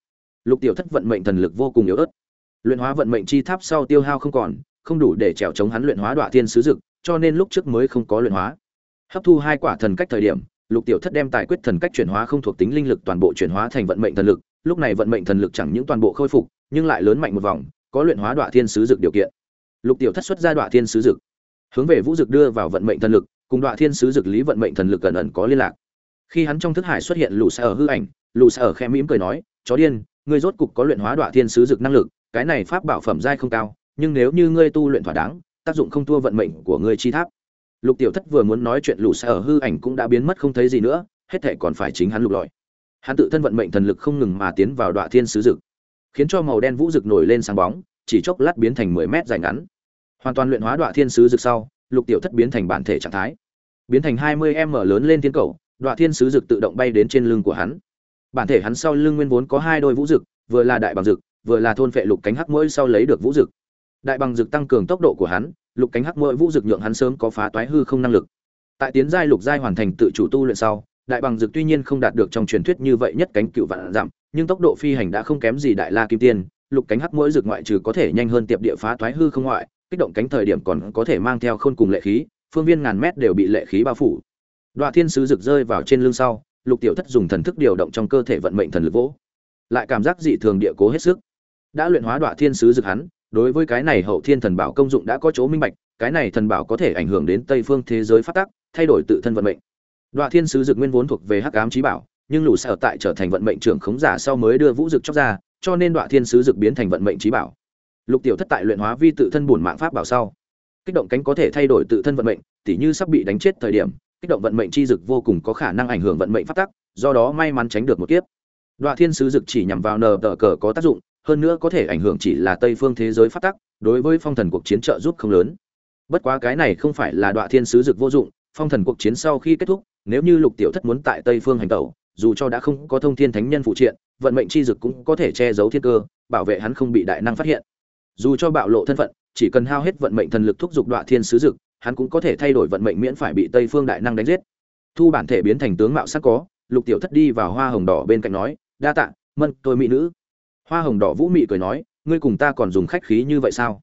Lục tiểu thất vận mệnh thần lực vô cùng yếu ớt. Luyện hóa vận mệnh chi tháp sau tiêu hao không còn, không đủ để trèo chống hắn luyện hóa đoạn thiên sứ dực, cho nên lúc trước mới không có luyện hóa. Hấp thu hai quả thần cách thời điểm lục tiểu thất đem tài quyết thần cách chuyển hóa không thuộc tính linh lực toàn bộ chuyển hóa thành vận mệnh thần lực, lúc này vận mệnh thần lực chẳng những toàn bộ khôi phục, nhưng lại lớn mạnh một vòng, có luyện hóa đoạn thiên sứ dực điều kiện. Lục tiểu thất xuất ra đoạn thiên sứ dực, hướng về vũ dực đưa vào vận mệnh thần lực, cùng đoạn thiên sứ dực lý vận mệnh thần lực gần ẩn có liên lạc. Khi hắn trong thức hải xuất hiện lù xa ở hư ảnh lù xa ở khe mỉm cười nói, chó điên, ngươi rốt cục có luyện hóa đoạn thiên sứ dực năng lực, cái này pháp bảo phẩm giai không cao, nhưng nếu như ngươi tu luyện thỏa đáng, tác dụng không thua vận mệnh của ngươi chi tháp lục tiểu thất vừa muốn nói chuyện lù xa ở hư ảnh cũng đã biến mất không thấy gì nữa, hết thệ còn phải chính hắn lục lọi. Hắn tự thân vận mệnh thần lực không ngừng mà tiến vào đoạn thiên sứ dực, khiến cho màu đen vũ dực nổi lên sáng bóng, chỉ chốc lát biến thành mười mét dài ngắn. Hoàn toàn luyện hóa đoạn thiên sứ dực sau, lục tiểu thất biến thành bản thể trạng thái, biến thành hai mươi m lớn lên thiên cầu đoạn thiên sứ dực tự động bay đến trên lưng của hắn. Bản thể hắn sau lưng nguyên vốn có hai đôi vũ dực, vừa là đại bằng dực, vừa là thôn phệ lục cánh hắc mũi sau lấy được vũ dực đại bằng dực tăng cường tốc độ của hắn, lục cánh hắc mỗi vũ dực nhượng hắn sớm có phá toái hư không năng lực. Tại tiến giai lục giai hoàn thành tự chủ tu luyện sau, đại bằng dực tuy nhiên không đạt được trong truyền thuyết như vậy nhất cánh cựu vạn dặm, nhưng tốc độ phi hành đã không kém gì đại la kim tiên, lục cánh hắc mỗi dực ngoại trừ có thể nhanh hơn tiệp địa phá Toái hư không ngoại, kích động cánh thời điểm còn có thể mang theo khôn cùng lệ khí, phương viên ngàn mét đều bị lệ khí bao phủ. Đoạn thiên sứ rực rơi vào trên lưng sau, lục tiểu thất dùng thần thức điều động trong cơ thể vận mệnh thần lực vỗ. Lại cảm giác dị thường địa cố hết sức. Đã luyện hóa đoạn thiên sứ rực hắn đối với cái này hậu thiên thần bảo công dụng đã có chỗ minh bạch, cái này thần bảo có thể ảnh hưởng đến tây phương thế giới phát tắc, thay đổi tự thân vận mệnh. Đoạn thiên sứ dực nguyên vốn thuộc về hắc ám trí bảo, nhưng lũ sở tại trở thành vận mệnh trưởng khống giả sau mới đưa vũ dực chóc ra, cho nên đoạn thiên sứ dực biến thành vận mệnh trí bảo. Lục tiểu thất tại luyện hóa vi tự thân bổn mạng pháp bảo sau, kích động cánh có thể thay đổi tự thân vận mệnh, tỉ như sắp bị đánh chết thời điểm, kích động vận mệnh chi dực vô cùng có khả năng ảnh hưởng vận mệnh phát tắc, do đó may mắn tránh được một kiếp. Đoạn thiên sứ dực chỉ nhằm vào nờ tờ cờ có tác dụng hơn nữa có thể ảnh hưởng chỉ là tây phương thế giới phát tắc, đối với phong thần cuộc chiến trợ giúp không lớn. Bất quá cái này không phải là đoạn thiên sứ dực vô dụng, phong thần cuộc chiến sau khi kết thúc, nếu như lục tiểu thất muốn tại tây phương hành tẩu, dù cho đã không có thông thiên thánh nhân phụ triện, vận mệnh chi dực cũng có thể che giấu thiên cơ, bảo vệ hắn không bị đại năng phát hiện. Dù cho bạo lộ thân phận, chỉ cần hao hết vận mệnh thần lực thúc giục đoạn thiên sứ dực, hắn cũng có thể thay đổi vận mệnh miễn phải bị tây phương đại năng đánh giết. Thu bản thể biến thành tướng mạo sắc có, lục tiểu thất đi vào hoa hồng đỏ bên cạnh nói, đa tạ, mân, tôi mỹ nữ hoa hồng đỏ vũ mị cười nói, ngươi cùng ta còn dùng khách khí như vậy sao?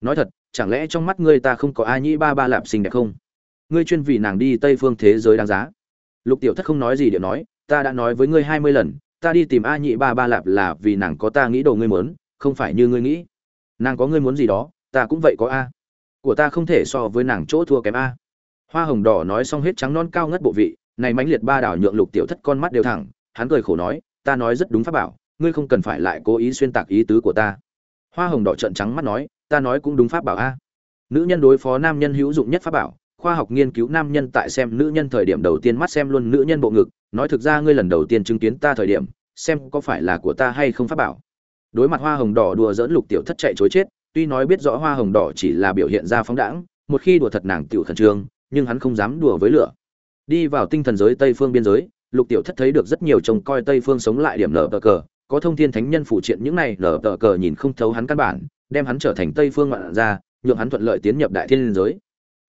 Nói thật, chẳng lẽ trong mắt ngươi ta không có a nhĩ ba ba lạp xinh đẹp không? Ngươi chuyên vì nàng đi tây phương thế giới đáng giá. Lục tiểu thất không nói gì để nói, ta đã nói với ngươi hai mươi lần, ta đi tìm a nhị ba ba lạp là vì nàng có ta nghĩ đồ ngươi muốn, không phải như ngươi nghĩ. Nàng có ngươi muốn gì đó, ta cũng vậy có a. Của ta không thể so với nàng chỗ thua kém a. Hoa hồng đỏ nói xong hết trắng non cao ngất bộ vị, này mãnh liệt ba đảo nhượng lục tiểu thất con mắt đều thẳng, hắn cười khổ nói, ta nói rất đúng pháp bảo ngươi không cần phải lại cố ý xuyên tạc ý tứ của ta. Hoa hồng đỏ trợn trắng mắt nói, ta nói cũng đúng pháp bảo a. Nữ nhân đối phó nam nhân hữu dụng nhất pháp bảo, khoa học nghiên cứu nam nhân tại xem nữ nhân thời điểm đầu tiên mắt xem luôn nữ nhân bộ ngực, nói thực ra ngươi lần đầu tiên chứng kiến ta thời điểm, xem có phải là của ta hay không pháp bảo. Đối mặt hoa hồng đỏ đùa dỡn lục tiểu thất chạy chối chết, tuy nói biết rõ hoa hồng đỏ chỉ là biểu hiện ra phóng đãng, một khi đùa thật nàng tiểu khẩn trương, nhưng hắn không dám đùa với lửa. Đi vào tinh thần giới tây phương biên giới, lục tiểu thất thấy được rất nhiều trông coi tây phương sống lại điểm nở cờ có thông thiên thánh nhân phụ triện những này lở tờ cờ nhìn không thấu hắn căn bản, đem hắn trở thành tây phương ngoạn ra nhượng hắn thuận lợi tiến nhập đại thiên liên giới.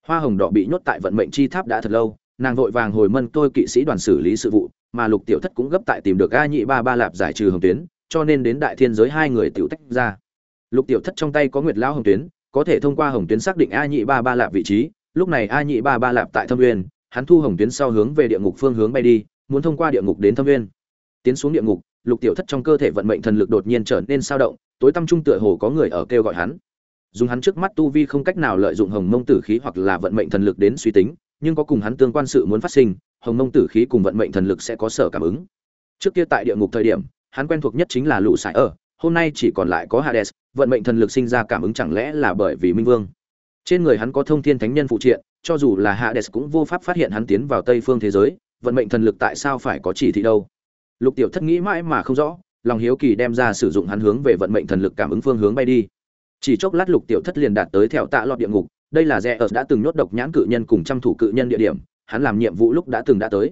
Hoa hồng đỏ bị nhốt tại vận mệnh chi tháp đã thật lâu, nàng vội vàng hồi mân tôi kỵ sĩ đoàn xử lý sự vụ, mà lục tiểu thất cũng gấp tại tìm được a nhị ba ba lạp giải trừ hồng tuyến, cho nên đến đại thiên giới hai người tiểu tách ra. Lục tiểu thất trong tay có nguyệt lão hồng tuyến, có thể thông qua hồng tuyến xác định a nhị ba ba lạp vị trí. Lúc này a nhị ba ba lạp tại thâm uyên hắn thu hồng tuyến sau hướng về địa ngục phương hướng bay đi, muốn thông qua địa ngục đến thâm uyên tiến xuống địa ngục lục tiểu thất trong cơ thể vận mệnh thần lực đột nhiên trở nên sao động, tối tâm trung tựa hồ có người ở kêu gọi hắn. Dùng hắn trước mắt tu vi không cách nào lợi dụng hồng mông tử khí hoặc là vận mệnh thần lực đến suy tính, nhưng có cùng hắn tương quan sự muốn phát sinh, hồng mông tử khí cùng vận mệnh thần lực sẽ có sở cảm ứng. Trước kia tại địa ngục thời điểm, hắn quen thuộc nhất chính là lũ sải ở hôm nay chỉ còn lại có hades, vận mệnh thần lực sinh ra cảm ứng chẳng lẽ là bởi vì minh vương? Trên người hắn có thông thiên thánh nhân phụ triện, cho dù là hades cũng vô pháp phát hiện hắn tiến vào tây phương thế giới, vận mệnh thần lực tại sao phải có chỉ thị đâu? Lục tiểu thất nghĩ mãi mà không rõ, lòng hiếu kỳ đem ra sử dụng hắn hướng về vận mệnh thần lực cảm ứng phương hướng bay đi. Chỉ chốc lát lục tiểu thất liền đạt tới theo tạ lọt địa ngục, đây là rẽ ở đã từng nhốt độc nhãn cự nhân cùng trăm thủ cự nhân địa điểm, hắn làm nhiệm vụ lúc đã từng đã tới.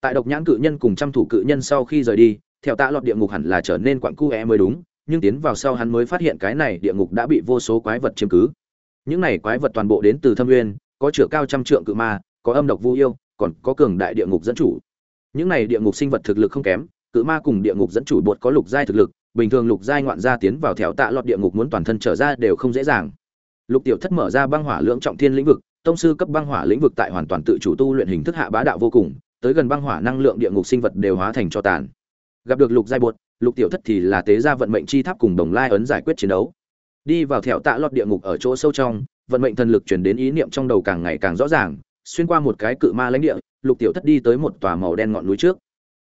Tại độc nhãn cự nhân cùng trăm thủ cự nhân sau khi rời đi, theo tạ lọt địa ngục hẳn là trở nên quặn cu e mới đúng, nhưng tiến vào sau hắn mới phát hiện cái này địa ngục đã bị vô số quái vật chiếm cứ. Những này quái vật toàn bộ đến từ thâm nguyên, có chửa cao trăm trượng cự ma, có âm độc vu yêu, còn có cường đại địa ngục dẫn chủ những này địa ngục sinh vật thực lực không kém, cự ma cùng địa ngục dẫn chủ bột có lục giai thực lực, bình thường lục giai ngoạn gia tiến vào thẻo tạ lọt địa ngục muốn toàn thân trở ra đều không dễ dàng. Lục tiểu thất mở ra băng hỏa lượng trọng thiên lĩnh vực, tông sư cấp băng hỏa lĩnh vực tại hoàn toàn tự chủ tu luyện hình thức hạ bá đạo vô cùng, tới gần băng hỏa năng lượng địa ngục sinh vật đều hóa thành cho tàn. Gặp được lục giai bột, lục tiểu thất thì là tế gia vận mệnh chi tháp cùng đồng lai ấn giải quyết chiến đấu. Đi vào theo tạ lọt địa ngục ở chỗ sâu trong, vận mệnh thần lực chuyển đến ý niệm trong đầu càng ngày càng rõ ràng, xuyên qua một cái cự ma lãnh địa lục tiểu thất đi tới một tòa màu đen ngọn núi trước.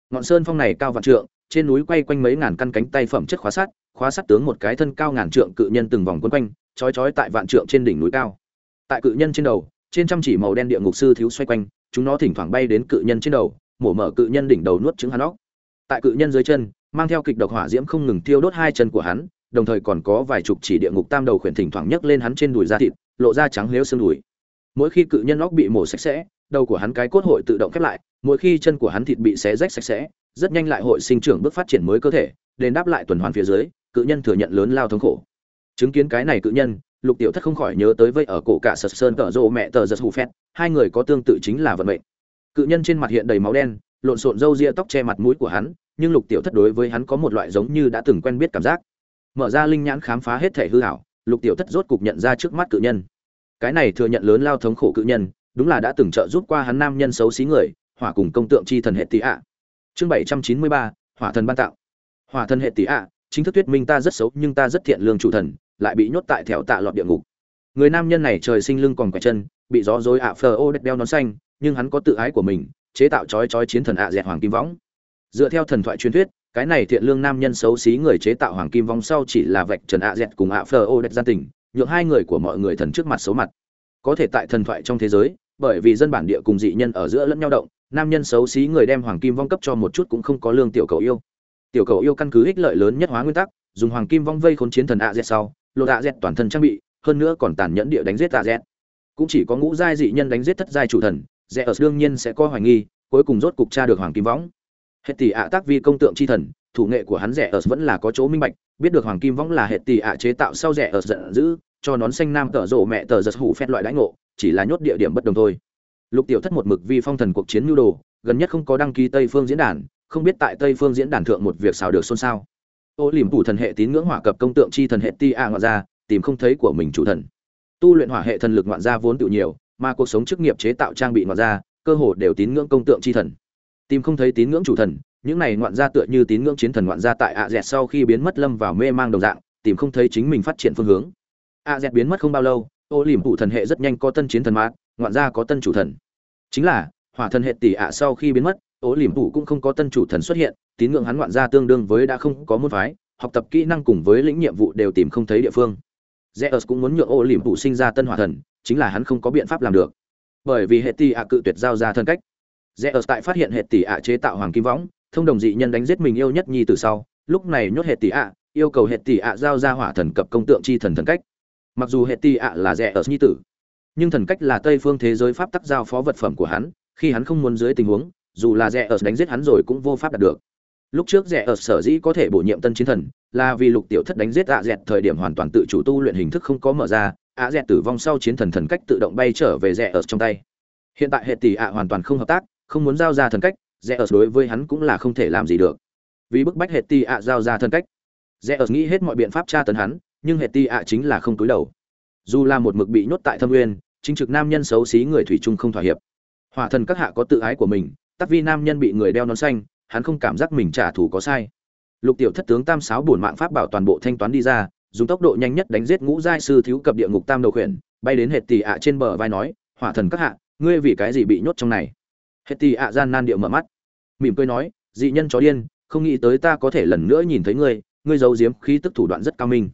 Ngọn sơn phong này cao vạn trượng, trên núi quay quanh mấy ngàn căn cánh tay phẩm chất khóa sắt khóa sắt tướng một cái thân cao ngàn trượng cự nhân từng vòng quấn quanh, chói chói tại vạn trượng trên đỉnh núi cao. Tại cự nhân trên đầu, trên trăm chỉ màu đen địa ngục sư thiếu xoay quanh, chúng nó thỉnh thoảng bay đến cự nhân trên đầu, mổ mở cự nhân đỉnh đầu nuốt trứng hắn óc. Tại cự nhân dưới chân, mang theo kịch độc hỏa diễm không ngừng tiêu đốt hai chân của hắn, đồng thời còn có vài chục chỉ địa ngục tam đầu khuyển thỉnh thoảng nhấc lên hắn trên đùi da thịt, lộ ra trắng lếu xương đùi. Mỗi khi cự nhân óc bị mổ sạch sẽ đầu của hắn cái cốt hội tự động khép lại, mỗi khi chân của hắn thịt bị xé rách sạch sẽ, rất nhanh lại hội sinh trưởng bước phát triển mới cơ thể, đền đáp lại tuần hoàn phía dưới, cự nhân thừa nhận lớn lao thống khổ. Chứng kiến cái này cự nhân, lục tiểu thất không khỏi nhớ tới vây ở cổ cả sật sơn tở rồ mẹ tờ giật hù phét, hai người có tương tự chính là vận mệnh. Cự nhân trên mặt hiện đầy máu đen, lộn xộn râu ria tóc che mặt mũi của hắn, nhưng lục tiểu thất đối với hắn có một loại giống như đã từng quen biết cảm giác. Mở ra linh nhãn khám phá hết thể hư hảo lục tiểu thất rốt cục nhận ra trước mắt cự nhân. Cái này thừa nhận lớn lao thống khổ cự nhân đúng là đã từng trợ giúp qua hắn nam nhân xấu xí người, hỏa cùng công tượng chi thần hệ tỷ ạ. Chương bảy trăm chín mươi ba, hỏa thần ban tạo. Hỏa thần hệ tỷ ạ, chính thức thuyết minh ta rất xấu nhưng ta rất thiện lương chủ thần, lại bị nhốt tại thẻo tạ lọt địa ngục. Người nam nhân này trời sinh lưng còn quẹt chân, bị gió dối ạ phờ ô đất đeo nón xanh, nhưng hắn có tự ái của mình, chế tạo chói chói chiến thần ạ dẹt hoàng kim võng. Dựa theo thần thoại truyền thuyết, cái này thiện lương nam nhân xấu xí người chế tạo hoàng kim vong sau chỉ là vạch trần ạ dẹt cùng ạ phờ ô đất gia tình, nhượng hai người của mọi người thần trước mặt xấu mặt có thể tại thần thoại trong thế giới, bởi vì dân bản địa cùng dị nhân ở giữa lẫn nhau động, nam nhân xấu xí người đem hoàng kim vong cấp cho một chút cũng không có lương tiểu cầu yêu. Tiểu cầu yêu căn cứ ích lợi lớn nhất hóa nguyên tắc, dùng hoàng kim vong vây khốn chiến thần a z sau, lột a z toàn thân trang bị, hơn nữa còn tàn nhẫn địa đánh giết a z. Cũng chỉ có ngũ giai dị nhân đánh giết thất giai chủ thần rẽ ở đương nhiên sẽ có hoài nghi, cuối cùng rốt cục tra được hoàng kim võng hệ tỷ ạ tác vi công tượng chi thần, thủ nghệ của hắn rẻ ở vẫn là có chỗ minh bạch, biết được hoàng kim võng là hệ tỷ ạ chế tạo sau rẻ ở giận dữ cho nón xanh nam tở rộ mẹ tờ giật hủ phét loại đãi ngộ, chỉ là nhốt địa điểm bất đồng thôi. Lục tiểu thất một mực vi phong thần cuộc chiến nhu đồ, gần nhất không có đăng ký tây phương diễn đàn, không biết tại tây phương diễn đàn thượng một việc xào được xôn xao. Ô liềm phủ thần hệ tín ngưỡng hỏa cập công tượng chi thần hệ ti a ngoạn gia, tìm không thấy của mình chủ thần. Tu luyện hỏa hệ thần lực ngoạn gia vốn tự nhiều, mà cuộc sống chức nghiệp chế tạo trang bị ngoạn gia, cơ hồ đều tín ngưỡng công tượng chi thần. Tìm không thấy tín ngưỡng chủ thần, những này ngoạn gia tựa như tín ngưỡng chiến thần ngoạn gia tại ạ dẹt sau khi biến mất lâm vào mê mang đồng dạng, tìm không thấy chính mình phát triển phương hướng. A dẹt biến mất không bao lâu, ô liềm thủ thần hệ rất nhanh có tân chiến thần mát ngoạn gia có tân chủ thần. Chính là, hỏa thần hệ tỷ ạ sau khi biến mất, Ô liềm phủ cũng không có tân chủ thần xuất hiện, tín ngưỡng hắn ngoạn gia tương đương với đã không có môn phái, học tập kỹ năng cùng với lĩnh nhiệm vụ đều tìm không thấy địa phương. Zeus cũng muốn nhượng ô liềm phủ sinh ra tân hỏa thần, chính là hắn không có biện pháp làm được. Bởi vì hệ tỷ ạ cự tuyệt giao ra thân cách. Zeus tại phát hiện hệ tỷ ạ chế tạo hoàng kim võng, thông đồng dị nhân đánh giết mình yêu nhất nhi từ sau, lúc này nhốt hệ tỷ ạ, yêu cầu hệ tỷ ạ giao ra hỏa thần cập công tượng chi thần thần cách mặc dù hệ Tì ạ là rẻ ở nhi tử, nhưng thần cách là tây phương thế giới pháp tắc giao phó vật phẩm của hắn, khi hắn không muốn dưới tình huống, dù là rẻ ở đánh giết hắn rồi cũng vô pháp đạt được. Lúc trước rẻ ở sở dĩ có thể bổ nhiệm tân chiến thần, là vì lục tiểu thất đánh giết ạ dẹt thời điểm hoàn toàn tự chủ tu luyện hình thức không có mở ra, ạ dẹt tử vong sau chiến thần thần cách tự động bay trở về rẻ ở trong tay. Hiện tại hệ tỷ ạ hoàn toàn không hợp tác, không muốn giao ra thần cách, rẻ ở đối với hắn cũng là không thể làm gì được. Vì bức bách hệ tỷ ạ giao ra thần cách, rẻ ở nghĩ hết mọi biện pháp tra tấn hắn nhưng hệ tỷ ạ chính là không túi đầu. Dù là một mực bị nhốt tại thâm nguyên, chính trực nam nhân xấu xí người thủy chung không thỏa hiệp. Hỏa thần các hạ có tự ái của mình, tắc vi nam nhân bị người đeo nón xanh, hắn không cảm giác mình trả thù có sai. Lục tiểu thất tướng tam sáu bổn mạng pháp bảo toàn bộ thanh toán đi ra, dùng tốc độ nhanh nhất đánh giết ngũ giai sư thiếu cập địa ngục tam đầu khuyển, bay đến hệt tỷ ạ trên bờ vai nói hỏa thần các hạ, ngươi vì cái gì bị nhốt trong này? Hệt tỷ ạ gian nan địa mở mắt. Mỉm cười nói, dị nhân chó điên, không nghĩ tới ta có thể lần nữa nhìn thấy ngươi ngươi giấu giếm khí tức thủ đoạn rất cao minh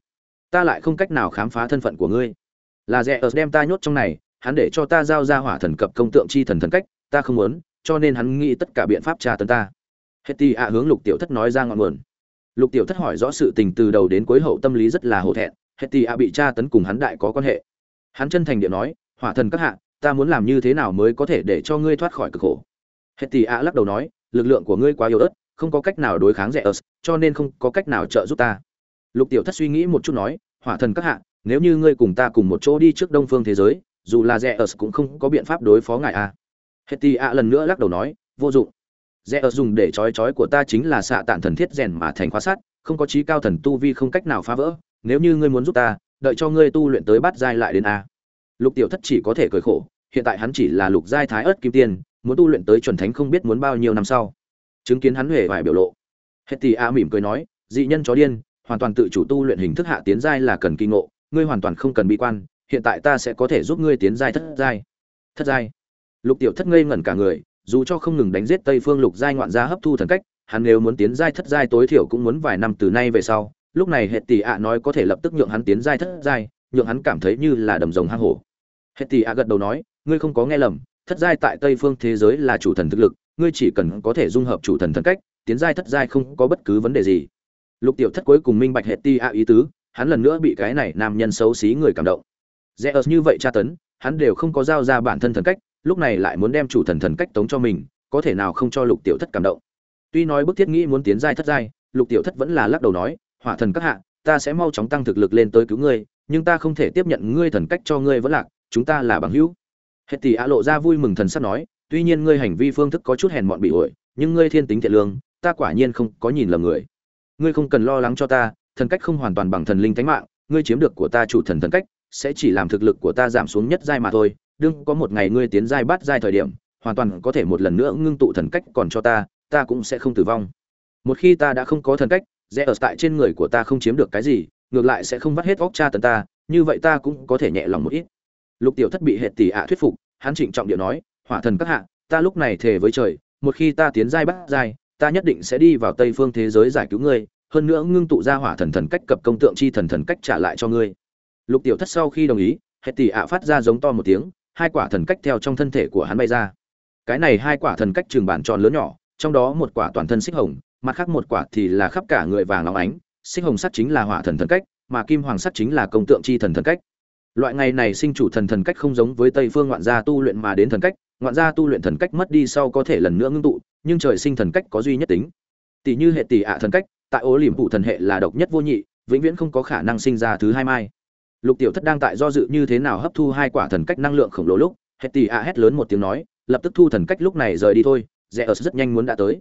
ta lại không cách nào khám phá thân phận của ngươi. Là rẻ ở đem ta nhốt trong này, hắn để cho ta giao ra hỏa thần cập công tượng chi thần thần cách, ta không muốn, cho nên hắn nghĩ tất cả biện pháp tra tấn ta. Hết ạ, hướng lục tiểu thất nói ra ngọn nguồn. Lục tiểu thất hỏi rõ sự tình từ đầu đến cuối hậu tâm lý rất là hổ thẹn, hết ạ bị tra tấn cùng hắn đại có quan hệ. Hắn chân thành điện nói, hỏa thần các hạ, ta muốn làm như thế nào mới có thể để cho ngươi thoát khỏi cực khổ? Hết ạ lắc đầu nói, lực lượng của ngươi quá yếu ớt, không có cách nào đối kháng rẻ ớt cho nên không có cách nào trợ giúp ta lục tiểu thất suy nghĩ một chút nói, hỏa thần các hạ, nếu như ngươi cùng ta cùng một chỗ đi trước đông phương thế giới, dù là rẽ ớt cũng không có biện pháp đối phó ngài a hetty a lần nữa lắc đầu nói, vô dụng. Rẽ ở dùng để trói trói của ta chính là xạ tản thần thiết rèn mà thành khóa sát không có trí cao thần tu vi không cách nào phá vỡ, nếu như ngươi muốn giúp ta, đợi cho ngươi tu luyện tới bát giai lại đến a. Lục tiểu thất chỉ có thể cười khổ, hiện tại hắn chỉ là lục giai thái ớt kim tiên, muốn tu luyện tới chuẩn thánh không biết muốn bao nhiêu năm sau. Chứng kiến hắn huệ vải biểu lộ, hetty a mỉm cười nói, dị nhân chó điên hoàn toàn tự chủ tu luyện hình thức hạ tiến giai là cần kinh ngộ, ngươi hoàn toàn không cần bi quan, hiện tại ta sẽ có thể giúp ngươi tiến giai thất giai. Thất giai. Lục tiểu thất ngây ngẩn cả người, dù cho không ngừng đánh giết tây phương lục giai ngoạn gia hấp thu thần cách, hắn nếu muốn tiến giai thất giai tối thiểu cũng muốn vài năm từ nay về sau, lúc này hệ tỷ ạ nói có thể lập tức nhượng hắn tiến giai thất giai, nhượng hắn cảm thấy như là đầm rồng hang hổ. Hệ tỷ ạ gật đầu nói, ngươi không có nghe lầm, thất giai tại tây phương thế giới là chủ thần thực lực, ngươi chỉ cần có thể dung hợp chủ thần thần cách, tiến giai thất giai không có bất cứ vấn đề gì lục tiểu thất cuối cùng minh bạch hệ Ti A ý tứ, hắn lần nữa bị cái này nam nhân xấu xí người cảm động. Dễ như vậy tra tấn, hắn đều không có giao ra bản thân thần cách, lúc này lại muốn đem chủ thần thần cách tống cho mình, có thể nào không cho lục tiểu thất cảm động. Tuy nói bức thiết nghĩ muốn tiến giai thất giai, lục tiểu thất vẫn là lắc đầu nói, hỏa thần các hạ, ta sẽ mau chóng tăng thực lực lên tới cứu ngươi, nhưng ta không thể tiếp nhận ngươi thần cách cho ngươi vẫn lạc, chúng ta là bằng hữu. Hết tỷ ạ lộ ra vui mừng thần sắp nói, tuy nhiên ngươi hành vi phương thức có chút hèn mọn bị ổi nhưng ngươi thiên tính thiện lương, ta quả nhiên không có nhìn lầm người ngươi không cần lo lắng cho ta, thần cách không hoàn toàn bằng thần linh thánh mạng, ngươi chiếm được của ta chủ thần thần cách, sẽ chỉ làm thực lực của ta giảm xuống nhất giai mà thôi. Đương có một ngày ngươi tiến giai bắt giai thời điểm, hoàn toàn có thể một lần nữa ngưng tụ thần cách còn cho ta ta cũng sẽ không tử vong. Một khi ta đã không có thần cách, rẽ ở tại trên người của ta không chiếm được cái gì, ngược lại sẽ không vắt hết óc cha tần ta, như vậy ta cũng có thể nhẹ lòng một ít. Lục tiểu thất bị hệ tỷ ạ thuyết phục, hắn trịnh trọng điệu nói, hỏa thần các hạ, ta lúc này thề với trời, một khi ta tiến giai bắt giai ta nhất định sẽ đi vào tây phương thế giới giải cứu ngươi, hơn nữa ngưng tụ ra hỏa thần thần cách cập công tượng chi thần thần cách trả lại cho ngươi. Lục tiểu thất sau khi đồng ý hệ tỷ ạ phát ra giống to một tiếng, hai quả thần cách theo trong thân thể của hắn bay ra. Cái này hai quả thần cách trường bản tròn lớn nhỏ, trong đó một quả toàn thân xích hồng, mặt khác một quả thì là khắp cả người vàng óng ánh, xích hồng sắt chính là hỏa thần thần cách, mà kim hoàng sắt chính là công tượng chi thần thần cách. Loại ngày này sinh chủ thần thần cách không giống với tây phương ngoạn gia tu luyện mà đến thần cách, ngoạn gia tu luyện thần cách mất đi sau có thể lần nữa ngưng tụ nhưng trời sinh thần cách có duy nhất tính. Tỷ như hệ tỷ ạ thần cách, tại ố liềm phụ thần hệ là độc nhất vô nhị, vĩnh viễn không có khả năng sinh ra thứ hai mai. Lục tiểu thất đang tại do dự như thế nào hấp thu hai quả thần cách năng lượng khổng lồ lúc, hệ tỷ ạ hét lớn một tiếng nói, lập tức thu thần cách lúc này rời đi thôi, rẽ ở rất nhanh muốn đã tới.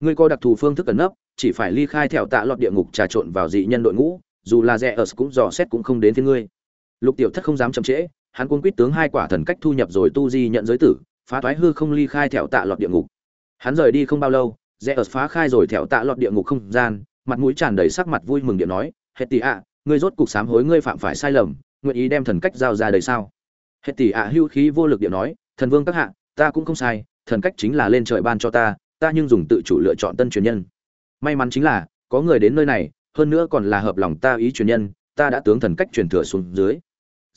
Ngươi coi đặc thù phương thức ẩn nấp, chỉ phải ly khai theo tạ lọt địa ngục trà trộn vào dị nhân đội ngũ, dù là rẻ ở cũng dò xét cũng không đến với ngươi. Lục tiểu thất không dám chậm trễ, hắn cuốn quýt tướng hai quả thần cách thu nhập rồi tu di nhận giới tử, phá toái hư không ly khai theo tạ lọt địa ngục hắn rời đi không bao lâu rẽ ớt phá khai rồi thẹo tạ lọt địa ngục không gian mặt mũi tràn đầy sắc mặt vui mừng điện nói hệ tỷ ạ ngươi rốt cục sám hối ngươi phạm phải sai lầm nguyện ý đem thần cách giao ra đời sao? Hệ tỷ ạ hưu khí vô lực điện nói thần vương các hạ ta cũng không sai thần cách chính là lên trời ban cho ta ta nhưng dùng tự chủ lựa chọn tân truyền nhân. May mắn chính là có người đến nơi này hơn nữa còn là hợp lòng ta ý truyền nhân ta đã tướng thần cách truyền thừa xuống dưới.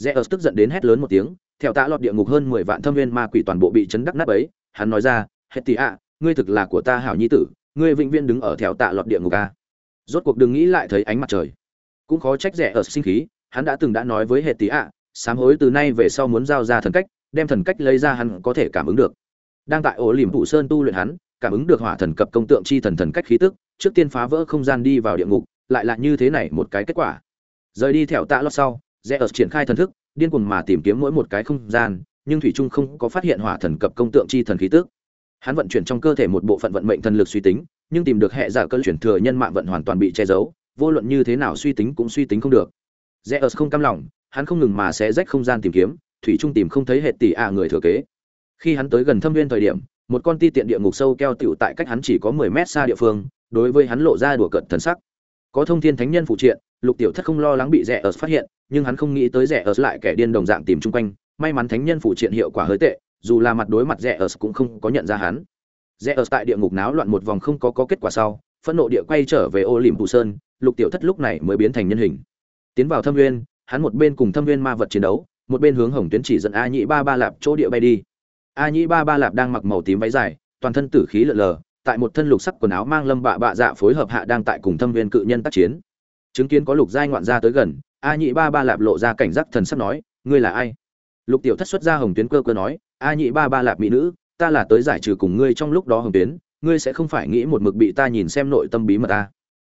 Zeus tức giận đến hét lớn một tiếng, theo tạ lọt địa ngục hơn mười vạn thâm viên ma quỷ toàn bộ bị chấn đắc nát ấy, hắn nói ra, "Hết tỷ ạ, ngươi thực là của ta hảo nhi tử, ngươi vĩnh viễn đứng ở theo tạ lọt địa ngục a." Rốt cuộc đừng nghĩ lại thấy ánh mặt trời. Cũng khó trách rẻ ở sinh khí, hắn đã từng đã nói với hệ tí ạ, sám hối từ nay về sau muốn giao ra thần cách, đem thần cách lấy ra hắn có thể cảm ứng được. Đang tại ổ liềm phụ sơn tu luyện hắn, cảm ứng được hỏa thần cập công tượng chi thần thần cách khí tức, trước tiên phá vỡ không gian đi vào địa ngục, lại là như thế này một cái kết quả. Rời đi theo tạ lọt sau, Zeus triển khai thần thức, điên cuồng mà tìm kiếm mỗi một cái không gian, nhưng thủy trung không có phát hiện hỏa thần cập công tượng chi thần khí tức. Hắn vận chuyển trong cơ thể một bộ phận vận mệnh thần lực suy tính, nhưng tìm được hệ giả cơ chuyển thừa nhân mạng vận hoàn toàn bị che giấu, vô luận như thế nào suy tính cũng suy tính không được. Zeus không cam lòng, hắn không ngừng mà sẽ rách không gian tìm kiếm, thủy trung tìm không thấy hệ tỷ a người thừa kế. Khi hắn tới gần thâm viên thời điểm, một con ti tiện địa ngục sâu keo tiểu tại cách hắn chỉ có 10 mét xa địa phương, đối với hắn lộ ra đùa cận thần sắc. Có thông thiên thánh nhân phụ triện, Lục Tiểu Thất không lo lắng bị rẻ ớt phát hiện, nhưng hắn không nghĩ tới rẻ ớt lại kẻ điên đồng dạng tìm chung quanh, may mắn thánh nhân phụ triện hiệu quả hơi tệ, dù là mặt đối mặt rẻ ở cũng không có nhận ra hắn. Rẻ ở tại địa ngục náo loạn một vòng không có có kết quả sau, phẫn nộ địa quay trở về ô liềm phủ sơn, Lục Tiểu Thất lúc này mới biến thành nhân hình. Tiến vào thâm nguyên, hắn một bên cùng thâm nguyên ma vật chiến đấu, một bên hướng Hồng Tuyến chỉ dẫn A Nhĩ Ba Ba Lạp chỗ địa bay đi. A Nhĩ Ba Ba Lạp đang mặc màu tím váy dài, toàn thân tử khí lượn lờ, tại một thân lục sắc quần áo mang lâm bạ bạ dạ phối hợp hạ đang tại cùng thâm viên cự nhân tác chiến chứng kiến có lục giai ngoạn gia tới gần a nhị ba ba lạp lộ ra cảnh giác thần sắp nói ngươi là ai lục tiểu thất xuất ra hồng tuyến cơ cơ nói a nhị ba ba lạp mỹ nữ, ta là tới giải trừ cùng ngươi trong lúc đó hồng tuyến, ngươi sẽ không phải nghĩ một mực bị ta nhìn xem nội tâm bí mật ta.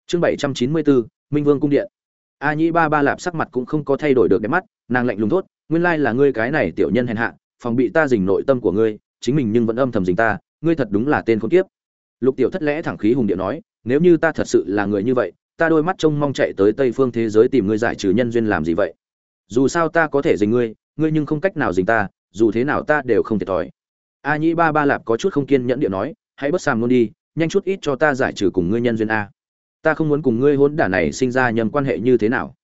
Chương bảy trăm chín mươi bốn, minh vương cung điện. A nhị ba ba lạp sắc mặt cũng không có thay đổi được đẹp mắt, nàng lạnh lùng thốt, nguyên lai là ngươi cái này tiểu nhân hèn hạ, phòng bị ta dình nội tâm của ngươi, chính mình nhưng vẫn âm thầm dình ta, ngươi thật đúng là tên khốn kiếp. Lục tiểu thất lẽ thẳng khí hùng điện nói, nếu như ta thật sự là người như vậy, ta đôi mắt trông mong chạy tới tây phương thế giới tìm ngươi giải trừ nhân duyên làm gì vậy? Dù sao ta có thể dình ngươi ngươi nhưng không cách nào dình ta dù thế nào ta đều không thiệt thòi. A nhĩ ba ba lạp có chút không kiên nhẫn điện nói, hãy bất sàm luôn đi, nhanh chút ít cho ta giải trừ cùng ngươi nhân duyên a. Ta không muốn cùng ngươi hỗn đả này sinh ra nhầm quan hệ như thế nào.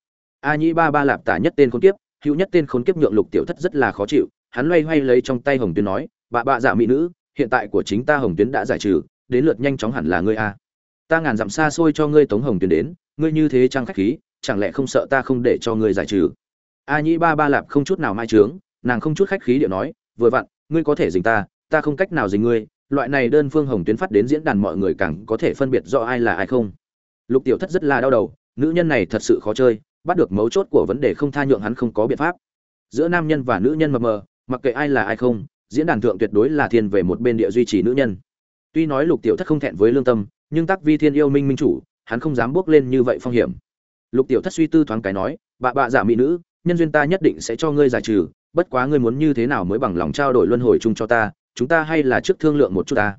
A nhĩ ba ba lạp tả nhất tên khốn kiếp, hữu nhất tên khốn kiếp nhượng lục tiểu thất rất là khó chịu, hắn loay hoay lấy trong tay hồng tuyến nói, bà bạ dạ mỹ nữ, hiện tại của chính ta hồng tuyến đã giải trừ, đến lượt nhanh chóng hẳn là ngươi a. Ta ngàn dặm xa xôi cho ngươi tống hồng tuyến đến, ngươi như thế trang khách khí, chẳng lẽ không sợ ta không để cho ngươi giải trừ? A nhĩ ba ba lạp không chút nào mai trướng nàng không chút khách khí điệu nói, vừa vặn, ngươi có thể dình ta ta không cách nào dình ngươi, loại này đơn phương hồng tuyến phát đến diễn đàn mọi người càng có thể phân biệt do ai là ai không. Lục tiểu thất rất là đau đầu, nữ nhân này thật sự khó chơi, bắt được mấu chốt của vấn đề không tha nhượng hắn không có biện pháp. Giữa nam nhân và nữ nhân mờ mờ, mặc kệ ai là ai không, diễn đàn thượng tuyệt đối là thiên về một bên địa duy trì nữ nhân. Tuy nói lục tiểu thất không thẹn với lương tâm, nhưng tắc vi thiên yêu minh minh chủ, hắn không dám bước lên như vậy phong hiểm. Lục tiểu thất suy tư thoáng cái nói, bà bạ giả mỹ nữ, nhân duyên ta nhất định sẽ cho ngươi giải trừ bất quá ngươi muốn như thế nào mới bằng lòng trao đổi luân hồi chung cho ta, chúng ta hay là trước thương lượng một chút ta.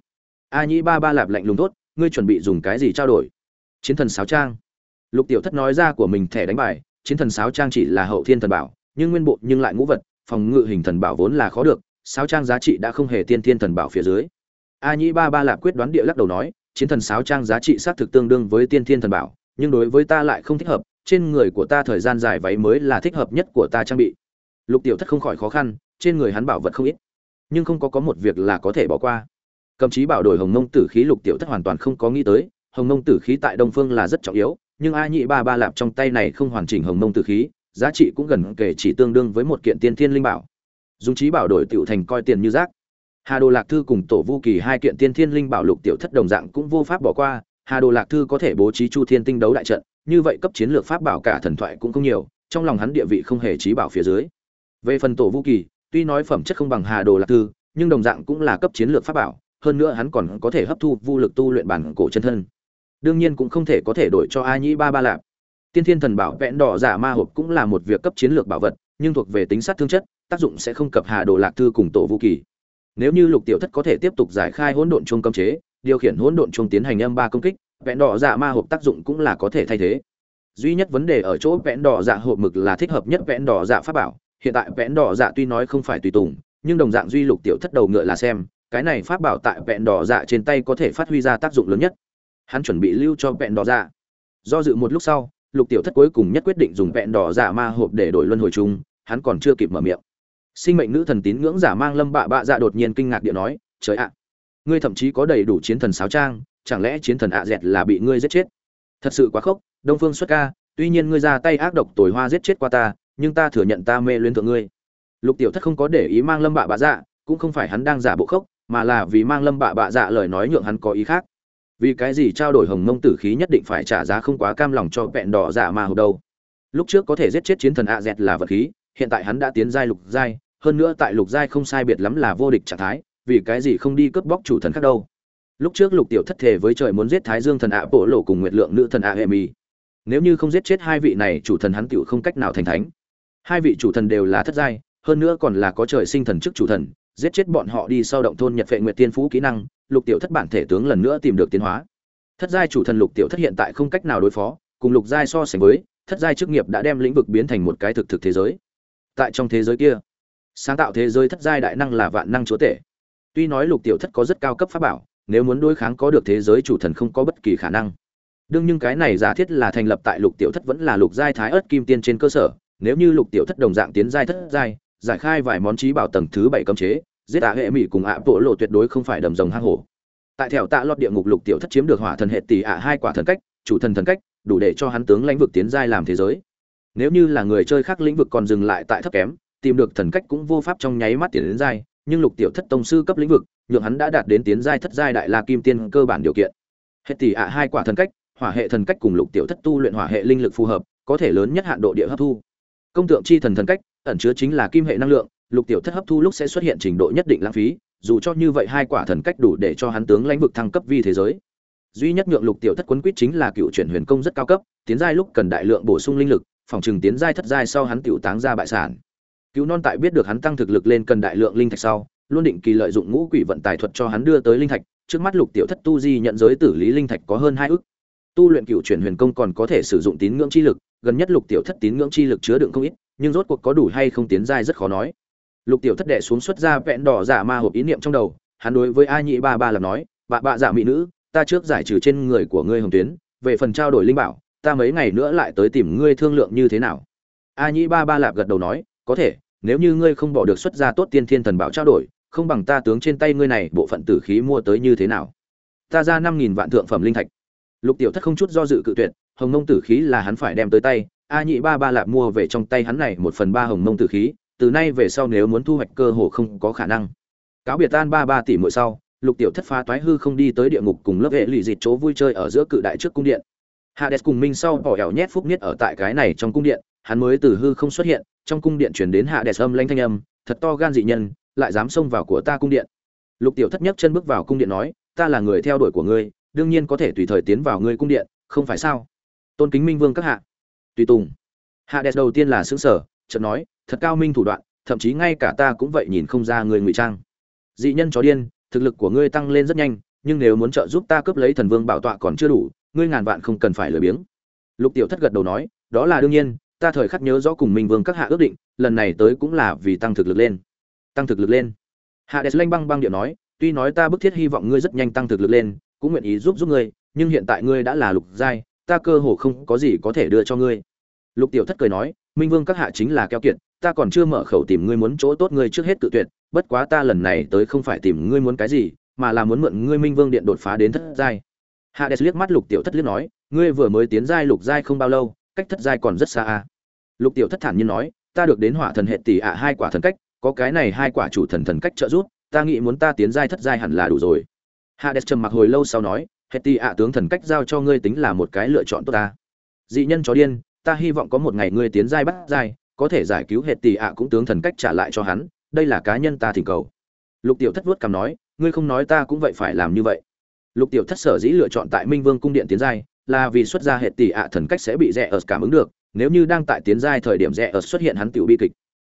A nhĩ ba ba lạp lạnh lùng tốt ngươi chuẩn bị dùng cái gì trao đổi? Chiến thần sáo trang. Lục tiểu thất nói ra của mình thẻ đánh bài, chiến thần sáo trang chỉ là hậu thiên thần bảo, nhưng nguyên bộ nhưng lại ngũ vật, phòng ngự hình thần bảo vốn là khó được, sáo trang giá trị đã không hề tiên thiên thần bảo phía dưới. A nhĩ ba ba lạp quyết đoán địa lắc đầu nói, chiến thần sáo trang giá trị xác thực tương đương với tiên thiên thần bảo, nhưng đối với ta lại không thích hợp, trên người của ta thời gian dài váy mới là thích hợp nhất của ta trang bị lục tiểu thất không khỏi khó khăn, trên người hắn bảo vật không ít, nhưng không có có một việc là có thể bỏ qua. Cầm chí bảo đổi hồng mông tử khí lục tiểu thất hoàn toàn không có nghĩ tới, hồng mông tử khí tại đông phương là rất trọng yếu, nhưng a nhị ba ba lạp trong tay này không hoàn chỉnh hồng mông tử khí, giá trị cũng gần kể chỉ tương đương với một kiện tiên thiên linh bảo. Dùng chí bảo đổi tiểu thành coi tiền như rác. Hà đồ lạc thư cùng tổ vu kỳ hai kiện tiên thiên linh bảo lục tiểu thất đồng dạng cũng vô pháp bỏ qua, hà đồ lạc thư có thể bố trí chu thiên tinh đấu đại trận, như vậy cấp chiến lược pháp bảo cả thần thoại cũng không nhiều, trong lòng hắn địa vị không hề trí bảo phía dưới về phần tổ vũ kỳ, tuy nói phẩm chất không bằng hà đồ lạc thư, nhưng đồng dạng cũng là cấp chiến lược pháp bảo, hơn nữa hắn còn có thể hấp thu vô lực tu luyện bản cổ chân thân. Đương nhiên cũng không thể có thể đổi cho a nhĩ ba ba lạp. Tiên thiên thần bảo vẽn đỏ giả ma hộp cũng là một việc cấp chiến lược bảo vật, nhưng thuộc về tính sát thương chất, tác dụng sẽ không cập hà đồ lạc thư cùng tổ vũ kỳ. Nếu như lục tiểu thất có thể tiếp tục giải khai hỗn độn trung cấm chế, điều khiển hỗn độn trung tiến hành âm ba công kích, vẽn đỏ dạ ma hộp tác dụng cũng là có thể thay thế. Duy nhất vấn đề ở chỗ vẽn đỏ dạ hộp mực là thích hợp nhất vẽn đỏ dạ pháp bảo hiện tại vẽn đỏ dạ tuy nói không phải tùy tùng, nhưng đồng dạng duy lục tiểu thất đầu ngựa là xem, cái này pháp bảo tại vẹn đỏ dạ trên tay có thể phát huy ra tác dụng lớn nhất. Hắn chuẩn bị lưu cho vẹn đỏ dạ. Do dự một lúc sau, lục tiểu thất cuối cùng nhất quyết định dùng vẹn đỏ dạ ma hộp để đổi luân hồi chung, hắn còn chưa kịp mở miệng. Sinh mệnh nữ thần tín ngưỡng giả mang lâm bạ bạ dạ đột nhiên kinh ngạc điện nói, trời ạ, ngươi thậm chí có đầy đủ chiến thần sáo trang, chẳng lẽ chiến thần ạ dẹt là bị ngươi giết chết? Thật sự quá khốc, đông phương xuất ca, tuy nhiên ngươi ra tay ác độc tồi hoa giết chết qua ta nhưng ta thừa nhận ta mê luyến thượng ngươi. Lục tiểu thất không có để ý mang lâm bạ bạ dạ cũng không phải hắn đang giả bộ khốc mà là vì mang lâm bạ bạ dạ lời nói nhượng hắn có ý khác. Vì cái gì trao đổi hồng mông tử khí nhất định phải trả giá không quá cam lòng cho vẹn đỏ dạ mà hầu đâu. Lúc trước có thể giết chết chiến thần ạ dẹt là vật khí, hiện tại hắn đã tiến giai lục giai, hơn nữa tại lục giai không sai biệt lắm là vô địch trạng thái, vì cái gì không đi cướp bóc chủ thần khác đâu. Lúc trước lục tiểu thất thể với trời muốn giết thái dương thần ạ bộ lộ cùng nguyệt lượng nữ thần ạ Emi. nếu như không giết chết hai vị này, chủ thần hắn tiểu không cách nào thành thánh hai vị chủ thần đều là thất giai, hơn nữa còn là có trời sinh thần chức chủ thần, giết chết bọn họ đi sau động thôn nhật vệ nguyệt tiên phú kỹ năng, lục tiểu thất bản thể tướng lần nữa tìm được tiến hóa. Thất giai chủ thần lục tiểu thất hiện tại không cách nào đối phó, cùng lục giai so sánh với, thất giai chức nghiệp đã đem lĩnh vực biến thành một cái thực thực thế giới. Tại trong thế giới kia, sáng tạo thế giới thất giai đại năng là vạn năng chúa tể. Tuy nói lục tiểu thất có rất cao cấp pháp bảo, nếu muốn đối kháng có được thế giới chủ thần không có bất kỳ khả năng. Đương nhưng cái này giả thiết là thành lập tại lục tiểu thất vẫn là lục giai thái ớt kim tiên trên cơ sở nếu như lục tiểu thất đồng dạng tiến giai thất giai, giải khai vài món trí bảo tầng thứ bảy cấm chế, giết ạ hệ mỹ cùng ạ bộ lộ tuyệt đối không phải đầm rồng hang hổ. Tại thẻo tạ lọt địa ngục lục tiểu thất chiếm được hỏa thần hệ tỷ ạ hai quả thần cách, chủ thần thần cách, đủ để cho hắn tướng lãnh vực tiến giai làm thế giới. Nếu như là người chơi khác lĩnh vực còn dừng lại tại thấp kém, tìm được thần cách cũng vô pháp trong nháy mắt tiến đến giai, nhưng lục tiểu thất tông sư cấp lĩnh vực, nhượng hắn đã đạt đến tiến giai thất giai đại la kim tiên cơ bản điều kiện. Hệ tỷ ạ hai quả thần cách, hỏa hệ thần cách cùng lục tiểu thất tu luyện hỏa hệ linh lực phù hợp, có thể lớn nhất hạn độ địa hấp thu công tượng chi thần thần cách, ẩn chứa chính là kim hệ năng lượng, lục tiểu thất hấp thu lúc sẽ xuất hiện trình độ nhất định lãng phí, dù cho như vậy hai quả thần cách đủ để cho hắn tướng lãnh vực thăng cấp vi thế giới duy nhất nhượng lục tiểu thất quấn quýt chính là cựu chuyển huyền công rất cao cấp, tiến giai lúc cần đại lượng bổ sung linh lực, phòng trừng tiến giai thất giai sau hắn tiểu táng ra bại sản cứu non tại biết được hắn tăng thực lực lên cần đại lượng linh thạch sau, luôn định kỳ lợi dụng ngũ quỷ vận tài thuật cho hắn đưa tới linh thạch, trước mắt lục tiểu thất tu di nhận giới tử lý linh thạch có hơn hai ước. tu luyện cựu chuyển huyền công còn có thể sử dụng tín ngưỡng chi lực gần nhất lục tiểu thất tín ngưỡng chi lực chứa đựng không ít, nhưng rốt cuộc có đủ hay không tiến giai rất khó nói. Lục tiểu thất đệ xuống xuất ra vẹn đỏ giả ma hộp ý niệm trong đầu, hắn đối với a nhị ba ba làm nói bạ bạ giả mỹ nữ, ta trước giải trừ trên người của ngươi hồng tuyến, về phần trao đổi linh bảo, ta mấy ngày nữa lại tới tìm ngươi thương lượng như thế nào. A nhị ba ba lạp gật đầu nói, có thể, nếu như ngươi không bỏ được xuất ra tốt tiên thiên thần bảo trao đổi, không bằng ta tướng trên tay ngươi này bộ phận tử khí mua tới như thế nào? Ta ra năm nghìn vạn thượng phẩm linh thạch. Lục tiểu thất không chút do dự cự tuyệt hồng mông tử khí là hắn phải đem tới tay, a nhị ba ba lạp mua về trong tay hắn này một phần ba hồng mông tử khí, từ nay về sau nếu muốn thu hoạch cơ hồ không có khả năng. Cáo biệt tan ba ba tỷ mỗi sau, lục tiểu thất phá toái hư không đi tới địa ngục cùng lớp hệ lụy dịt chỗ vui chơi ở giữa cự đại trước cung điện. Hades cùng minh sau bỏ ẻo nhét phúc nhất ở tại cái này trong cung điện, hắn mới từ hư không xuất hiện, trong cung điện chuyển đến hades âm lanh thanh âm, thật to gan dị nhân, lại dám xông vào của ta cung điện. Lục tiểu thất nhất chân bước vào cung điện nói, ta là người theo đuổi của ngươi, đương nhiên có thể tùy thời tiến vào ngươi cung điện, không phải sao? Tôn kính minh vương các hạ. Tùy tùng. Hạ đẹp đầu tiên là xứng sở chợt nói, thật cao minh thủ đoạn, thậm chí ngay cả ta cũng vậy nhìn không ra người ngụy trang. Dị nhân chó điên, thực lực của ngươi tăng lên rất nhanh, nhưng nếu muốn trợ giúp ta cướp lấy thần vương bảo tọa còn chưa đủ, ngươi ngàn vạn không cần phải lười biếng. Lục tiểu thất gật đầu nói, đó là đương nhiên, ta thời khắc nhớ rõ cùng minh vương các hạ ước định, lần này tới cũng là vì tăng thực lực lên. Tăng thực lực lên. Hạ đẹp lanh băng băng điệu nói, tuy nói ta bức thiết hy vọng ngươi rất nhanh tăng thực lực lên, cũng nguyện ý giúp giúp ngươi, nhưng hiện tại ngươi đã là lục giai ta cơ hồ không có gì có thể đưa cho ngươi. Lục tiểu thất cười nói, minh vương các hạ chính là keo kiệt, ta còn chưa mở khẩu tìm ngươi muốn chỗ tốt ngươi trước hết tự tuyệt, bất quá ta lần này tới không phải tìm ngươi muốn cái gì, mà là muốn mượn ngươi minh vương điện đột phá đến thất giai. Hades liếc mắt lục tiểu thất liếc nói, ngươi vừa mới tiến giai lục giai không bao lâu, cách thất giai còn rất xa à. lục tiểu thất thản nhiên nói, ta được đến hỏa thần hệ tỷ ạ hai quả thần cách, có cái này hai quả chủ thần thần cách trợ giúp, ta nghĩ muốn ta tiến giai thất giai hẳn là đủ rồi. Hades trầm mặc hồi lâu sau nói hệ tỷ ạ, tướng thần cách giao cho ngươi tính là một cái lựa chọn tốt ta. Dị nhân chó điên, ta hy vọng có một ngày ngươi tiến giai bắt giai, có thể giải cứu hệ tỷ ạ cũng tướng thần cách trả lại cho hắn, đây là cá nhân ta thỉnh cầu. Lục tiểu thất vuốt cằm nói, ngươi không nói ta cũng vậy phải làm như vậy. Lục tiểu thất sở dĩ lựa chọn tại minh vương cung điện tiến giai, là vì xuất ra hệ tỷ ạ thần cách sẽ bị rẽ ở cảm ứng được, nếu như đang tại tiến giai thời điểm rẽ ở xuất hiện hắn tiểu bi kịch.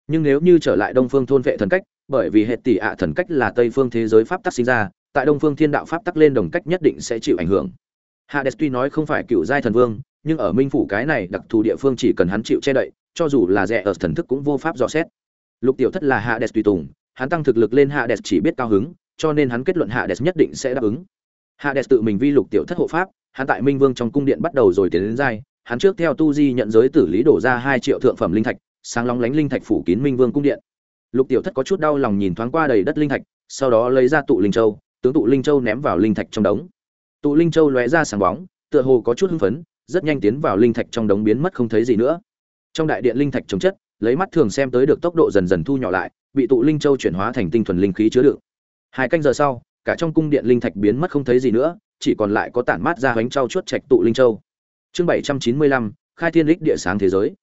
Nhưng nếu như trở lại đông phương thôn vệ thần cách, bởi vì hệ tỷ ạ thần cách là tây phương thế giới pháp tắc sinh ra tại đông phương thiên đạo pháp tắc lên đồng cách nhất định sẽ chịu ảnh hưởng. Hades tuy nói không phải cựu giai thần vương, nhưng ở minh phủ cái này đặc thù địa phương chỉ cần hắn chịu che đậy, cho dù là rẻ ở thần thức cũng vô pháp dò xét. Lục tiểu thất là hades tùy tùng, hắn tăng thực lực lên hades chỉ biết cao hứng, cho nên hắn kết luận hades nhất định sẽ đáp ứng. Hades tự mình vi lục tiểu thất hộ pháp, hắn tại minh vương trong cung điện bắt đầu rồi tiến đến giai, hắn trước theo tu di nhận giới tử lý đổ ra hai triệu thượng phẩm linh thạch, sáng lóng lánh linh thạch phủ kín minh vương cung điện. Lục tiểu thất có chút đau lòng nhìn thoáng qua đầy đất linh thạch, sau đó lấy ra tụ linh châu tướng tụ linh châu ném vào linh thạch trong đống. Tụ linh châu lóe ra sáng bóng, tựa hồ có chút hưng phấn, rất nhanh tiến vào linh thạch trong đống biến mất không thấy gì nữa. Trong đại điện linh thạch chống chất, lấy mắt thường xem tới được tốc độ dần dần thu nhỏ lại, bị tụ linh châu chuyển hóa thành tinh thuần linh khí chứa đựng. Hai canh giờ sau, cả trong cung điện linh thạch biến mất không thấy gì nữa, chỉ còn lại có tản mát ra bánh trao chuốt trạch tụ linh châu. Chương bảy trăm chín mươi lăm, khai thiên lích địa sáng thế giới.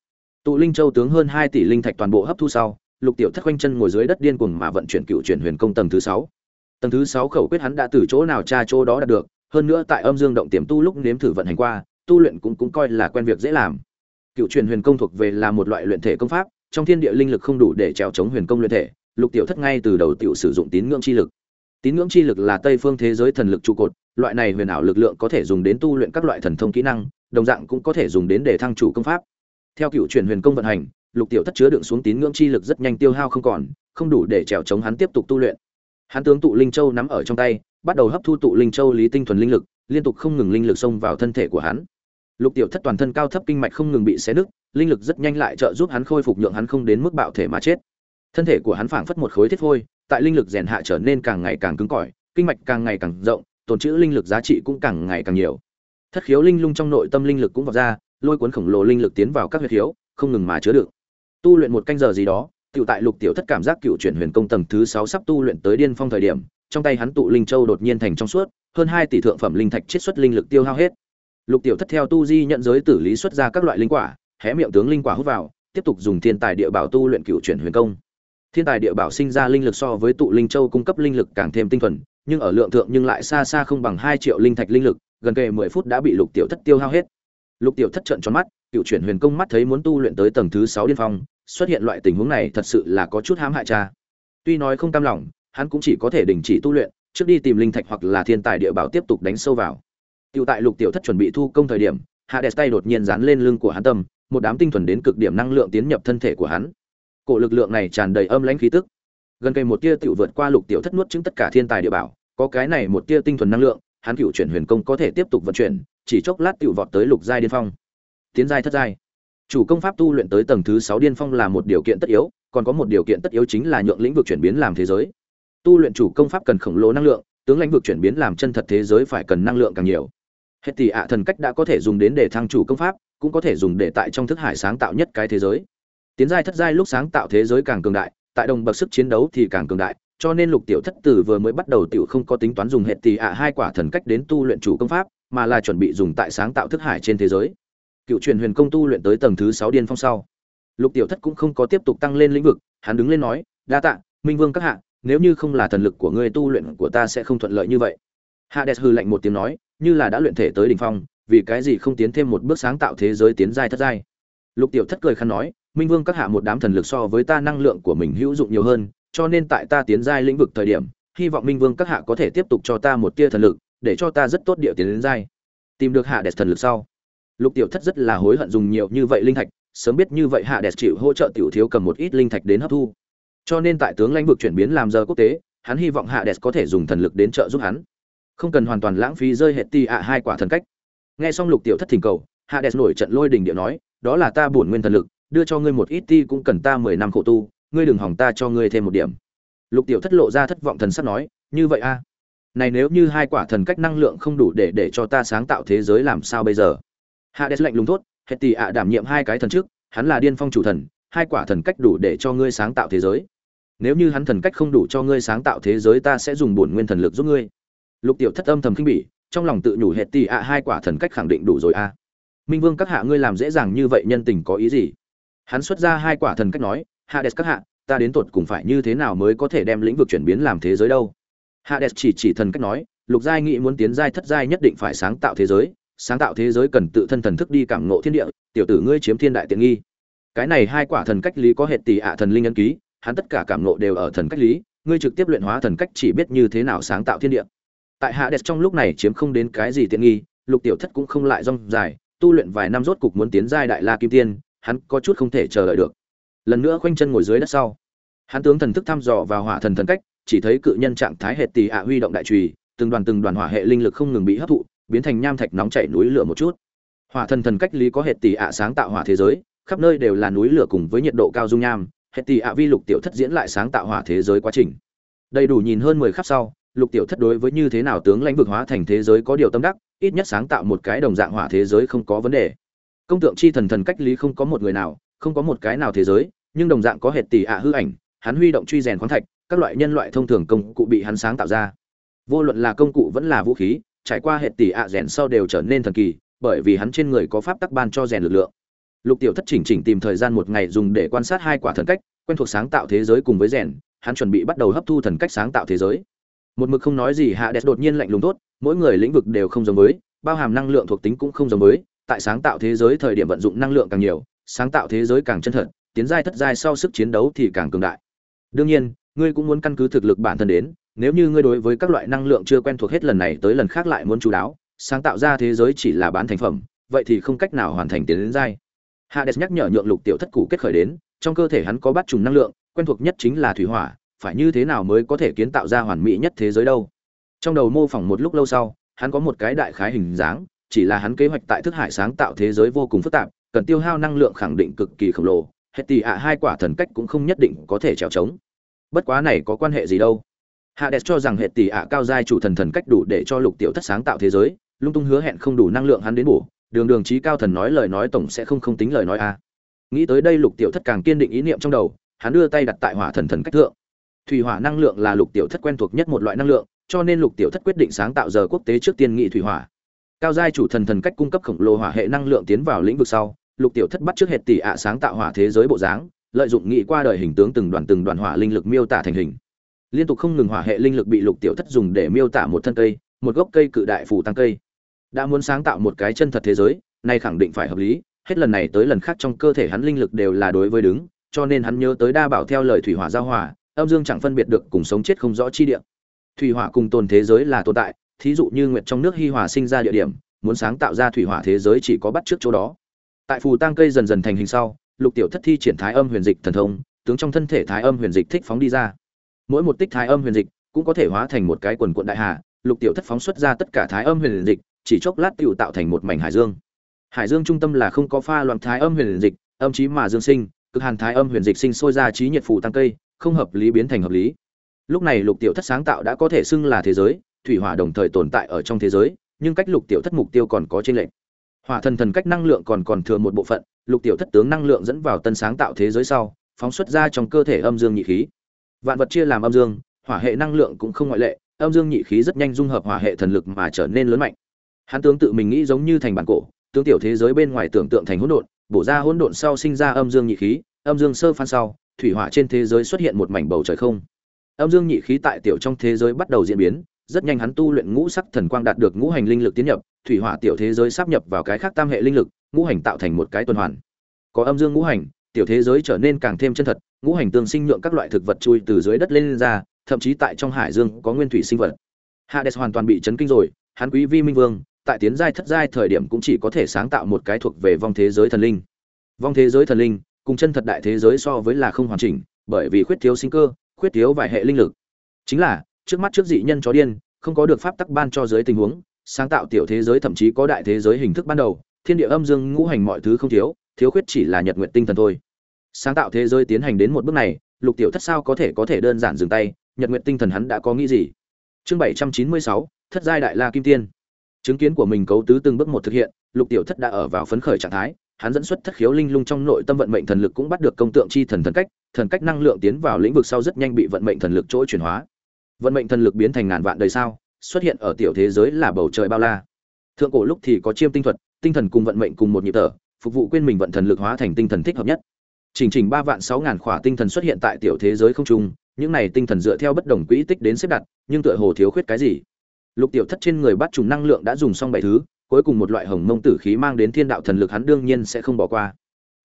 Tụ linh châu tướng hơn hai tỷ linh thạch toàn bộ hấp thu sau, lục tiểu thất quanh chân ngồi dưới đất điên cuồng mà vận chuyển cựu chuyển huyền công tầng thứ sáu tầng thứ sáu khẩu quyết hắn đã từ chỗ nào tra chỗ đó đạt được, hơn nữa tại âm dương động tiềm tu lúc nếm thử vận hành qua, tu luyện cũng cũng coi là quen việc dễ làm. Cựu truyền huyền công thuộc về là một loại luyện thể công pháp, trong thiên địa linh lực không đủ để trèo chống huyền công luyện thể, lục tiểu thất ngay từ đầu tiểu sử dụng tín ngưỡng chi lực. Tín ngưỡng chi lực là tây phương thế giới thần lực trụ cột, loại này huyền ảo lực lượng có thể dùng đến tu luyện các loại thần thông kỹ năng, đồng dạng cũng có thể dùng đến để thăng chủ công pháp. Theo cựu truyền huyền công vận hành, lục tiểu thất chứa đựng xuống tín ngưỡng chi lực rất nhanh tiêu hao không còn, không đủ để trèo chống hắn tiếp tục tu luyện hắn tướng tụ linh châu nắm ở trong tay, bắt đầu hấp thu tụ linh châu lý tinh thuần linh lực, liên tục không ngừng linh lực xông vào thân thể của hắn. Lục tiểu thất toàn thân cao thấp kinh mạch không ngừng bị xé nứt, linh lực rất nhanh lại trợ giúp hắn khôi phục nhượng hắn không đến mức bạo thể mà chết. Thân thể của hắn phảng phất một khối thiết phôi, tại linh lực rèn hạ trở nên càng ngày càng cứng cỏi, kinh mạch càng ngày càng rộng, tồn trữ linh lực giá trị cũng càng ngày càng nhiều. Thất khiếu linh lung trong nội tâm linh lực cũng vọt ra, lôi cuốn khổng lồ linh lực tiến vào các huyệt khiếu, không ngừng mà chứa đựng. Tu luyện một canh giờ gì đó tiểu tại lục tiểu thất cảm giác cựu chuyển huyền công tầng thứ sáu sắp tu luyện tới điên phong thời điểm, trong tay hắn tụ linh châu đột nhiên thành trong suốt, hơn hai tỷ thượng phẩm linh thạch chiết xuất linh lực tiêu hao hết. Lục tiểu thất theo tu di nhận giới tử lý xuất ra các loại linh quả, hé miệng tướng linh quả hút vào, tiếp tục dùng thiên tài địa bảo tu luyện cựu chuyển huyền công. Thiên tài địa bảo sinh ra linh lực so với tụ linh châu cung cấp linh lực càng thêm tinh thuần, nhưng ở lượng thượng nhưng lại xa xa không bằng hai triệu linh thạch linh lực, gần kề mười phút đã bị lục tiểu thất tiêu hao hết. Lục tiểu thất trợn tròn mắt, cựu chuyển huyền công mắt thấy muốn tu luyện tới tầng thứ sáu điên phong xuất hiện loại tình huống này thật sự là có chút hãm hại cha tuy nói không cam lòng hắn cũng chỉ có thể đình chỉ tu luyện trước đi tìm linh thạch hoặc là thiên tài địa bảo tiếp tục đánh sâu vào Tiểu tại Lục Tiểu Thất chuẩn bị thu công thời điểm, hạ Hades tay đột nhiên dán lên lưng của hắn tâm, một đám tinh thuần đến cực điểm năng lượng tiến nhập thân thể của hắn. Cổ lực lượng này tràn đầy âm lãnh khí tức. Gần cây một tia tiểu vượt qua Lục Tiểu Thất nuốt chứng tất cả thiên tài địa bảo, có cái này một tia tinh thuần năng lượng, hắn cựu chuyển huyền công có thể tiếp tục vận chuyển, chỉ chốc lát tiểu vọt tới lục giai điên phong. Tiến giai thất giai. Chủ công pháp tu luyện tới tầng thứ sáu điên phong là một điều kiện tất yếu, còn có một điều kiện tất yếu chính là nhượng lĩnh vực chuyển biến làm thế giới. Tu luyện chủ công pháp cần khổng lồ năng lượng, tướng lĩnh vực chuyển biến làm chân thật thế giới phải cần năng lượng càng nhiều. Hết tỷ ạ thần cách đã có thể dùng đến để thăng chủ công pháp cũng có thể dùng để tại trong thức hải sáng tạo nhất cái thế giới. Tiến giai thất giai lúc sáng tạo thế giới càng cường đại tại đồng bậc sức chiến đấu thì càng cường đại cho nên lục tiểu thất tử vừa mới bắt đầu tiểu không có tính toán dùng hệ tỷ ạ hai quả thần cách đến tu luyện chủ công pháp mà là chuẩn bị dùng tại sáng tạo thức hải trên thế giới cựu truyền huyền công tu luyện tới tầng thứ sáu điên phong sau. Lục tiểu thất cũng không có tiếp tục tăng lên lĩnh vực hắn đứng lên nói đa tạ minh vương các hạ nếu như không là thần lực của ngươi tu luyện của ta sẽ không thuận lợi như vậy. Hades hư lạnh một tiếng nói như là đã luyện thể tới đỉnh phong, vì cái gì không tiến thêm một bước sáng tạo thế giới tiến giai thất giai? Lục Tiểu Thất cười khăn nói, Minh Vương các hạ một đám thần lực so với ta năng lượng của mình hữu dụng nhiều hơn, cho nên tại ta tiến giai lĩnh vực thời điểm, hy vọng minh vương các hạ có thể tiếp tục cho ta một tia thần lực để cho ta rất tốt địa tiến đến giai. Tìm được hạ đẹp thần lực sau lục tiểu thất rất là hối hận dùng nhiều như vậy linh thạch, sớm biết như vậy hạ đẹp chịu hỗ trợ tiểu thiếu cầm một ít linh thạch đến hấp thu. Cho nên tại tướng lãnh vực chuyển biến làm giờ quốc tế, hắn hy vọng hạ đẹp có thể dùng thần lực đến trợ giúp hắn. Không cần hoàn toàn lãng phí rơi hệ ti ạ hai quả thần cách. Nghe xong lục tiểu thất thỉnh cầu, hạ đẹp nổi trận lôi đình điệu nói, đó là ta bổn nguyên thần lực, đưa cho ngươi một ít ti cũng cần ta mười năm khổ tu, ngươi đừng hỏng ta cho ngươi thêm một điểm. Lục tiểu thất lộ ra thất vọng thần sắc nói, như vậy a? Này nếu như hai quả thần cách năng lượng không đủ để để cho ta sáng tạo thế giới làm sao bây giờ? Hades lạnh lùng thốt hệ tỷ ạ, đảm nhiệm hai cái thần trước, hắn là điên phong chủ thần, hai quả thần cách đủ để cho ngươi sáng tạo thế giới. Nếu như hắn thần cách không đủ cho ngươi sáng tạo thế giới, ta sẽ dùng bổn nguyên thần lực giúp ngươi. Lục tiểu thất âm thầm khinh bỉ, trong lòng tự nhủ hệ tỷ ạ, hai quả thần cách khẳng định đủ rồi a. Minh vương các hạ ngươi làm dễ dàng như vậy nhân tình có ý gì? Hắn xuất ra hai quả thần cách nói, hades các hạ, ta đến tột cùng phải như thế nào mới có thể đem lĩnh vực chuyển biến làm thế giới đâu? Hades chỉ chỉ thần cách nói, lục giai nghị muốn tiến giai thất giai nhất định phải sáng tạo thế giới sáng tạo thế giới cần tự thân thần thức đi cảm ngộ thiên địa, tiểu tử ngươi chiếm thiên đại tiện nghi. Cái này hai quả thần cách lý có hệ tỷ ạ thần linh ân ký, hắn tất cả cảm ngộ đều ở thần cách lý, ngươi trực tiếp luyện hóa thần cách chỉ biết như thế nào sáng tạo thiên địa. Tại hạ đệ trong lúc này chiếm không đến cái gì tiện nghi, lục tiểu thất cũng không lại rong dài, tu luyện vài năm rốt cục muốn tiến giai đại la kim tiên, hắn có chút không thể chờ đợi được. Lần nữa khoanh chân ngồi dưới đất sau, hắn tướng thần thức thăm dò vào hỏa thần thần cách, chỉ thấy cự nhân trạng thái hệ tỷ ạ huy động đại trùy, từng đoàn từng đoàn hỏa hệ linh lực không ngừng bị hấp thụ biến thành nham thạch nóng chảy núi lửa một chút. Hỏa thần thần cách lý có hệ tỷ ạ sáng tạo hỏa thế giới, khắp nơi đều là núi lửa cùng với nhiệt độ cao dung nham, hệ tỷ ạ vi lục tiểu thất diễn lại sáng tạo hỏa thế giới quá trình. Đầy đủ nhìn hơn mười khắp sau, lục tiểu thất đối với như thế nào tướng lãnh vực hóa thành thế giới có điều tâm đắc, ít nhất sáng tạo một cái đồng dạng hỏa thế giới không có vấn đề. Công tượng chi thần thần cách lý không có một người nào, không có một cái nào thế giới, nhưng đồng dạng có hệ tỷ ạ hư ảnh, hắn huy động truy rèn khoáng thạch, các loại nhân loại thông thường công cụ bị hắn sáng tạo ra. Vô luận là công cụ vẫn là vũ khí trải qua hệ tỷ ạ rèn sau đều trở nên thần kỳ, bởi vì hắn trên người có pháp tắc ban cho rèn lực lượng. Lục tiểu thất chỉnh chỉnh tìm thời gian một ngày dùng để quan sát hai quả thần cách, quen thuộc sáng tạo thế giới cùng với rèn, hắn chuẩn bị bắt đầu hấp thu thần cách sáng tạo thế giới. Một mực không nói gì hạ đẹp đột nhiên lạnh lùng tốt mỗi người lĩnh vực đều không giống với, bao hàm năng lượng thuộc tính cũng không giống với, tại sáng tạo thế giới thời điểm vận dụng năng lượng càng nhiều, sáng tạo thế giới càng chân thật, tiến giai thất giai sau sức chiến đấu thì càng cường đại. Đương nhiên, ngươi cũng muốn căn cứ thực lực bản thân đến nếu như ngươi đối với các loại năng lượng chưa quen thuộc hết lần này tới lần khác lại muốn chú đáo, sáng tạo ra thế giới chỉ là bán thành phẩm, vậy thì không cách nào hoàn thành tiến đến giai. Hades nhắc nhở nhượng lục tiểu thất cụ kết khởi đến, trong cơ thể hắn có bát trùng năng lượng, quen thuộc nhất chính là thủy hỏa, phải như thế nào mới có thể kiến tạo ra hoàn mỹ nhất thế giới đâu? Trong đầu mô phỏng một lúc lâu sau, hắn có một cái đại khái hình dáng, chỉ là hắn kế hoạch tại thức hải sáng tạo thế giới vô cùng phức tạp, cần tiêu hao năng lượng khẳng định cực kỳ khổng lồ, hết tỷ ạ hai quả thần cách cũng không nhất định có thể trèo trống. Bất quá này có quan hệ gì đâu? Hades cho rằng hệ tỷ ạ cao giai chủ thần thần cách đủ để cho lục tiểu thất sáng tạo thế giới, lung tung hứa hẹn không đủ năng lượng hắn đến bổ. Đường đường trí cao thần nói lời nói tổng sẽ không không tính lời nói a. Nghĩ tới đây lục tiểu thất càng kiên định ý niệm trong đầu, hắn đưa tay đặt tại hỏa thần thần cách thượng. Thủy hỏa năng lượng là lục tiểu thất quen thuộc nhất một loại năng lượng, cho nên lục tiểu thất quyết định sáng tạo giờ quốc tế trước tiên nghị thủy hỏa. Cao giai chủ thần thần cách cung cấp khổng lồ hỏa hệ năng lượng tiến vào lĩnh vực sau, lục tiểu thất bắt trước hệ tỷ ạ sáng tạo hỏa thế giới bộ dáng, lợi dụng nghị qua đời hình tướng từng đoàn từng đoàn hỏa linh lực miêu tả thành hình liên tục không ngừng hỏa hệ linh lực bị lục tiểu thất dùng để miêu tả một thân cây, một gốc cây cự đại phủ tăng cây. Đã muốn sáng tạo một cái chân thật thế giới, nay khẳng định phải hợp lý, hết lần này tới lần khác trong cơ thể hắn linh lực đều là đối với đứng, cho nên hắn nhớ tới đa bảo theo lời thủy hỏa giao hỏa, âm dương chẳng phân biệt được cùng sống chết không rõ chi địa. Thủy hỏa cùng tồn thế giới là tồn tại, thí dụ như nguyệt trong nước hi hòa sinh ra địa điểm, muốn sáng tạo ra thủy hỏa thế giới chỉ có bắt trước chỗ đó. Tại phù tăng cây dần dần thành hình sau, lục tiểu thất thi triển thái âm huyền dịch thần thông, tướng trong thân thể thái âm huyền dịch thích phóng đi ra mỗi một tích thái âm huyền dịch cũng có thể hóa thành một cái quần quận đại hà, lục tiểu thất phóng xuất ra tất cả thái âm huyền dịch, chỉ chốc lát tựu tạo thành một mảnh hải dương. Hải dương trung tâm là không có pha loạn thái âm huyền dịch, âm chí mà dương sinh, cực hàn thái âm huyền dịch sinh sôi ra trí nhiệt phù tăng cây, không hợp lý biến thành hợp lý. Lúc này lục tiểu thất sáng tạo đã có thể xưng là thế giới, thủy hỏa đồng thời tồn tại ở trong thế giới, nhưng cách lục tiểu thất mục tiêu còn có trên lệnh hỏa thần thần cách năng lượng còn còn thừa một bộ phận, lục tiểu thất tướng năng lượng dẫn vào tân sáng tạo thế giới sau, phóng xuất ra trong cơ thể âm dương nhị khí vạn vật chia làm âm dương, hỏa hệ năng lượng cũng không ngoại lệ, âm dương nhị khí rất nhanh dung hợp hỏa hệ thần lực mà trở nên lớn mạnh. Hắn tướng tự mình nghĩ giống như thành bản cổ, tướng tiểu thế giới bên ngoài tưởng tượng thành hỗn độn, bổ ra hỗn độn sau sinh ra âm dương nhị khí, âm dương sơ phan sau, thủy hỏa trên thế giới xuất hiện một mảnh bầu trời không. Âm dương nhị khí tại tiểu trong thế giới bắt đầu diễn biến, rất nhanh hắn tu luyện ngũ sắc thần quang đạt được ngũ hành linh lực tiến nhập, thủy hỏa tiểu thế giới sắp nhập vào cái khác tam hệ linh lực, ngũ hành tạo thành một cái tuần hoàn. Có âm dương ngũ hành tiểu thế giới trở nên càng thêm chân thật ngũ hành tương sinh nhượng các loại thực vật chui từ dưới đất lên, lên ra thậm chí tại trong hải dương có nguyên thủy sinh vật. Hades hoàn toàn bị chấn kinh rồi hắn quý vi minh vương tại tiến giai thất giai thời điểm cũng chỉ có thể sáng tạo một cái thuộc về vong thế giới thần linh. Vong thế giới thần linh cùng chân thật đại thế giới so với là không hoàn chỉnh bởi vì khuyết thiếu sinh cơ khuyết thiếu vài hệ linh lực. Chính là trước mắt trước dị nhân chó điên không có được pháp tắc ban cho giới tình huống sáng tạo tiểu thế giới thậm chí có đại thế giới hình thức ban đầu thiên địa âm dương ngũ hành mọi thứ không thiếu thiếu khuyết chỉ là nhật nguyện tinh thần thôi sáng tạo thế giới tiến hành đến một bước này, lục tiểu thất sao có thể có thể đơn giản dừng tay, nhật nguyện tinh thần hắn đã có nghĩ gì? Chương bảy trăm chín mươi sáu, thất giai đại la kim tiên. Chứng kiến của mình cấu tứ từng bước một thực hiện, lục tiểu thất đã ở vào phấn khởi trạng thái, hắn dẫn xuất thất khiếu linh lung trong nội tâm vận mệnh thần lực cũng bắt được công tượng chi thần thần cách thần cách năng lượng tiến vào lĩnh vực sau rất nhanh bị vận mệnh thần lực chỗ chuyển hóa. Vận mệnh thần lực biến thành ngàn vạn đời sao xuất hiện ở tiểu thế giới là bầu trời bao la. Thượng cổ lúc thì có chiêm tinh thuật, tinh thần cùng vận mệnh cùng một nhịp thở, phục vụ quên mình vận thần lực hóa thành tinh thần thích hợp nhất chỉnh chỉnh ba vạn sáu ngàn khỏa tinh thần xuất hiện tại tiểu thế giới không trung, những này tinh thần dựa theo bất đồng quỹ tích đến xếp đặt, nhưng tựa hồ thiếu khuyết cái gì. Lục tiểu thất trên người bắt trùng năng lượng đã dùng xong bảy thứ, cuối cùng một loại hồng mông tử khí mang đến thiên đạo thần lực hắn đương nhiên sẽ không bỏ qua.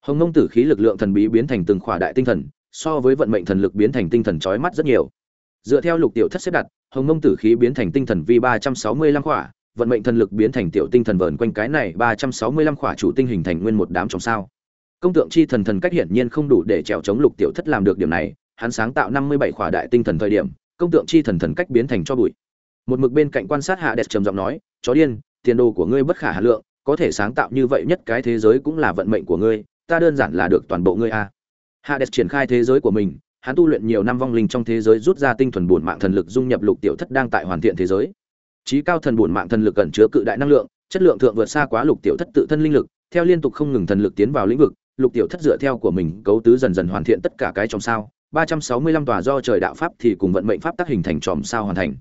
Hồng mông tử khí lực lượng thần bí biến thành từng khỏa đại tinh thần, so với vận mệnh thần lực biến thành tinh thần chói mắt rất nhiều. Dựa theo lục tiểu thất xếp đặt, hồng mông tử khí biến thành tinh thần vi ba trăm sáu mươi lăm khỏa, vận mệnh thần lực biến thành tiểu tinh thần vờn quanh cái này ba trăm sáu mươi lăm khỏa chủ tinh hình thành nguyên một đám trong sao công tượng chi thần thần cách hiển nhiên không đủ để trèo chống lục tiểu thất làm được điểm này, hắn sáng tạo năm mươi bảy khỏa đại tinh thần thời điểm, công tượng chi thần thần cách biến thành cho bụi. Một mực bên cạnh quan sát hạ đẹp trầm giọng nói, chó điên, tiền đồ của ngươi bất khả hà lượng, có thể sáng tạo như vậy nhất cái thế giới cũng là vận mệnh của ngươi, ta đơn giản là được toàn bộ ngươi a. Hạ đẹp triển khai thế giới của mình, hắn tu luyện nhiều năm vong linh trong thế giới rút ra tinh thuần bổn mạng thần lực dung nhập lục tiểu thất đang tại hoàn thiện thế giới. Trí cao thần bổn mạng thần lực cẩn chứa cự đại năng lượng, chất lượng thượng vượt xa quá lục tiểu thất tự thân linh lực, theo liên tục không ngừng thần lực tiến vào lĩnh vực lục tiểu thất dựa theo của mình cấu tứ dần dần hoàn thiện tất cả cái trong sao, ba trăm sáu mươi lăm tòa do trời đạo pháp thì cùng vận mệnh pháp tác hình thành tròm sao hoàn thành.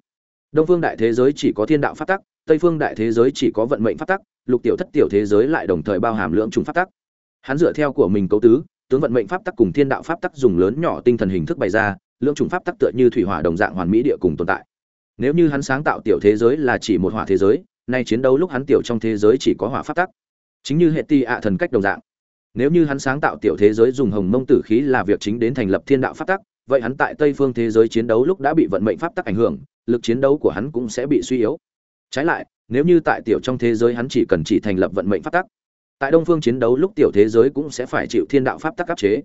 Đông phương đại thế giới chỉ có thiên đạo pháp tắc, tây phương đại thế giới chỉ có vận mệnh pháp tắc, lục tiểu thất tiểu thế giới lại đồng thời bao hàm lưỡng trùng pháp tắc. Hắn dựa theo của mình cấu tứ, tướng vận mệnh pháp tắc cùng thiên đạo pháp tắc dùng lớn nhỏ tinh thần hình thức bày ra, lưỡng trùng pháp tắc tựa như thủy hỏa đồng dạng hoàn mỹ địa cùng tồn tại. Nếu như hắn sáng tạo tiểu thế giới là chỉ một hỏa thế giới, nay chiến đấu lúc hắn tiểu trong thế giới chỉ có hỏa pháp tắc. Chính như hệ ti ạ thần cách đồng dạng nếu như hắn sáng tạo tiểu thế giới dùng hồng mông tử khí là việc chính đến thành lập thiên đạo pháp tắc, vậy hắn tại tây phương thế giới chiến đấu lúc đã bị vận mệnh pháp tắc ảnh hưởng, lực chiến đấu của hắn cũng sẽ bị suy yếu. Trái lại, nếu như tại tiểu trong thế giới hắn chỉ cần chỉ thành lập vận mệnh pháp tắc, tại đông phương chiến đấu lúc tiểu thế giới cũng sẽ phải chịu thiên đạo pháp tắc áp chế.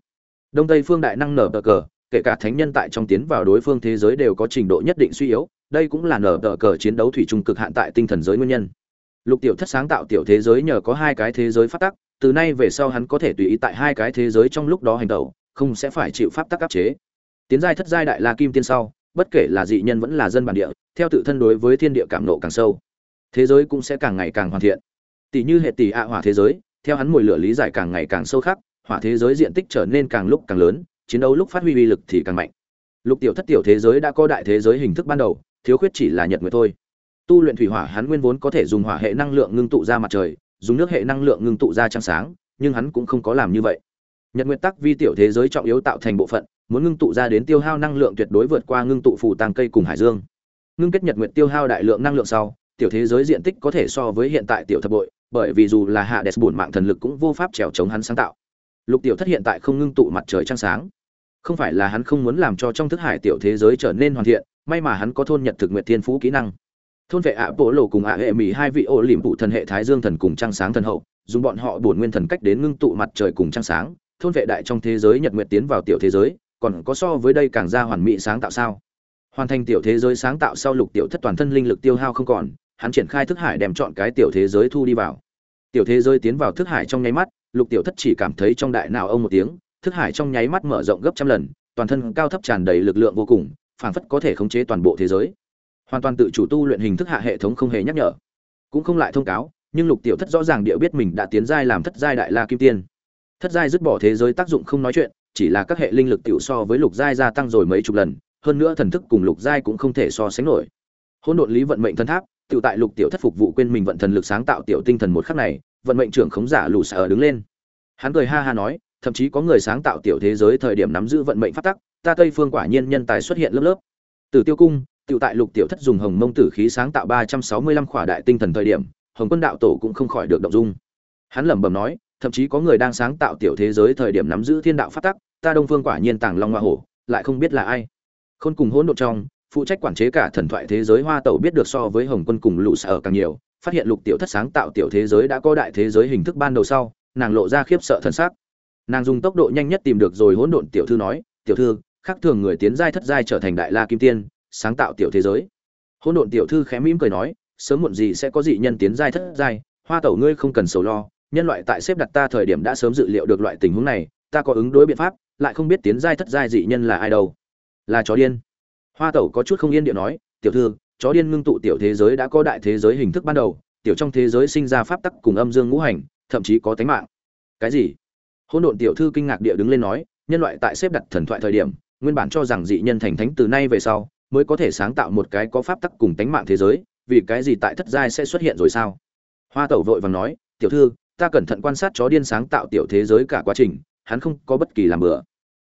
Đông tây phương đại năng nở tờ cờ, kể cả thánh nhân tại trong tiến vào đối phương thế giới đều có trình độ nhất định suy yếu, đây cũng là nở tờ cờ chiến đấu thủy chung cực hạn tại tinh thần giới nguyên nhân. Lục tiểu thất sáng tạo tiểu thế giới nhờ có hai cái thế giới pháp tắc từ nay về sau hắn có thể tùy ý tại hai cái thế giới trong lúc đó hành động không sẽ phải chịu pháp tắc áp chế. Tiến giai thất giai đại la kim tiên sau, bất kể là dị nhân vẫn là dân bản địa, theo tự thân đối với thiên địa cảm nộ càng sâu, thế giới cũng sẽ càng ngày càng hoàn thiện. Tỷ như hệ tỷ ạ hỏa thế giới, theo hắn mùi lửa lý giải càng ngày càng sâu khắc, hỏa thế giới diện tích trở nên càng lúc càng lớn, chiến đấu lúc phát huy uy lực thì càng mạnh. Lục tiểu thất tiểu thế giới đã có đại thế giới hình thức ban đầu, thiếu khuyết chỉ là nhật nguyệt thôi. Tu luyện thủy hỏa hắn nguyên vốn có thể dùng hỏa hệ năng lượng ngưng tụ ra mặt trời dùng nước hệ năng lượng ngưng tụ ra trăng sáng, nhưng hắn cũng không có làm như vậy. Nhật nguyệt tắc vi tiểu thế giới trọng yếu tạo thành bộ phận, muốn ngưng tụ ra đến tiêu hao năng lượng tuyệt đối vượt qua ngưng tụ phủ tàng cây cùng hải dương. Ngưng kết nhật nguyệt tiêu hao đại lượng năng lượng sau, tiểu thế giới diện tích có thể so với hiện tại tiểu thập bội, bởi vì dù là hạ đẹp bổn mạng thần lực cũng vô pháp trèo chống hắn sáng tạo. Lục tiểu thất hiện tại không ngưng tụ mặt trời trăng sáng. Không phải là hắn không muốn làm cho trong thức hải tiểu thế giới trở nên hoàn thiện, may mà hắn có thôn nhật thực nguyện thiên phú kỹ năng thôn vệ ạ bộ lộ cùng ạ hệ mỹ hai vị ô liềm phụ thần hệ thái dương thần cùng trăng sáng thần hậu, dùng bọn họ bổn nguyên thần cách đến ngưng tụ mặt trời cùng trăng sáng. Thôn vệ đại trong thế giới nhật nguyệt tiến vào tiểu thế giới, còn có so với đây càng ra hoàn mỹ sáng tạo sao? Hoàn thành tiểu thế giới sáng tạo sau lục tiểu thất toàn thân linh lực tiêu hao không còn, hắn triển khai thức hải đem chọn cái tiểu thế giới thu đi vào. Tiểu thế giới tiến vào thức hải trong nháy mắt, lục tiểu thất chỉ cảm thấy trong đại nào ông một tiếng, thức hải trong nháy mắt mở rộng gấp trăm lần, toàn thân cao thấp tràn đầy lực lượng vô cùng, phảng phất có thể khống chế toàn bộ thế giới hoàn toàn tự chủ tu luyện hình thức hạ hệ thống không hề nhắc nhở cũng không lại thông cáo nhưng lục tiểu thất rõ ràng địa biết mình đã tiến giai làm thất giai đại la kim tiên thất giai dứt bỏ thế giới tác dụng không nói chuyện chỉ là các hệ linh lực tiểu so với lục giai gia tăng rồi mấy chục lần, hơn nữa thần thức cùng lục giai cũng không thể so sánh nổi. Hỗn độn lý vận mệnh thân tháp, tiểu tại lục tiểu thất phục vụ quên mình vận thần lực sáng tạo tiểu tinh thần một khắc này, vận mệnh trưởng khống giả lù sở đứng lên. Hắn cười ha ha nói, thậm chí có người sáng tạo tiểu thế giới thời điểm nắm giữ vận mệnh phát tắc, ta Tây phương quả nhiên nhân tài xuất hiện lớp lớp. Từ Tiêu cung, tiểu tại lục tiểu thất dùng hồng mông tử khí sáng tạo ba trăm sáu mươi lăm khỏa đại tinh thần thời điểm, Hồng Quân đạo tổ cũng không khỏi được động dung. Hắn lẩm bẩm nói, thậm chí có người đang sáng tạo tiểu thế giới thời điểm nắm giữ thiên đạo pháp tắc, ta đông phương quả nhiên tàng long hoa hổ lại không biết là ai khôn cùng hỗn độn trong phụ trách quản chế cả thần thoại thế giới hoa tẩu biết được so với hồng quân cùng lũ sở càng nhiều phát hiện lục tiểu thất sáng tạo tiểu thế giới đã có đại thế giới hình thức ban đầu sau nàng lộ ra khiếp sợ thần sắc nàng dùng tốc độ nhanh nhất tìm được rồi hỗn độn tiểu thư nói tiểu thư khác thường người tiến giai thất giai trở thành đại la kim tiên sáng tạo tiểu thế giới. Hỗn độn tiểu thư khẽ mỉm cười nói, sớm muộn gì sẽ có dị nhân tiến giai thất giai, hoa tẩu ngươi không cần sầu lo, nhân loại tại xếp đặt ta thời điểm đã sớm dự liệu được loại tình huống này, ta có ứng đối biện pháp, lại không biết tiến giai thất giai dị nhân là ai đâu. Là chó điên. Hoa tẩu có chút không yên điện nói, tiểu thư, chó điên ngưng tụ tiểu thế giới đã có đại thế giới hình thức ban đầu, tiểu trong thế giới sinh ra pháp tắc cùng âm dương ngũ hành, thậm chí có tánh mạng. Cái gì? Hôn độn tiểu thư kinh ngạc địa đứng lên nói, nhân loại tại xếp đặt thần thoại thời điểm, nguyên bản cho rằng dị nhân thành thánh từ nay về sau mới có thể sáng tạo một cái có pháp tắc cùng tánh mạng thế giới, vì cái gì tại thất giai sẽ xuất hiện rồi sao? Hoa tẩu vội vàng nói, tiểu thư, ta cẩn thận quan sát chó điên sáng tạo tiểu thế giới cả quá trình, hắn không có bất kỳ làm bừa.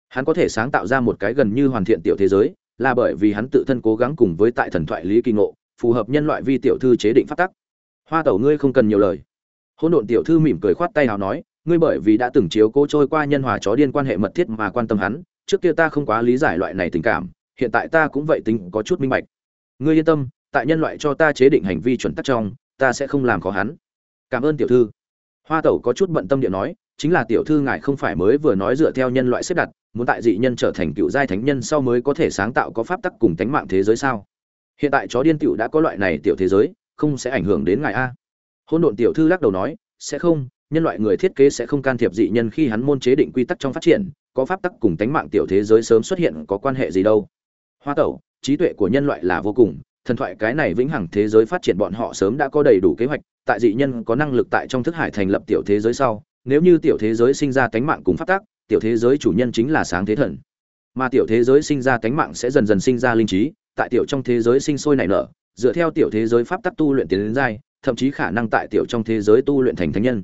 Hắn có thể sáng tạo ra một cái gần như hoàn thiện tiểu thế giới, là bởi vì hắn tự thân cố gắng cùng với tại thần thoại lý kỳ ngộ, phù hợp nhân loại vi tiểu thư chế định pháp tắc. Hoa tẩu ngươi không cần nhiều lời. Hôn độn tiểu thư mỉm cười khoát tay nào nói, ngươi bởi vì đã từng chiếu cố trôi qua nhân hòa chó điên quan hệ mật thiết mà quan tâm hắn, trước kia ta không quá lý giải loại này tình cảm hiện tại ta cũng vậy tính có chút minh bạch. Ngươi yên tâm, tại nhân loại cho ta chế định hành vi chuẩn tắc trong, ta sẽ không làm khó hắn. Cảm ơn tiểu thư. Hoa tẩu có chút bận tâm điện nói, chính là tiểu thư ngài không phải mới vừa nói dựa theo nhân loại xếp đặt, muốn tại dị nhân trở thành cựu giai thánh nhân sau mới có thể sáng tạo có pháp tắc cùng tánh mạng thế giới sao? Hiện tại chó điên tiểu đã có loại này tiểu thế giới, không sẽ ảnh hưởng đến ngài a. Hôn độn tiểu thư lắc đầu nói, sẽ không, nhân loại người thiết kế sẽ không can thiệp dị nhân khi hắn môn chế định quy tắc trong phát triển, có pháp tắc cùng tánh mạng tiểu thế giới sớm xuất hiện có quan hệ gì đâu hoa tẩu trí tuệ của nhân loại là vô cùng thần thoại cái này vĩnh hằng thế giới phát triển bọn họ sớm đã có đầy đủ kế hoạch tại dị nhân có năng lực tại trong thức hải thành lập tiểu thế giới sau nếu như tiểu thế giới sinh ra tánh mạng cùng phát tác, tiểu thế giới chủ nhân chính là sáng thế thần mà tiểu thế giới sinh ra tánh mạng sẽ dần dần sinh ra linh trí tại tiểu trong thế giới sinh sôi nảy nở dựa theo tiểu thế giới pháp tắc tu luyện tiến đến giai thậm chí khả năng tại tiểu trong thế giới tu luyện thành thánh nhân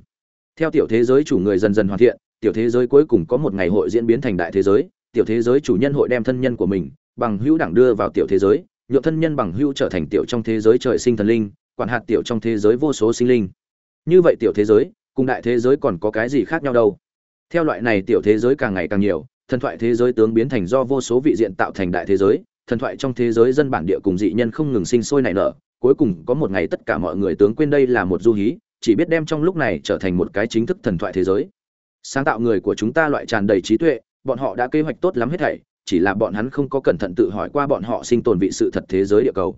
theo tiểu thế giới chủ người dần dần hoàn thiện tiểu thế giới cuối cùng có một ngày hội diễn biến thành đại thế giới tiểu thế giới chủ nhân hội đem thân nhân của mình bằng hữu đẳng đưa vào tiểu thế giới, nhượng thân nhân bằng hữu trở thành tiểu trong thế giới trời sinh thần linh, quản hạt tiểu trong thế giới vô số sinh linh. Như vậy tiểu thế giới, cùng đại thế giới còn có cái gì khác nhau đâu? Theo loại này tiểu thế giới càng ngày càng nhiều, thần thoại thế giới tướng biến thành do vô số vị diện tạo thành đại thế giới, thần thoại trong thế giới dân bản địa cùng dị nhân không ngừng sinh sôi nảy nở, cuối cùng có một ngày tất cả mọi người tướng quên đây là một du hí, chỉ biết đem trong lúc này trở thành một cái chính thức thần thoại thế giới. Sáng tạo người của chúng ta loại tràn đầy trí tuệ, bọn họ đã kế hoạch tốt lắm hết thảy chỉ là bọn hắn không có cẩn thận tự hỏi qua bọn họ sinh tồn vị sự thật thế giới địa cầu.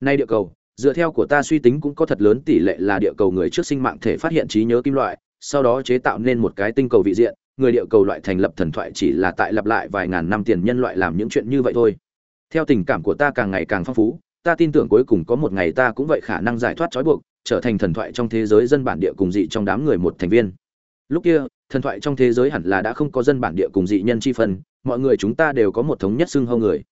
Nay địa cầu, dựa theo của ta suy tính cũng có thật lớn tỷ lệ là địa cầu người trước sinh mạng thể phát hiện trí nhớ kim loại, sau đó chế tạo nên một cái tinh cầu vị diện, người địa cầu loại thành lập thần thoại chỉ là tại lặp lại vài ngàn năm tiền nhân loại làm những chuyện như vậy thôi. Theo tình cảm của ta càng ngày càng phong phú, ta tin tưởng cuối cùng có một ngày ta cũng vậy khả năng giải thoát trói buộc, trở thành thần thoại trong thế giới dân bản địa cùng dị trong đám người một thành viên. Lúc kia, thần thoại trong thế giới hẳn là đã không có dân bản địa cùng dị nhân chi phần mọi người chúng ta đều có một thống nhất xưng hô người.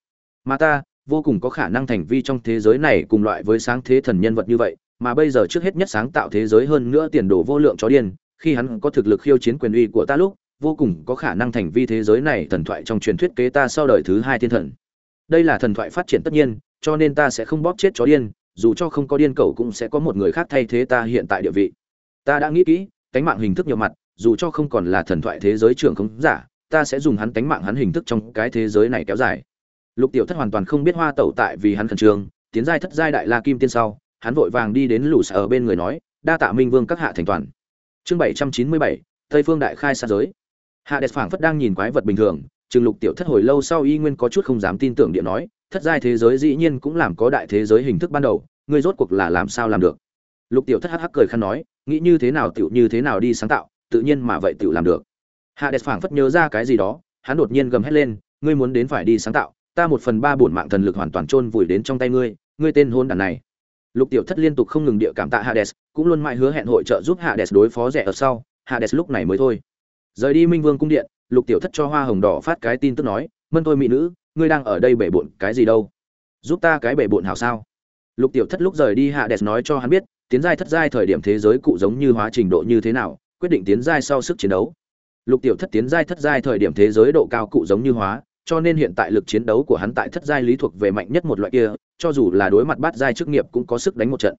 Mà ta, vô cùng có khả năng thành vi trong thế giới này cùng loại với sáng thế thần nhân vật như vậy, mà bây giờ trước hết nhất sáng tạo thế giới hơn nữa tiền đồ vô lượng chó điên, khi hắn có thực lực khiêu chiến quyền uy của ta lúc, vô cùng có khả năng thành vi thế giới này thần thoại trong truyền thuyết kế ta sau đời thứ hai thiên thần. Đây là thần thoại phát triển tất nhiên, cho nên ta sẽ không bóp chết chó điên, dù cho không có điên cầu cũng sẽ có một người khác thay thế ta hiện tại địa vị. Ta đã nghĩ kỹ, cánh mạng hình thức nhiều mặt, dù cho không còn là thần thoại thế giới trưởng không giả ta sẽ dùng hắn tánh mạng hắn hình thức trong cái thế giới này kéo dài. Lục tiểu thất hoàn toàn không biết hoa tẩu tại vì hắn khẩn trương, tiến giai thất giai đại la kim tiên sau, hắn vội vàng đi đến lũ ở bên người nói, đa tạ minh vương các hạ thành toàn. Chương bảy trăm chín mươi bảy, tây phương đại khai xa giới. Hạ đẹp phảng phất đang nhìn quái vật bình thường, trừng lục tiểu thất hồi lâu sau y nguyên có chút không dám tin tưởng điện nói, thất giai thế giới dĩ nhiên cũng làm có đại thế giới hình thức ban đầu, ngươi rốt cuộc là làm sao làm được? Lục tiểu thất hắc hắc cười khăn nói, nghĩ như thế nào tiểu như thế nào đi sáng tạo, tự nhiên mà vậy tiểu làm được hạ đẹp phảng phất nhớ ra cái gì đó, hắn đột nhiên gầm hét lên, ngươi muốn đến phải đi sáng tạo, ta một phần ba bổn mạng thần lực hoàn toàn chôn vùi đến trong tay ngươi ngươi tên hôn đàn này. Lục tiểu thất liên tục không ngừng địa cảm tạ hades cũng luôn mãi hứa hẹn hội trợ giúp hades đối phó rẻ ở sau hades lúc này mới thôi. Rời đi minh vương cung điện, lục tiểu thất cho hoa hồng đỏ phát cái tin tức nói, mân tôi mỹ nữ, ngươi đang ở đây bể bộn cái gì đâu? Giúp ta cái bể bộn hảo sao? Lục tiểu thất lúc rời đi hades nói cho hắn biết, tiến giai thất giai thời điểm thế giới cụ giống như hóa trình độ như thế nào, quyết định tiến giai sau sức chiến đấu lục tiểu thất tiến giai thất giai thời điểm thế giới độ cao cụ giống như hóa cho nên hiện tại lực chiến đấu của hắn tại thất giai lý thuộc về mạnh nhất một loại kia, cho dù là đối mặt bát giai chức nghiệp cũng có sức đánh một trận.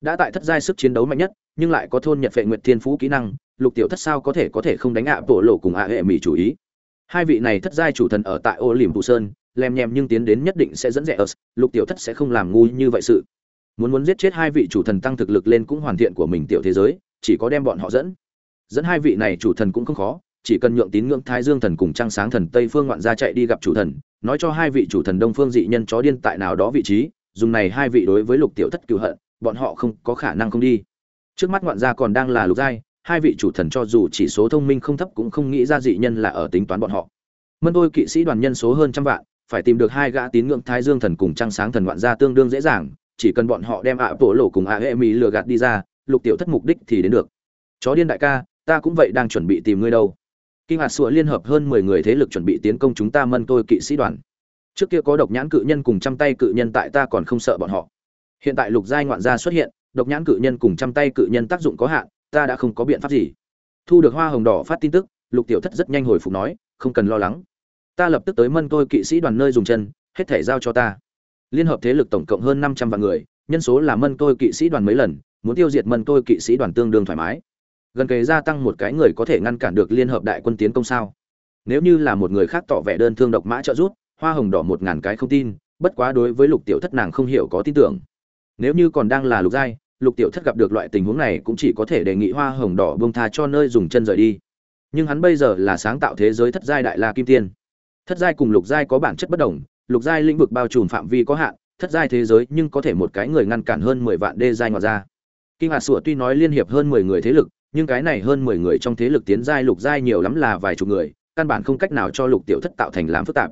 Đã tại thất giai sức chiến đấu mạnh nhất, nhưng lại có thôn nhật vệ nguyệt thiên phú kỹ năng, Lục Tiểu Thất sao có thể có thể không đánh ạ tổ lộ cùng ạ hệ mỹ chủ ý. Hai vị này thất giai chủ thần ở tại Ô Liễm phụ Sơn, lem nhèm nhưng tiến đến nhất định sẽ dẫn dẻ ớt lục tiểu thất sẽ không làm ngu như vậy sự muốn muốn giết chết hai vị chủ thần tăng thực lực lên cũng hoàn thiện của mình tiểu thế giới chỉ có đem bọn họ dẫn dẫn hai vị này chủ thần cũng không khó chỉ cần nhượng tín ngưỡng thái dương thần cùng trăng sáng thần tây phương ngoạn gia chạy đi gặp chủ thần, nói cho hai vị chủ thần đông phương dị nhân chó điên tại nào đó vị trí, dùng này hai vị đối với lục tiểu thất cựu hận, bọn họ không có khả năng không đi. Trước mắt ngoạn gia còn đang là lục giai, hai vị chủ thần cho dù chỉ số thông minh không thấp cũng không nghĩ ra dị nhân là ở tính toán bọn họ. Mân đôi kỵ sĩ đoàn nhân số hơn trăm vạn, phải tìm được hai gã tín ngưỡng thái dương thần cùng trăng sáng thần ngoạn gia tương đương dễ dàng, chỉ cần bọn họ đem ạ à bộ lộ cùng ạ hệ mỹ lừa gạt đi ra, lục tiểu thất mục đích thì đến được. Chó điên đại ca, ta cũng vậy đang chuẩn bị tìm ngươi đâu kinh hạt sủa liên hợp hơn mười người thế lực chuẩn bị tiến công chúng ta mân tôi kỵ sĩ đoàn. Trước kia có độc nhãn cự nhân cùng trăm tay cự nhân tại ta còn không sợ bọn họ. Hiện tại lục giai ngoạn gia xuất hiện, độc nhãn cự nhân cùng trăm tay cự nhân tác dụng có hạn, ta đã không có biện pháp gì. Thu được hoa hồng đỏ phát tin tức, lục tiểu thất rất nhanh hồi phục nói, không cần lo lắng. Ta lập tức tới mân tôi kỵ sĩ đoàn nơi dùng chân, hết thể giao cho ta. Liên hợp thế lực tổng cộng hơn năm trăm vạn người, nhân số là mân tôi kỵ sĩ đoàn mấy lần, muốn tiêu diệt mân tôi kỵ sĩ đoàn tương đương thoải mái gần kề gia tăng một cái người có thể ngăn cản được liên hợp đại quân tiến công sao? Nếu như là một người khác tỏ vẻ đơn thương độc mã trợ rút hoa hồng đỏ một ngàn cái không tin, bất quá đối với lục tiểu thất nàng không hiểu có tin tưởng. Nếu như còn đang là lục giai, lục tiểu thất gặp được loại tình huống này cũng chỉ có thể đề nghị hoa hồng đỏ bông tha cho nơi dùng chân rời đi. Nhưng hắn bây giờ là sáng tạo thế giới thất giai đại la kim tiên. Thất giai cùng lục giai có bản chất bất đồng, lục giai lĩnh vực bao trùm phạm vi có hạn, thất giai thế giới nhưng có thể một cái người ngăn cản hơn mười vạn đê giai ngoài ra kinh hạt sủa tuy nói liên hiệp hơn mười người thế lực nhưng cái này hơn mười người trong thế lực tiến giai lục giai nhiều lắm là vài chục người, căn bản không cách nào cho lục tiểu thất tạo thành làm phức tạp.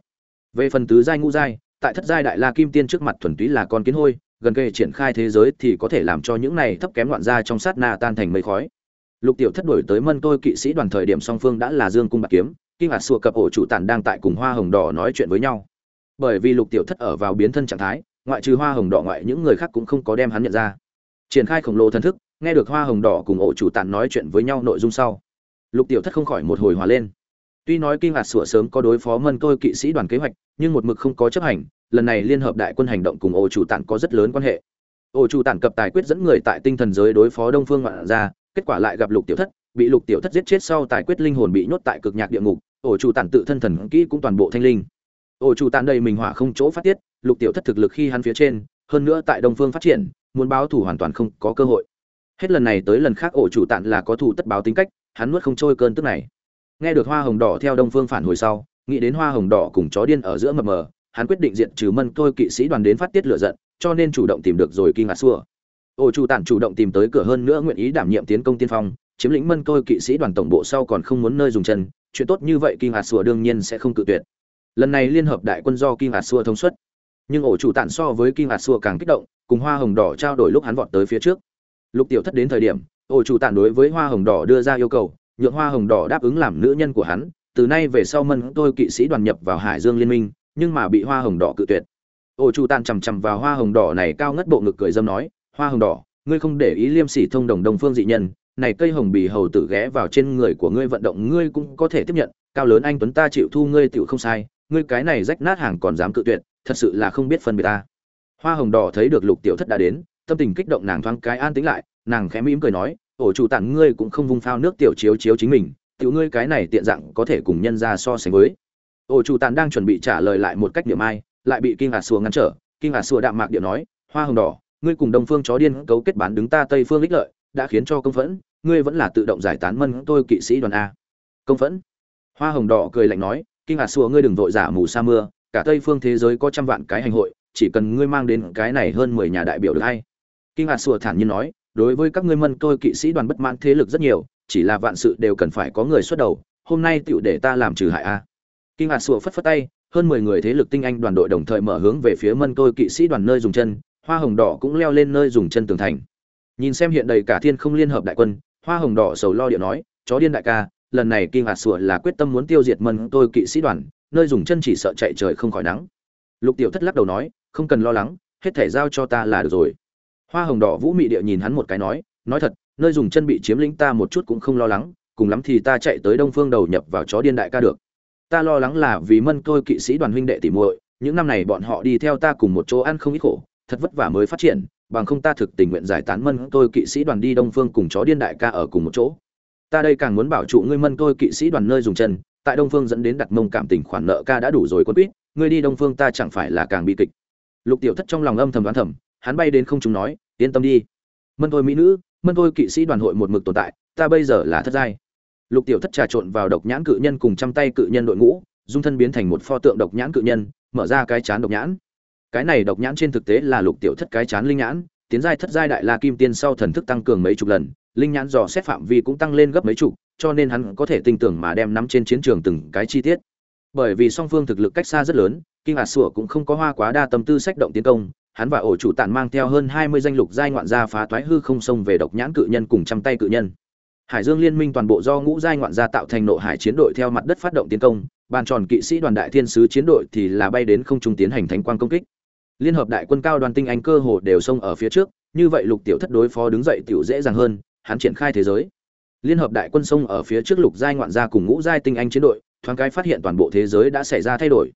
Về phần tứ giai ngũ giai, tại thất giai đại la kim tiên trước mặt thuần túy là con kiến hôi, gần kề triển khai thế giới thì có thể làm cho những này thấp kém loạn gia trong sát na tan thành mây khói. Lục tiểu thất đổi tới mân tôi kỵ sĩ đoàn thời điểm song phương đã là dương cung bạc kiếm kinh ngạc sùa cập ổ chủ tản đang tại cùng hoa hồng đỏ nói chuyện với nhau. Bởi vì lục tiểu thất ở vào biến thân trạng thái, ngoại trừ hoa hồng đỏ ngoại những người khác cũng không có đem hắn nhận ra. Triển khai khổng lồ thần thức nghe được hoa hồng đỏ cùng ổ chủ tản nói chuyện với nhau nội dung sau. Lục tiểu thất không khỏi một hồi hòa lên. Tuy nói kinh ngạc sủa sớm có đối phó mân tôi kỵ sĩ đoàn kế hoạch, nhưng một mực không có chấp hành, lần này liên hợp đại quân hành động cùng ổ chủ tản có rất lớn quan hệ. Ổ chủ tản cập tài quyết dẫn người tại tinh thần giới đối phó đông phương ngoạn ra, kết quả lại gặp lục tiểu thất, bị lục tiểu thất giết chết sau tài quyết linh hồn bị nhốt tại cực nhạc địa ngục, ổ chủ tản tự thân thần kỹ cũng toàn bộ thanh linh. Ổ chủ tản đầy mình hỏa không chỗ phát tiết, lục tiểu thất thực lực khi hắn phía trên, hơn nữa tại đông phương phát triển, muốn báo thủ hoàn toàn không có cơ hội hết lần này tới lần khác ổ chủ tản là có thủ tất báo tính cách, hắn nuốt không trôi cơn tức này. Nghe được hoa hồng đỏ theo đông phương phản hồi sau, nghĩ đến hoa hồng đỏ cùng chó điên ở giữa mập mờ, hắn quyết định diện trừ mân tôi kỵ sĩ đoàn đến phát tiết lửa giận, cho nên chủ động tìm được rồi kinh ngạc xua. Ổ chủ tản chủ động tìm tới cửa hơn nữa nguyện ý đảm nhiệm tiến công tiên phong, chiếm lĩnh mân tôi kỵ sĩ đoàn tổng bộ sau còn không muốn nơi dùng chân, chuyện tốt như vậy kinh ngạc xua đương nhiên sẽ không cự tuyệt. Lần này liên hợp đại quân do kinh ngạc xua thông suất. Nhưng ổ chủ tản so với kinh ngạc xua càng kích động, cùng hoa hồng đỏ trao đổi lúc hắn vọt tới phía trước lục tiểu thất đến thời điểm ổ chủ tản đối với hoa hồng đỏ đưa ra yêu cầu, nhượng hoa hồng đỏ đáp ứng làm nữ nhân của hắn, từ nay về sau mân tôi kỵ sĩ đoàn nhập vào hải dương liên minh, nhưng mà bị hoa hồng đỏ cự tuyệt. Ổ chủ tản chằm chằm vào hoa hồng đỏ này cao ngất bộ ngực cười dâm nói, hoa hồng đỏ, ngươi không để ý liêm sỉ thông đồng đồng phương dị nhân, này cây hồng bì hầu tử ghé vào trên người của ngươi vận động ngươi cũng có thể tiếp nhận, cao lớn anh tuấn ta chịu thu ngươi tựu không sai, ngươi cái này rách nát hàng còn dám cự tuyệt, thật sự là không biết phân biệt ta. Hoa hồng đỏ thấy được lục tiểu thất đã đến tâm tình kích động nàng thoáng cái an tĩnh lại, nàng khẽ mỉm cười nói, ổ chủ tặng ngươi cũng không vung phao nước tiểu chiếu chiếu chính mình, tiểu ngươi cái này tiện dạng có thể cùng nhân ra so sánh với. Ổ chủ tàn đang chuẩn bị trả lời lại một cách điểm ai, lại bị kinh ngạc xua ngăn trở. Kinh ngạc xua đạm mạc điệu nói, hoa hồng đỏ, ngươi cùng đông phương chó điên cấu kết bán đứng ta tây phương ích lợi, đã khiến cho công phẫn, ngươi vẫn là tự động giải tán mân tôi kỵ sĩ đoàn a. Công phẫn? Hoa hồng đỏ cười lạnh nói, kinh ngạc xua ngươi đừng vội giả mù sa mưa, cả tây phương thế giới có trăm vạn cái hành hội, chỉ cần ngươi mang đến cái này hơn mười nhà đại biểu được hay kinh hạt sủa thản nhiên nói, đối với các ngươi mân tôi kỵ sĩ đoàn bất mãn thế lực rất nhiều, chỉ là vạn sự đều cần phải có người xuất đầu, hôm nay tựu để ta làm trừ hại a. Kinh Hạt sủa phất phất tay, hơn mười người thế lực tinh anh đoàn đội đồng thời mở hướng về phía mân tôi kỵ sĩ đoàn nơi dùng chân, hoa hồng đỏ cũng leo lên nơi dùng chân tường thành. Nhìn xem hiện đầy cả thiên không liên hợp đại quân, hoa hồng đỏ sầu lo điệu nói, chó điên đại ca, lần này kinh Hạt sủa là quyết tâm muốn tiêu diệt mân tôi kỵ sĩ đoàn, nơi dùng chân chỉ sợ chạy trời không khỏi nắng. Lục tiểu thất lắc đầu nói, không cần lo lắng, hết thể giao cho ta là được rồi hoa hồng đỏ vũ mị địa nhìn hắn một cái nói nói thật, nơi dùng chân bị chiếm lĩnh ta một chút cũng không lo lắng, cùng lắm thì ta chạy tới đông phương đầu nhập vào chó điên đại ca được. Ta lo lắng là vì mân tôi kỵ sĩ đoàn huynh đệ tỉ muội, những năm này bọn họ đi theo ta cùng một chỗ ăn không ít khổ, thật vất vả mới phát triển, bằng không ta thực tình nguyện giải tán mân tôi kỵ sĩ đoàn đi đông phương cùng chó điên đại ca ở cùng một chỗ. Ta đây càng muốn bảo trụ ngươi mân tôi kỵ sĩ đoàn nơi dùng chân, tại đông phương dẫn đến đặt mông cảm tình khoản nợ ca đã đủ rồi quân quýt, ngươi đi đông phương ta chẳng phải là càng bi kịch. Lục tiểu thất trong lòng âm thầm đoán thầm hắn bay đến không chúng nói, yên tâm đi. Mân thôi mỹ nữ, mân thôi kỵ sĩ đoàn hội một mực tồn tại, ta bây giờ là thất giai. Lục tiểu thất trà trộn vào độc nhãn cự nhân cùng trăm tay cự nhân đội ngũ, dung thân biến thành một pho tượng độc nhãn cự nhân, mở ra cái chán độc nhãn. Cái này độc nhãn trên thực tế là lục tiểu thất cái chán linh nhãn, tiến giai thất giai đại la kim tiên sau thần thức tăng cường mấy chục lần, linh nhãn dò xét phạm vi cũng tăng lên gấp mấy chục, cho nên hắn có thể tin tưởng mà đem nắm trên chiến trường từng cái chi tiết. Bởi vì song phương thực lực cách xa rất lớn kinh hạt sủa cũng không có hoa quá đa tâm tư sách động tiến công hắn và ổ chủ tản mang theo hơn hai mươi danh lục giai ngoạn gia phá toái hư không sông về độc nhãn cự nhân cùng trăm tay cự nhân. Hải dương liên minh toàn bộ do ngũ giai ngoạn gia tạo thành nội hải chiến đội theo mặt đất phát động tiến công, bàn tròn kỵ sĩ đoàn đại thiên sứ chiến đội thì là bay đến không trung tiến hành thánh quang công kích. Liên hợp đại quân cao đoàn tinh anh cơ hồ đều xông ở phía trước, như vậy lục tiểu thất đối phó đứng dậy tiểu dễ dàng hơn, hắn triển khai thế giới. Liên hợp đại quân sông ở phía trước lục giai ngoạn gia cùng ngũ giai tinh anh chiến đội, thoáng cái phát hiện toàn bộ thế giới đã xảy ra thay đổi.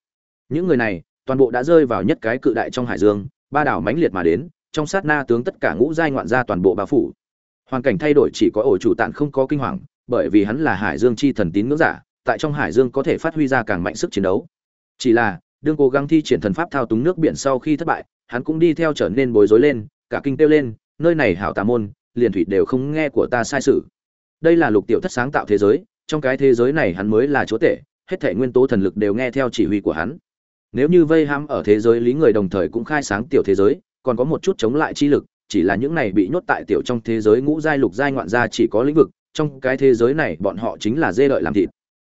Những người này, toàn bộ đã rơi vào nhất cái cự đại trong hải dương ba đảo mãnh liệt mà đến, trong sát na tướng tất cả ngũ giai ngoạn gia toàn bộ bao phủ. Hoàn cảnh thay đổi chỉ có ổ chủ tạn không có kinh hoàng, bởi vì hắn là hải dương chi thần tín ngưỡng giả, tại trong hải dương có thể phát huy ra càng mạnh sức chiến đấu. Chỉ là, đương cố gắng thi triển thần pháp thao túng nước biển sau khi thất bại, hắn cũng đi theo trở nên bối rối lên, cả kinh tiêu lên, nơi này hảo tà môn, liền thủy đều không nghe của ta sai sự. Đây là lục tiểu thất sáng tạo thế giới, trong cái thế giới này hắn mới là chúa tể, hết thể nguyên tố thần lực đều nghe theo chỉ huy của hắn nếu như vây hãm ở thế giới lý người đồng thời cũng khai sáng tiểu thế giới, còn có một chút chống lại chi lực, chỉ là những này bị nhốt tại tiểu trong thế giới ngũ giai lục giai ngoạn gia chỉ có lĩnh vực, trong cái thế giới này bọn họ chính là dê đợi làm thịt.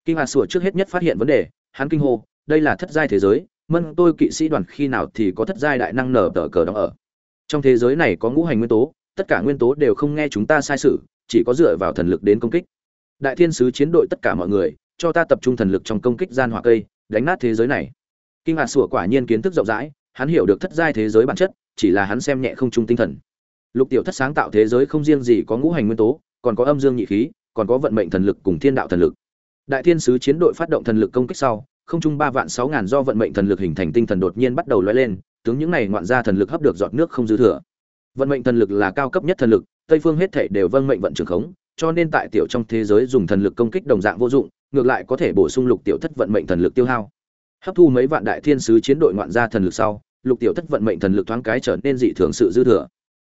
Kinh hà sủa trước hết nhất phát hiện vấn đề, hắn kinh hô, đây là thất giai thế giới, mân tôi kỵ sĩ đoàn khi nào thì có thất giai đại năng nở tờ cờ đó ở. Trong thế giới này có ngũ hành nguyên tố, tất cả nguyên tố đều không nghe chúng ta sai sự, chỉ có dựa vào thần lực đến công kích. Đại thiên sứ chiến đội tất cả mọi người, cho ta tập trung thần lực trong công kích gian hỏa cây, đánh nát thế giới này kinh ngạc sủa quả nhiên kiến thức rộng rãi, hắn hiểu được thất giai thế giới bản chất, chỉ là hắn xem nhẹ không trung tinh thần. Lục tiểu thất sáng tạo thế giới không riêng gì có ngũ hành nguyên tố, còn có âm dương nhị khí, còn có vận mệnh thần lực cùng thiên đạo thần lực. Đại thiên sứ chiến đội phát động thần lực công kích sau, không trung ba vạn sáu ngàn do vận mệnh thần lực hình thành tinh thần đột nhiên bắt đầu lóe lên, tướng những này ngoạn ra thần lực hấp được giọt nước không dư thừa. Vận mệnh thần lực là cao cấp nhất thần lực, tây phương hết thể đều vâng mệnh vận trường khống, cho nên tại tiểu trong thế giới dùng thần lực công kích đồng dạng vô dụng, ngược lại có thể bổ sung lục tiểu thất vận mệnh thần lực tiêu hao hấp thu mấy vạn đại thiên sứ chiến đội ngoạn gia thần lực sau, lục tiểu thất vận mệnh thần lực thoáng cái trở nên dị thường sự dư thừa.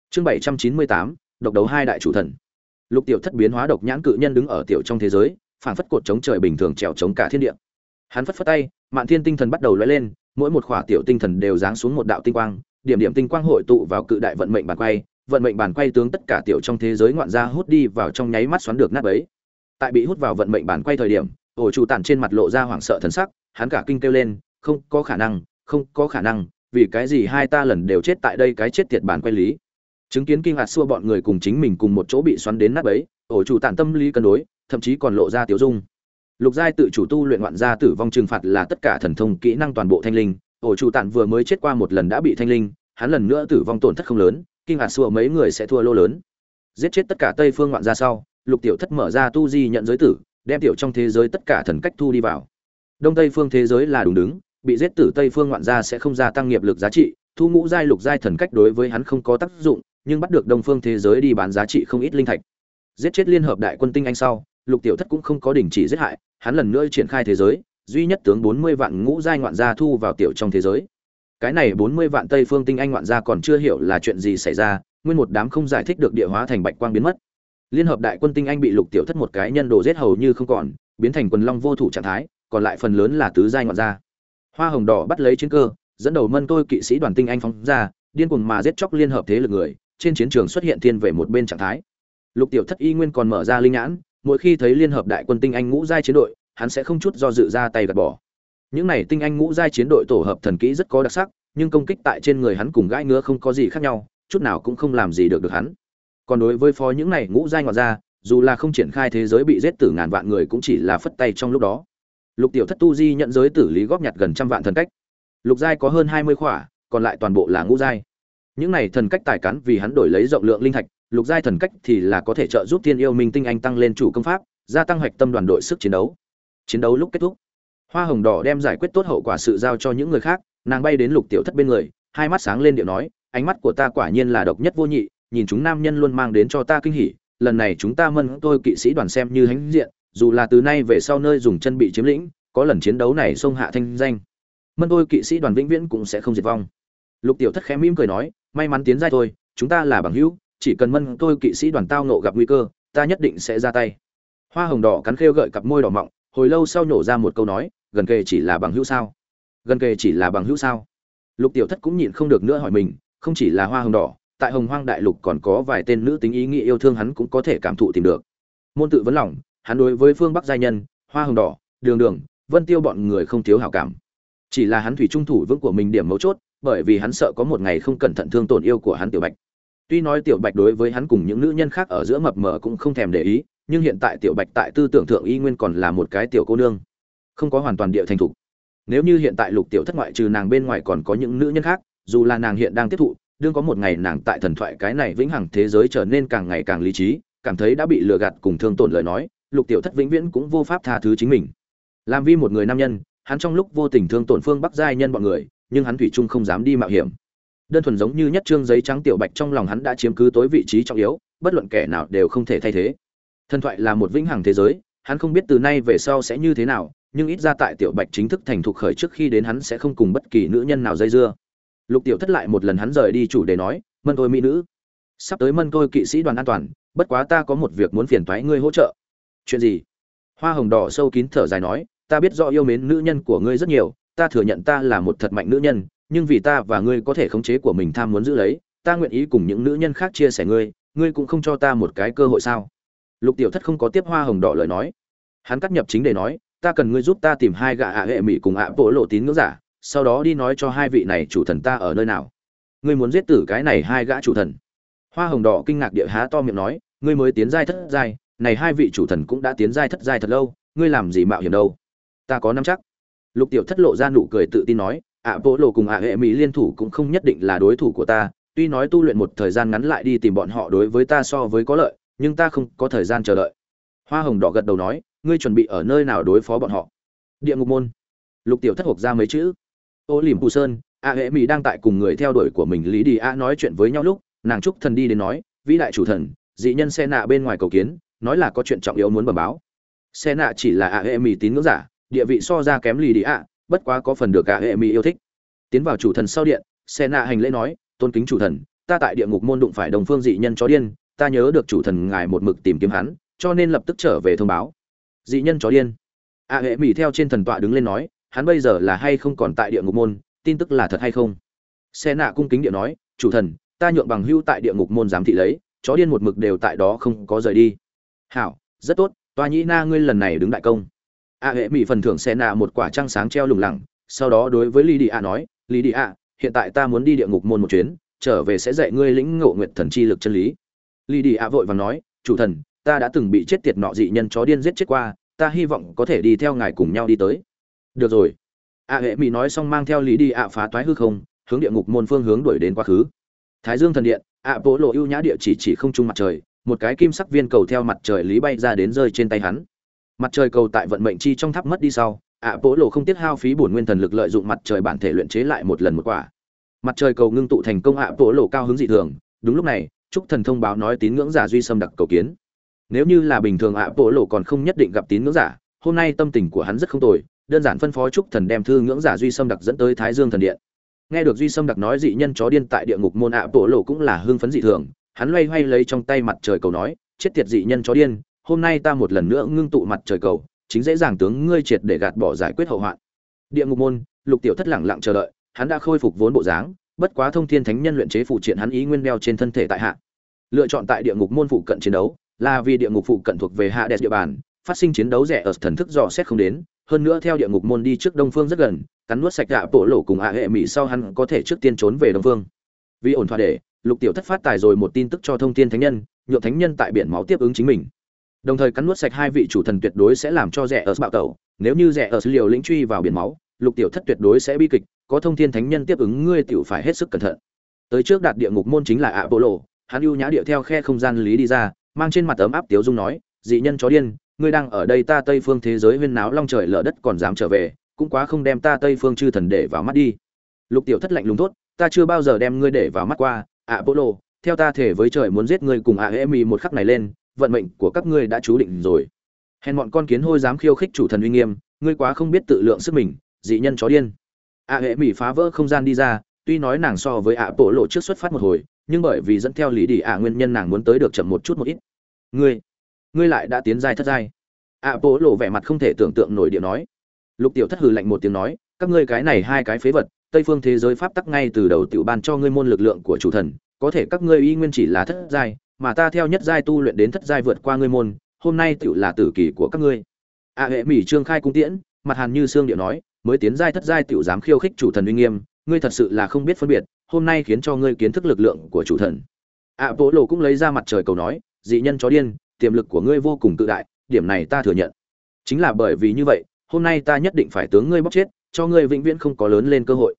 Chương bảy trăm chín mươi tám, độc đấu hai đại chủ thần. Lục tiểu thất biến hóa độc nhãn cự nhân đứng ở tiểu trong thế giới phản phất cột chống trời bình thường trèo chống cả thiên địa. Hắn phất phất tay, mạn thiên tinh thần bắt đầu lóe lên, mỗi một khỏa tiểu tinh thần đều giáng xuống một đạo tinh quang, điểm điểm tinh quang hội tụ vào cự đại vận mệnh bàn quay, vận mệnh bàn quay tướng tất cả tiểu trong thế giới ngoạn gia hút đi vào trong nháy mắt xoắn được nát ấy tại bị hút vào vận mệnh bàn quay thời điểm ổ chủ tản trên mặt lộ ra hoảng sợ thần sắc, hắn cả kinh kêu lên, không có khả năng, không có khả năng, vì cái gì hai ta lần đều chết tại đây cái chết tiệt bản quay lý? Chứng kiến kinh ngạc xua bọn người cùng chính mình cùng một chỗ bị xoắn đến nát ấy ổ chủ tản tâm lý cân đối, thậm chí còn lộ ra tiểu dung. Lục giai tự chủ tu luyện ngoạn gia tử vong trừng phạt là tất cả thần thông kỹ năng toàn bộ thanh linh. Ổ chủ tản vừa mới chết qua một lần đã bị thanh linh, hắn lần nữa tử vong tổn thất không lớn, kinh ngạc xua mấy người sẽ thua lô lớn. Giết chết tất cả tây phương ngoạn gia sau, lục tiểu thất mở ra tu di nhận giới tử đem tiểu trong thế giới tất cả thần cách thu đi vào. Đông tây phương thế giới là đúng đứng, bị giết tử tây phương ngoạn gia sẽ không gia tăng nghiệp lực giá trị, thu ngũ giai lục giai thần cách đối với hắn không có tác dụng, nhưng bắt được đông phương thế giới đi bán giá trị không ít linh thạch. Giết chết liên hợp đại quân tinh anh sau, lục tiểu thất cũng không có đình chỉ giết hại, hắn lần nữa triển khai thế giới, duy nhất tướng bốn mươi vạn ngũ giai ngoạn gia thu vào tiểu trong thế giới. Cái này bốn mươi vạn tây phương tinh anh ngoạn gia còn chưa hiểu là chuyện gì xảy ra, nguyên một đám không giải thích được địa hóa thành bạch quang biến mất liên hợp đại quân tinh anh bị lục tiểu thất một cái nhân đồ giết hầu như không còn, biến thành quần long vô thủ trạng thái, còn lại phần lớn là tứ giai ngoạn gia. Hoa hồng đỏ bắt lấy chiến cơ, dẫn đầu mân tôi kỵ sĩ đoàn tinh anh phóng ra, điên cuồng mà giết chóc liên hợp thế lực người, trên chiến trường xuất hiện thiên về một bên trạng thái. Lục tiểu thất y nguyên còn mở ra linh nhãn, mỗi khi thấy liên hợp đại quân tinh anh ngũ giai chiến đội, hắn sẽ không chút do dự ra tay gạt bỏ. Những này tinh anh ngũ giai chiến đội tổ hợp thần kỹ rất có đặc sắc, nhưng công kích tại trên người hắn cùng gãi ngứa không có gì khác nhau, chút nào cũng không làm gì được được hắn còn đối với phó những này ngũ giai ngoại ra dù là không triển khai thế giới bị giết tử ngàn vạn người cũng chỉ là phất tay trong lúc đó. Lục tiểu thất tu di nhận giới tử lý góp nhặt gần trăm vạn thần cách. Lục giai có hơn hai mươi khỏa, còn lại toàn bộ là ngũ giai. Những này thần cách tài cán vì hắn đổi lấy rộng lượng linh thạch, lục giai thần cách thì là có thể trợ giúp thiên yêu minh tinh anh tăng lên chủ công pháp, gia tăng hoạch tâm đoàn đội sức chiến đấu. Chiến đấu lúc kết thúc, hoa hồng đỏ đem giải quyết tốt hậu quả sự giao cho những người khác, nàng bay đến lục tiểu thất bên người, hai mắt sáng lên điệu nói, ánh mắt của ta quả nhiên là độc nhất vô nhị nhìn chúng nam nhân luôn mang đến cho ta kinh hỉ, lần này chúng ta mân tôi kỵ sĩ đoàn xem như hãnh diện, dù là từ nay về sau nơi dùng chân bị chiếm lĩnh, có lần chiến đấu này xông hạ thanh danh. Mân tôi kỵ sĩ đoàn vĩnh viễn cũng sẽ không diệt vong. Lục tiểu thất khẽ mỉm cười nói, may mắn tiến giai thôi, chúng ta là bằng hữu, chỉ cần mân tôi kỵ sĩ đoàn tao nộ gặp nguy cơ, ta nhất định sẽ ra tay. Hoa hồng đỏ cắn khêu gợi cặp môi đỏ mọng, hồi lâu sau nhổ ra một câu nói, gần kề chỉ là bằng hữu sao? Gần kề chỉ là bằng hữu sao? Lục tiểu thất cũng nhịn không được nữa hỏi mình, không chỉ là hoa hồng đỏ tại hồng hoang đại lục còn có vài tên nữ tính ý nghĩ yêu thương hắn cũng có thể cảm thụ tìm được. Môn tự vấn lòng, hắn đối với phương bắc giai nhân, hoa hồng đỏ, đường đường, vân tiêu bọn người không thiếu hảo cảm. Chỉ là hắn thủy trung thủ vững của mình điểm mấu chốt, bởi vì hắn sợ có một ngày không cẩn thận thương tổn yêu của hắn tiểu bạch. Tuy nói tiểu bạch đối với hắn cùng những nữ nhân khác ở giữa mập mờ cũng không thèm để ý, nhưng hiện tại tiểu bạch tại tư tưởng thượng y nguyên còn là một cái tiểu cô nương. Không có hoàn toàn địa thành thục. Nếu như hiện tại lục tiểu thất ngoại trừ nàng bên ngoài còn có những nữ nhân khác, dù là nàng hiện đang tiếp thụ đương có một ngày nàng tại thần thoại cái này vĩnh hằng thế giới trở nên càng ngày càng lý trí, cảm thấy đã bị lừa gạt cùng thương tổn lời nói, lục tiểu thất vĩnh viễn cũng vô pháp tha thứ chính mình. Làm vi một người nam nhân, hắn trong lúc vô tình thương tổn phương bắc giai nhân bọn người, nhưng hắn thủy chung không dám đi mạo hiểm. Đơn thuần giống như nhất trương giấy trắng tiểu bạch trong lòng hắn đã chiếm cứ tối vị trí trọng yếu, bất luận kẻ nào đều không thể thay thế. Thần thoại là một vĩnh hằng thế giới, hắn không biết từ nay về sau sẽ như thế nào, nhưng ít ra tại tiểu bạch chính thức thành thục khởi trước khi đến hắn sẽ không cùng bất kỳ nữ nhân nào dây dưa lục tiểu thất lại một lần hắn rời đi chủ đề nói, mân tôi mỹ nữ, sắp tới mân tôi kỵ sĩ đoàn an toàn, bất quá ta có một việc muốn phiền thoái ngươi hỗ trợ. Chuyện gì? Hoa hồng đỏ sâu kín thở dài nói, ta biết rõ yêu mến nữ nhân của ngươi rất nhiều, ta thừa nhận ta là một thật mạnh nữ nhân, nhưng vì ta và ngươi có thể khống chế của mình tham muốn giữ lấy, ta nguyện ý cùng những nữ nhân khác chia sẻ ngươi ngươi cũng không cho ta một cái cơ hội sao? Lục tiểu thất không có tiếp hoa hồng đỏ lời nói. Hắn cắt nhập chính để nói, ta cần ngươi giúp ta tìm hai gã ạ hệ mỹ cùng ạ bộ lộ tín ngưỡng giả sau đó đi nói cho hai vị này chủ thần ta ở nơi nào. Ngươi muốn giết tử cái này hai gã chủ thần. Hoa hồng đỏ kinh ngạc địa há to miệng nói, ngươi mới tiến giai thất giai, này hai vị chủ thần cũng đã tiến giai thất giai thật lâu, ngươi làm gì mạo hiểm đâu? Ta có năm chắc. Lục tiểu thất lộ ra nụ cười tự tin nói, ạ bộ lộ cùng ạ, hệ mỹ liên thủ cũng không nhất định là đối thủ của ta, tuy nói tu luyện một thời gian ngắn lại đi tìm bọn họ đối với ta so với có lợi, nhưng ta không có thời gian chờ đợi. Hoa hồng đỏ gật đầu nói, ngươi chuẩn bị ở nơi nào đối phó bọn họ? Địa ngục môn. Lục tiểu thất hộp ra mấy chữ ô liềm phù sơn, a hệ mỹ đang tại cùng người theo đuổi của mình lý đi a nói chuyện với nhau lúc, nàng trúc thần đi đến nói, vĩ đại chủ thần, dị nhân xe nạ bên ngoài cầu kiến, nói là có chuyện trọng yếu muốn bẩm báo. Xe nạ chỉ là a hệ mỹ tín ngưỡng giả, địa vị so ra kém Lý đi a, bất quá có phần được a hệ mỹ yêu thích. Tiến vào chủ thần sau điện, xe nạ hành lễ nói, tôn kính chủ thần, ta tại địa ngục môn đụng phải đồng phương dị nhân chó điên, ta nhớ được chủ thần ngài một mực tìm kiếm hắn, cho nên lập tức trở về thông báo. Dị nhân chó điên. A hệ mỹ theo trên thần tọa đứng lên nói hắn bây giờ là hay không còn tại địa ngục môn, tin tức là thật hay không? Xe nạ cung kính địa nói, chủ thần, ta nhượng bằng hưu tại địa ngục môn giám thị lấy, chó điên một mực đều tại đó không có rời đi. Hảo, rất tốt, toa nhĩ na ngươi lần này đứng đại công. A hệ mỹ phần thưởng xe nạ một quả trăng sáng treo lủng lẳng, sau đó đối với lý đi a nói, lý đi a, hiện tại ta muốn đi địa ngục môn một chuyến, trở về sẽ dạy ngươi lĩnh ngộ nguyện thần chi lực chân lý. Lý đi a vội và nói, chủ thần, ta đã từng bị chết tiệt nọ dị nhân chó điên giết chết qua, ta hy vọng có thể đi theo ngài cùng nhau đi tới được rồi. Ạ hệ mỹ nói xong mang theo lý đi ạ phá toái hư không, hướng địa ngục môn phương hướng đuổi đến quá khứ. Thái dương thần điện, ạ bố lộ ưu nhã địa chỉ chỉ không trung mặt trời, một cái kim sắc viên cầu theo mặt trời lý bay ra đến rơi trên tay hắn. Mặt trời cầu tại vận mệnh chi trong tháp mất đi sau, ạ bố lộ không tiết hao phí bổn nguyên thần lực lợi dụng mặt trời bản thể luyện chế lại một lần một quả. Mặt trời cầu ngưng tụ thành công ạ bố lộ cao hứng dị thường, đúng lúc này, trúc thần thông báo nói tín ngưỡng giả duy xâm đặc cầu kiến. Nếu như là bình thường ạ bố lộ còn không nhất định gặp tín ngưỡng giả, hôm nay tâm tình của hắn rất không tồi đơn giản phân phó trúc thần đem thư ngưỡng giả duy sâm đặc dẫn tới thái dương thần điện. Nghe được duy sâm đặc nói dị nhân chó điên tại địa ngục môn ạ bộ lộ cũng là hưng phấn dị thường, hắn loay hoay lấy trong tay mặt trời cầu nói, chết tiệt dị nhân chó điên, hôm nay ta một lần nữa ngưng tụ mặt trời cầu, chính dễ dàng tướng ngươi triệt để gạt bỏ giải quyết hậu hoạn. Địa ngục môn, lục tiểu thất lẳng lặng chờ đợi, hắn đã khôi phục vốn bộ dáng, bất quá thông thiên thánh nhân luyện chế phụ triện hắn ý nguyên đeo trên thân thể tại hạ. Lựa chọn tại địa ngục môn phụ cận chiến đấu, là vì địa ngục phụ cận thuộc về hạ đẹp địa bàn, phát sinh chiến đấu rẻ ở thần thức dò xét không đến hơn nữa theo địa ngục môn đi trước đông phương rất gần, cắn nuốt sạch gạ bộ lộ cùng ạ hệ mỹ sau hắn có thể trước tiên trốn về đông phương. Vì ổn thỏa để, lục tiểu thất phát tài rồi một tin tức cho thông tin thánh nhân, nhượng thánh nhân tại biển máu tiếp ứng chính mình. Đồng thời cắn nuốt sạch hai vị chủ thần tuyệt đối sẽ làm cho rẻ ở bạo tẩu. Nếu như rẻ ở liều lĩnh truy vào biển máu, lục tiểu thất tuyệt đối sẽ bi kịch, có thông thiên thánh nhân tiếp ứng ngươi tiểu phải hết sức cẩn thận. Tới trước đạt địa ngục môn chính là ạ bộ lộ, hắn ưu nhã địa theo khe không gian lý đi ra, mang trên mặt ấm áp tiếu dung nói, dị nhân chó điên ngươi đang ở đây ta tây phương thế giới huyên náo long trời lở đất còn dám trở về, cũng quá không đem ta tây phương chư thần để vào mắt đi. Lục tiểu thất lạnh lùng tốt ta chưa bao giờ đem ngươi để vào mắt qua ạ bộ lộ theo ta thể với trời muốn giết ngươi cùng ạ à mì một khắc này lên, vận mệnh của các ngươi đã chú định rồi. Hèn bọn con kiến hôi dám khiêu khích chủ thần uy nghiêm, ngươi quá không biết tự lượng sức mình, dị nhân chó điên. Ạ hệ mì phá vỡ không gian đi ra, tuy nói nàng so với ạ bộ lộ trước xuất phát một hồi, nhưng bởi vì dẫn theo lý đi ạ nguyên nhân nàng muốn tới được chậm một chút một ít. Ngươi ngươi lại đã tiến giai thất giai. Ạ bố lộ vẻ mặt không thể tưởng tượng nổi điệu nói. Lục tiểu thất hừ lạnh một tiếng nói, các ngươi cái này hai cái phế vật, tây phương thế giới pháp tắc ngay từ đầu tiểu ban cho ngươi môn lực lượng của chủ thần, có thể các ngươi y nguyên chỉ là thất giai, mà ta theo nhất giai tu luyện đến thất giai vượt qua ngươi môn, hôm nay tiểu là tử kỳ của các ngươi. Ạ hệ mỹ trương khai cung tiễn, mặt hàn như xương điệu nói, mới tiến giai thất giai tiểu dám khiêu khích chủ thần uy nghiêm, ngươi thật sự là không biết phân biệt, hôm nay khiến cho ngươi kiến thức lực lượng của chủ thần. Ạ Bố lộ cũng lấy ra mặt trời cầu nói, dị nhân chó điên tiềm lực của ngươi vô cùng tự đại, điểm này ta thừa nhận. Chính là bởi vì như vậy, hôm nay ta nhất định phải tướng ngươi bóc chết, cho ngươi vĩnh viễn không có lớn lên cơ hội.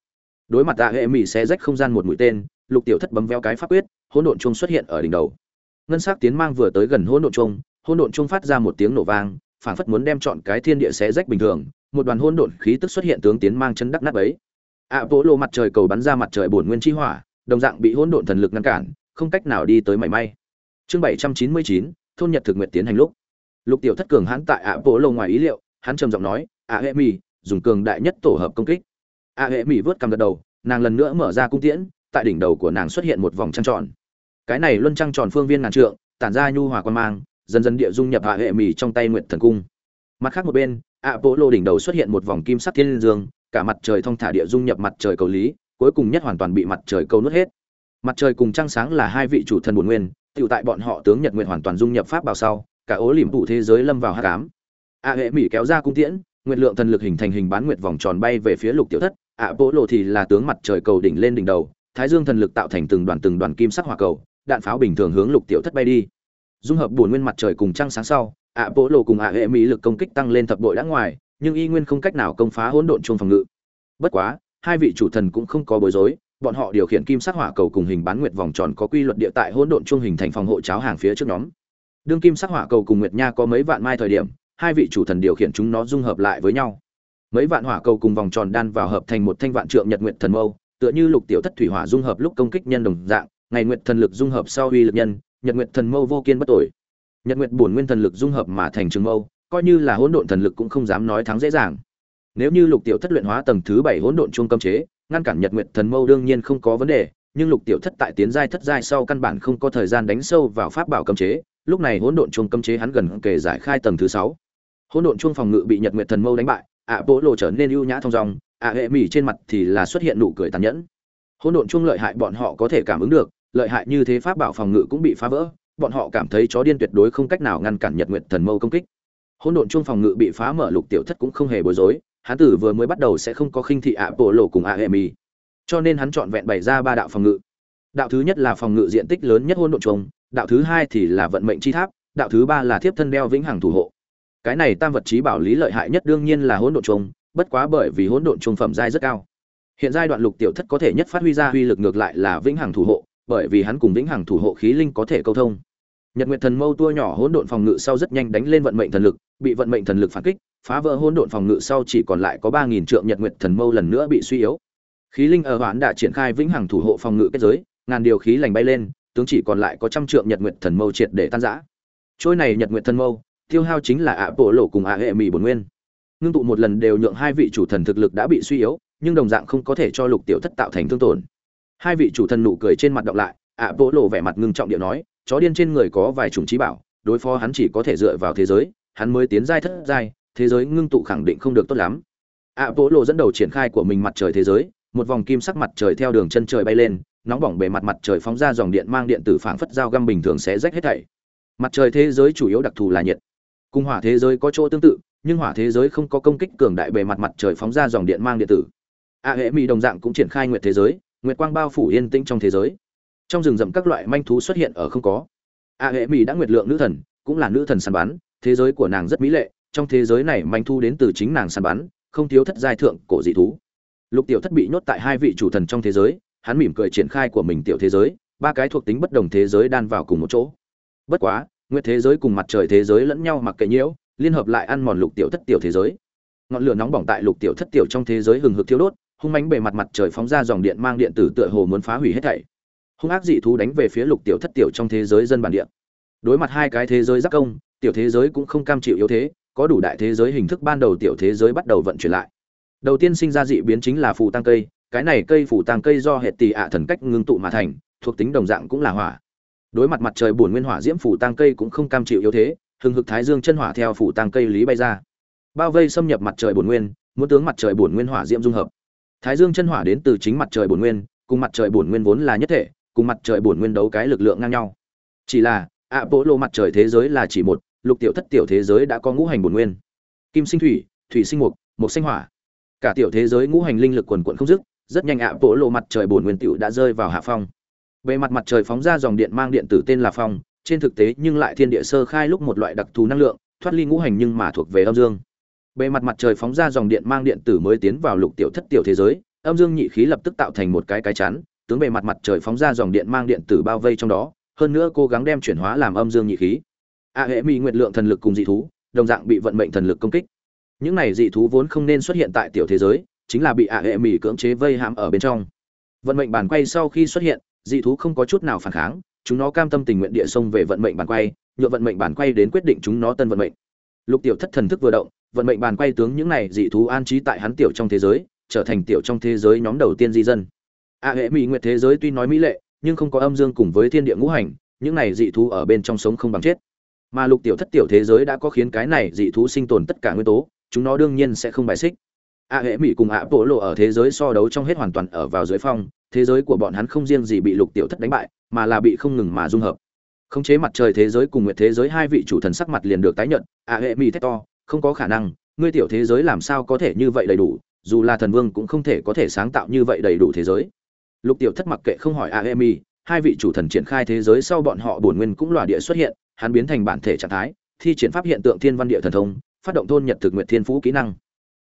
Đối mặt Tạ Hệ Mị xé rách không gian một mũi tên, Lục Tiểu Thất bấm véo cái pháp quyết, hỗn độn trung xuất hiện ở đỉnh đầu. Ngân sắc tiến mang vừa tới gần hỗn độn trung, hỗn độn trung phát ra một tiếng nổ vang, phản phất muốn đem chọn cái thiên địa xé rách bình thường, một đoàn hỗn độn khí tức xuất hiện tướng tiến mang chân đắc nát ấy. ạ à, vỗ mặt trời cầu bắn ra mặt trời bổn nguyên chi hỏa, đồng dạng bị hỗn độn thần lực ngăn cản, không cách nào đi tới mảy may. Chương 799, thôn nhật thực nguyện tiến hành lúc. Lục tiểu thất cường hắn tại ạ bộ lâu ngoài ý liệu, hắn trầm giọng nói, ạ hệ mỹ dùng cường đại nhất tổ hợp công kích. Ạ hệ mỹ vớt cầm gật đầu, nàng lần nữa mở ra cung tiễn, tại đỉnh đầu của nàng xuất hiện một vòng trăng tròn. Cái này luân trăng tròn phương viên ngàn trượng, tản ra nhu hòa quan mang, dần dần địa dung nhập hạ hệ mỹ trong tay nguyện thần cung. Mặt khác một bên, ạ bộ lô đỉnh đầu xuất hiện một vòng kim sắc thiên dương, cả mặt trời thong thả địa dung nhập mặt trời cầu lý, cuối cùng nhất hoàn toàn bị mặt trời cầu nuốt hết. Mặt trời cùng trăng sáng là hai vị chủ thần bổn nguyên Tiểu tại bọn họ tướng nhật nguyện hoàn toàn dung nhập pháp bào sau, cả ố liềm phủ thế giới lâm vào hắc ám. A hệ mỹ kéo ra cung tiễn, nguyệt lượng thần lực hình thành hình bán nguyệt vòng tròn bay về phía lục tiểu thất. Ạ bộ lộ thì là tướng mặt trời cầu đỉnh lên đỉnh đầu, thái dương thần lực tạo thành từng đoàn từng đoàn kim sắc hỏa cầu, đạn pháo bình thường hướng lục tiểu thất bay đi. Dung hợp bổn nguyên mặt trời cùng trăng sáng sau ạ bộ lộ cùng ạ hệ mỹ lực công kích tăng lên thập bội đã ngoài, nhưng y nguyên không cách nào công phá hỗn độn chuông phòng ngự. Bất quá, hai vị chủ thần cũng không có bối rối bọn họ điều khiển kim sắc hỏa cầu cùng hình bán nguyệt vòng tròn có quy luật địa tại hỗn độn chuông hình thành phòng hộ cháo hàng phía trước nhóm. Đương kim sắc hỏa cầu cùng nguyệt nha có mấy vạn mai thời điểm, hai vị chủ thần điều khiển chúng nó dung hợp lại với nhau. Mấy vạn hỏa cầu cùng vòng tròn đan vào hợp thành một thanh vạn trượng nhật nguyệt thần mâu, tựa như lục tiểu thất thủy hỏa dung hợp lúc công kích nhân đồng dạng, ngày nguyệt thần lực dung hợp sau uy lực nhân, nhật nguyệt thần mâu vô kiên bất tồi. nhật nguyệt bổn nguyên thần lực dung hợp mà thành trường mâu, coi như là hỗn độn thần lực cũng không dám nói thắng dễ dàng. Nếu như lục tiểu thất luyện hóa tầng thứ bảy hỗn độn trung cấm chế ngăn cản nhật nguyệt thần mâu đương nhiên không có vấn đề, nhưng lục tiểu thất tại tiến giai thất giai sau căn bản không có thời gian đánh sâu vào pháp bảo cấm chế, lúc này hỗn độn chuông cấm chế hắn gần kể giải khai tầng thứ sáu. Hỗn độn chuông phòng ngự bị nhật nguyệt thần mâu đánh bại, ạ bộ lộ trở nên ưu nhã thông dong, ạ hệ mỉ trên mặt thì là xuất hiện nụ cười tàn nhẫn. Hỗn độn chuông lợi hại bọn họ có thể cảm ứng được, lợi hại như thế pháp bảo phòng ngự cũng bị phá vỡ, bọn họ cảm thấy chó điên tuyệt đối không cách nào ngăn cản nhật nguyệt thần mâu công kích. Hỗn độn chuông phòng ngự bị phá mở lục tiểu thất cũng không hề bối rối hắn tử vừa mới bắt đầu sẽ không có khinh thị ạ bộ lộ cùng ạ hệ mì. Cho nên hắn chọn vẹn bày ra ba đạo phòng ngự. Đạo thứ nhất là phòng ngự diện tích lớn nhất hỗn độn trống đạo thứ hai thì là vận mệnh chi tháp đạo thứ ba là thiếp thân đeo vĩnh hằng thủ hộ. Cái này tam vật trí bảo lý lợi hại nhất đương nhiên là hỗn độn trùng, bất quá bởi vì hỗn độn trung phẩm giai rất cao. Hiện giai đoạn lục tiểu thất có thể nhất phát huy ra uy lực ngược lại là vĩnh hằng thủ hộ bởi vì hắn cùng vĩnh hằng thủ hộ khí linh có thể câu thông. Nhật nguyện thần mâu tua nhỏ hỗn độn phòng ngự sau rất nhanh đánh lên vận mệnh thần lực bị vận mệnh thần lực phản kích phá vỡ hỗn độn phòng ngự sau chỉ còn lại có ba nghìn trượng nhật nguyệt thần mâu lần nữa bị suy yếu. Khí linh ở hoãn đã triển khai vĩnh hằng thủ hộ phòng ngự kết giới, ngàn điều khí lành bay lên, tướng chỉ còn lại có trăm trượng nhật nguyệt thần mâu triệt để tan rã. Trôi này nhật nguyệt thần mâu, tiêu hao chính là ạ bộ lộ cùng ạ hệ mì bổn nguyên. Ngưng tụ một lần đều nhượng hai vị chủ thần thực lực đã bị suy yếu, nhưng đồng dạng không có thể cho lục tiểu thất tạo thành thương tổn. Hai vị chủ thần nụ cười trên mặt đọc lại, ạ bộ lộ vẻ mặt ngưng trọng điệu nói, chó điên trên người có vài chủng trí bảo, đối phó hắn chỉ có thể dựa vào thế giới, hắn mới tiến giai thất giai thế giới ngưng tụ khẳng định không được tốt lắm. Ạ vỗ lộ dẫn đầu triển khai của mình mặt trời thế giới, một vòng kim sắc mặt trời theo đường chân trời bay lên, nóng bỏng bề mặt mặt trời phóng ra dòng điện mang điện tử phảng phất dao găm bình thường sẽ rách hết thảy. Mặt trời thế giới chủ yếu đặc thù là nhiệt. Cung hỏa thế giới có chỗ tương tự, nhưng hỏa thế giới không có công kích cường đại bề mặt mặt trời phóng ra dòng điện mang điện tử. A hệ mỹ đồng dạng cũng triển khai nguyệt thế giới, nguyệt quang bao phủ yên tĩnh trong thế giới. Trong rừng rậm các loại manh thú xuất hiện ở không có. A hệ mỹ đã nguyệt lượng nữ thần, cũng là nữ thần săn bắn, thế giới của nàng rất mỹ lệ trong thế giới này manh thu đến từ chính nàng săn bắn, không thiếu thất giai thượng cổ dị thú. Lục tiểu thất bị nhốt tại hai vị chủ thần trong thế giới, hắn mỉm cười triển khai của mình tiểu thế giới, ba cái thuộc tính bất đồng thế giới đan vào cùng một chỗ. Bất quá, nguyệt thế giới cùng mặt trời thế giới lẫn nhau mặc kệ nhiễu, liên hợp lại ăn mòn lục tiểu thất tiểu thế giới. Ngọn lửa nóng bỏng tại lục tiểu thất tiểu trong thế giới hừng hực thiêu đốt, hung mánh bề mặt mặt trời phóng ra dòng điện mang điện tử tựa hồ muốn phá hủy hết thảy. Hung ác dị thú đánh về phía lục tiểu thất tiểu trong thế giới dân bản địa. Đối mặt hai cái thế giới giác công, tiểu thế giới cũng không cam chịu yếu thế có đủ đại thế giới hình thức ban đầu tiểu thế giới bắt đầu vận chuyển lại. Đầu tiên sinh ra dị biến chính là phù tăng cây, cái này cây phù tăng cây do hệ tỷ ạ thần cách ngưng tụ mà thành, thuộc tính đồng dạng cũng là hỏa. Đối mặt mặt trời buồn nguyên hỏa diễm phù tăng cây cũng không cam chịu yếu thế, hừng hực thái dương chân hỏa theo phù tăng cây lý bay ra. Bao vây xâm nhập mặt trời buồn nguyên, muốn tướng mặt trời buồn nguyên hỏa diễm dung hợp. Thái dương chân hỏa đến từ chính mặt trời buồn nguyên, cùng mặt trời buồn nguyên vốn là nhất thể, cùng mặt trời buồn nguyên đấu cái lực lượng ngang nhau. Chỉ là ạ mặt trời thế giới là chỉ một lục tiểu thất tiểu thế giới đã có ngũ hành bổn nguyên. Kim sinh thủy thủy sinh mục mục sinh hỏa. Cả tiểu thế giới ngũ hành linh lực quần quận không dứt, rất nhanh ạ, bộ lộ mặt trời bổn nguyên tiểu đã rơi vào hạ phong. Bề mặt mặt trời phóng ra dòng điện mang điện tử tên là phong, trên thực tế nhưng lại thiên địa sơ khai lúc một loại đặc thù năng lượng, thoát ly ngũ hành nhưng mà thuộc về âm dương. Bề mặt mặt trời phóng ra dòng điện mang điện tử mới tiến vào lục tiểu thất tiểu thế giới, âm dương nhị khí lập tức tạo thành một cái cái chắn, tướng bề mặt mặt trời phóng ra dòng điện mang điện tử bao vây trong đó, hơn nữa cố gắng đem chuyển hóa làm âm dương nhị khí a hệ mỹ nguyệt lượng thần lực cùng dị thú, đồng dạng bị vận mệnh thần lực công kích. Những này dị thú vốn không nên xuất hiện tại tiểu thế giới, chính là bị a hệ mỹ cưỡng chế vây hãm ở bên trong. Vận mệnh bàn quay sau khi xuất hiện, dị thú không có chút nào phản kháng, chúng nó cam tâm tình nguyện địa sông về vận mệnh bàn quay nhựa vận mệnh bàn quay đến quyết định chúng nó tân vận mệnh. Lục tiểu thất thần thức vừa động, vận mệnh bàn quay tướng những này dị thú an trí tại hắn tiểu trong thế giới, trở thành tiểu trong thế giới nhóm đầu tiên di dân. A hệ mỹ nguyệt thế giới tuy nói mỹ lệ, nhưng không có âm dương cùng với thiên địa ngũ hành, những này dị thú ở bên trong sống không bằng chết mà lục tiểu thất tiểu thế giới đã có khiến cái này dị thú sinh tồn tất cả nguyên tố, chúng nó đương nhiên sẽ không bài xích. A hệ mỹ cùng ạ bộ lộ ở thế giới so đấu trong hết hoàn toàn ở vào dưới phong, thế giới của bọn hắn không riêng gì bị lục tiểu thất đánh bại, mà là bị không ngừng mà dung hợp. Khống chế mặt trời thế giới cùng nguyệt thế giới hai vị chủ thần sắc mặt liền được tái nhận a hệ mỹ thét to, không có khả năng, ngươi tiểu thế giới làm sao có thể như vậy đầy đủ, dù là thần vương cũng không thể có thể sáng tạo như vậy đầy đủ thế giới. Lục tiểu thất mặc kệ không hỏi a hệ mỹ hai vị chủ thần triển khai thế giới sau bọn họ bổn nguyên cũng lòa địa xuất hiện, hắn biến thành bản thể trạng thái, thi triển pháp hiện tượng thiên văn địa thần thông, phát động thôn nhật thực nguyệt thiên phú kỹ năng.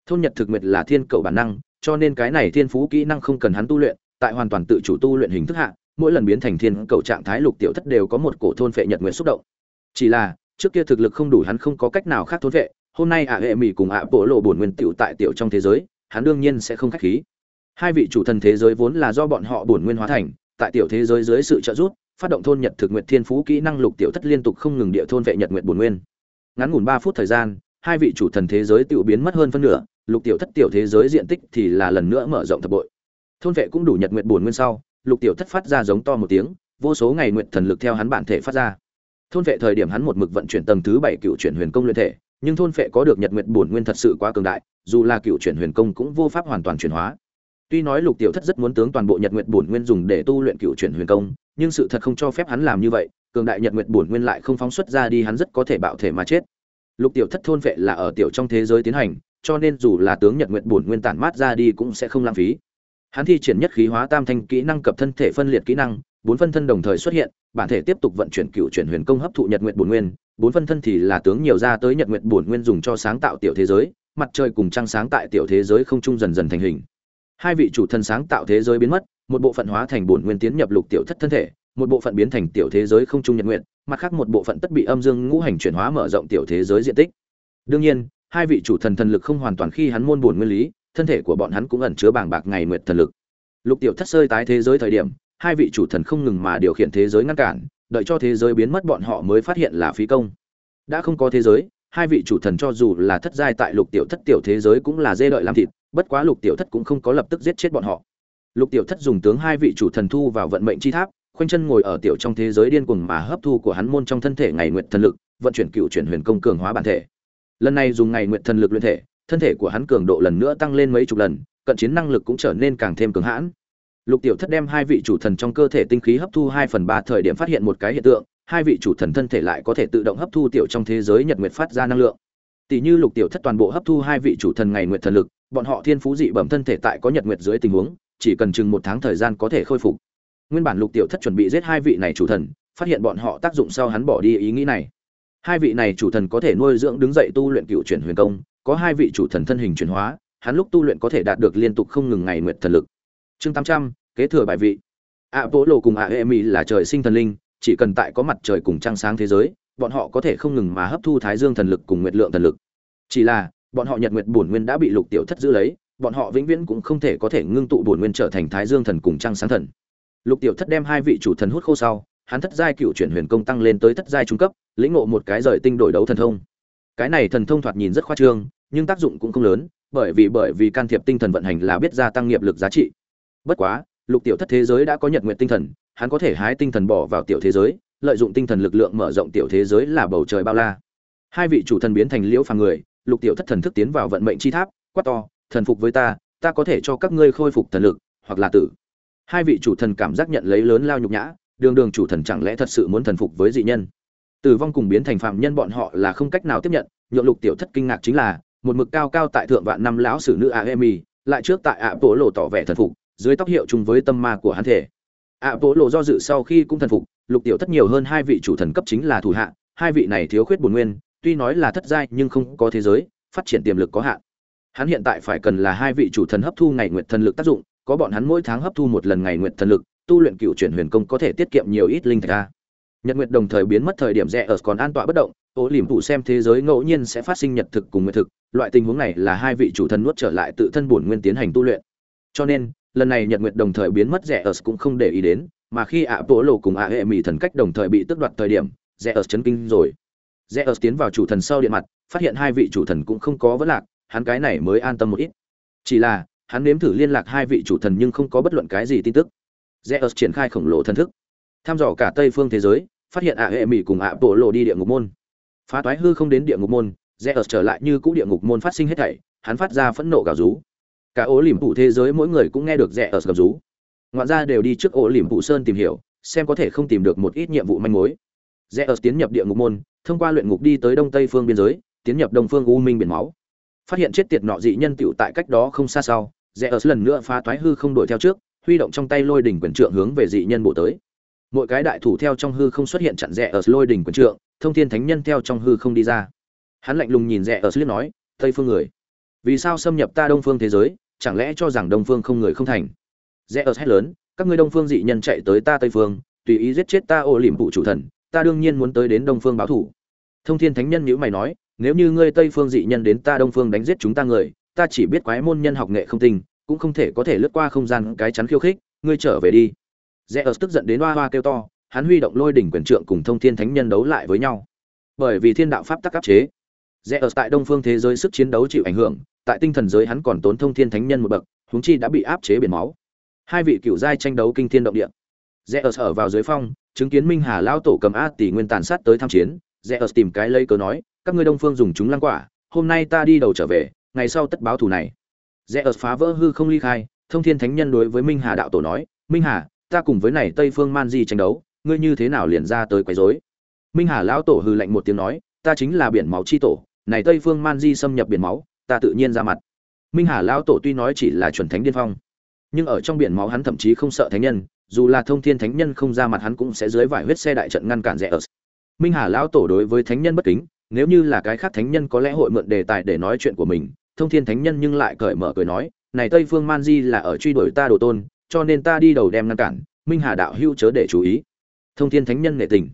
Thôn nhật thực nguyệt là thiên cầu bản năng, cho nên cái này thiên phú kỹ năng không cần hắn tu luyện, tại hoàn toàn tự chủ tu luyện hình thức hạ, mỗi lần biến thành thiên cầu trạng thái lục tiểu thất đều có một cổ thôn phệ nhật nguyệt xúc động. Chỉ là, trước kia thực lực không đủ hắn không có cách nào khác thôn phệ, hôm nay ạ hệ mỹ cùng ạ bộ lộ bổn nguyên tiểu tại tiểu trong thế giới, hắn đương nhiên sẽ không khách khí. Hai vị chủ thần thế giới vốn là do bọn họ bổn nguyên hóa thành tại tiểu thế giới dưới sự trợ giúp, phát động thôn nhật thực nguyệt thiên phú kỹ năng lục tiểu thất liên tục không ngừng địa thôn vệ nhật nguyệt bổn nguyên. Ngắn ngủn ba phút thời gian, hai vị chủ thần thế giới tiểu biến mất hơn phân nửa, lục tiểu thất tiểu thế giới diện tích thì là lần nữa mở rộng thập bội. Thôn vệ cũng đủ nhật nguyệt bổn nguyên sau, lục tiểu thất phát ra giống to một tiếng, vô số ngày nguyện thần lực theo hắn bản thể phát ra. Thôn vệ thời điểm hắn một mực vận chuyển tầng thứ bảy cựu chuyển huyền công luyện thể, nhưng thôn vệ có được nhật nguyệt bổn nguyên thật sự quá cường đại, dù là cựu chuyển huyền công cũng vô pháp hoàn toàn chuyển hóa. Tuy nói Lục Tiểu Thất rất muốn tướng toàn bộ Nhật Nguyệt Bổn Nguyên dùng để tu luyện cựu chuyển huyền công, nhưng sự thật không cho phép hắn làm như vậy, cường đại Nhật Nguyệt Bổn Nguyên lại không phóng xuất ra đi hắn rất có thể bạo thể mà chết. Lục Tiểu Thất thôn vệ là ở tiểu trong thế giới tiến hành, cho nên dù là tướng Nhật Nguyệt Bổn Nguyên tản mát ra đi cũng sẽ không lãng phí. Hắn thi triển nhất khí hóa tam thanh kỹ năng cập thân thể phân liệt kỹ năng, bốn phân thân đồng thời xuất hiện, bản thể tiếp tục vận chuyển cựu chuyển huyền công hấp thụ Nhật Nguyệt Bổn Nguyên, bốn phân thân thì là tướng nhiều ra tới Nhật Nguyệt Bổn Nguyên dùng cho sáng tạo tiểu thế giới, mặt trời cùng trăng sáng tại tiểu thế giới không trung dần dần thành hình hai vị chủ thần sáng tạo thế giới biến mất, một bộ phận hóa thành bổn nguyên tiến nhập lục tiểu thất thân thể, một bộ phận biến thành tiểu thế giới không trung nhật nguyện, mặt khác một bộ phận tất bị âm dương ngũ hành chuyển hóa mở rộng tiểu thế giới diện tích. Đương nhiên, hai vị chủ thần thần lực không hoàn toàn khi hắn môn bổn nguyên lý, thân thể của bọn hắn cũng ẩn chứa bảng bạc ngày nguyệt thần lực. Lục tiểu thất sơi tái thế giới thời điểm, hai vị chủ thần không ngừng mà điều khiển thế giới ngăn cản, đợi cho thế giới biến mất bọn họ mới phát hiện là phí công. Đã không có thế giới hai vị chủ thần cho dù là thất giai tại lục tiểu thất tiểu thế giới cũng là dê đợi làm thịt, bất quá lục tiểu thất cũng không có lập tức giết chết bọn họ. Lục tiểu thất dùng tướng hai vị chủ thần thu vào vận mệnh chi tháp, khoanh chân ngồi ở tiểu trong thế giới điên cuồng mà hấp thu của hắn môn trong thân thể ngày nguyện thần lực, vận chuyển cựu chuyển huyền công cường hóa bản thể. Lần này dùng ngày nguyện thần lực luyện thể, thân thể của hắn cường độ lần nữa tăng lên mấy chục lần, cận chiến năng lực cũng trở nên càng thêm cường hãn. Lục tiểu thất đem hai vị chủ thần trong cơ thể tinh khí hấp thu hai phần ba thời điểm phát hiện một cái hiện tượng hai vị chủ thần thân thể lại có thể tự động hấp thu tiểu trong thế giới nhật nguyệt phát ra năng lượng. Tỷ như lục tiểu thất toàn bộ hấp thu hai vị chủ thần ngày nguyệt thần lực, bọn họ thiên phú dị bẩm thân thể tại có nhật nguyệt dưới tình huống, chỉ cần chừng một tháng thời gian có thể khôi phục. Nguyên bản lục tiểu thất chuẩn bị giết hai vị này chủ thần, phát hiện bọn họ tác dụng sau hắn bỏ đi ý nghĩ này. Hai vị này chủ thần có thể nuôi dưỡng đứng dậy tu luyện cựu chuyển huyền công, có hai vị chủ thần thân hình chuyển hóa, hắn lúc tu luyện có thể đạt được liên tục không ngừng ngày nguyệt thần lực. Chương tám trăm, kế thừa bài vị. Ạ vỗ lộ cùng ạ hệ mỹ là trời sinh thần linh chỉ cần tại có mặt trời cùng trăng sáng thế giới, bọn họ có thể không ngừng mà hấp thu thái dương thần lực cùng nguyệt lượng thần lực. Chỉ là, bọn họ nhật nguyệt bổn nguyên đã bị lục tiểu thất giữ lấy, bọn họ vĩnh viễn cũng không thể có thể ngưng tụ bổn nguyên trở thành thái dương thần cùng trăng sáng thần. Lục tiểu thất đem hai vị chủ thần hút khô sau, hắn thất giai cựu chuyển huyền công tăng lên tới thất giai trung cấp, lĩnh ngộ một cái rời tinh đổi đấu thần thông. Cái này thần thông thoạt nhìn rất khoa trương, nhưng tác dụng cũng không lớn, bởi vì bởi vì can thiệp tinh thần vận hành là biết gia tăng nghiệp lực giá trị. Bất quá, lục tiểu thất thế giới đã có nhật nguyện tinh thần hắn có thể hái tinh thần bỏ vào tiểu thế giới, lợi dụng tinh thần lực lượng mở rộng tiểu thế giới là bầu trời bao la. Hai vị chủ thần biến thành liễu phàm người, lục tiểu thất thần thức tiến vào vận mệnh chi tháp, quát to, thần phục với ta ta có thể cho các ngươi khôi phục thần lực, hoặc là tử. Hai vị chủ thần cảm giác nhận lấy lớn lao nhục nhã, đường đường chủ thần chẳng lẽ thật sự muốn thần phục với dị nhân? Tử vong cùng biến thành phạm nhân bọn họ là không cách nào tiếp nhận, nhượng lục tiểu thất kinh ngạc chính là, một mực cao cao tại thượng vạn năm lão sử nữ aemi lại trước tại ạ bố lộ tỏ vẻ thần phục, dưới tóc hiệu chung với tâm ma của hắn thể ạ bộ lộ do dự sau khi cũng thần phục, lục tiểu thất nhiều hơn hai vị chủ thần cấp chính là thủ hạ, hai vị này thiếu khuyết bổn nguyên, tuy nói là thất giai nhưng không có thế giới, phát triển tiềm lực có hạn. Hắn hiện tại phải cần là hai vị chủ thần hấp thu ngày nguyện thần lực tác dụng, có bọn hắn mỗi tháng hấp thu một lần ngày nguyện thần lực, tu luyện cựu chuyển huyền công có thể tiết kiệm nhiều ít linh thạch a. Nhật nguyệt đồng thời biến mất thời điểm rẻ ở còn an tọa bất động ố liềm thủ xem thế giới ngẫu nhiên sẽ phát sinh nhật thực cùng nguyệt thực, loại tình huống này là hai vị chủ thần nuốt trở lại tự thân bổn nguyên tiến hành tu luyện. Cho nên lần này nhật nguyệt đồng thời biến mất rẻ ớt cũng không để ý đến, mà khi ạ bộ lộ cùng ạ hệ mỹ thần cách đồng thời bị tước đoạt thời điểm rẽ ớt chấn kinh rồi. Rẽ ớt tiến vào chủ thần sau điện mặt, phát hiện hai vị chủ thần cũng không có vấn lạc, hắn cái này mới an tâm một ít. Chỉ là, hắn nếm thử liên lạc hai vị chủ thần nhưng không có bất luận cái gì tin tức. Rẽ ớt triển khai khổng lồ thần thức tham dò cả tây phương thế giới, phát hiện ạ hệ mỹ cùng ạ bộ lộ đi địa ngục môn. Phá toái hư không đến địa ngục môn rẽ ớt trở lại như cũ địa ngục môn phát sinh hết thảy, hắn phát ra phẫn nộ gào rú cả ố liềm phụ thế giới mỗi người cũng nghe được rẽ ở gầm rú. Ngoạn ra đều đi trước ổ liềm phụ sơn tìm hiểu, xem có thể không tìm được một ít nhiệm vụ manh mối. Rẽ ở tiến nhập địa ngục môn, thông qua luyện ngục đi tới đông tây phương biên giới, tiến nhập đông phương u minh biển máu. Phát hiện chết tiệt nọ dị nhân tựu tại cách đó không xa sau rẽ ở lần nữa phá toái hư không đuổi theo trước, huy động trong tay lôi đỉnh quyền trượng hướng về dị nhân bộ tới. Mỗi cái đại thủ theo trong hư không xuất hiện chặn rẽ ở lôi đỉnh quyền trượng, thông thiên thánh nhân theo trong hư không đi ra. Hắn lạnh lùng nhìn rẽ ở liếc nói, tây phương người, vì sao xâm nhập ta đông phương thế giới? Chẳng lẽ cho rằng đông phương không người không thành? Rẽ ở hét lớn, các ngươi đông phương dị nhân chạy tới ta tây phương, tùy ý giết chết ta ô liềm phụ chủ thần, ta đương nhiên muốn tới đến đông phương báo thủ. Thông thiên thánh nhân nhữ mày nói, nếu như ngươi tây phương dị nhân đến ta đông phương đánh giết chúng ta người, ta chỉ biết quái môn nhân học nghệ không tinh, cũng không thể có thể lướt qua không gian cái chắn khiêu khích, ngươi trở về đi. Rẽ ở tức giận đến hoa hoa kêu to, hắn huy động lôi đỉnh quyền trượng cùng thông thiên thánh nhân đấu lại với nhau. Bởi vì thiên đạo pháp tắc áp chế, rẽ ở tại đông phương thế giới sức chiến đấu chịu ảnh hưởng tại tinh thần giới hắn còn tốn thông thiên thánh nhân một bậc, huống chi đã bị áp chế biển máu. Hai vị cựu giai tranh đấu kinh thiên động địa. Rẽ ở vào dưới phong, chứng kiến minh hà lão tổ cầm a tỷ nguyên tàn sát tới tham chiến, rẽ ở tìm cái lấy cớ nói, các ngươi đông phương dùng chúng lăng quả, hôm nay ta đi đầu trở về, ngày sau tất báo thù này. Rẽ ở phá vỡ hư không ly khai, thông thiên thánh nhân đối với minh hà đạo tổ nói, minh hà, ta cùng với này tây phương man di tranh đấu, ngươi như thế nào liền ra tới quấy rối? Minh hà lão tổ hư lạnh một tiếng nói, ta chính là biển máu chi tổ, này tây phương man di xâm nhập biển máu ta tự nhiên ra mặt. Minh hà lão tổ tuy nói chỉ là chuẩn thánh điên phong, nhưng ở trong biển máu hắn thậm chí không sợ thánh nhân, dù là thông thiên thánh nhân không ra mặt hắn cũng sẽ dưới vải huyết xe đại trận ngăn cản rẻ ở. Minh hà lão tổ đối với thánh nhân bất kính, nếu như là cái khác thánh nhân có lẽ hội mượn đề tài để nói chuyện của mình, thông thiên thánh nhân nhưng lại cởi mở cười nói, này tây phương man di là ở truy đuổi ta đồ tôn, cho nên ta đi đầu đem ngăn cản, minh hà đạo hưu chớ để chú ý. Thông thiên thánh nhân nệ tình.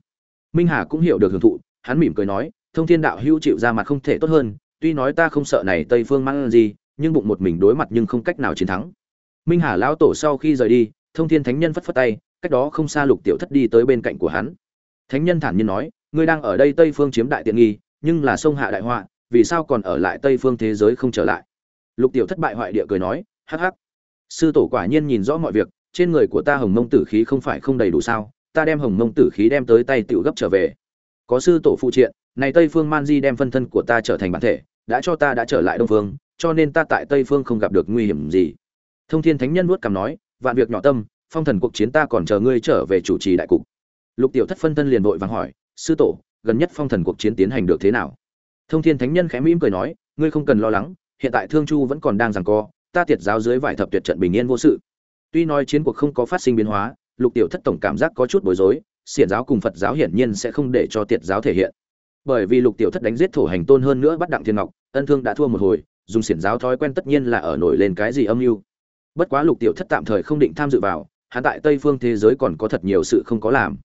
Minh hà cũng hiểu được hưởng thụ, hắn mỉm cười nói, thông thiên đạo hưu chịu ra mặt không thể tốt hơn tuy nói ta không sợ này tây phương mang gì, nhưng bụng một mình đối mặt nhưng không cách nào chiến thắng. Minh hà lão tổ sau khi rời đi thông thiên thánh nhân phất phất tay cách đó không xa lục tiểu thất đi tới bên cạnh của hắn. Thánh nhân thản nhiên nói ngươi đang ở đây tây phương chiếm đại tiện nghi nhưng là sông hạ đại họa vì sao còn ở lại tây phương thế giới không trở lại? Lục tiểu thất bại hoại địa cười nói hắc hắc. Sư tổ quả nhiên nhìn rõ mọi việc trên người của ta hồng mông tử khí không phải không đầy đủ sao? Ta đem hồng mông tử khí đem tới tay tiểu gấp trở về. Có sư tổ phụ triện này tây phương man di đem phân thân của ta trở thành bản thể đã cho ta đã trở lại đông phương, cho nên ta tại tây phương không gặp được nguy hiểm gì. Thông thiên thánh nhân vuốt cằm nói, vạn việc nhỏ tâm, phong thần cuộc chiến ta còn chờ ngươi trở về chủ trì đại cục. Lục tiểu thất phân thân liền vội vàng hỏi, sư tổ, gần nhất phong thần cuộc chiến tiến hành được thế nào? Thông thiên thánh nhân khẽ mỉm cười nói, ngươi không cần lo lắng, hiện tại thương chu vẫn còn đang giằng co, ta tiệt giáo dưới vải thập tuyệt trận bình yên vô sự. Tuy nói chiến cuộc không có phát sinh biến hóa, lục tiểu thất tổng cảm giác có chút bối rối, xiển giáo cùng phật giáo hiển nhiên sẽ không để cho tiệt giáo thể hiện. Bởi vì lục tiểu thất đánh giết thổ hành tôn hơn nữa bắt đặng thiên ngọc ân thương đã thua một hồi, dùng xiển giáo thói quen tất nhiên là ở nổi lên cái gì âm mưu. Bất quá lục tiểu thất tạm thời không định tham dự vào, hắn tại tây phương thế giới còn có thật nhiều sự không có làm.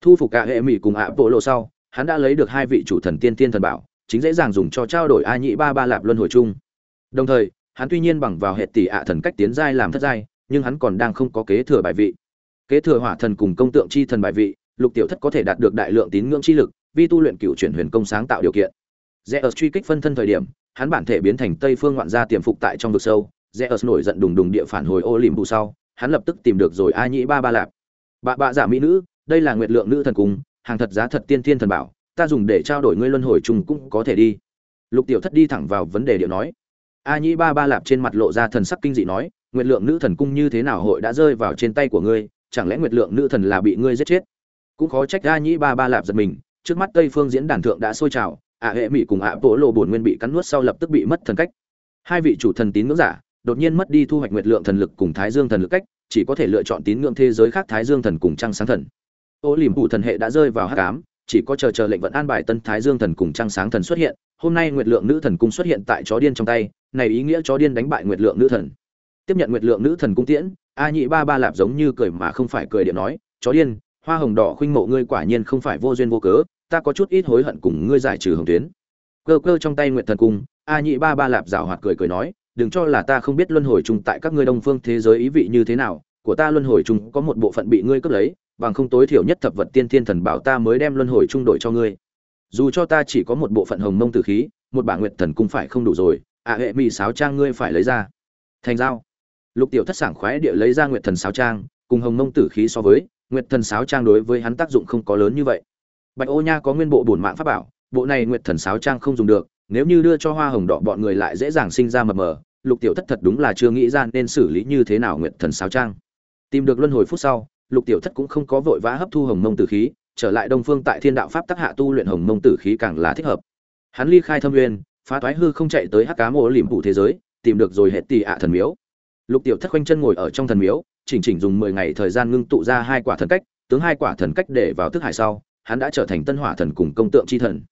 Thu phục cả hệ mỹ cùng ạ bộ lộ sau, hắn đã lấy được hai vị chủ thần tiên tiên thần bảo, chính dễ dàng dùng cho trao đổi a nhị ba ba lạp luân hồi chung. Đồng thời, hắn tuy nhiên bằng vào hệ tỷ ạ thần cách tiến giai làm thất giai, nhưng hắn còn đang không có kế thừa bài vị. Kế thừa hỏa thần cùng công tượng chi thần bài vị, lục tiểu thất có thể đạt được đại lượng tín ngưỡng chi lực vi tu luyện cựu chuyển huyền công sáng tạo điều kiện. Zeus truy kích phân thân thời điểm, hắn bản thể biến thành tây phương ngoạn gia tiềm phục tại trong vực sâu. Zeus nổi giận đùng đùng địa phản hồi ô sau, hắn lập tức tìm được rồi a nhĩ ba ba lạp. Bà bạ giả dạ mỹ nữ, đây là nguyệt lượng nữ thần cung hàng thật giá thật tiên thiên thần bảo, ta dùng để trao đổi ngươi luân hồi trùng cũng có thể đi. Lục tiểu thất đi thẳng vào vấn đề điệu nói. A nhĩ ba ba lạp trên mặt lộ ra thần sắc kinh dị nói, nguyệt lượng nữ thần cung như thế nào hội đã rơi vào trên tay của ngươi, chẳng lẽ nguyệt lượng nữ thần là bị ngươi giết chết? Cũng khó trách a nhĩ ba ba lạp giật mình, trước mắt tây phương diễn đàn thượng đã sôi trào ạ hệ mỹ cùng ạ bộ lộ bổn nguyên bị cắn nuốt sau lập tức bị mất thần cách. Hai vị chủ thần tín ngưỡng giả, đột nhiên mất đi thu hoạch nguyệt lượng thần lực cùng thái dương thần lực cách, chỉ có thể lựa chọn tín ngưỡng thế giới khác thái dương thần cùng trăng sáng thần. Ô liềm phủ thần hệ đã rơi vào hắc ám, chỉ có chờ chờ lệnh vận an bài tân thái dương thần cùng trăng sáng thần xuất hiện, hôm nay nguyệt lượng nữ thần cung xuất hiện tại chó điên trong tay, này ý nghĩa chó điên đánh bại nguyệt lượng nữ thần. Tiếp nhận nguyệt lượng nữ thần cung tiễn, a nhị ba ba lạp giống như cười mà không phải cười điện nói, chó điên, hoa hồng đỏ khuynh mộ ngươi quả nhiên không phải vô duyên vô cớ ta có chút ít hối hận cùng ngươi giải trừ hồng tuyến. Cơ cơ trong tay nguyệt thần cung, a nhị ba ba lạp rào hoạt cười cười nói, đừng cho là ta không biết luân hồi chung tại các ngươi đông phương thế giới ý vị như thế nào, của ta luân hồi chung có một bộ phận bị ngươi cướp lấy, bằng không tối thiểu nhất thập vật tiên thiên thần bảo ta mới đem luân hồi chung đổi cho ngươi. Dù cho ta chỉ có một bộ phận hồng mông tử khí, một bả nguyệt thần cung phải không đủ rồi ạ hệ mỹ sáo trang ngươi phải lấy ra. Thành giao. Lục tiểu thất sảng khoái địa lấy ra nguyệt thần sáo trang, cùng hồng mông tử khí so với, nguyệt thần sáo trang đối với hắn tác dụng không có lớn như vậy bạch ô nha có nguyên bộ bổn mạng pháp bảo, bộ này nguyệt thần sáo trang không dùng được, nếu như đưa cho hoa hồng đỏ bọn người lại dễ dàng sinh ra mờ mờ, lục tiểu thất thật đúng là chưa nghĩ ra nên xử lý như thế nào nguyệt thần sáo trang. Tìm được luân hồi phút sau, lục tiểu thất cũng không có vội vã hấp thu hồng mông tử khí, trở lại đông phương tại thiên đạo pháp Tắc hạ tu luyện hồng mông tử khí càng là thích hợp. Hắn ly khai thâm nguyên, phá toái hư không chạy tới hắc cá mộ liễm phủ thế giới, tìm được rồi hệ tỷ ạ thần miếu. Lục tiểu thất khoanh chân ngồi ở trong thần miếu, chỉnh chỉnh dùng mười ngày thời gian ngưng tụ ra hai quả thần cách, tướng hai quả thần cách để vào thức hải sau hắn đã trở thành tân hỏa thần cùng công tượng chi thần.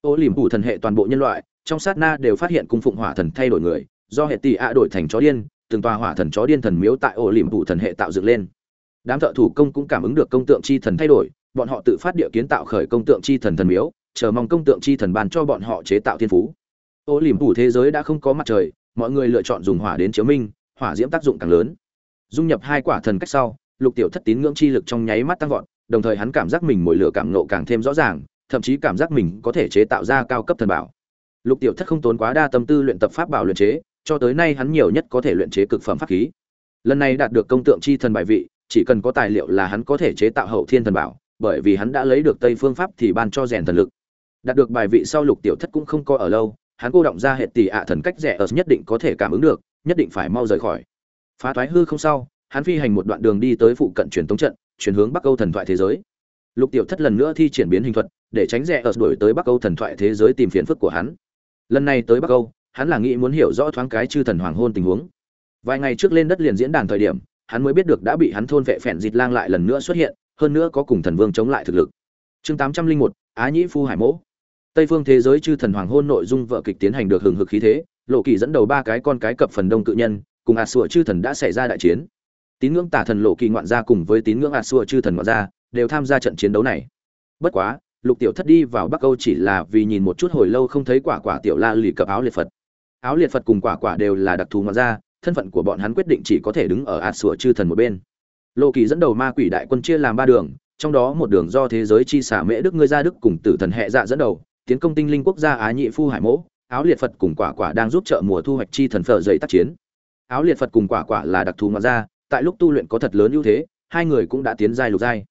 Ô liềm phủ thần hệ toàn bộ nhân loại, trong sát na đều phát hiện cung phụng hỏa thần thay đổi người, do hệ tỷ ạ đổi thành chó điên, từng tòa hỏa thần chó điên thần miếu tại ô liềm phủ thần hệ tạo dựng lên. Đám thợ thủ công cũng cảm ứng được công tượng chi thần thay đổi, bọn họ tự phát địa kiến tạo khởi công tượng chi thần thần miếu, chờ mong công tượng chi thần ban cho bọn họ chế tạo thiên phú. Ô liềm phủ thế giới đã không có mặt trời, mọi người lựa chọn dùng hỏa đến chiếu minh, hỏa diễm tác dụng càng lớn. Dung nhập hai quả thần cách sau lục tiểu thất tín ngưỡng chi lực trong nháy mắt tăng vọt, đồng thời hắn cảm giác mình mồi lửa cảm nộ càng thêm rõ ràng, thậm chí cảm giác mình có thể chế tạo ra cao cấp thần bảo. Lục tiểu thất không tốn quá đa tâm tư luyện tập pháp bảo luyện chế, cho tới nay hắn nhiều nhất có thể luyện chế cực phẩm pháp khí. Lần này đạt được công tượng chi thần bài vị, chỉ cần có tài liệu là hắn có thể chế tạo hậu thiên thần bảo, bởi vì hắn đã lấy được tây phương pháp thì ban cho rèn thần lực. Đạt được bài vị sau lục tiểu thất cũng không coi ở lâu, hắn cô động ra hệ tỷ ạ thần cách rẻ ở nhất định có thể cảm ứng được, nhất định phải mau rời khỏi. Phá thoái hư không sau hắn phi hành một đoạn đường đi tới phụ cận truyền tống trận, chuyển hướng bắc âu thần thoại thế giới. Lục tiểu thất lần nữa thi triển biến hình thuật, để tránh rẻ ở đuổi tới bắc âu thần thoại thế giới tìm phiền phức của hắn. Lần này tới bắc âu, hắn là nghĩ muốn hiểu rõ thoáng cái chư thần hoàng hôn tình huống. Vài ngày trước lên đất liền diễn đàn thời điểm, hắn mới biết được đã bị hắn thôn vệ phèn dịt lang lại lần nữa xuất hiện, hơn nữa có cùng thần vương chống lại thực lực. Chương tám trăm linh một, á nhĩ phu hải mỗ. Tây phương thế giới chư thần hoàng hôn nội dung vợ kịch tiến hành được hừng hực khí thế, lộ kỳ dẫn đầu ba cái con cái cập phần đông cự nhân, cùng ạt sủa chư thần đã xảy ra đại chiến tín ngưỡng tả thần lộ kỳ ngoạn gia cùng với tín ngưỡng ạt xua chư thần ngoạn gia đều tham gia trận chiến đấu này. Bất quá, lục tiểu thất đi vào bắc âu chỉ là vì nhìn một chút hồi lâu không thấy quả quả tiểu la lì cập áo liệt phật. Áo liệt phật cùng quả quả đều là đặc thù ngoạn gia, thân phận của bọn hắn quyết định chỉ có thể đứng ở ạt sủa chư thần một bên. Lộ kỳ dẫn đầu ma quỷ đại quân chia làm ba đường, trong đó một đường do thế giới chi xả mễ đức ngươi gia đức cùng tử thần hệ dạ dẫn đầu, tiến công tinh linh quốc gia á nhị phu hải mỗ, áo liệt phật cùng quả quả đang giúp trợ mùa thu hoạch chi thần phở dậy tác chiến. Áo liệt phật cùng quả quả là đặc thù ngoạn gia tại lúc tu luyện có thật lớn ưu thế, hai người cũng đã tiến giai lục giai.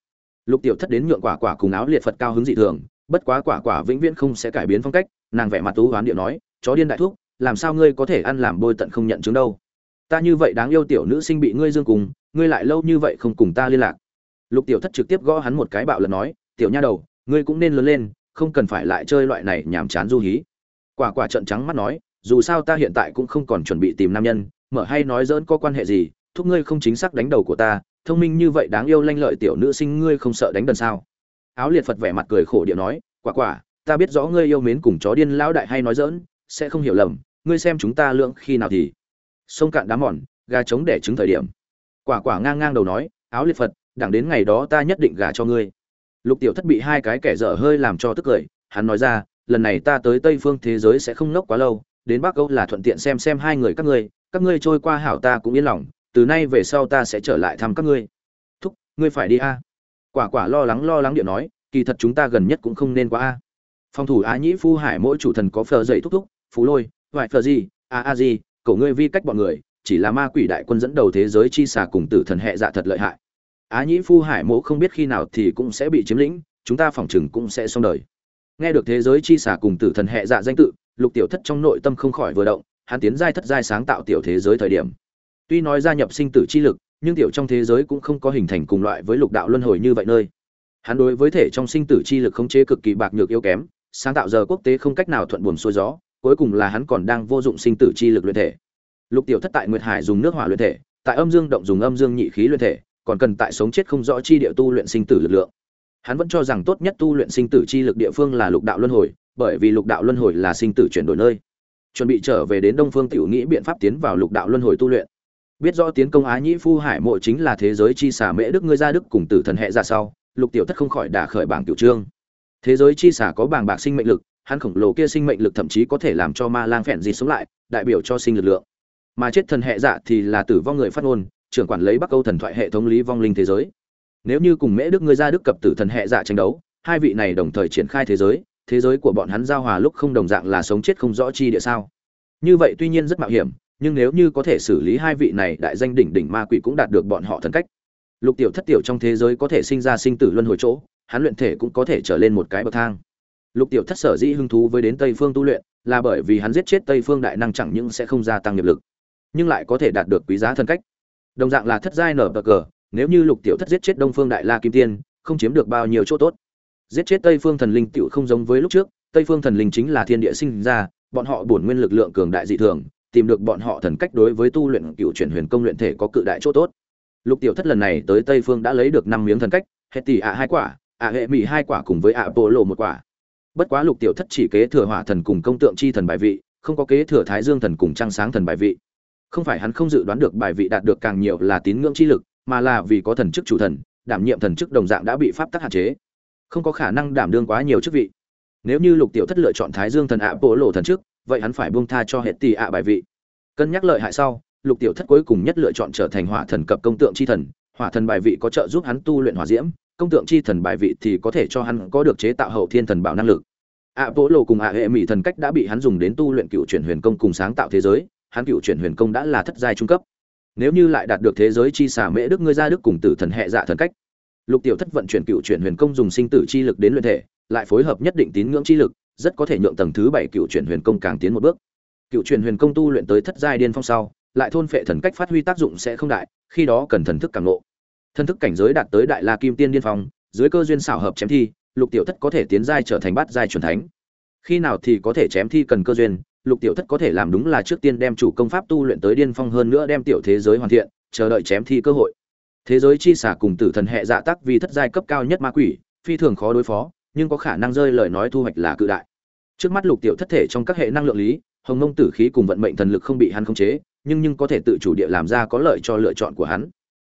Lục tiểu thất đến nhượng quả quả cùng áo liệt phật cao hứng dị thường, bất quá quả quả vĩnh viễn không sẽ cải biến phong cách, nàng vẻ mặt tú hoán điệu nói, chó điên đại thúc, làm sao ngươi có thể ăn làm bôi tận không nhận chứng đâu? Ta như vậy đáng yêu tiểu nữ sinh bị ngươi dương cùng, ngươi lại lâu như vậy không cùng ta liên lạc. Lục tiểu thất trực tiếp gõ hắn một cái bạo lần nói, tiểu nha đầu, ngươi cũng nên lớn lên, không cần phải lại chơi loại này nhảm chán du hí. Quả quả trợn trắng mắt nói, dù sao ta hiện tại cũng không còn chuẩn bị tìm nam nhân, mở hay nói dỡn có quan hệ gì thúc ngươi không chính xác đánh đầu của ta, thông minh như vậy đáng yêu lanh lợi tiểu nữ sinh ngươi không sợ đánh đần sao? Áo liệt phật vẻ mặt cười khổ điệu nói, quả quả, ta biết rõ ngươi yêu mến cùng chó điên lão đại hay nói dỡn sẽ không hiểu lầm, ngươi xem chúng ta lượng khi nào thì. Sông cạn đá mòn, gà trống để trứng thời điểm. Quả quả ngang ngang đầu nói, áo liệt phật, đẳng đến ngày đó ta nhất định gà cho ngươi. Lục tiểu thất bị hai cái kẻ dở hơi làm cho tức cười, hắn nói ra, lần này ta tới tây phương thế giới sẽ không nốc quá lâu, đến bắc âu là thuận tiện xem xem hai người các ngươi các ngươi trôi qua hảo ta cũng yên lòng từ nay về sau ta sẽ trở lại thăm các ngươi. Thúc, ngươi phải đi a. Quả quả lo lắng lo lắng điện nói, kỳ thật chúng ta gần nhất cũng không nên quá a. Phòng thủ á nhĩ phu hải mỗi chủ thần có phờ dậy thúc thúc, phú lôi vải phờ gì a a gì cậu ngươi vi cách bọn người, chỉ là ma quỷ đại quân dẫn đầu thế giới chi xà cùng tử thần hệ dạ thật lợi hại. Á nhĩ phu hải mỗ không biết khi nào thì cũng sẽ bị chiếm lĩnh, chúng ta phòng chừng cũng sẽ xong đời. Nghe được thế giới chi xà cùng tử thần hệ dạ danh tự, lục tiểu thất trong nội tâm không khỏi vừa động, hắn tiến giai thất giai sáng tạo tiểu thế giới thời điểm tuy nói gia nhập sinh tử chi lực, nhưng tiểu trong thế giới cũng không có hình thành cùng loại với lục đạo luân hồi như vậy nơi. Hắn đối với thể trong sinh tử chi lực khống chế cực kỳ bạc nhược yếu kém, sáng tạo giờ quốc tế không cách nào thuận buồm xuôi gió, cuối cùng là hắn còn đang vô dụng sinh tử chi lực luyện thể. Lục tiểu thất tại nguyệt hải dùng nước hỏa luyện thể, tại âm dương động dùng âm dương nhị khí luyện thể, còn cần tại sống chết không rõ chi địa tu luyện sinh tử lực lượng. Hắn vẫn cho rằng tốt nhất tu luyện sinh tử chi lực địa phương là lục đạo luân hồi, bởi vì lục đạo luân hồi là sinh tử chuyển đổi nơi. Chuẩn bị trở về đến đông phương tiểu nghĩ biện pháp tiến vào lục đạo luân hồi tu luyện biết rõ tiến công á nhĩ phu hải mộ chính là thế giới chi xả mễ đức ngươi ra đức cùng tử thần hệ ra sau, lục tiểu thất không khỏi đả khởi bảng tiểu trương. Thế giới chi xả có bảng bạc sinh mệnh lực, hắn khổng lồ kia sinh mệnh lực thậm chí có thể làm cho ma lang phèn gì sống lại, đại biểu cho sinh lực lượng. Mà chết thần hệ dạ thì là tử vong người phát ngôn, trưởng quản lấy bắc âu thần thoại hệ thống lý vong linh thế giới. Nếu như cùng mễ đức ngươi ra đức cập tử thần hệ dạ tranh đấu, hai vị này đồng thời triển khai thế giới thế giới của bọn hắn giao hòa lúc không đồng dạng là sống chết không rõ chi địa sao. Như vậy tuy nhiên rất mạo hiểm nhưng nếu như có thể xử lý hai vị này, đại danh đỉnh đỉnh ma quỷ cũng đạt được bọn họ thần cách. Lục tiểu thất tiểu trong thế giới có thể sinh ra sinh tử luân hồi chỗ, hắn luyện thể cũng có thể trở lên một cái bậc thang. Lục tiểu thất sở dĩ hứng thú với đến tây phương tu luyện, là bởi vì hắn giết chết tây phương đại năng chẳng những sẽ không gia tăng nghiệp lực, nhưng lại có thể đạt được quý giá thần cách. Đồng dạng là thất giai nở bờ cờ, nếu như lục tiểu thất giết chết đông phương đại la kim tiên, không chiếm được bao nhiêu chỗ tốt. Giết chết tây phương thần linh tựu không giống với lúc trước, tây phương thần linh chính là thiên địa sinh ra, bọn họ bổn nguyên lực lượng cường đại dị thường tìm được bọn họ thần cách đối với tu luyện cựu chuyển huyền công luyện thể có cự đại chỗ tốt. Lục tiểu thất lần này tới tây phương đã lấy được năm miếng thần cách, hệ tỷ ạ hai quả, ạ hệ mỹ hai quả cùng với ạ bộ lộ một quả. Bất quá lục tiểu thất chỉ kế thừa hỏa thần cùng công tượng chi thần bài vị, không có kế thừa thái dương thần cùng trăng sáng thần bài vị. Không phải hắn không dự đoán được bài vị đạt được càng nhiều là tín ngưỡng chi lực, mà là vì có thần chức chủ thần, đảm nhiệm thần chức đồng dạng đã bị pháp tắc hạn chế. Không có khả năng đảm đương quá nhiều chức vị. Nếu như lục tiểu thất lựa chọn thái dương thần ạ bộ lộ thần chức vậy hắn phải buông tha cho hệ tỷ ạ bài vị. Cân nhắc lợi hại sau, lục tiểu thất cuối cùng nhất lựa chọn trở thành hỏa thần cập công tượng chi thần. Hỏa thần bài vị có trợ giúp hắn tu luyện hỏa diễm, công tượng chi thần bài vị thì có thể cho hắn có được chế tạo hậu thiên thần bảo năng lực. Ạ bộ lộ cùng ạ hệ mỹ thần cách đã bị hắn dùng đến tu luyện cựu chuyển huyền công cùng sáng tạo thế giới, hắn cựu chuyển huyền công đã là thất giai trung cấp. Nếu như lại đạt được thế giới chi xả mễ đức ngươi ra đức cùng tử thần hệ dạ thần cách, lục tiểu thất vận chuyển cựu chuyển huyền công dùng sinh tử chi lực đến luyện thể, lại phối hợp nhất định tín ngưỡng chi lực rất có thể nhượng tầng thứ bảy cựu chuyển huyền công càng tiến một bước. Cựu chuyển huyền công tu luyện tới thất giai điên phong sau, lại thôn phệ thần cách phát huy tác dụng sẽ không đại, khi đó cần thần thức càng lộ. Thần thức cảnh giới đạt tới đại la kim tiên điên phong, dưới cơ duyên xảo hợp chém thi, lục tiểu thất có thể tiến giai trở thành bát giai truyền thánh. Khi nào thì có thể chém thi cần cơ duyên, lục tiểu thất có thể làm đúng là trước tiên đem chủ công pháp tu luyện tới điên phong hơn nữa đem tiểu thế giới hoàn thiện, chờ đợi chém thi cơ hội. Thế giới chi xả cùng tử thần hệ dạ tác vì thất giai cấp cao nhất ma quỷ, phi thường khó đối phó, nhưng có khả năng rơi lời nói thu hoạch là cự đại trước mắt lục tiểu thất thể trong các hệ năng lượng lý, hồng mông tử khí cùng vận mệnh thần lực không bị hắn khống chế, nhưng nhưng có thể tự chủ địa làm ra có lợi cho lựa chọn của hắn.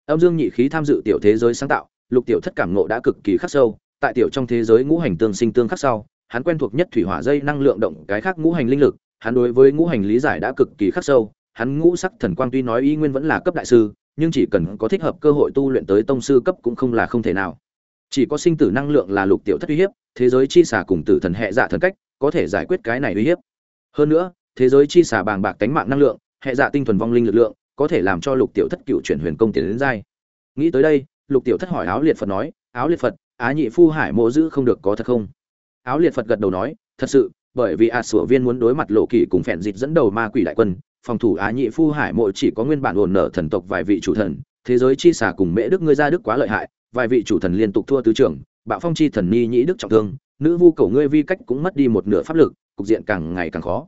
Âm dương nhị khí tham dự tiểu thế giới sáng tạo, lục tiểu thất cảm ngộ đã cực kỳ khắc sâu, tại tiểu trong thế giới ngũ hành tương sinh tương khắc sau, hắn quen thuộc nhất thủy hỏa dây năng lượng động cái khác ngũ hành linh lực, hắn đối với ngũ hành lý giải đã cực kỳ khắc sâu, hắn ngũ sắc thần quang tuy nói y nguyên vẫn là cấp đại sư, nhưng chỉ cần có thích hợp cơ hội tu luyện tới tông sư cấp cũng không là không thể nào. Chỉ có sinh tử năng lượng là lục tiểu thất uy hiếp, thế giới chi xả cùng tử thần hệ dạ thần cách có thể giải quyết cái này uy hiếp. Hơn nữa, thế giới chi xả bàng bạc tánh mạng năng lượng, hệ dạ tinh thuần vong linh lực lượng, có thể làm cho lục tiểu thất cựu chuyển huyền công tiến đến giai. Nghĩ tới đây, lục tiểu thất hỏi áo liệt phật nói, áo liệt phật, á nhị phu hải mộ giữ không được có thật không? Áo liệt phật gật đầu nói, thật sự, bởi vì a sủa viên muốn đối mặt lộ kỳ cùng phèn dịch dẫn đầu ma quỷ đại quân, phòng thủ á nhị phu hải mộ chỉ có nguyên bản ổn nở thần tộc vài vị chủ thần, thế giới chi xả cùng mễ đức ngươi ra đức quá lợi hại, vài vị chủ thần liên tục thua tứ trưởng, bạo phong chi thần ni nhĩ đức trọng thương nữ vu cầu ngươi vi cách cũng mất đi một nửa pháp lực, cục diện càng ngày càng khó.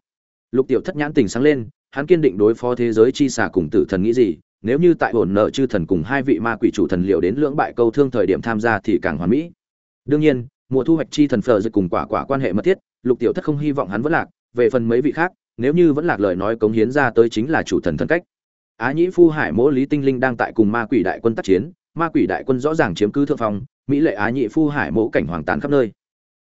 Lục tiểu thất nhãn tình sáng lên, hắn kiên định đối phó thế giới chi xà cùng tử thần nghĩ gì, nếu như tại ổn nợ chư thần cùng hai vị ma quỷ chủ thần liệu đến lưỡng bại câu thương thời điểm tham gia thì càng hoàn mỹ. Đương nhiên, mùa thu hoạch chi thần phờ dịch cùng quả quả quan hệ mật thiết, lục tiểu thất không hy vọng hắn vẫn lạc, về phần mấy vị khác, nếu như vẫn lạc lời nói cống hiến ra tới chính là chủ thần thân cách. Á nhĩ phu hải mỗ lý tinh linh đang tại cùng ma quỷ đại quân tác chiến, ma quỷ đại quân rõ ràng chiếm cứ thượng phong, mỹ lệ á nhị phu hải mỗ cảnh hoàng tàn khắp nơi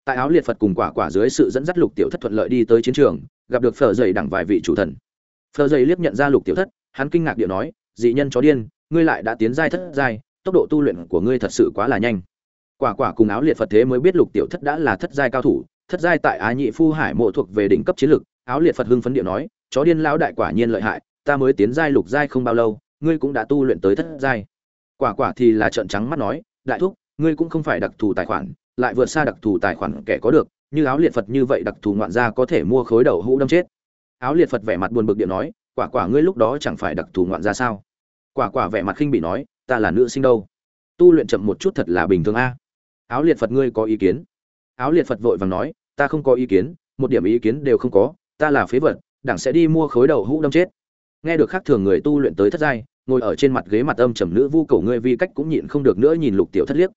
tại áo liệt phật cùng quả quả dưới sự dẫn dắt lục tiểu thất thuận lợi đi tới chiến trường, gặp được phở dày đẳng vài vị chủ thần. Phở dày liếc nhận ra lục tiểu thất, hắn kinh ngạc điệu nói, dị nhân chó điên, ngươi lại đã tiến giai thất giai, tốc độ tu luyện của ngươi thật sự quá là nhanh. Quả quả cùng áo liệt phật thế mới biết lục tiểu thất đã là thất giai cao thủ, thất giai tại á nhị phu hải mộ thuộc về đỉnh cấp chiến lực, áo liệt phật hưng phấn điệu nói, chó điên lão đại quả nhiên lợi hại, ta mới tiến giai lục giai không bao lâu, ngươi cũng đã tu luyện tới thất giai. Quả quả thì là trợn trắng mắt nói, đại thúc, ngươi cũng không phải đặc thù tài khoản lại vượt xa đặc thù tài khoản kẻ có được, như áo liệt phật như vậy đặc thù ngoạn gia có thể mua khối đầu hũ đâm chết. Áo liệt phật vẻ mặt buồn bực điện nói, quả quả ngươi lúc đó chẳng phải đặc thù ngoạn gia sao? Quả quả vẻ mặt khinh bị nói, ta là nữ sinh đâu? Tu luyện chậm một chút thật là bình thường a. Áo liệt phật ngươi có ý kiến? Áo liệt phật vội vàng nói, ta không có ý kiến, một điểm ý kiến đều không có, ta là phế vật, đảng sẽ đi mua khối đầu hũ đâm chết. Nghe được khác thường người tu luyện tới thất giai, ngồi ở trên mặt ghế mặt âm trầm nữ vu cổ ngươi vi cách cũng nhịn không được nữa nhìn lục tiểu thất liếc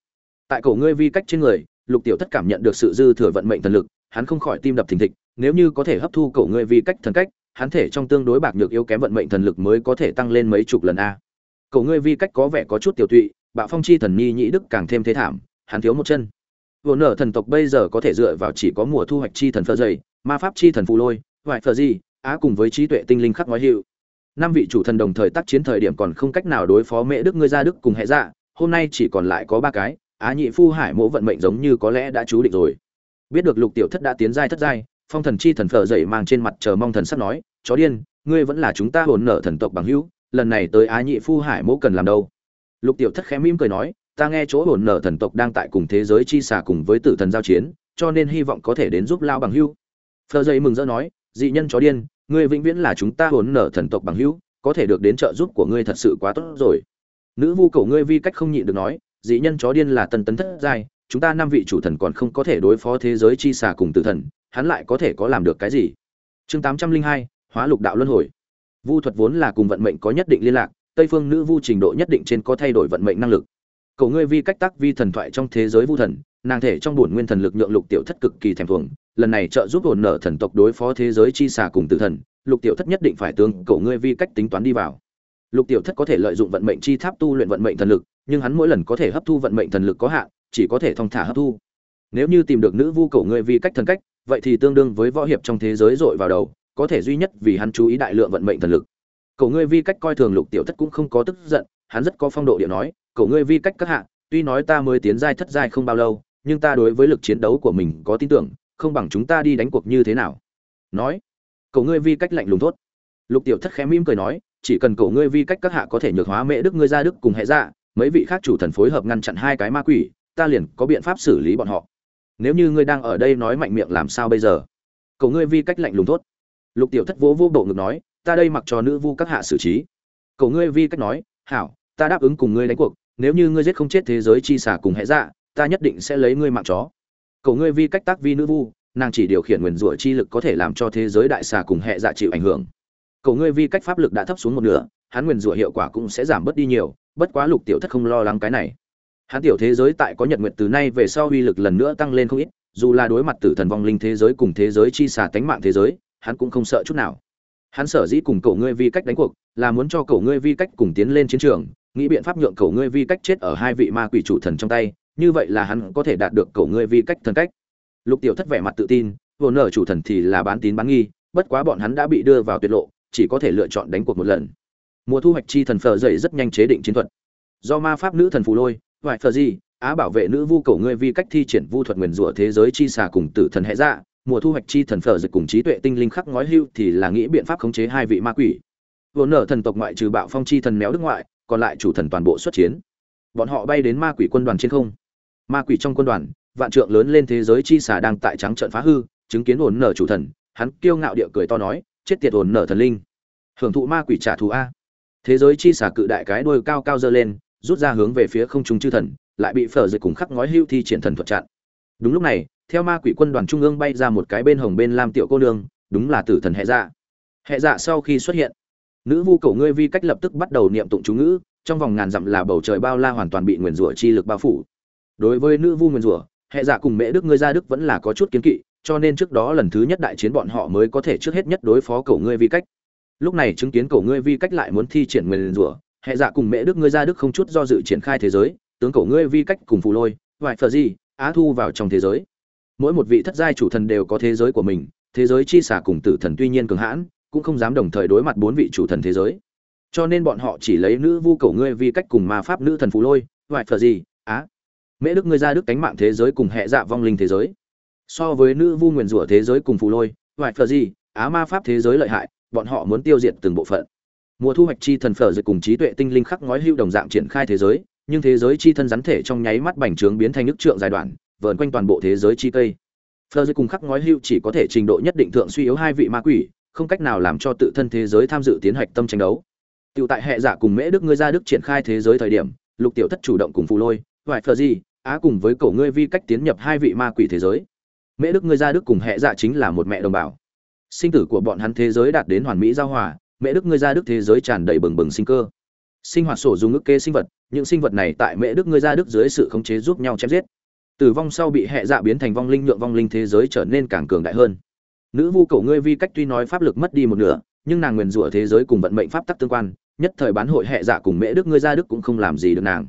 tại cổ ngươi vi cách trên người, lục tiểu thất cảm nhận được sự dư thừa vận mệnh thần lực, hắn không khỏi tim đập thình thịch, nếu như có thể hấp thu cổ ngươi vi cách thần cách, hắn thể trong tương đối bạc nhược yếu kém vận mệnh thần lực mới có thể tăng lên mấy chục lần a. Cổ ngươi vi cách có vẻ có chút tiểu tụy, bạo phong chi thần nhi nhĩ đức càng thêm thế thảm, hắn thiếu một chân. Vô nở thần tộc bây giờ có thể dựa vào chỉ có mùa thu hoạch chi thần phơ dày, ma pháp chi thần phù lôi hoại phơ gì, á cùng với trí tuệ tinh linh khắc nói hiệu. Năm vị chủ thần đồng thời tác chiến thời điểm còn không cách nào đối phó mễ đức ngươi ra đức cùng hệ dạ hôm nay chỉ còn lại có ba cái á nhị phu hải mỗ vận mệnh giống như có lẽ đã chú định rồi. Biết được lục tiểu thất đã tiến giai thất giai, phong thần chi thần phở dậy mang trên mặt chờ mong thần sắp nói, chó điên, ngươi vẫn là chúng ta hồn nở thần tộc bằng hữu, lần này tới á nhị phu hải mỗ cần làm đâu? Lục tiểu thất khẽ mỉm cười nói, ta nghe chỗ hồn nở thần tộc đang tại cùng thế giới chi xà cùng với tử thần giao chiến, cho nên hy vọng có thể đến giúp lao bằng hữu. Phở dậy mừng rỡ nói, dị nhân chó điên, ngươi vĩnh viễn là chúng ta hồn nở thần tộc bằng hữu, có thể được đến trợ giúp của ngươi thật sự quá tốt rồi. Nữ vu cầu ngươi vi cách không nhịn được nói dị nhân chó điên là tân tấn thất giai, chúng ta năm vị chủ thần còn không có thể đối phó thế giới chi xà cùng tử thần, hắn lại có thể có làm được cái gì? Chương tám trăm linh hai, hóa lục đạo luân hồi. Vu thuật vốn là cùng vận mệnh có nhất định liên lạc, tây phương nữ vu trình độ nhất định trên có thay đổi vận mệnh năng lực. Cầu ngươi vi cách tác vi thần thoại trong thế giới vu thần, nàng thể trong bổn nguyên thần lực nhượng lục tiểu thất cực kỳ thèm thuồng, lần này trợ giúp ổn nở thần tộc đối phó thế giới chi xà cùng tử thần, lục tiểu thất nhất định phải tướng cầu ngươi vi cách tính toán đi vào lục tiểu thất có thể lợi dụng vận mệnh chi tháp tu luyện vận mệnh thần lực, nhưng hắn mỗi lần có thể hấp thu vận mệnh thần lực có hạn, chỉ có thể thông thả hấp thu. Nếu như tìm được nữ vu Cổ ngươi vi cách thần cách, vậy thì tương đương với võ hiệp trong thế giới dội vào đầu, có thể duy nhất vì hắn chú ý đại lượng vận mệnh thần lực. Cổ ngươi vi cách coi thường lục tiểu thất cũng không có tức giận, hắn rất có phong độ điệu nói, Cổ ngươi vi cách các hạ, tuy nói ta mới tiến giai thất giai không bao lâu, nhưng ta đối với lực chiến đấu của mình có tin tưởng, không bằng chúng ta đi đánh cuộc như thế nào. Nói, Cổ ngươi vi cách lạnh lùng tốt. lục tiểu thất khẽ mỉm cười nói chỉ cần cổ ngươi vi cách các hạ có thể nhược hóa mẹ đức ngươi ra đức cùng hệ dạ mấy vị khác chủ thần phối hợp ngăn chặn hai cái ma quỷ, ta liền có biện pháp xử lý bọn họ. Nếu như ngươi đang ở đây nói mạnh miệng làm sao bây giờ? Cậu ngươi vi cách lạnh lùng thốt. Lục tiểu thất vỗ vô bộ ngực nói, ta đây mặc cho nữ vu các hạ xử trí. Cậu ngươi vi cách nói, hảo, ta đáp ứng cùng ngươi đánh cuộc, nếu như ngươi giết không chết thế giới chi xả cùng hệ dạ ta nhất định sẽ lấy ngươi mạng chó. Cậu ngươi vi cách tác vi nữ vu, nàng chỉ điều khiển nguyền rủa chi lực có thể làm cho thế giới đại xà cùng hệ dạ chịu ảnh hưởng cậu ngươi vi cách pháp lực đã thấp xuống một nửa, hắn nguyền rủa hiệu quả cũng sẽ giảm bớt đi nhiều, bất quá lục tiểu thất không lo lắng cái này. Hắn tiểu thế giới tại có nhật nguyện từ nay về sau uy lực lần nữa tăng lên không ít, dù là đối mặt tử thần vong linh thế giới cùng thế giới chi xà tánh mạng thế giới, hắn cũng không sợ chút nào. Hắn sở dĩ cùng cậu ngươi vi cách đánh cuộc, là muốn cho cậu ngươi vi cách cùng tiến lên chiến trường, nghĩ biện pháp nhượng cậu ngươi vi cách chết ở hai vị ma quỷ chủ thần trong tay, như vậy là hắn có thể đạt được cậu ngươi vi cách thần cách. Lục tiểu thất vẻ mặt tự tin, vô nở chủ thần thì là bán tín bán nghi, bất quá bọn hắn đã bị đưa vào tuyệt lộ chỉ có thể lựa chọn đánh cuộc một lần. Mùa thu hoạch chi thần phờ dậy rất nhanh chế định chiến thuật. Do ma pháp nữ thần phù lôi, vải phờ di á bảo vệ nữ vu cầu ngươi vi cách thi triển vu thuật nguyền rủa thế giới chi xà cùng tử thần hệ dạ. Mùa thu hoạch chi thần phở dịch cùng trí tuệ tinh linh khắc ngói hưu thì là nghĩ biện pháp khống chế hai vị ma quỷ. Vốn nở thần tộc ngoại trừ bạo phong chi thần méo đức ngoại, còn lại chủ thần toàn bộ xuất chiến. Bọn họ bay đến ma quỷ quân đoàn trên không. Ma quỷ trong quân đoàn, vạn trượng lớn lên thế giới chi xà đang tại trắng trận phá hư, chứng kiến ổn nở chủ thần, hắn kiêu ngạo địa cười to nói chết tiệt ổn nở thần linh. Hưởng thụ ma quỷ trả thù a. Thế giới chi xả cự đại cái đuôi cao cao dơ lên, rút ra hướng về phía không trung chư thần, lại bị phở dịch cùng khắc ngói hưu thi triển thần thuật chặn. Đúng lúc này, theo ma quỷ quân đoàn trung ương bay ra một cái bên hồng bên lam tiểu cô nương, đúng là tử thần hệ dạ. Hệ dạ sau khi xuất hiện, nữ vu cầu ngươi vi cách lập tức bắt đầu niệm tụng chú ngữ, trong vòng ngàn dặm là bầu trời bao la hoàn toàn bị nguyền rủa chi lực bao phủ. Đối với nữ vu nguyền rủa hệ dạ cùng mẹ đức ngươi ra đức vẫn là có chút kiến kỵ cho nên trước đó lần thứ nhất đại chiến bọn họ mới có thể trước hết nhất đối phó cầu ngươi vi cách. Lúc này chứng kiến cầu ngươi vi cách lại muốn thi triển nguyền rủa, hệ dạ cùng mẹ đức ngươi ra đức không chút do dự triển khai thế giới, tướng cầu ngươi vi cách cùng phù lôi vải phờ gì, á thu vào trong thế giới. Mỗi một vị thất giai chủ thần đều có thế giới của mình, thế giới chi xả cùng tử thần tuy nhiên cường hãn, cũng không dám đồng thời đối mặt bốn vị chủ thần thế giới. Cho nên bọn họ chỉ lấy nữ vu cầu ngươi vi cách cùng ma pháp nữ thần phù lôi vải phờ gì, á. Mễ đức ngươi ra đức cánh mạng thế giới cùng hệ dạ vong linh thế giới so với nữ vu nguyền rủa thế giới cùng phù lôi hoại phờ gì á ma pháp thế giới lợi hại bọn họ muốn tiêu diệt từng bộ phận. Mùa thu hoạch chi thần phở dịch cùng trí tuệ tinh linh khắc ngói hưu đồng dạng triển khai thế giới nhưng thế giới chi thân rắn thể trong nháy mắt bành trướng biến thành nước trượng dài đoạn vờn quanh toàn bộ thế giới chi cây phở dịch cùng khắc ngói hưu chỉ có thể trình độ nhất định thượng suy yếu hai vị ma quỷ không cách nào làm cho tự thân thế giới tham dự tiến hoạch tâm tranh đấu. Tiểu tại hệ giả cùng Mễ Đức ngươi ra Đức triển khai thế giới thời điểm, Lục Tiểu Thất chủ động cùng Phù Lôi, Hoài phờ gì, Á cùng với cổ ngươi vi cách tiến nhập hai vị ma quỷ thế giới. Mễ Đức ngươi ra Đức cùng hệ dạ chính là một mẹ đồng bào. Sinh tử của bọn hắn thế giới đạt đến hoàn mỹ giao hòa, Mễ Đức ngươi ra Đức thế giới tràn đầy bừng bừng sinh cơ. Sinh hoạt sổ dùng ức kế sinh vật, những sinh vật này tại Mễ Đức ngươi ra Đức dưới sự khống chế giúp nhau chém giết. Tử vong sau bị hệ dạ biến thành vong linh nhượng vong linh thế giới trở nên càng cường đại hơn. Nữ vu cổ ngươi vi cách tuy nói pháp lực mất đi một nửa, nhưng nàng nguyền rủa thế giới cùng vận mệnh pháp tắc tương quan, nhất thời bán hội hệ dạ cùng mễ đức ngươi ra đức cũng không làm gì được nàng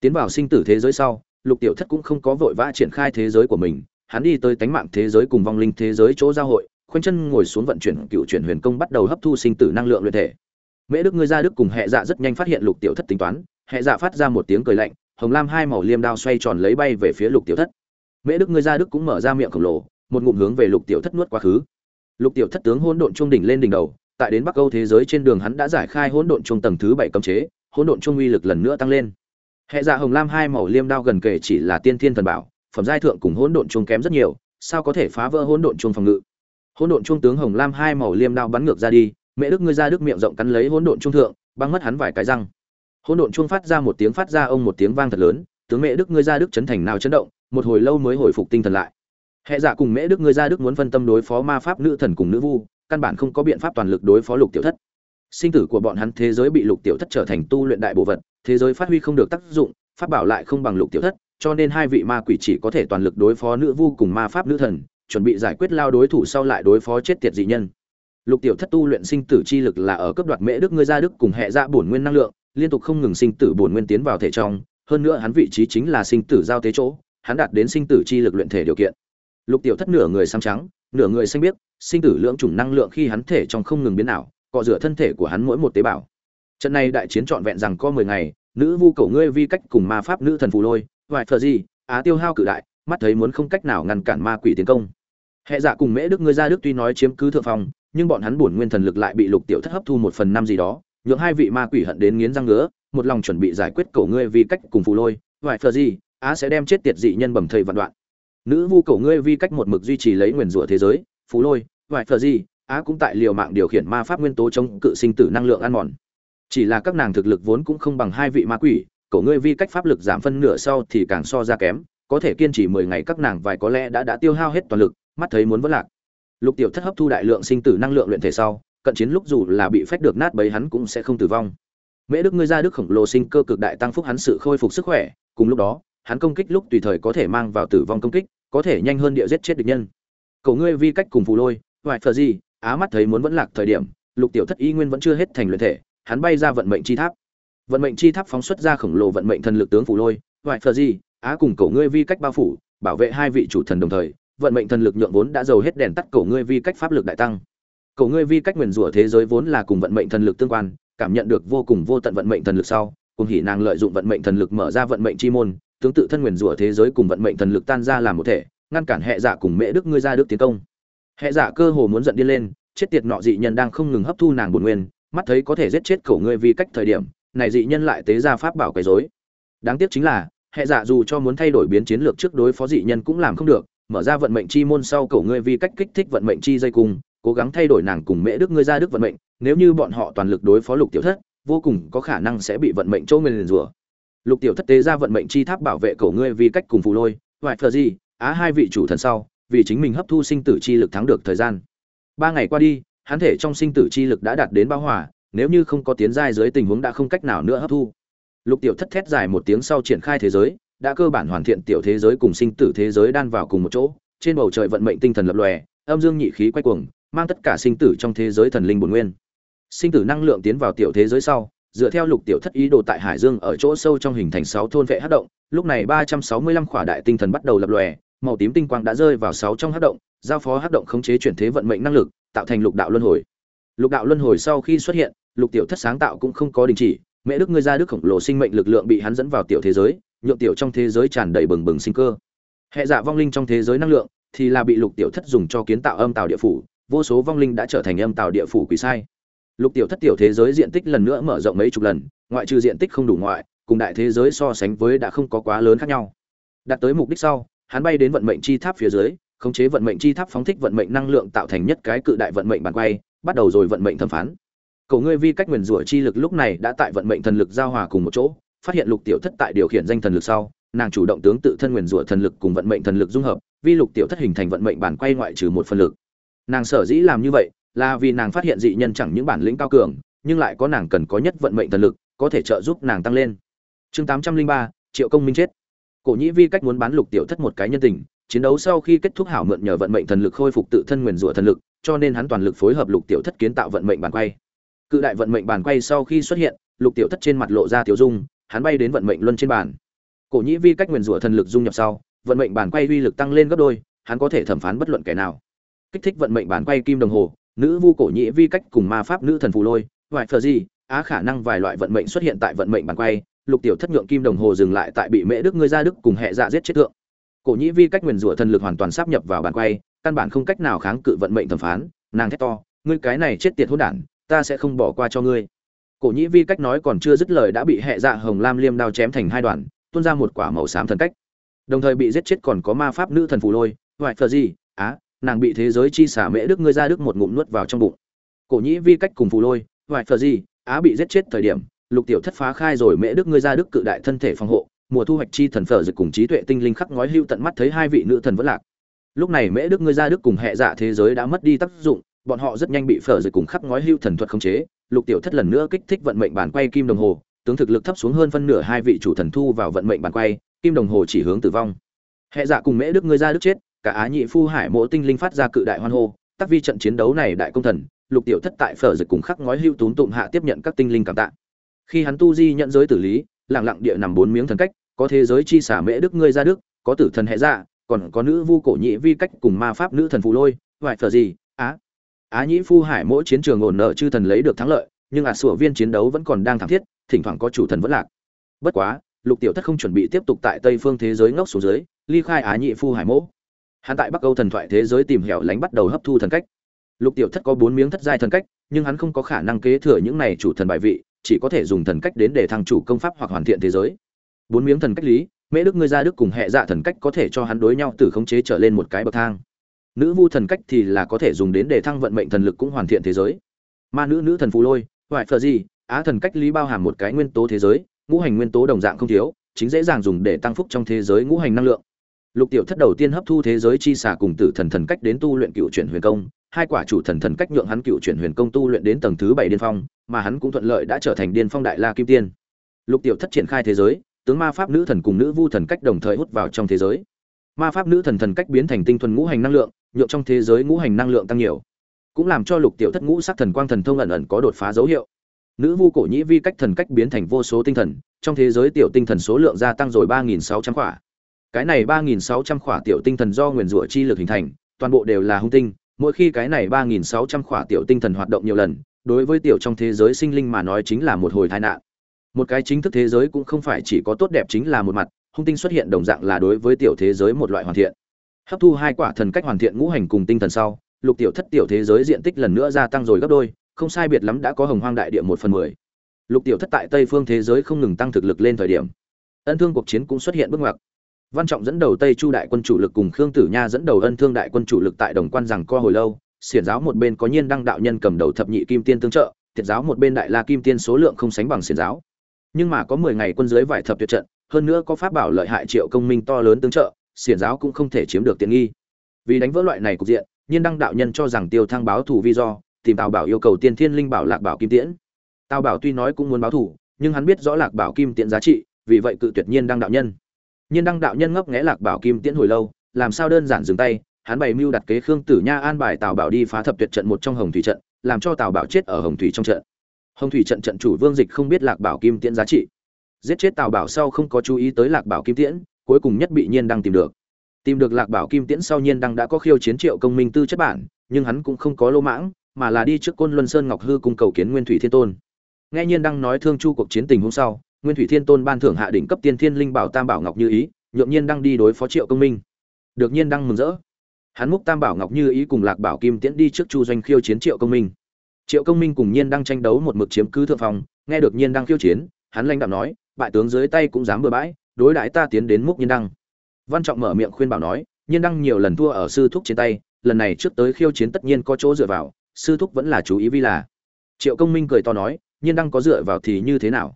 tiến vào sinh tử thế giới sau lục tiểu thất cũng không có vội vã triển khai thế giới của mình hắn đi tới tánh mạng thế giới cùng vong linh thế giới chỗ giao hội khoanh chân ngồi xuống vận chuyển cựu chuyển huyền công bắt đầu hấp thu sinh tử năng lượng luyện thể. Mễ đức ngươi ra đức cùng hệ dạ rất nhanh phát hiện lục tiểu thất tính toán hệ dạ phát ra một tiếng cười lạnh hồng lam hai màu liêm đao xoay tròn lấy bay về phía lục tiểu thất. Mễ đức ngươi ra đức cũng mở ra miệng khổng lồ một ngụm hướng về lục tiểu thất nuốt quá khứ. Lục tiểu thất tướng hỗn độn trung đỉnh lên đỉnh đầu tại đến Bắc Âu thế giới trên đường hắn đã giải khai hỗn độn trung tầng thứ bảy cấm chế, hỗn độn trung uy lực lần nữa tăng lên. Hệ dạ hồng lam hai màu liêm đao gần kề chỉ là tiên thiên thần bảo, phẩm giai thượng cùng hỗn độn chuông kém rất nhiều, sao có thể phá vỡ hỗn độn chuông phòng ngự. Hỗn độn chuông tướng hồng lam hai màu liêm đao bắn ngược ra đi, mẹ đức ngươi ra đức miệng rộng cắn lấy hỗn độn chuông thượng, băng mất hắn vài cái răng. Hỗn độn chuông phát ra một tiếng phát ra ông một tiếng vang thật lớn, tướng mẹ đức ngươi ra đức chấn thành nào chấn động, một hồi lâu mới hồi phục tinh thần lại. Hệ dạ cùng mẹ đức ngươi ra đức muốn phân tâm đối phó ma pháp nữ thần cùng nữ vu, căn bản không có biện pháp toàn lực đối phó lục tiểu thất sinh tử của bọn hắn thế giới bị lục tiểu thất trở thành tu luyện đại bộ vật thế giới phát huy không được tác dụng pháp bảo lại không bằng lục tiểu thất cho nên hai vị ma quỷ chỉ có thể toàn lực đối phó nữ vu cùng ma pháp nữ thần, chuẩn bị giải quyết lao đối thủ sau lại đối phó chết tiệt dị nhân. Lục tiểu thất tu luyện sinh tử chi lực là ở cấp đoạt mễ đức ngươi ra đức cùng hệ ra bổn nguyên năng lượng, liên tục không ngừng sinh tử bổn nguyên tiến vào thể trong, hơn nữa hắn vị trí chính là sinh tử giao tế chỗ, hắn đạt đến sinh tử chi lực luyện thể điều kiện. Lục tiểu thất nửa người sang trắng, nửa người xanh biếc, sinh tử lượng chủng năng lượng khi hắn thể trong không ngừng biến ảo, cọ rửa thân thể của hắn mỗi một tế bào. Trận này đại chiến trọn vẹn rằng có mười ngày, nữ vu cầu ngươi vi cách cùng ma pháp nữ thần phù lôi vài thợ gì, á tiêu hao cự đại, mắt thấy muốn không cách nào ngăn cản ma quỷ tiến công. Hệ dạ cùng mễ đức ngươi ra đức tuy nói chiếm cứ thượng phong, nhưng bọn hắn bổn nguyên thần lực lại bị lục tiểu thất hấp thu một phần năm gì đó, nhượng hai vị ma quỷ hận đến nghiến răng ngứa, một lòng chuẩn bị giải quyết cổ ngươi vì cách cùng phù lôi, vài thợ gì, á sẽ đem chết tiệt dị nhân bầm thầy vạn đoạn. Nữ vu cầu ngươi vì cách một mực duy trì lấy nguyền rủa thế giới, phù lôi, vài thợ gì, á cũng tại liều mạng điều khiển ma pháp nguyên tố chống cự sinh tử năng lượng ăn mòn. Chỉ là các nàng thực lực vốn cũng không bằng hai vị ma quỷ cậu ngươi vi cách pháp lực giảm phân nửa sau thì càng so ra kém, có thể kiên trì mười ngày các nàng vài có lẽ đã đã tiêu hao hết toàn lực, mắt thấy muốn vỡ lạc. Lục tiểu thất hấp thu đại lượng sinh tử năng lượng luyện thể sau, cận chiến lúc dù là bị phách được nát bấy hắn cũng sẽ không tử vong. Mễ đức ngươi ra đức khổng lồ sinh cơ cực đại tăng phúc hắn sự khôi phục sức khỏe, cùng lúc đó, hắn công kích lúc tùy thời có thể mang vào tử vong công kích, có thể nhanh hơn địa giết chết địch nhân. Cậu ngươi vi cách cùng phù lôi, hoài phờ gì, á mắt thấy muốn vẫn lạc thời điểm, lục tiểu thất y nguyên vẫn chưa hết thành luyện thể, hắn bay ra vận mệnh chi tháp vận mệnh chi tháp phóng xuất ra khổng lồ vận mệnh thần lực tướng phủ lôi, hoài phờ gì á cùng cổ ngươi vi cách bao phủ, bảo vệ hai vị chủ thần đồng thời, vận mệnh thần lực nhượng vốn đã giàu hết đèn tắt cổ ngươi vi cách pháp lực đại tăng. Cổ ngươi vi cách nguyền rủa thế giới vốn là cùng vận mệnh thần lực tương quan, cảm nhận được vô cùng vô tận vận mệnh thần lực sau, cùng hỉ nàng lợi dụng vận mệnh thần lực mở ra vận mệnh chi môn tương tự thân nguyền rủa thế giới cùng vận mệnh thần lực tan ra làm một thể, ngăn cản hệ giả cùng mễ đức ngươi ra đức tiến công. Hệ giả cơ hồ muốn giận điên lên, chết tiệt nọ dị nhân đang không ngừng hấp thu nàng bổn nguyên, mắt thấy có thể giết chết cổ ngươi vi cách thời điểm này dị nhân lại tế ra pháp bảo quấy rối. Đáng tiếc chính là, hệ giả dù cho muốn thay đổi biến chiến lược trước đối phó dị nhân cũng làm không được, mở ra vận mệnh chi môn sau cổ ngươi vì cách kích thích vận mệnh chi dây cung, cố gắng thay đổi nàng cùng mẹ đức ngươi ra đức vận mệnh, nếu như bọn họ toàn lực đối phó lục tiểu thất, vô cùng có khả năng sẽ bị vận mệnh chỗ nguyên rủa. Lục tiểu thất tế ra vận mệnh chi tháp bảo vệ cổ ngươi vì cách cùng phù lôi ngoại phờ gì, á hai vị chủ thần sau, vì chính mình hấp thu sinh tử chi lực thắng được thời gian. Ba ngày qua đi, hắn thể trong sinh tử chi lực đã đạt đến bao hòa nếu như không có tiến giai dưới tình huống đã không cách nào nữa hấp thu. Lục tiểu thất thét dài một tiếng sau triển khai thế giới, đã cơ bản hoàn thiện tiểu thế giới cùng sinh tử thế giới đan vào cùng một chỗ, trên bầu trời vận mệnh tinh thần lập lòe, âm dương nhị khí quay cuồng, mang tất cả sinh tử trong thế giới thần linh bổn nguyên. Sinh tử năng lượng tiến vào tiểu thế giới sau, dựa theo lục tiểu thất ý đồ tại hải dương ở chỗ sâu trong hình thành sáu thôn vệ hắc động, lúc này ba trăm sáu mươi lăm khỏa đại tinh thần bắt đầu lập lòe, màu tím tinh quang đã rơi vào sáu trong hắc động, giao phó hắc động khống chế chuyển thế vận mệnh năng lực, tạo thành lục đạo luân hồi. Lục đạo luân hồi sau khi xuất hiện lục tiểu thất sáng tạo cũng không có đình chỉ, mẹ đức ngươi ra đức khổng lồ sinh mệnh lực lượng bị hắn dẫn vào tiểu thế giới nhuộm tiểu trong thế giới tràn đầy bừng bừng sinh cơ. Hệ dạ vong linh trong thế giới năng lượng thì là bị lục tiểu thất dùng cho kiến tạo âm tạo địa phủ, vô số vong linh đã trở thành âm tạo địa phủ quỷ sai. Lục tiểu thất tiểu thế giới diện tích lần nữa mở rộng mấy chục lần, ngoại trừ diện tích không đủ ngoại, cùng đại thế giới so sánh với đã không có quá lớn khác nhau. Đạt tới mục đích sau, hắn bay đến vận mệnh chi tháp phía dưới, khống chế vận mệnh chi tháp phóng thích vận mệnh năng lượng tạo thành nhất cái cự đại vận mệnh bàn quay, bắt đầu rồi vận mệnh thẩm phán. Cậu ngươi vi cách nguyền rủa chi lực lúc này đã tại vận mệnh thần lực giao hòa cùng một chỗ, phát hiện lục tiểu thất tại điều khiển danh thần lực sau, nàng chủ động tướng tự thân nguyền rủa thần lực cùng vận mệnh thần lực dung hợp, vi lục tiểu thất hình thành vận mệnh bản quay ngoại trừ một phần lực. Nàng sở dĩ làm như vậy, là vì nàng phát hiện dị nhân chẳng những bản lĩnh cao cường, nhưng lại có nàng cần có nhất vận mệnh thần lực, có thể trợ giúp nàng tăng lên. Chương tám trăm linh ba, triệu công minh chết. Cổ nhĩ vi cách muốn bán lục tiểu thất một cái nhân tình, chiến đấu sau khi kết thúc hảo mượn nhờ vận mệnh thần lực khôi phục tự thân nguyền rủa thần lực, cho nên hắn toàn lực phối hợp lục tiểu thất kiến tạo vận mệnh bản quay cự đại vận mệnh bàn quay sau khi xuất hiện, lục tiểu thất trên mặt lộ ra tiểu dung, hắn bay đến vận mệnh luân trên bàn. Cổ nhĩ vi cách nguyền rủa thần lực dung nhập sau, vận mệnh bàn quay uy lực tăng lên gấp đôi, hắn có thể thẩm phán bất luận kẻ nào. Kích thích vận mệnh bàn quay kim đồng hồ, nữ vu cổ nhĩ vi cách cùng ma pháp nữ thần phù lôi vài phờ gì, á khả năng vài loại vận mệnh xuất hiện tại vận mệnh bàn quay, lục tiểu thất nhượng kim đồng hồ dừng lại tại bị mễ đức ngươi ra đức cùng hệ dạ giết chết tượng cổ nhĩ vi cách nguyền rủa thần lực hoàn toàn sắp nhập vào bàn quay, căn bản không cách nào kháng cự vận mệnh thẩm phán, nàng thét to, ngươi cái này chết tiệt hỗn đản ta sẽ không bỏ qua cho ngươi. Cổ nhĩ vi cách nói còn chưa dứt lời đã bị hệ dạ hồng lam liêm đao chém thành hai đoạn tuôn ra một quả màu xám thần cách. Đồng thời bị giết chết còn có ma pháp nữ thần phù lôi hoại phờ gì á, nàng bị thế giới chi xả mễ đức ngươi ra đức một ngụm nuốt vào trong bụng. Cổ nhĩ vi cách cùng phù lôi hoại phờ gì á bị giết chết thời điểm, lục tiểu thất phá khai rồi mễ đức ngươi ra đức cự đại thân thể phòng hộ, mùa thu hoạch chi thần phở dịch cùng trí tuệ tinh linh khắc ngói hưu tận mắt thấy hai vị nữ thần vẫn lạc. Lúc này mễ đức ngươi ra đức cùng hệ dạ thế giới đã mất đi tác dụng bọn họ rất nhanh bị phở dịch cùng khắc ngói hưu thần thuật khống chế, lục tiểu thất lần nữa kích thích vận mệnh bản quay kim đồng hồ, tướng thực lực thấp xuống hơn phân nửa hai vị chủ thần thu vào vận mệnh bản quay, kim đồng hồ chỉ hướng tử vong. Hệ dạ cùng mễ đức ngươi ra đức chết, cả á nhị phu hải mộ tinh linh phát ra cự đại hoan hô tác vi trận chiến đấu này đại công thần, lục tiểu thất tại phở dịch cùng khắc ngói hưu tún tụng hạ tiếp nhận các tinh linh cảm tạ. Khi hắn tu di nhận giới tử lý, lặng lặng địa nằm bốn miếng thần cách, có thế giới chi xả mễ đức ngươi ra đức, có tử thần hệ dạ còn có nữ vu cổ nhị vi cách cùng ma pháp nữ thần phù lôi vải phở gì, á á nhĩ phu hải mỗi chiến trường ổn nợ chư thần lấy được thắng lợi, nhưng ả à sủa viên chiến đấu vẫn còn đang thảm thiết, thỉnh thoảng có chủ thần vẫn lạc. Bất quá, lục tiểu thất không chuẩn bị tiếp tục tại tây phương thế giới ngốc xuống dưới, ly khai á Nhĩ phu hải mỗ. Hắn tại bắc âu thần thoại thế giới tìm hẻo lánh bắt đầu hấp thu thần cách. Lục tiểu thất có bốn miếng thất giai thần cách, nhưng hắn không có khả năng kế thừa những này chủ thần bài vị, chỉ có thể dùng thần cách đến để thăng chủ công pháp hoặc hoàn thiện thế giới. Bốn miếng thần cách lý, mễ đức ngươi ra đức cùng hệ dạ thần cách có thể cho hắn đối nhau từ khống chế trở lên một cái bậc thang nữ vu thần cách thì là có thể dùng đến để thăng vận mệnh thần lực cũng hoàn thiện thế giới. Ma nữ nữ thần phù lôi hoại phờ gì, á thần cách lý bao hàm một cái nguyên tố thế giới, ngũ hành nguyên tố đồng dạng không thiếu, chính dễ dàng dùng để tăng phúc trong thế giới ngũ hành năng lượng. Lục tiểu thất đầu tiên hấp thu thế giới chi xả cùng tử thần thần cách đến tu luyện cựu chuyển huyền công, hai quả chủ thần thần cách nhượng hắn cựu chuyển huyền công tu luyện đến tầng thứ bảy điên phong, mà hắn cũng thuận lợi đã trở thành điên phong đại la kim tiên. Lục tiểu thất triển khai thế giới, tướng ma pháp nữ thần cùng nữ vu thần cách đồng thời hút vào trong thế giới. Ma pháp nữ thần thần cách biến thành tinh thuần ngũ hành năng lượng nhượng trong thế giới ngũ hành năng lượng tăng nhiều, cũng làm cho lục tiểu thất ngũ sắc thần quang thần thông ẩn ẩn có đột phá dấu hiệu. Nữ vu cổ nhĩ vi cách thần cách biến thành vô số tinh thần, trong thế giới tiểu tinh thần số lượng gia tăng rồi ba nghìn sáu trăm khỏa. Cái này ba nghìn sáu trăm khỏa tiểu tinh thần do nguyền rủa chi lực hình thành, toàn bộ đều là hung tinh, mỗi khi cái này ba nghìn sáu trăm khỏa tiểu tinh thần hoạt động nhiều lần, đối với tiểu trong thế giới sinh linh mà nói chính là một hồi tai nạn. Một cái chính thức thế giới cũng không phải chỉ có tốt đẹp chính là một mặt, hung tinh xuất hiện đồng dạng là đối với tiểu thế giới một loại hoàn thiện hấp thu hai quả thần cách hoàn thiện ngũ hành cùng tinh thần sau, lục tiểu thất tiểu thế giới diện tích lần nữa gia tăng rồi gấp đôi, không sai biệt lắm đã có hồng hoang đại địa một phần mười. Lục tiểu thất tại tây phương thế giới không ngừng tăng thực lực lên thời điểm. Ân thương cuộc chiến cũng xuất hiện bước ngoặt. Văn trọng dẫn đầu tây chu đại quân chủ lực cùng khương tử nha dẫn đầu ân thương đại quân chủ lực tại đồng quan rằng co hồi lâu, xiển giáo một bên có nhiên đăng đạo nhân cầm đầu thập nhị kim tiên tương trợ, thiệt giáo một bên đại la kim tiên số lượng không sánh bằng xiển giáo. Nhưng mà có mười ngày quân dưới vải thập tuyệt trận, hơn nữa có pháp bảo lợi hại triệu công minh to lớn tương trợ xiển giáo cũng không thể chiếm được tiện nghi. Vì đánh vỡ loại này cục diện, nhiên đăng đạo nhân cho rằng tiêu thăng báo thủ vi do, tìm tào bảo yêu cầu tiên thiên linh bảo lạc bảo kim tiễn. Tào bảo tuy nói cũng muốn báo thủ nhưng hắn biết rõ lạc bảo kim tiễn giá trị, vì vậy cự tuyệt nhiên đăng đạo nhân. Nhiên đăng đạo nhân ngấp nghẽ lạc bảo kim tiễn hồi lâu, làm sao đơn giản dừng tay, hắn bày mưu đặt kế khương tử nha an bài tào bảo đi phá thập tuyệt trận một trong hồng thủy trận, làm cho tào bảo chết ở hồng thủy trong trận. Hồng thủy trận trận chủ vương dịch không biết lạc bảo kim tiễn giá trị. Giết chết tào bảo sau không có chú ý tới lạc bảo kim tiễn cuối cùng nhất bị nhiên đăng tìm được. Tìm được lạc bảo kim tiễn sau nhiên đăng đã có khiêu chiến triệu công minh tư chất bản, nhưng hắn cũng không có lô mãng, mà là đi trước côn luân sơn ngọc hư cung cầu kiến nguyên thủy thiên tôn. Nghe nhiên đăng nói thương chu cuộc chiến tình hôm sau, nguyên thủy thiên tôn ban thưởng hạ đỉnh cấp tiên thiên linh bảo tam bảo ngọc như ý, nhượng nhiên đăng đi đối phó triệu công minh. Được nhiên đăng mừng rỡ. Hắn múc tam bảo ngọc như ý cùng lạc bảo kim tiễn đi trước chu doanh khiêu chiến triệu công minh. Triệu công minh cùng nhiên đang tranh đấu một mực chiếm cứ thượng phòng, nghe được nhiên đang khiêu chiến, hắn lanh đạo nói, bại tướng dưới tay cũng dám bừa bãi đối đãi ta tiến đến múc nhiên đăng. Văn trọng mở miệng khuyên bảo nói, nhiên đăng nhiều lần thua ở sư thúc trên tay, lần này trước tới khiêu chiến tất nhiên có chỗ dựa vào, sư thúc vẫn là chú ý vi là. Triệu công minh cười to nói, nhiên đăng có dựa vào thì như thế nào?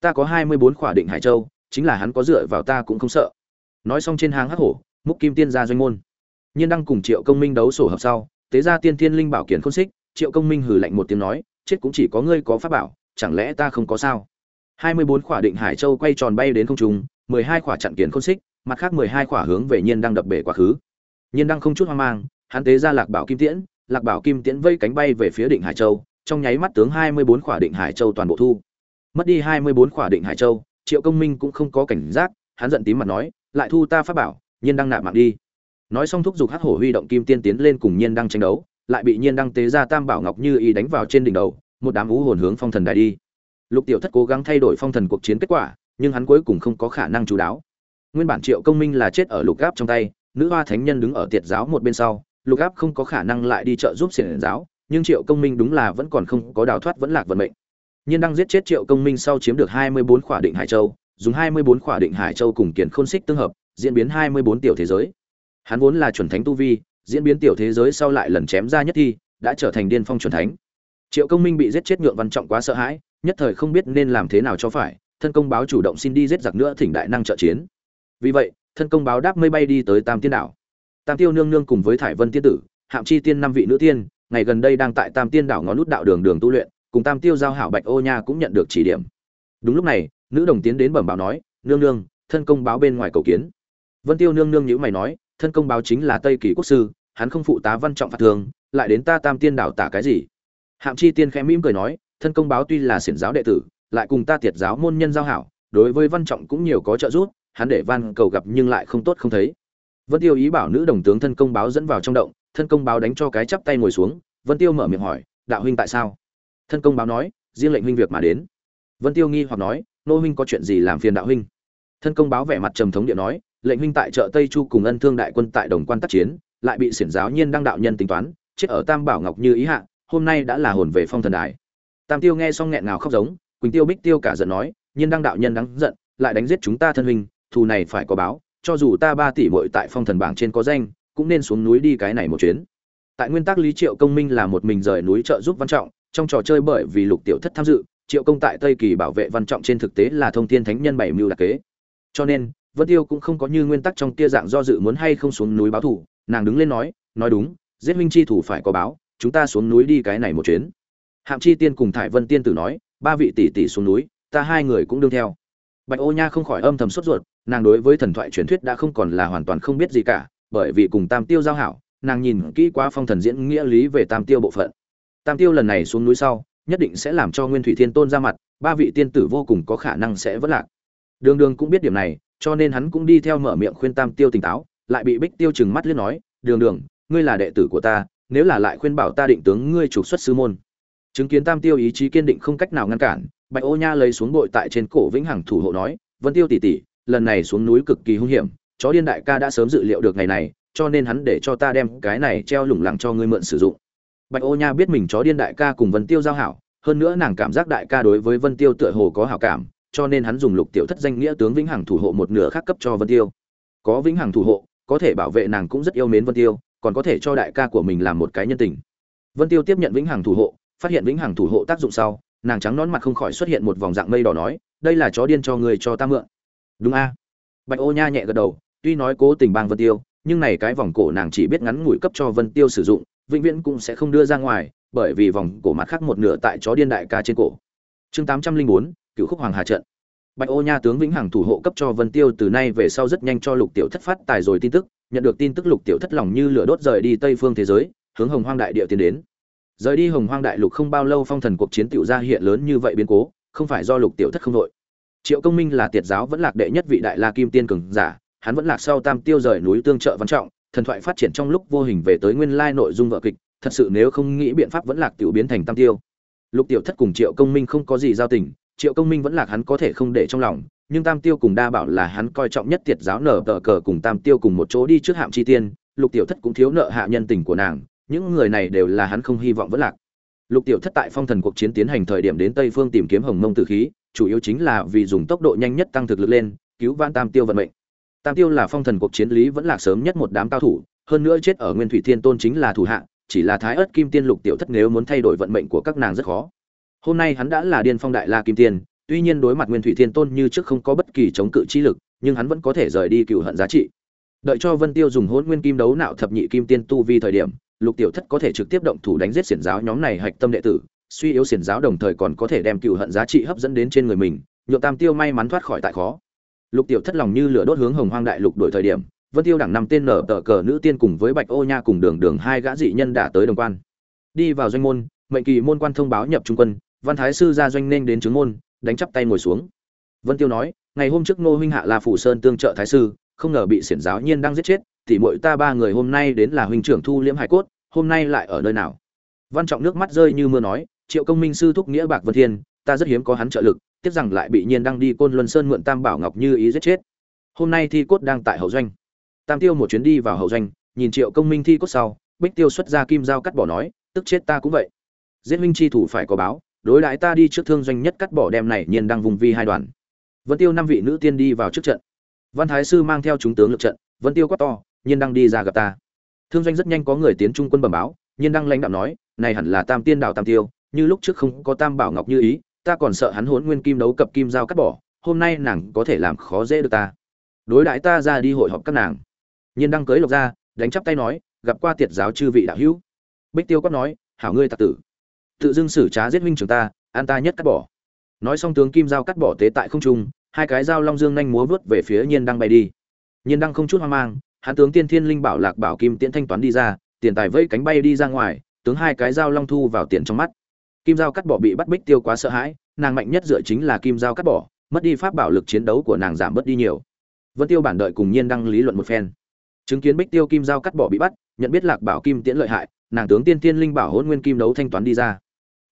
Ta có hai mươi bốn khỏa định hải châu, chính là hắn có dựa vào ta cũng không sợ. Nói xong trên hàng hắc hổ, múc kim tiên ra doanh môn. Nhiên đăng cùng triệu công minh đấu sổ hợp sau, tế ra tiên thiên linh bảo kiển khôn xích, triệu công minh hừ lạnh một tiếng nói, chết cũng chỉ có ngươi có pháp bảo, chẳng lẽ ta không có sao? hai mươi bốn khỏa định hải châu quay tròn bay đến không trung mười hai khỏa chặn kiến khôn xích, mặt khác mười hai khỏa hướng về nhiên đăng đập bể quá khứ. Nhiên đăng không chút hoang mang, hắn tế ra lạc bảo kim tiễn, lạc bảo kim tiễn vây cánh bay về phía định hải châu, trong nháy mắt tướng hai mươi bốn khỏa định hải châu toàn bộ thu. Mất đi hai mươi bốn khỏa định hải châu, triệu công minh cũng không có cảnh giác, hắn giận tím mặt nói, lại thu ta pháp bảo, nhiên đăng nạp mạng đi. Nói xong thúc giục hắc hổ huy động kim tiên tiến lên cùng nhiên đăng tranh đấu, lại bị nhiên đăng tế ra tam bảo ngọc như y đánh vào trên đỉnh đầu, một đám ú hồn hướng phong thần đài đi. Lục tiểu thất cố gắng thay đổi phong thần cuộc chiến kết quả nhưng hắn cuối cùng không có khả năng chú đáo. Nguyên bản triệu công minh là chết ở lục gáp trong tay, nữ hoa thánh nhân đứng ở tiệt giáo một bên sau, lục áp không có khả năng lại đi trợ giúp xiển giáo, nhưng triệu công minh đúng là vẫn còn không có đào thoát vẫn lạc vận mệnh. Nhiên đang giết chết triệu công minh sau chiếm được hai mươi bốn khỏa định hải châu, dùng hai mươi bốn khỏa định hải châu cùng kiển khôn xích tương hợp, diễn biến hai mươi bốn tiểu thế giới. Hắn vốn là chuẩn thánh tu vi, diễn biến tiểu thế giới sau lại lần chém ra nhất thi, đã trở thành điên phong chuẩn thánh. Triệu công minh bị giết chết nhượng văn trọng quá sợ hãi, nhất thời không biết nên làm thế nào cho phải thân công báo chủ động xin đi giết giặc nữa thỉnh đại năng trợ chiến. Vì vậy, thân công báo đáp mây bay đi tới tam tiên đảo. Tam tiêu nương nương cùng với thải vân tiên tử, hạm chi tiên năm vị nữ tiên, ngày gần đây đang tại tam tiên đảo ngón nút đạo đường đường tu luyện, cùng tam tiêu giao hảo bạch ô nha cũng nhận được chỉ điểm. Đúng lúc này, nữ đồng tiến đến bẩm báo nói, nương nương, thân công báo bên ngoài cầu kiến. Vân tiêu nương nương nhữ mày nói, thân công báo chính là tây kỳ quốc sư, hắn không phụ tá văn trọng phạt thường, lại đến ta tam tiên đảo tả cái gì? Hạm chi tiên khẽ mỉm cười nói, thân công báo tuy là xiển giáo đệ tử lại cùng ta tiệt giáo môn nhân giao hảo, đối với văn trọng cũng nhiều có trợ giúp, hắn để van cầu gặp nhưng lại không tốt không thấy. Vân tiêu ý bảo nữ đồng tướng thân công báo dẫn vào trong động, thân công báo đánh cho cái chắp tay ngồi xuống, vân tiêu mở miệng hỏi, đạo huynh tại sao? Thân công báo nói, riêng lệnh huynh việc mà đến. Vân tiêu nghi hoặc nói, nô huynh có chuyện gì làm phiền đạo huynh? Thân công báo vẻ mặt trầm thống điện nói, lệnh huynh tại chợ tây chu cùng ân thương đại quân tại đồng quan tác chiến, lại bị xiển giáo nhiên đăng đạo nhân tính toán, chết ở tam bảo ngọc như ý hạ, hôm nay đã là hồn về phong thần đài. Tam tiêu nghe xong nghẹn ngào khóc giống quỳnh tiêu bích tiêu cả giận nói, nhiên đăng đạo nhân đáng giận, lại đánh giết chúng ta thân huynh, thù này phải có báo, cho dù ta ba tỷ muội tại phong thần bảng trên có danh, cũng nên xuống núi đi cái này một chuyến. Tại nguyên tắc lý triệu công minh là một mình rời núi trợ giúp văn trọng, trong trò chơi bởi vì lục tiểu thất tham dự, triệu công tại tây kỳ bảo vệ văn trọng trên thực tế là thông thiên thánh nhân bảy mưu đặc kế. Cho nên, vân tiêu cũng không có như nguyên tắc trong kia dạng do dự muốn hay không xuống núi báo thủ nàng đứng lên nói nói đúng, giết huynh chi thủ phải có báo, chúng ta xuống núi đi cái này một chuyến. Hạm chi tiên cùng thải vân tiên tử nói ba vị tỷ tỷ xuống núi, ta hai người cũng đương theo. Bạch ô nha không khỏi âm thầm sốt ruột, nàng đối với thần thoại truyền thuyết đã không còn là hoàn toàn không biết gì cả, bởi vì cùng tam tiêu giao hảo, nàng nhìn kỹ quá phong thần diễn nghĩa lý về tam tiêu bộ phận. Tam tiêu lần này xuống núi sau, nhất định sẽ làm cho nguyên thủy thiên tôn ra mặt, ba vị tiên tử vô cùng có khả năng sẽ vất lạc. Đường đường cũng biết điểm này, cho nên hắn cũng đi theo mở miệng khuyên tam tiêu tỉnh táo, lại bị bích tiêu chừng mắt liếc nói, đường đường, ngươi là đệ tử của ta, nếu là lại khuyên bảo ta định tướng ngươi trục xuất sư môn chứng kiến tam tiêu ý chí kiên định không cách nào ngăn cản, bạch ô nha lấy xuống bội tại trên cổ vĩnh hằng thủ hộ nói, vân tiêu tỷ tỷ, lần này xuống núi cực kỳ hung hiểm, chó điên đại ca đã sớm dự liệu được ngày này, cho nên hắn để cho ta đem cái này treo lủng lẳng cho ngươi mượn sử dụng. Bạch ô nha biết mình chó điên đại ca cùng vân tiêu giao hảo, hơn nữa nàng cảm giác đại ca đối với vân tiêu tựa hồ có hảo cảm, cho nên hắn dùng lục tiểu thất danh nghĩa tướng vĩnh hằng thủ hộ một nửa khác cấp cho vân tiêu. Có vĩnh hằng thủ hộ, có thể bảo vệ nàng cũng rất yêu mến vân tiêu, còn có thể cho đại ca của mình làm một cái nhân tình. Vân tiêu tiếp nhận vĩnh hằng thủ hộ phát hiện vĩnh hằng thủ hộ tác dụng sau, nàng trắng nón mặt không khỏi xuất hiện một vòng dạng mây đỏ nói, đây là chó điên cho người cho ta mượn. Đúng a. Bạch ô nha nhẹ gật đầu, tuy nói cố tình bang vân tiêu, nhưng này cái vòng cổ nàng chỉ biết ngắn ngủi cấp cho vân tiêu sử dụng, vĩnh viễn cũng sẽ không đưa ra ngoài, bởi vì vòng cổ mặt khác một nửa tại chó điên đại ca trên cổ. Chương tám trăm linh bốn cựu khúc hoàng hà trận. Bạch ô nha tướng vĩnh hằng thủ hộ cấp cho vân tiêu từ nay về sau rất nhanh cho lục tiểu thất phát tài rồi tin tức, nhận được tin tức lục tiểu thất lòng như lửa đốt rời đi tây phương thế giới, hướng hồng hoang đại địa tiến đến rời đi hồng hoang đại lục không bao lâu phong thần cuộc chiến tiểu ra hiện lớn như vậy biến cố, không phải do lục tiểu thất không đội. Triệu công minh là tiệt giáo vẫn lạc đệ nhất vị đại la kim tiên cường giả, hắn vẫn lạc sau tam tiêu rời núi tương trợ văn trọng, thần thoại phát triển trong lúc vô hình về tới nguyên lai nội dung vợ kịch, thật sự nếu không nghĩ biện pháp vẫn lạc tiểu biến thành tam tiêu. Lục tiểu thất cùng triệu công minh không có gì giao tình, triệu công minh vẫn lạc hắn có thể không để trong lòng, nhưng tam tiêu cùng đa bảo là hắn coi trọng nhất tiệt giáo nở tờ cờ cùng tam tiêu cùng một chỗ đi trước hạm chi tiên, lục tiểu thất cũng thiếu nợ hạ nhân tình của nàng những người này đều là hắn không hy vọng vẫn lạc. Lục tiểu thất tại phong thần cuộc chiến tiến hành thời điểm đến tây phương tìm kiếm hồng mông tử khí, chủ yếu chính là vì dùng tốc độ nhanh nhất tăng thực lực lên, cứu vãn tam tiêu vận mệnh. Tam tiêu là phong thần cuộc chiến lý vẫn lạc sớm nhất một đám cao thủ, hơn nữa chết ở nguyên thủy thiên tôn chính là thủ hạ, chỉ là thái ớt kim tiên lục tiểu thất nếu muốn thay đổi vận mệnh của các nàng rất khó. Hôm nay hắn đã là điên phong đại la kim tiên, tuy nhiên đối mặt nguyên thủy thiên tôn như trước không có bất kỳ chống cự chi lực, nhưng hắn vẫn có thể rời đi cựu hận giá trị. Đợi cho vân tiêu dùng hôn nguyên kim đấu nạo thập nhị kim tiên tu vi thời điểm lục tiểu thất có thể trực tiếp động thủ đánh giết xiển giáo nhóm này hạch tâm đệ tử, suy yếu xiển giáo đồng thời còn có thể đem cựu hận giá trị hấp dẫn đến trên người mình, nhượng tam tiêu may mắn thoát khỏi tại khó. Lục tiểu thất lòng như lửa đốt hướng hồng hoang đại lục đổi thời điểm, vân tiêu đẳng năm tên nở tờ cờ nữ tiên cùng với bạch ô nha cùng đường đường hai gã dị nhân đã tới đồng quan. Đi vào doanh môn, mệnh kỳ môn quan thông báo nhập trung quân, văn thái sư ra doanh nên đến chứng môn, đánh chắp tay ngồi xuống. Vân tiêu nói, ngày hôm trước ngô huynh hạ là phủ sơn tương trợ thái sư, không ngờ bị xiển giáo nhiên đang giết chết thì muội ta ba người hôm nay đến là huynh trưởng thu liễm hải cốt, hôm nay lại ở nơi nào? Văn trọng nước mắt rơi như mưa nói, triệu công minh sư thúc nghĩa bạc vân thiên, ta rất hiếm có hắn trợ lực, tiếc rằng lại bị nhiên đang đi côn luân sơn mượn tam bảo ngọc như ý giết chết. Hôm nay thi cốt đang tại hậu doanh. Tam tiêu một chuyến đi vào hậu doanh, nhìn triệu công minh thi cốt sau, bích tiêu xuất ra kim dao cắt bỏ nói, tức chết ta cũng vậy. Giết huynh chi thủ phải có báo, đối đãi ta đi trước thương doanh nhất cắt bỏ đem này nhiên đang vùng vi hai đoàn. Vân tiêu năm vị nữ tiên đi vào trước trận. Văn thái sư mang theo chúng tướng lực trận, vân tiêu quát to nhiên đang đi ra gặp ta. Thương doanh rất nhanh có người tiến trung quân bẩm báo, nhiên đang lãnh đạo nói, này hẳn là tam tiên đào tam tiêu, như lúc trước không có tam bảo ngọc như ý, ta còn sợ hắn hốn nguyên kim đấu cập kim dao cắt bỏ, hôm nay nàng có thể làm khó dễ được ta. Đối đãi ta ra đi hội họp các nàng. Nhiên đang cưới lộc ra, đánh chắp tay nói, gặp qua tiệt giáo chư vị đạo hữu. Bích tiêu quát nói, hảo ngươi tạc tử. Tự dưng xử trá giết huynh trường ta, an ta nhất cắt bỏ. Nói xong tướng kim dao cắt bỏ tế tại không trung, hai cái dao long dương nhanh múa vớt về phía nhiên đang bay đi. Nhiên đang không chút hoang mang hắn tướng tiên thiên linh bảo lạc bảo kim tiễn thanh toán đi ra, tiền tài vẫy cánh bay đi ra ngoài, tướng hai cái dao long thu vào tiền trong mắt. Kim dao cắt bỏ bị bắt bích tiêu quá sợ hãi, nàng mạnh nhất dựa chính là kim dao cắt bỏ, mất đi pháp bảo lực chiến đấu của nàng giảm bớt đi nhiều. Vân tiêu bản đợi cùng nhiên đăng lý luận một phen. Chứng kiến bích tiêu kim dao cắt bỏ bị bắt, nhận biết lạc bảo kim tiễn lợi hại, nàng tướng tiên tiên linh bảo hôn nguyên kim đấu thanh toán đi ra.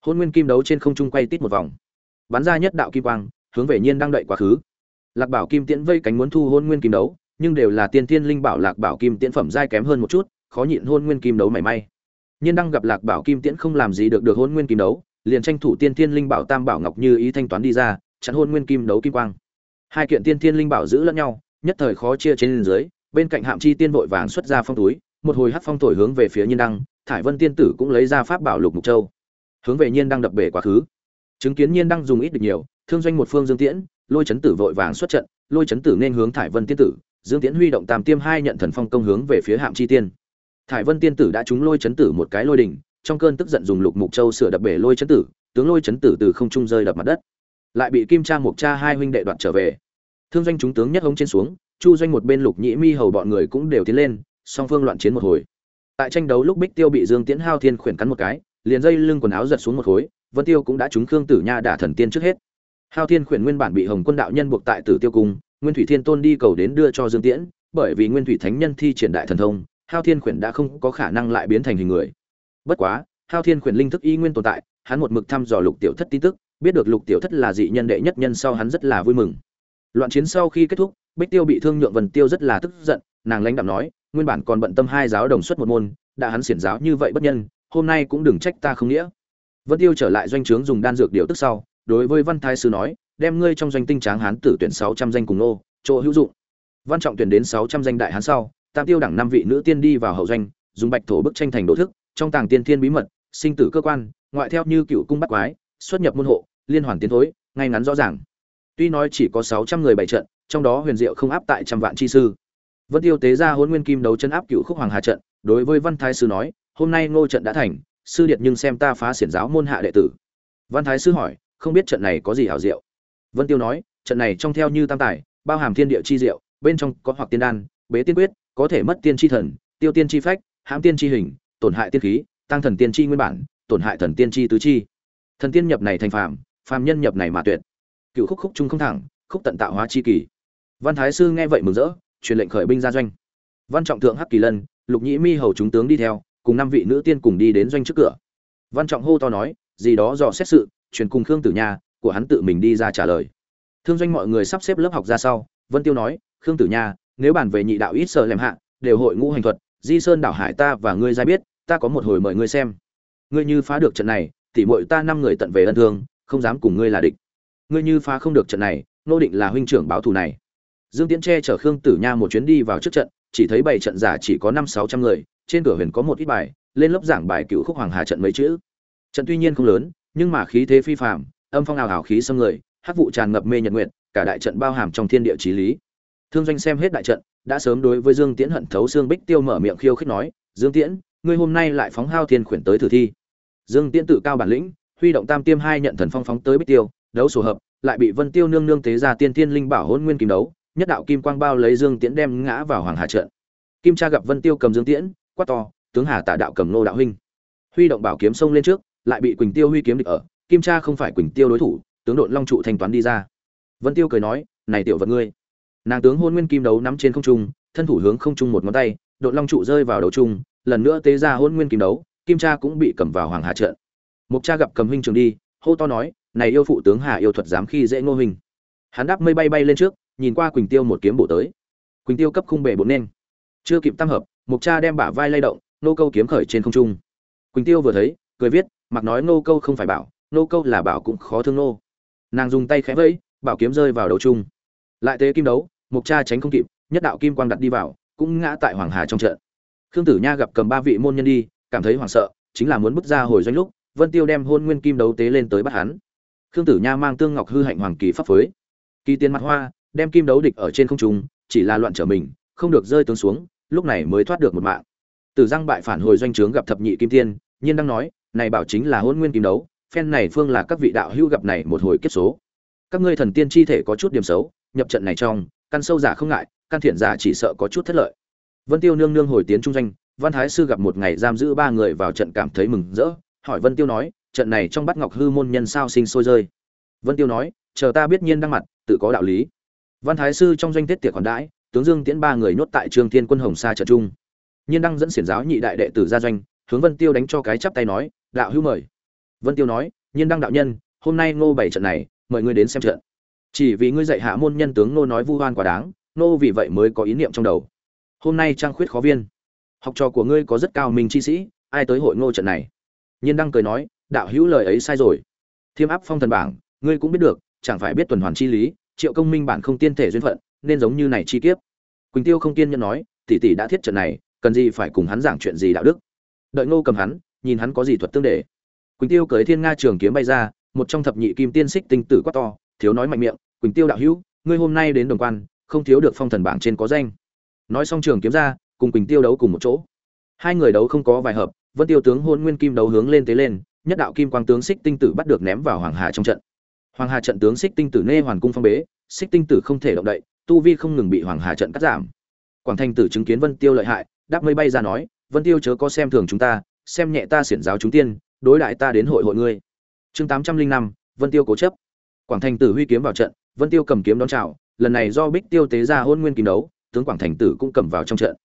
Hôn nguyên kim đấu trên không trung quay tít một vòng. Bắn ra nhất đạo kim quang, hướng về nhiên đang đợi quá khứ. Lạc bảo kim tiễn vây cánh muốn thu hôn nguyên kim đấu nhưng đều là tiên thiên linh bảo lạc bảo kim tiễn phẩm giai kém hơn một chút, khó nhịn hôn nguyên kim đấu mảy may. Nhiên đang gặp lạc bảo kim tiễn không làm gì được được hôn nguyên kim đấu, liền tranh thủ tiên thiên linh bảo tam bảo ngọc như ý thanh toán đi ra, chặn hôn nguyên kim đấu kim quang. Hai kiện tiên thiên linh bảo giữ lẫn nhau, nhất thời khó chia trên dưới, bên cạnh hạm chi tiên vội vàng xuất ra phong túi, một hồi hắt phong thổi hướng về phía nhiên đăng, thải vân tiên tử cũng lấy ra pháp bảo lục mục châu. Hướng về nhiên đăng đập bể quá khứ. Chứng kiến nhiên đăng dùng ít được nhiều, thương doanh một phương dương tiễn, lôi chấn tử vội vàng xuất trận, lôi chấn tử nên hướng thải vân tiên tử dương tiễn huy động tam tiêm hai nhận thần phong công hướng về phía hạm chi tiên. Thải vân tiên tử đã trúng lôi chấn tử một cái lôi đỉnh, trong cơn tức giận dùng lục mục châu sửa đập bể lôi chấn tử, tướng lôi chấn tử từ không trung rơi đập mặt đất. Lại bị kim cha mục cha hai huynh đệ đoạn trở về. Thương doanh chúng tướng nhất hống trên xuống, chu doanh một bên lục nhĩ mi hầu bọn người cũng đều tiến lên, song phương loạn chiến một hồi. Tại tranh đấu lúc bích tiêu bị dương tiễn hao thiên khuyển cắn một cái, liền dây lưng quần áo giật xuống một khối, vân tiêu cũng đã trúng khương tử nha đả thần tiên trước hết. Hao thiên khuyển nguyên bản bị hồng quân đạo nhân buộc tại tử tiêu cung nguyên thủy thiên tôn đi cầu đến đưa cho dương tiễn, bởi vì nguyên thủy thánh nhân thi triển đại thần thông, hao thiên khuyển đã không có khả năng lại biến thành hình người. Bất quá, hao thiên khuyển linh thức y nguyên tồn tại, hắn một mực thăm dò lục tiểu thất tin tức, biết được lục tiểu thất là dị nhân đệ nhất nhân sau hắn rất là vui mừng. Loạn chiến sau khi kết thúc, bích tiêu bị thương nhượng vần tiêu rất là tức giận, nàng lãnh đạm nói, nguyên bản còn bận tâm hai giáo đồng xuất một môn, đã hắn xiển giáo như vậy bất nhân, hôm nay cũng đừng trách ta không nghĩa. Vân tiêu trở lại doanh trướng dùng đan dược điều tức sau, đối với văn thái sư nói đem ngươi trong doanh tinh tráng hán tử tuyển sáu trăm danh cùng nô chỗ hữu dụng. Văn trọng tuyển đến sáu trăm danh đại hán sau, tam tiêu đẳng năm vị nữ tiên đi vào hậu doanh, dùng bạch thổ bức tranh thành đồ thức, trong tàng tiên thiên bí mật, sinh tử cơ quan, ngoại theo như cựu cung bắt quái, xuất nhập môn hộ, liên hoàn tiến thối, ngay ngắn rõ ràng. Tuy nói chỉ có sáu trăm người bày trận, trong đó huyền diệu không áp tại trăm vạn chi sư. Vân tiêu tế ra hôn nguyên kim đấu chân áp cựu khúc hoàng hà trận, đối với văn thái sư nói, hôm nay ngô trận đã thành, sư điệt nhưng xem ta phá xiển giáo môn hạ đệ tử. Văn thái sư hỏi, không biết trận này có gì hảo diệu? Vân tiêu nói, trận này trong theo như tam tài, bao hàm thiên địa chi diệu, bên trong có hoặc tiên đan, bế tiên quyết, có thể mất tiên chi thần, tiêu tiên chi phách, hãm tiên chi hình, tổn hại tiên khí, tăng thần tiên chi nguyên bản, tổn hại thần tiên chi tứ chi. Thần tiên nhập này thành phàm phàm nhân nhập này mà tuyệt. Cựu khúc khúc trung không thẳng, khúc tận tạo hóa chi kỳ. Văn thái sư nghe vậy mừng rỡ, truyền lệnh khởi binh ra doanh. Văn trọng thượng hắc kỳ lân, lục nhĩ mi hầu chúng tướng đi theo, cùng năm vị nữ tiên cùng đi đến doanh trước cửa. Văn trọng hô to nói, gì đó dò xét sự, truyền cùng khương tử nha của hắn tự mình đi ra trả lời. Thương doanh mọi người sắp xếp lớp học ra sau, vân tiêu nói, khương tử nha, nếu bàn về nhị đạo ít sợ lèm hạ, đều hội ngũ hành thuật, di sơn đảo hải ta và ngươi ra biết, ta có một hồi mời ngươi xem. Ngươi như phá được trận này, tỉ muội ta năm người tận về ân thương, không dám cùng ngươi là địch. Ngươi như phá không được trận này, nô định là huynh trưởng báo thù này. Dương tiễn che chở khương tử nha một chuyến đi vào trước trận, chỉ thấy bảy trận giả chỉ có năm sáu trăm người, trên cửa huyền có một ít bài, lên lớp giảng bài cựu khúc hoàng hà trận mấy chữ. Trận tuy nhiên không lớn, nhưng mà khí thế phi phàm âm phong ảo ảo khí xâm người, hắc vụ tràn ngập mê nhật nguyện cả đại trận bao hàm trong thiên địa chí lý. Thương doanh xem hết đại trận, đã sớm đối với dương tiễn hận thấu xương bích tiêu mở miệng khiêu khích nói, dương tiễn, ngươi hôm nay lại phóng hao thiên khuyển tới thử thi. Dương tiễn tự cao bản lĩnh, huy động tam tiêm hai nhận thần phong phóng tới bích tiêu, đấu sổ hợp, lại bị vân tiêu nương nương tế ra tiên thiên linh bảo hôn nguyên kim đấu, nhất đạo kim quang bao lấy dương tiễn đem ngã vào hoàng hà trận. Kim cha gặp vân tiêu cầm dương tiễn, quát to, tướng hà tả đạo cầm nô đạo huynh. Huy động bảo kiếm xông lên trước, lại bị quỳnh tiêu huy kiếm địch ở kim cha không phải quỳnh tiêu đối thủ, tướng đội long trụ thanh toán đi ra. Vân tiêu cười nói, này tiểu vật ngươi. Nàng tướng hôn nguyên kim đấu nắm trên không trung, thân thủ hướng không trung một ngón tay, đội long trụ rơi vào đầu trung, lần nữa tế ra hôn nguyên kim đấu, kim cha cũng bị cầm vào hoàng hà trận. Mục cha gặp cầm huynh trường đi, hô to nói, này yêu phụ tướng hà yêu thuật dám khi dễ ngô huynh. Hắn đáp mây bay bay lên trước, nhìn qua quỳnh tiêu một kiếm bổ tới. Quỳnh tiêu cấp khung bể bột nên. Chưa kịp tam hợp mục cha đem bả vai lay động, nô câu kiếm khởi trên không trung. Quỳnh tiêu vừa thấy, cười viết, mặc nói nô câu không phải bảo nô câu là bảo cũng khó thương nô. Nàng dùng tay khẽ vẫy, bảo kiếm rơi vào đầu trung lại tế kim đấu, mục cha tránh không kịp, nhất đạo kim quang đặt đi vào, cũng ngã tại hoàng hà trong trận. Khương tử nha gặp cầm ba vị môn nhân đi, cảm thấy hoảng sợ, chính là muốn bước ra hồi doanh lúc, vân tiêu đem hôn nguyên kim đấu tế lên tới bắt hắn. Khương tử nha mang tương ngọc hư hạnh hoàng kỳ pháp phối. Kỳ tiên mặt hoa, đem kim đấu địch ở trên không trung, chỉ là loạn trở mình, không được rơi tướng xuống, lúc này mới thoát được một mạng. Tử giang bại phản hồi doanh trướng gặp thập nhị kim tiên, nhiên đang nói, này bảo chính là hôn nguyên kim đấu phen này phương là các vị đạo hữu gặp này một hồi kiếp số. Các ngươi thần tiên chi thể có chút điểm xấu, nhập trận này trong, căn sâu giả không ngại, căn thiện giả chỉ sợ có chút thất lợi. Vân tiêu nương nương hồi tiến trung doanh, văn thái sư gặp một ngày giam giữ ba người vào trận cảm thấy mừng rỡ, hỏi vân tiêu nói, trận này trong bắt ngọc hư môn nhân sao sinh sôi rơi? Vân tiêu nói, chờ ta biết nhiên đăng mặt, tự có đạo lý. Văn thái sư trong doanh tiết tiệc còn đãi, tướng dương tiễn ba người nhốt tại trương thiên quân hồng sa trận trung. Nhiên đăng dẫn xiển giáo nhị đại đệ tử ra doanh, hướng vân tiêu đánh cho cái chắp tay nói, đạo hữu mời vân tiêu nói, nhiên đăng đạo nhân, hôm nay ngô bảy trận này, mời ngươi đến xem trận. Chỉ vì ngươi dạy hạ môn nhân tướng Ngô nói vu oan quá đáng, Ngô vì vậy mới có ý niệm trong đầu. Hôm nay trang khuyết khó viên. Học trò của ngươi có rất cao minh chi sĩ, ai tới hội ngô trận này? Nhiên đăng cười nói, đạo hữu lời ấy sai rồi. Thiêm áp phong thần bảng, ngươi cũng biết được, chẳng phải biết tuần hoàn chi lý, triệu công minh bản không tiên thể duyên phận, nên giống như này chi kiếp. Quỳnh tiêu không tiên nhân nói, tỷ tỷ đã thiết trận này, cần gì phải cùng hắn giảng chuyện gì đạo đức? Đợi ngô cầm hắn, nhìn hắn có gì thuật tương để quỳnh tiêu cởi thiên nga trường kiếm bay ra, một trong thập nhị kim tiên xích tinh tử quát to, thiếu nói mạnh miệng, quỳnh tiêu đạo hữu, ngươi hôm nay đến đồng quan, không thiếu được phong thần bảng trên có danh. Nói xong trường kiếm ra, cùng quỳnh tiêu đấu cùng một chỗ. Hai người đấu không có vài hợp, vân tiêu tướng hôn nguyên kim đấu hướng lên tế lên, nhất đạo kim quang tướng xích tinh tử bắt được ném vào hoàng hà trong trận. Hoàng hà trận tướng xích tinh tử nê hoàn cung phong bế, xích tinh tử không thể động đậy, tu vi không ngừng bị hoàng hà trận cắt giảm. Quảng thanh tử chứng kiến vân tiêu lợi hại, đáp mây bay ra nói, vân tiêu chớ có xem thường chúng ta, xem nhẹ ta xiển giáo chúng tiên đối đại ta đến hội hội ngươi. Chương tám trăm linh năm, vân tiêu cố chấp. Quảng thành tử huy kiếm vào trận, vân tiêu cầm kiếm đón chào, lần này do bích tiêu tế ra hôn nguyên kim đấu, tướng quảng thành tử cũng cầm vào trong trận.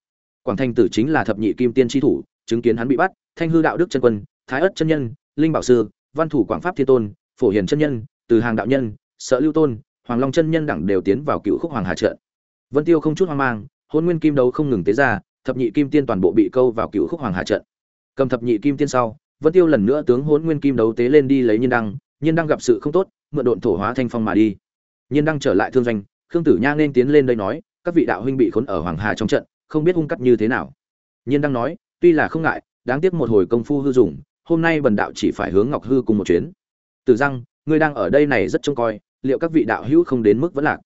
Quảng thành tử chính là thập nhị kim tiên tri thủ, chứng kiến hắn bị bắt, thanh hư đạo đức chân quân, thái ất chân nhân, linh bảo sư, văn thủ quảng pháp thiên tôn, phổ hiền chân nhân, từ hàng đạo nhân, sợ lưu tôn, hoàng long chân nhân đẳng đều tiến vào cựu khúc hoàng hà trận. Vân tiêu không chút hoang mang, hôn nguyên kim đấu không ngừng tế ra, thập nhị kim tiên toàn bộ bị câu vào cựu khúc hoàng hà trận. Cầm thập nhị kim tiên sau vân tiêu lần nữa tướng Hỗn nguyên kim đấu tế lên đi lấy nhiên đăng nhiên đăng gặp sự không tốt, mượn độn thổ hóa thanh phong mà đi. Nhiên đăng trở lại thương doanh, khương tử nha nên tiến lên đây nói, các vị đạo huynh bị khốn ở hoàng hà trong trận, không biết hung cắt như thế nào. Nhiên đăng nói, tuy là không ngại, đáng tiếc một hồi công phu hư dụng hôm nay bần đạo chỉ phải hướng ngọc hư cùng một chuyến. Tử răng ngươi đang ở đây này rất trông coi, liệu các vị đạo hữu không đến mức vẫn lạc?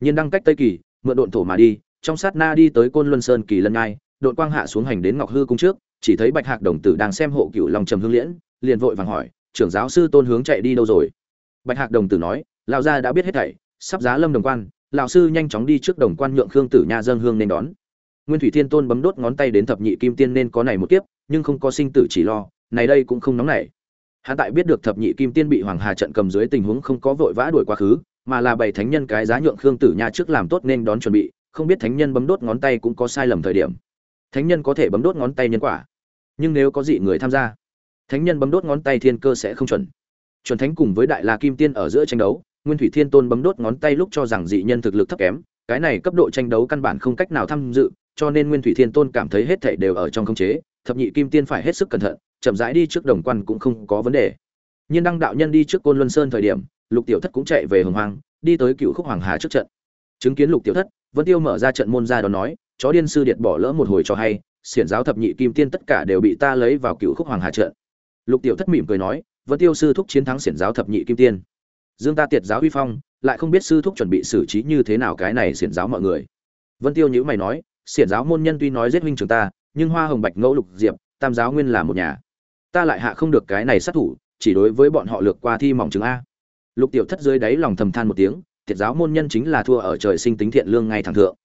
Nhiên đăng cách tây kỳ, mượn độn thổ mà đi, trong sát na đi tới côn luân sơn kỳ lân ngai, độn quang hạ xuống hành đến ngọc hư cung trước chỉ thấy bạch hạc đồng tử đang xem hộ cựu long trầm hương liễn, liền vội vàng hỏi, trưởng giáo sư tôn hướng chạy đi đâu rồi? Bạch hạc đồng tử nói, lão gia đã biết hết thảy, sắp giá lâm đồng quan, lão sư nhanh chóng đi trước đồng quan nhượng khương tử nha dâng hương nên đón. Nguyên thủy thiên tôn bấm đốt ngón tay đến thập nhị kim tiên nên có này một kiếp, nhưng không có sinh tử chỉ lo, này đây cũng không nóng nảy. Hắn tại biết được thập nhị kim tiên bị hoàng hà trận cầm dưới tình huống không có vội vã đuổi quá khứ, mà là bảy thánh nhân cái giá nhượng khương tử nha trước làm tốt nên đón chuẩn bị, không biết thánh nhân bấm đốt ngón tay cũng có sai lầm thời điểm. Thánh nhân có thể bấm đốt ngón tay nhân quả nhưng nếu có dị người tham gia, thánh nhân bấm đốt ngón tay thiên cơ sẽ không chuẩn. Chuẩn thánh cùng với đại la kim tiên ở giữa tranh đấu, nguyên thủy thiên tôn bấm đốt ngón tay lúc cho rằng dị nhân thực lực thấp kém, cái này cấp độ tranh đấu căn bản không cách nào tham dự, cho nên nguyên thủy thiên tôn cảm thấy hết thảy đều ở trong khống chế, thập nhị kim tiên phải hết sức cẩn thận, chậm rãi đi trước đồng quan cũng không có vấn đề. Nhiên đăng đạo nhân đi trước côn luân sơn thời điểm, lục tiểu thất cũng chạy về hồng hoàng đi tới cựu khúc hoàng hà trước trận. Chứng kiến lục tiểu thất vân tiêu mở ra trận môn ra đó nói, chó điên sư điện bỏ lỡ một hồi cho hay xiển giáo thập nhị kim tiên tất cả đều bị ta lấy vào cựu khúc hoàng hà trận. Lục tiểu thất mỉm cười nói vẫn tiêu sư thúc chiến thắng xiển giáo thập nhị kim tiên. Dương ta tiệt giáo huy phong, lại không biết sư thúc chuẩn bị xử trí như thế nào cái này xiển giáo mọi người. Vân tiêu nhữ mày nói, xiển giáo môn nhân tuy nói giết huynh trường ta, nhưng hoa hồng bạch ngẫu lục diệp, tam giáo nguyên là một nhà. Ta lại hạ không được cái này sát thủ, chỉ đối với bọn họ lược qua thi mỏng chứng a. Lục tiểu thất dưới đáy lòng thầm than một tiếng thiệt giáo môn nhân chính là thua ở trời sinh tính thiện lương ngay thẳng thượng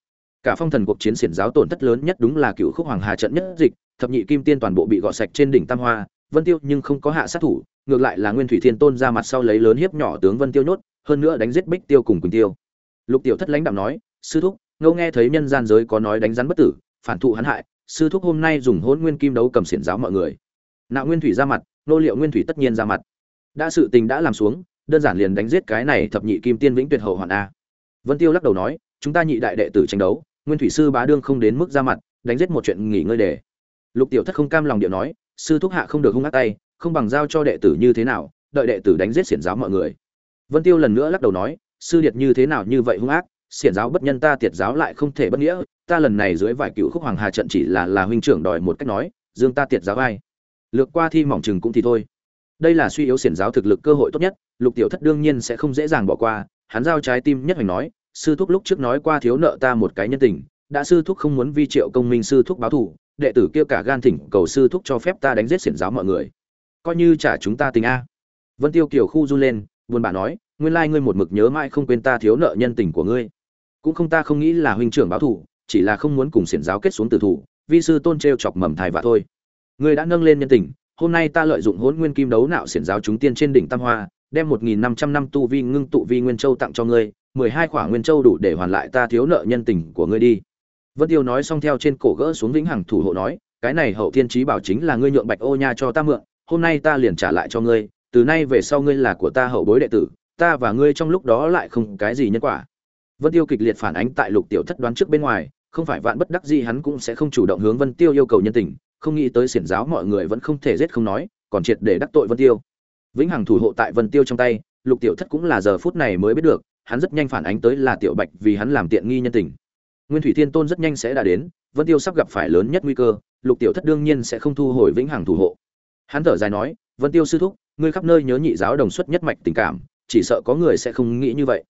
cả phong thần cuộc chiến xiển giáo tổn thất lớn nhất đúng là cựu khúc hoàng hà trận nhất dịch, thập nhị kim tiên toàn bộ bị gọt sạch trên đỉnh tam hoa, vân tiêu nhưng không có hạ sát thủ, ngược lại là nguyên thủy thiên tôn ra mặt sau lấy lớn hiếp nhỏ tướng vân tiêu nhốt, hơn nữa đánh giết bích tiêu cùng quỳnh tiêu. Lục tiểu thất lãnh đạo nói, sư thúc, ngẫu nghe thấy nhân gian giới có nói đánh rắn bất tử, phản thụ hắn hại, sư thúc hôm nay dùng hôn nguyên kim đấu cầm xiển giáo mọi người. Nạo nguyên thủy ra mặt, nô liệu nguyên thủy tất nhiên ra mặt. Đã sự tình đã làm xuống, đơn giản liền đánh giết cái này thập nhị kim tiên vĩnh tuyệt hậu hoàn a. Vân tiêu lắc đầu nói, chúng ta nhị đại đệ tử tranh đấu nguyên thủy sư bá đương không đến mức ra mặt, đánh giết một chuyện nghỉ ngơi để. Lục tiểu thất không cam lòng điệu nói, sư thúc hạ không được hung ác tay, không bằng giao cho đệ tử như thế nào, đợi đệ tử đánh giết xiển giáo mọi người. Vân tiêu lần nữa lắc đầu nói, sư điệt như thế nào như vậy hung ác, xiển giáo bất nhân ta tiệt giáo lại không thể bất nghĩa, ta lần này dưới vài cựu khúc hoàng hà trận chỉ là là huynh trưởng đòi một cách nói, dương ta tiệt giáo ai? Lược qua thi mỏng chừng cũng thì thôi. Đây là suy yếu xiển giáo thực lực cơ hội tốt nhất, lục tiểu thất đương nhiên sẽ không dễ dàng bỏ qua, hắn giao trái tim nhất hoành nói sư thúc lúc trước nói qua thiếu nợ ta một cái nhân tình, đã sư thúc không muốn vi triệu công minh sư thúc báo thù, đệ tử kia cả gan thỉnh cầu sư thúc cho phép ta đánh giết xiển giáo mọi người. Coi như trả chúng ta tình a. Vân tiêu kiều khu run lên, buồn bã nói, nguyên lai ngươi một mực nhớ mãi không quên ta thiếu nợ nhân tình của ngươi. Cũng không ta không nghĩ là huynh trưởng báo thù, chỉ là không muốn cùng xiển giáo kết xuống tử thủ, vi sư tôn trêu chọc mầm thai và thôi. Ngươi đã nâng lên nhân tình, hôm nay ta lợi dụng hỗn nguyên kim đấu nạo xiển giáo chúng tiên trên đỉnh tam hoa đem một nghìn năm trăm năm tu vi ngưng tụ vi nguyên châu tặng cho ngươi, mười hai khỏa nguyên châu đủ để hoàn lại ta thiếu nợ nhân tình của ngươi đi. Vân tiêu nói xong theo trên cổ gỡ xuống vĩnh hằng thủ hộ nói, cái này hậu thiên trí bảo chính là ngươi nhượng bạch ô nha cho ta mượn, hôm nay ta liền trả lại cho ngươi, từ nay về sau ngươi là của ta hậu bối đệ tử, ta và ngươi trong lúc đó lại không cái gì nhân quả. Vân tiêu kịch liệt phản ánh tại lục tiểu thất đoán trước bên ngoài, không phải vạn bất đắc gì hắn cũng sẽ không chủ động hướng vân tiêu yêu cầu nhân tình, không nghĩ tới xiển giáo mọi người vẫn không thể giết không nói, còn triệt để đắc tội vân tiêu vĩnh hằng thủ hộ tại vân tiêu trong tay, lục tiểu thất cũng là giờ phút này mới biết được, hắn rất nhanh phản ánh tới là tiểu bạch vì hắn làm tiện nghi nhân tình. Nguyên thủy thiên tôn rất nhanh sẽ đã đến, vân tiêu sắp gặp phải lớn nhất nguy cơ, lục tiểu thất đương nhiên sẽ không thu hồi vĩnh hằng thủ hộ. Hắn thở dài nói, vân tiêu sư thúc, ngươi khắp nơi nhớ nhị giáo đồng xuất nhất mạch tình cảm, chỉ sợ có người sẽ không nghĩ như vậy.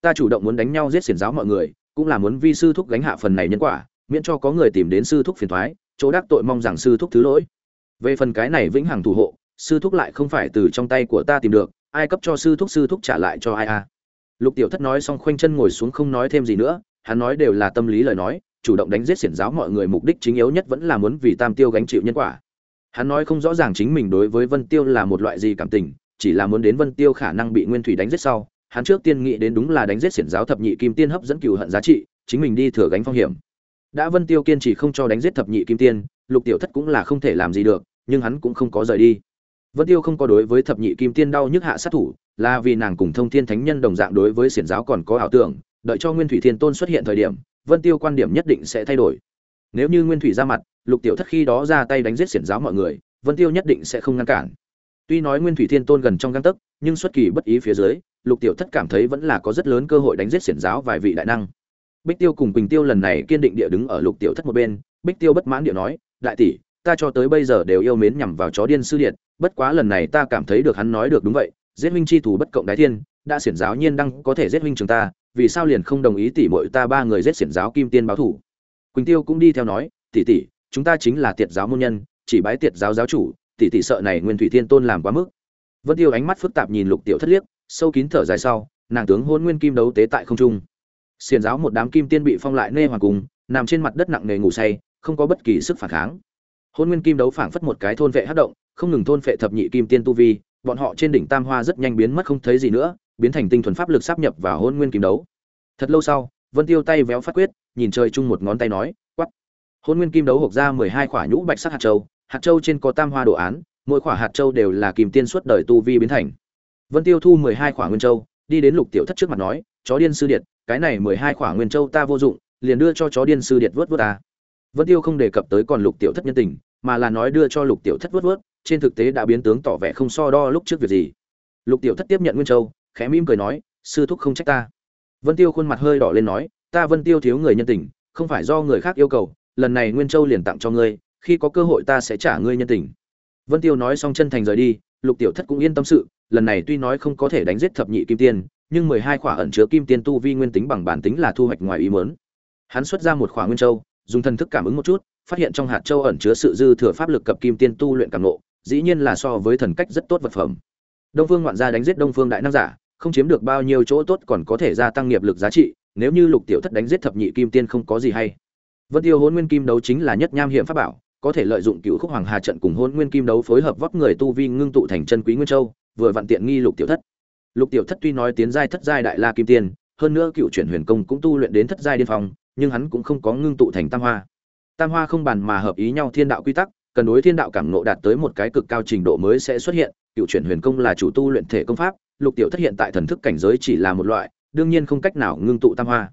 Ta chủ động muốn đánh nhau giết xiển giáo mọi người, cũng là muốn vi sư thúc gánh hạ phần này nhân quả, miễn cho có người tìm đến sư thúc phiền thoái, chỗ đắc tội mong rằng sư thúc thứ lỗi. Về phần cái này vĩnh hằng thủ hộ sư thúc lại không phải từ trong tay của ta tìm được, ai cấp cho sư thúc sư thúc trả lại cho ai a lục tiểu thất nói xong khoanh chân ngồi xuống không nói thêm gì nữa, hắn nói đều là tâm lý lời nói, chủ động đánh giết xiển giáo mọi người mục đích chính yếu nhất vẫn là muốn vì tam tiêu gánh chịu nhân quả. Hắn nói không rõ ràng chính mình đối với vân tiêu là một loại gì cảm tình, chỉ là muốn đến vân tiêu khả năng bị nguyên thủy đánh giết sau, hắn trước tiên nghĩ đến đúng là đánh giết xiển giáo thập nhị kim tiên hấp dẫn cựu hận giá trị, chính mình đi thừa gánh phong hiểm. Đã vân tiêu kiên trì không cho đánh giết thập nhị kim tiên, lục tiểu thất cũng là không thể làm gì được, nhưng hắn cũng không có rời đi vân tiêu không có đối với thập nhị kim tiên đau nhức hạ sát thủ, là vì nàng cùng thông thiên thánh nhân đồng dạng đối với xiển giáo còn có ảo tưởng, đợi cho nguyên thủy thiên tôn xuất hiện thời điểm, vân tiêu quan điểm nhất định sẽ thay đổi. Nếu như nguyên thủy ra mặt, lục tiểu thất khi đó ra tay đánh giết xiển giáo mọi người, vân tiêu nhất định sẽ không ngăn cản. Tuy nói nguyên thủy thiên tôn gần trong gang tấc, nhưng xuất kỳ bất ý phía dưới, lục tiểu thất cảm thấy vẫn là có rất lớn cơ hội đánh giết xiển giáo vài vị đại năng. Bích tiêu cùng Bình tiêu lần này kiên định địa đứng ở lục tiểu thất một bên, bích tiêu bất mãn địa nói, đại tỷ, ta cho tới bây giờ đều yêu mến nhằm vào chó điên sư điện bất quá lần này ta cảm thấy được hắn nói được đúng vậy, giết huynh chi thủ bất cộng đái thiên, đã xiển giáo nhiên đăng có thể giết huynh chúng ta, vì sao liền không đồng ý tỷ muội ta ba người giết xiển giáo kim tiên báo thủ? Quỳnh tiêu cũng đi theo nói, tỷ tỷ, chúng ta chính là tiệt giáo môn nhân, chỉ bái tiệt giáo giáo chủ, tỷ tỷ sợ này nguyên thủy thiên tôn làm quá mức. Vân tiêu ánh mắt phức tạp nhìn lục tiểu thất liếc, sâu kín thở dài sau, nàng tướng hôn nguyên kim đấu tế tại không trung. Xiển giáo một đám kim tiên bị phong lại nê hoàng cùng, nằm trên mặt đất nặng nề ngủ say, không có bất kỳ sức phản kháng. Hôn nguyên kim đấu phảng phất một cái thôn vệ hát động không ngừng thôn phệ thập nhị kim tiên tu vi, bọn họ trên đỉnh tam hoa rất nhanh biến mất không thấy gì nữa, biến thành tinh thuần pháp lực sáp nhập vào hôn nguyên kim đấu. Thật lâu sau, vân tiêu tay véo phát quyết, nhìn trời chung một ngón tay nói, quắc. hôn nguyên kim đấu hộc ra mười hai quả nhũ bạch sắc hạt châu hạt châu trên có tam hoa đồ án, mỗi quả hạt châu đều là kim tiên suốt đời tu vi biến thành. Vân tiêu thu mười hai quả nguyên châu, đi đến lục tiểu thất trước mặt nói, chó điên sư điện cái này mười hai quả nguyên châu ta vô dụng, liền đưa cho chó điên sư điện vớt vớt ta. Vân tiêu không đề cập tới còn lục tiểu thất nhân tình, mà là nói đưa cho lục tiểu thất vớt vớt trên thực tế đã biến tướng tỏ vẻ không so đo lúc trước việc gì. Lục tiểu thất tiếp nhận nguyên châu, khẽ mỉm cười nói, sư thúc không trách ta. Vân tiêu khuôn mặt hơi đỏ lên nói, ta vân tiêu thiếu người nhân tình, không phải do người khác yêu cầu, lần này nguyên châu liền tặng cho ngươi, khi có cơ hội ta sẽ trả ngươi nhân tình. Vân tiêu nói xong chân thành rời đi, lục tiểu thất cũng yên tâm sự, lần này tuy nói không có thể đánh giết thập nhị kim tiên, nhưng mười hai khỏa ẩn chứa kim tiên tu vi nguyên tính bằng bản tính là thu hoạch ngoài ý mớn hắn xuất ra một khỏa nguyên châu, dùng thần thức cảm ứng một chút, phát hiện trong hạt châu ẩn chứa sự dư thừa pháp lực cập kim tiên tu luyện cảm nộ dĩ nhiên là so với thần cách rất tốt vật phẩm. Đông phương ngoạn gia đánh giết đông phương đại nam giả, không chiếm được bao nhiêu chỗ tốt còn có thể gia tăng nghiệp lực giá trị, nếu như lục tiểu thất đánh giết thập nhị kim tiên không có gì hay. Vân tiêu hôn nguyên kim đấu chính là nhất nham hiểm pháp bảo, có thể lợi dụng cựu khúc hoàng hà trận cùng hôn nguyên kim đấu phối hợp vóc người tu vi ngưng tụ thành chân quý nguyên châu, vừa vặn tiện nghi lục tiểu thất. Lục tiểu thất tuy nói tiến giai thất giai đại la kim tiên, hơn nữa cựu chuyển huyền công cũng tu luyện đến thất giai điên phong, nhưng hắn cũng không có ngưng tụ thành tam hoa. Tam hoa không bàn mà hợp ý nhau thiên đạo quy tắc cần đối thiên đạo cảm ngộ đạt tới một cái cực cao trình độ mới sẽ xuất hiện. Cựu chuyển huyền công là chủ tu luyện thể công pháp, lục tiểu thất hiện tại thần thức cảnh giới chỉ là một loại, đương nhiên không cách nào ngưng tụ tam hoa.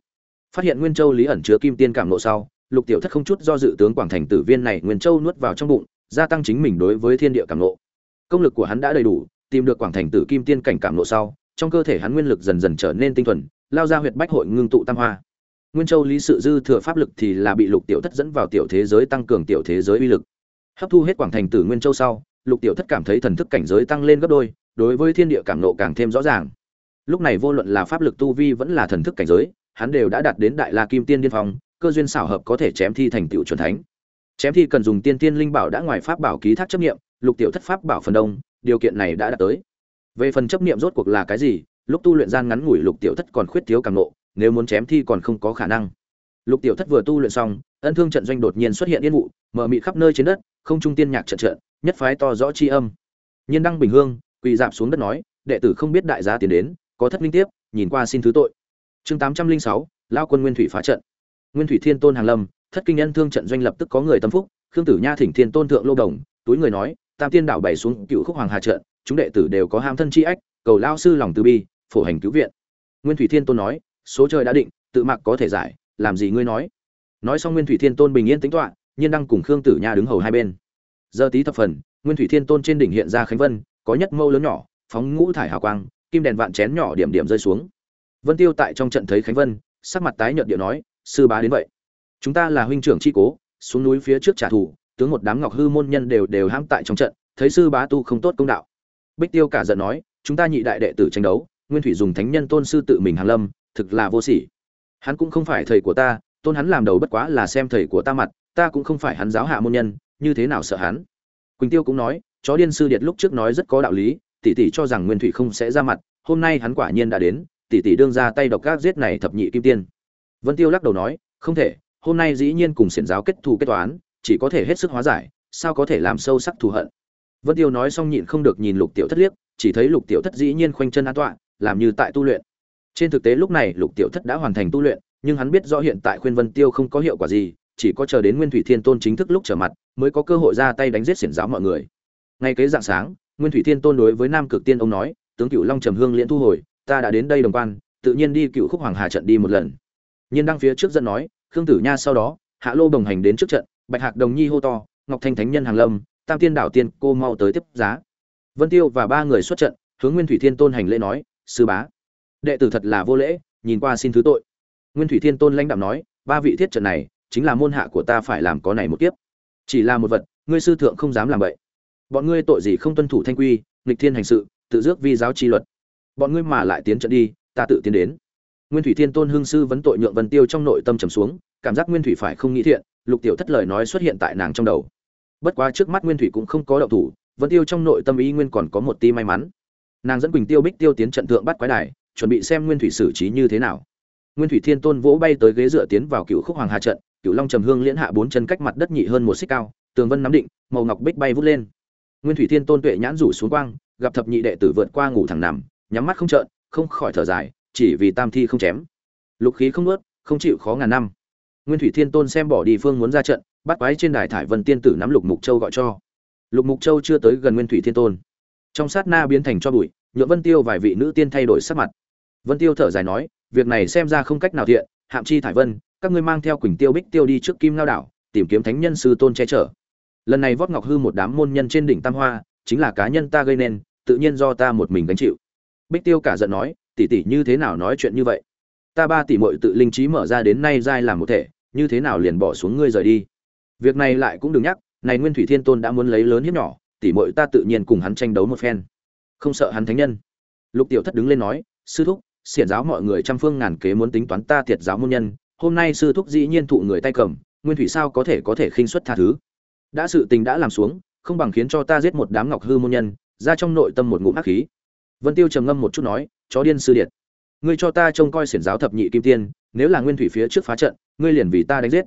Phát hiện nguyên châu lý ẩn chứa kim tiên cảm ngộ sau, lục tiểu thất không chút do dự tướng quảng thành tử viên này nguyên châu nuốt vào trong bụng, gia tăng chính mình đối với thiên địa cảm ngộ. Công lực của hắn đã đầy đủ, tìm được quảng thành tử kim tiên cảnh cảm ngộ sau, trong cơ thể hắn nguyên lực dần dần trở nên tinh thuần, lao ra huyệt bách hội ngưng tụ tam hoa. Nguyên châu lý sự dư thừa pháp lực thì là bị lục tiểu thất dẫn vào tiểu thế giới tăng cường tiểu thế giới uy lực hấp thu hết quảng thành tử nguyên châu sau, lục tiểu thất cảm thấy thần thức cảnh giới tăng lên gấp đôi, đối với thiên địa cảm nộ càng thêm rõ ràng. Lúc này vô luận là pháp lực tu vi vẫn là thần thức cảnh giới, hắn đều đã đạt đến đại la kim tiên điên phong, cơ duyên xảo hợp có thể chém thi thành tựu chuẩn thánh. Chém thi cần dùng tiên tiên linh bảo đã ngoài pháp bảo ký thác chấp nghiệm lục tiểu thất pháp bảo phần đông, điều kiện này đã đạt tới. Về phần chấp nghiệm rốt cuộc là cái gì, lúc tu luyện gian ngắn ngủi lục tiểu thất còn khuyết thiếu càng nộ, nếu muốn chém thi còn không có khả năng lục tiểu thất vừa tu luyện xong, ân thương trận doanh đột nhiên xuất hiện yên vụ, mở mịt khắp nơi trên đất, không trung tiên nhạc trận trận, nhất phái to rõ chi âm. Nhiên đăng bình hương, quỳ dạp xuống đất nói, đệ tử không biết đại gia tiến đến, có thất linh tiếp, nhìn qua xin thứ tội. Chương tám trăm linh sáu, lao quân nguyên thủy phá trận. Nguyên thủy thiên tôn hàng lâm, thất kinh nhân thương trận doanh lập tức có người tâm phúc, khương tử nha thỉnh thiên tôn thượng lô đồng, túi người nói, tam tiên đảo bày xuống cựu khúc hoàng hà trận, chúng đệ tử đều có ham thân chi ách, cầu lao sư lòng từ bi, phổ hành cứu viện. Nguyên thủy thiên tôn nói, số trời đã định, tự mặc có thể giải làm gì ngươi nói? Nói xong nguyên thủy thiên tôn bình yên tính toán nhiên đăng cùng khương tử nha đứng hầu hai bên. Giờ tí thập phần, nguyên thủy thiên tôn trên đỉnh hiện ra khánh vân, có nhất mâu lớn nhỏ, phóng ngũ thải hào quang, kim đèn vạn chén nhỏ điểm điểm rơi xuống. Vân tiêu tại trong trận thấy khánh vân, sắc mặt tái nhợt điệu nói, sư bá đến vậy. Chúng ta là huynh trưởng chi cố, xuống núi phía trước trả thù, tướng một đám ngọc hư môn nhân đều đều hãm tại trong trận, thấy sư bá tu không tốt công đạo. Bích tiêu cả giận nói, chúng ta nhị đại đệ tử tranh đấu, nguyên thủy dùng thánh nhân tôn sư tự mình hàng lâm, thực là vô sỉ hắn cũng không phải thầy của ta, tôn hắn làm đầu bất quá là xem thầy của ta mặt, ta cũng không phải hắn giáo hạ môn nhân, như thế nào sợ hắn? Quỳnh tiêu cũng nói, chó điên sư điệt lúc trước nói rất có đạo lý, tỷ tỷ cho rằng nguyên thủy không sẽ ra mặt, hôm nay hắn quả nhiên đã đến, tỷ tỷ đương ra tay độc các giết này thập nhị kim tiên. Vân tiêu lắc đầu nói, không thể, hôm nay dĩ nhiên cùng xiển giáo kết thù kết toán, chỉ có thể hết sức hóa giải, sao có thể làm sâu sắc thù hận? Vân tiêu nói xong nhịn không được nhìn lục tiểu thất liếc, chỉ thấy lục tiểu thất dĩ nhiên khoanh chân an tọa, làm như tại tu luyện trên thực tế lúc này lục tiểu thất đã hoàn thành tu luyện, nhưng hắn biết rõ hiện tại khuyên vân tiêu không có hiệu quả gì, chỉ có chờ đến nguyên thủy thiên tôn chính thức lúc trở mặt, mới có cơ hội ra tay đánh giết xiển giáo mọi người. Ngay kế dạng sáng, nguyên thủy thiên tôn đối với nam cực tiên ông nói, tướng cựu long trầm hương liễn thu hồi, ta đã đến đây đồng quan, tự nhiên đi cựu khúc hoàng hà trận đi một lần. Nhiên đăng phía trước dẫn nói, khương tử nha sau đó, hạ lô đồng hành đến trước trận, bạch hạc đồng nhi hô to, ngọc thanh thánh nhân hàng lâm, tam tiên đảo tiên, cô mau tới tiếp giá. Vân tiêu và ba người xuất trận, hướng nguyên thủy thiên tôn hành lễ nói, sư bá đệ tử thật là vô lễ, nhìn qua xin thứ tội. Nguyên thủy thiên tôn lãnh đạm nói, ba vị thiết trận này, chính là môn hạ của ta phải làm có này một kiếp. Chỉ là một vật, ngươi sư thượng không dám làm vậy. Bọn ngươi tội gì không tuân thủ thanh quy, nghịch thiên hành sự, tự dước vi giáo chi luật. Bọn ngươi mà lại tiến trận đi, ta tự tiến đến. Nguyên thủy thiên tôn hương sư vấn tội nhượng vân tiêu trong nội tâm trầm xuống, cảm giác nguyên thủy phải không nghĩ thiện, lục tiểu thất lời nói xuất hiện tại nàng trong đầu. Bất quá trước mắt nguyên thủy cũng không có động thủ, vân tiêu trong nội tâm ý nguyên còn có một ti may mắn. Nàng dẫn quỳnh tiêu bích tiêu tiến trận thượng bắt quái đài chuẩn bị xem nguyên thủy xử trí như thế nào. Nguyên thủy thiên tôn vỗ bay tới ghế dựa tiến vào cựu khúc hoàng hà trận, cựu long trầm hương liễn hạ bốn chân cách mặt đất nhị hơn một xích cao, tường vân nắm định, màu ngọc bích bay vút lên. Nguyên thủy thiên tôn tuệ nhãn rủ xuống quang, gặp thập nhị đệ tử vượt qua ngủ thẳng nằm, nhắm mắt không trợn, không khỏi thở dài, chỉ vì tam thi không chém. Lục khí không ướt không chịu khó ngàn năm. Nguyên thủy thiên tôn xem bỏ đi phương muốn ra trận, bắt quái trên đài thải vân tiên tử nắm lục mục châu gọi cho. Lục mục châu chưa tới gần nguyên thủy thiên tôn. Trong sát na biến thành cho bụi nhuộm vân tiêu vài vị nữ tiên thay đổi sắc mặt vân tiêu thở dài nói, việc này xem ra không cách nào thiện, hạm chi thải vân, các ngươi mang theo quỳnh tiêu bích tiêu đi trước kim lao đảo, tìm kiếm thánh nhân sư tôn che chở. Lần này vót ngọc hư một đám môn nhân trên đỉnh tam hoa, chính là cá nhân ta gây nên, tự nhiên do ta một mình gánh chịu. Bích tiêu cả giận nói, tỷ tỷ như thế nào nói chuyện như vậy? Ta ba tỷ muội tự linh trí mở ra đến nay giai làm một thể, như thế nào liền bỏ xuống ngươi rời đi? Việc này lại cũng đừng nhắc, này nguyên thủy thiên tôn đã muốn lấy lớn hiếp nhỏ, tỷ muội ta tự nhiên cùng hắn tranh đấu một phen. Không sợ hắn thánh nhân. Lục tiểu thất đứng lên nói, sư thúc xiển giáo mọi người trăm phương ngàn kế muốn tính toán ta thiệt giáo môn nhân, hôm nay sư thúc dĩ nhiên thụ người tay cầm, nguyên thủy sao có thể có thể khinh suất tha thứ? Đã sự tình đã làm xuống, không bằng khiến cho ta giết một đám ngọc hư môn nhân, ra trong nội tâm một ngụm ác khí. Vân tiêu trầm ngâm một chút nói, chó điên sư điệt, ngươi cho ta trông coi xiển giáo thập nhị kim tiên, nếu là nguyên thủy phía trước phá trận, ngươi liền vì ta đánh giết.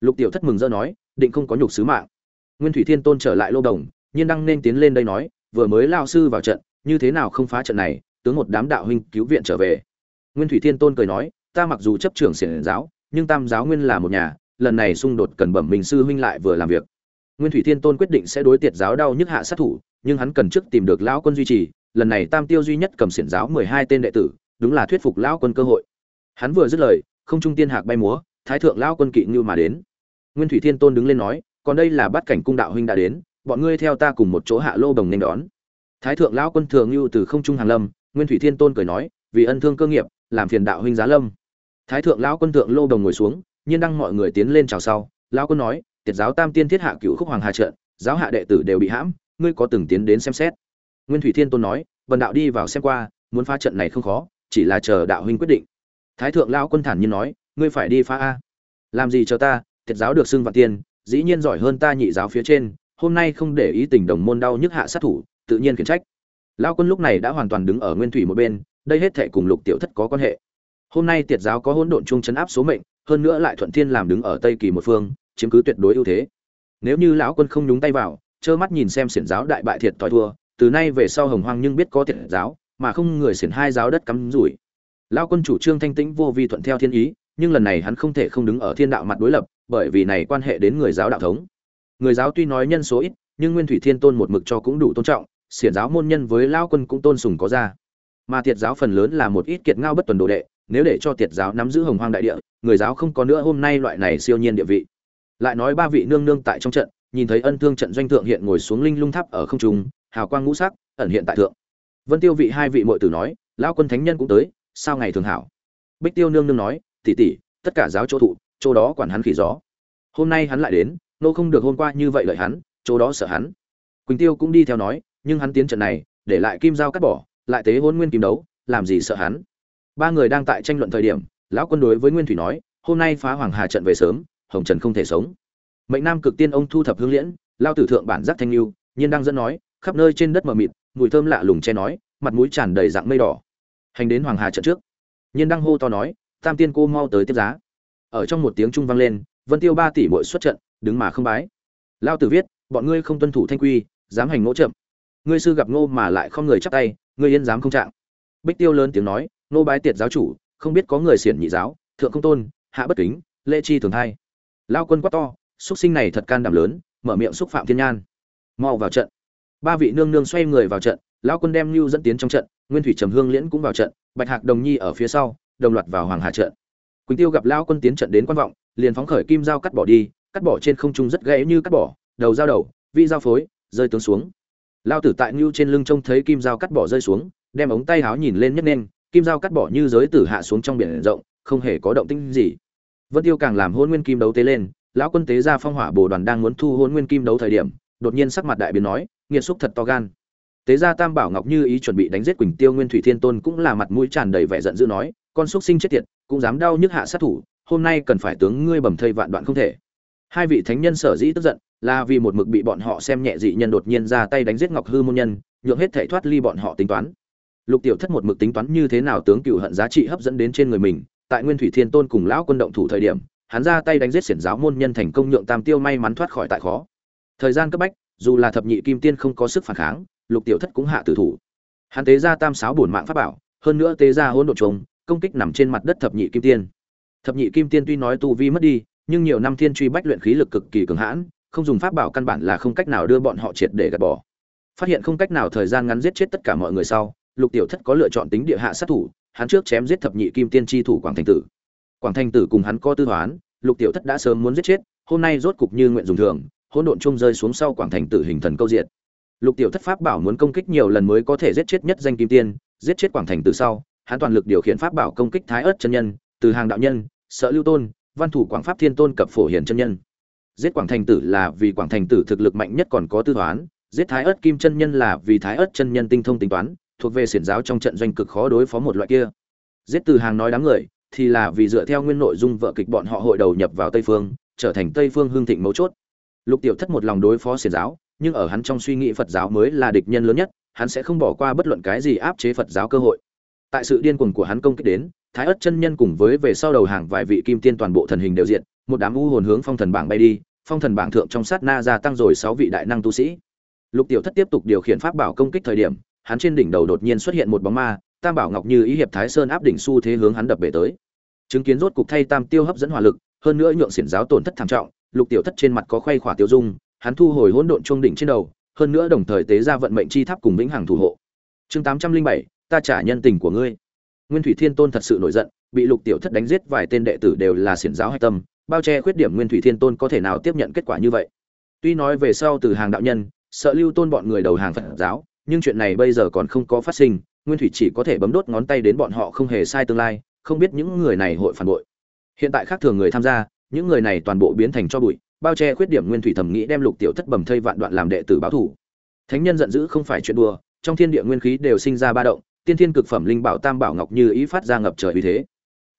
Lục tiểu thất mừng rỡ nói, định không có nhục sứ mạng. Nguyên thủy thiên tôn trở lại lô đồng, nhiên đăng nên tiến lên đây nói, vừa mới lao sư vào trận, như thế nào không phá trận này tướng một đám đạo huynh cứu viện trở về. Nguyên thủy thiên tôn cười nói, ta mặc dù chấp trưởng xiển giáo, nhưng tam giáo nguyên là một nhà, lần này xung đột cần bẩm mình sư huynh lại vừa làm việc. Nguyên thủy thiên tôn quyết định sẽ đối tiệt giáo đau nhức hạ sát thủ, nhưng hắn cần trước tìm được lão quân duy trì, lần này tam tiêu duy nhất cầm xiển giáo mười hai tên đệ tử, đúng là thuyết phục lão quân cơ hội. Hắn vừa dứt lời, không trung tiên hạc bay múa, thái thượng lão quân kỵ ngưu mà đến. Nguyên thủy thiên tôn đứng lên nói, còn đây là bát cảnh cung đạo huynh đã đến, bọn ngươi theo ta cùng một chỗ hạ lô đồng nên đón. Thái thượng lão quân thường ngưu từ không trung hàng lâm nguyên thủy thiên tôn cười nói, vì ân thương cơ nghiệp, làm phiền đạo huynh giá lâm. Thái thượng lão quân thượng lô đồng ngồi xuống, nhiên đăng mọi người tiến lên chào sau. Lão quân nói, tiệt giáo tam tiên thiết hạ cựu khúc hoàng hà trận, giáo hạ đệ tử đều bị hãm, ngươi có từng tiến đến xem xét? Nguyên thủy thiên tôn nói, vần đạo đi vào xem qua, muốn phá trận này không khó, chỉ là chờ đạo huynh quyết định. Thái thượng lão quân thản nhiên nói, ngươi phải đi phá a. Làm gì chờ ta, tiệt giáo được xưng vạn tiên, dĩ nhiên giỏi hơn ta nhị giáo phía trên, hôm nay không để ý tình đồng môn đau nhức hạ sát thủ, tự nhiên khiển trách lão quân lúc này đã hoàn toàn đứng ở nguyên thủy một bên, đây hết thệ cùng lục tiểu thất có quan hệ. Hôm nay tiệt giáo có hỗn độn chung chấn áp số mệnh, hơn nữa lại thuận thiên làm đứng ở tây kỳ một phương, chiếm cứ tuyệt đối ưu thế. Nếu như lão quân không nhúng tay vào, trơ mắt nhìn xem xiển giáo đại bại thiệt thòi thua, từ nay về sau hồng hoang nhưng biết có tiệt giáo, mà không người xiển hai giáo đất cắm rủi. Lão quân chủ trương thanh tĩnh vô vi thuận theo thiên ý, nhưng lần này hắn không thể không đứng ở thiên đạo mặt đối lập, bởi vì này quan hệ đến người giáo đạo thống. Người giáo tuy nói nhân số ít, nhưng nguyên thủy thiên tôn một mực cho cũng đủ tôn trọng xiển giáo môn nhân với lão quân cũng tôn sùng có ra. Mà thiệt giáo phần lớn là một ít kiệt ngao bất tuần đồ đệ, nếu để cho thiệt giáo nắm giữ hồng hoang đại địa, người giáo không có nữa hôm nay loại này siêu nhiên địa vị. Lại nói ba vị nương nương tại trong trận, nhìn thấy ân thương trận doanh thượng hiện ngồi xuống linh lung tháp ở không trung, hào quang ngũ sắc, ẩn hiện tại thượng. Vân tiêu vị hai vị muội tử nói, lão quân thánh nhân cũng tới, sao ngày thường hảo? Bích tiêu nương nương nói tỉ tỷ, tất cả giáo chỗ thụ, chỗ đó quản hắn khỉ gió. Hôm nay hắn lại đến, nô không được hôm qua như vậy lợi hắn, chỗ đó sợ hắn. Quỳnh tiêu cũng đi theo nói nhưng hắn tiến trận này, để lại kim dao cắt bỏ, lại tế hôn nguyên kim đấu, làm gì sợ hắn? Ba người đang tại tranh luận thời điểm, lão quân đối với nguyên thủy nói, hôm nay phá hoàng hà trận về sớm, hồng trần không thể sống. Mệnh nam cực tiên ông thu thập hương liễn, lao tử thượng bản giác thanh lưu, nhiên đang dẫn nói, khắp nơi trên đất mờ mịt, mùi thơm lạ lùng che nói, mặt mũi tràn đầy dạng mây đỏ. Hành đến hoàng hà trận trước, nhiên đang hô to nói, tam tiên cô mau tới tiếp giá. Ở trong một tiếng trung vang lên, vân tiêu ba tỷ mỗi xuất trận, đứng mà không bái. Lao tử viết, bọn ngươi không tuân thủ thanh quy, dám hành ngỗ chậm ngươi sư gặp ngô mà lại không người chắp tay, ngươi yên dám không trạng. Bích tiêu lớn tiếng nói nô bái tiệt giáo chủ, không biết có người xiển nhị giáo, thượng không tôn, hạ bất kính, lễ chi thường thay lao quân quát to xuất sinh này thật can đảm lớn, mở miệng xúc phạm thiên nhan. Mau vào trận. Ba vị nương nương xoay người vào trận lão quân đem lưu dẫn tiến trong trận, nguyên thủy trầm hương liễn cũng vào trận, bạch hạc đồng nhi ở phía sau, đồng loạt vào hoàng hà trận. Quỳnh tiêu gặp lao quân tiến trận đến quan vọng, liền phóng khởi kim dao cắt bỏ đi, cắt bỏ trên không trung rất gãy như cắt bỏ, đầu dao đầu vị dao phối, rơi tướng xuống lao tử tại ngưu trên lưng trông thấy kim dao cắt bỏ rơi xuống, đem ống tay háo nhìn lên nhất nên, kim dao cắt bỏ như giới tử hạ xuống trong biển rộng, không hề có động tĩnh gì. Vân tiêu càng làm hôn nguyên kim đấu tế lên, lão quân tế ra phong hỏa bồ đoàn đang muốn thu hôn nguyên kim đấu thời điểm, đột nhiên sắc mặt đại biến nói, nghiệt xúc thật to gan. Tế ra tam bảo ngọc như ý chuẩn bị đánh giết quỳnh tiêu nguyên thủy thiên tôn cũng là mặt mũi tràn đầy vẻ giận dữ nói, con xúc sinh chết tiệt, cũng dám đau nhức hạ sát thủ, hôm nay cần phải tướng ngươi bầm thây vạn đoạn không thể hai vị thánh nhân sở dĩ tức giận là vì một mực bị bọn họ xem nhẹ dị nhân đột nhiên ra tay đánh giết ngọc hư môn nhân, nhượng hết thể thoát ly bọn họ tính toán. Lục tiểu thất một mực tính toán như thế nào tướng cựu hận giá trị hấp dẫn đến trên người mình, tại nguyên thủy thiên tôn cùng lão quân động thủ thời điểm, hắn ra tay đánh giết xiển giáo môn nhân thành công nhượng tam tiêu may mắn thoát khỏi tại khó. Thời gian cấp bách, dù là thập nhị kim tiên không có sức phản kháng, lục tiểu thất cũng hạ tử thủ. Hắn tế ra tam sáu bổn mạng pháp bảo, hơn nữa tế ra hỗn độ trùng công kích nằm trên mặt đất thập nhị kim tiên. Thập nhị kim tiên tuy nói tu vi mất đi nhưng nhiều năm thiên truy bách luyện khí lực cực kỳ cường hãn không dùng pháp bảo căn bản là không cách nào đưa bọn họ triệt để gạt bỏ. Phát hiện không cách nào thời gian ngắn giết chết tất cả mọi người sau lục tiểu thất có lựa chọn tính địa hạ sát thủ hắn trước chém giết thập nhị kim tiên tri thủ quảng thành tử. Quảng thành tử cùng hắn có tư hoán, lục tiểu thất đã sớm muốn giết chết hôm nay rốt cục như nguyện dùng thường hỗn độn chung rơi xuống sau quảng thành tử hình thần câu diệt. Lục tiểu thất pháp bảo muốn công kích nhiều lần mới có thể giết chết nhất danh kim tiên giết chết quảng thành tử sau hắn toàn lực điều khiển pháp bảo công kích thái ớt chân nhân từ hàng đạo nhân sợ lưu tôn văn thủ quảng pháp thiên tôn cập phổ hiền chân nhân. Giết quảng thành tử là vì quảng thành tử thực lực mạnh nhất còn có tư toán, giết thái ớt kim chân nhân là vì thái ớt chân nhân tinh thông tính toán, thuộc về xiển giáo trong trận doanh cực khó đối phó một loại kia. Giết từ hàng nói đám người, thì là vì dựa theo nguyên nội dung vợ kịch bọn họ hội đầu nhập vào tây phương, trở thành tây phương hương thịnh mấu chốt. Lục tiểu thất một lòng đối phó xiển giáo, nhưng ở hắn trong suy nghĩ phật giáo mới là địch nhân lớn nhất, hắn sẽ không bỏ qua bất luận cái gì áp chế phật giáo cơ hội. Tại sự điên cuồng của hắn công kích đến thái ất chân nhân cùng với về sau đầu hàng vài vị kim tiên toàn bộ thần hình đều diện một đám u hồn hướng phong thần bảng bay đi, phong thần bảng thượng trong sát na gia tăng rồi sáu vị đại năng tu sĩ. Lục tiểu thất tiếp tục điều khiển pháp bảo công kích thời điểm, hắn trên đỉnh đầu đột nhiên xuất hiện một bóng ma, tam bảo ngọc như ý hiệp thái sơn áp đỉnh xu thế hướng hắn đập bể tới. Chứng kiến rốt cục thay tam tiêu hấp dẫn hỏa lực, hơn nữa nhượng xiển giáo tổn thất thảm trọng, lục tiểu thất trên mặt có khoay khỏa tiêu dung, hắn thu hồi hỗn độn chuông đỉnh trên đầu, hơn nữa đồng thời tế ra vận mệnh chi tháp cùng vĩnh hằng thủ hộ. Chương tám trăm linh bảy, ta trả nhân tình của ngươi nguyên thủy thiên tôn thật sự nổi giận, bị lục tiểu thất đánh giết, vài tên đệ tử đều là xiển giáo hạch tâm, bao che khuyết điểm nguyên thủy thiên tôn có thể nào tiếp nhận kết quả như vậy. Tuy nói về sau từ hàng đạo nhân, sợ lưu tôn bọn người đầu hàng phật giáo, nhưng chuyện này bây giờ còn không có phát sinh, nguyên thủy chỉ có thể bấm đốt ngón tay đến bọn họ không hề sai tương lai, không biết những người này hội phản bội. Hiện tại khác thường người tham gia, những người này toàn bộ biến thành cho bụi, bao che khuyết điểm nguyên thủy thẩm nghĩ đem lục tiểu thất bầm thây vạn đoạn làm đệ tử báo thủ thánh nhân giận dữ không phải chuyện đùa, trong thiên địa nguyên khí đều sinh ra ba động tiên thiên cực phẩm linh bảo tam bảo ngọc như ý phát ra ngập trời uy thế.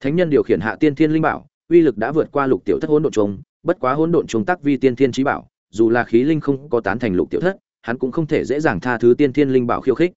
Thánh nhân điều khiển hạ tiên thiên linh bảo, uy lực đã vượt qua lục tiểu thất hỗn độn trùng, bất quá hỗn độn trùng tác vi tiên thiên trí bảo, dù là khí linh không có tán thành lục tiểu thất, hắn cũng không thể dễ dàng tha thứ tiên thiên linh bảo khiêu khích.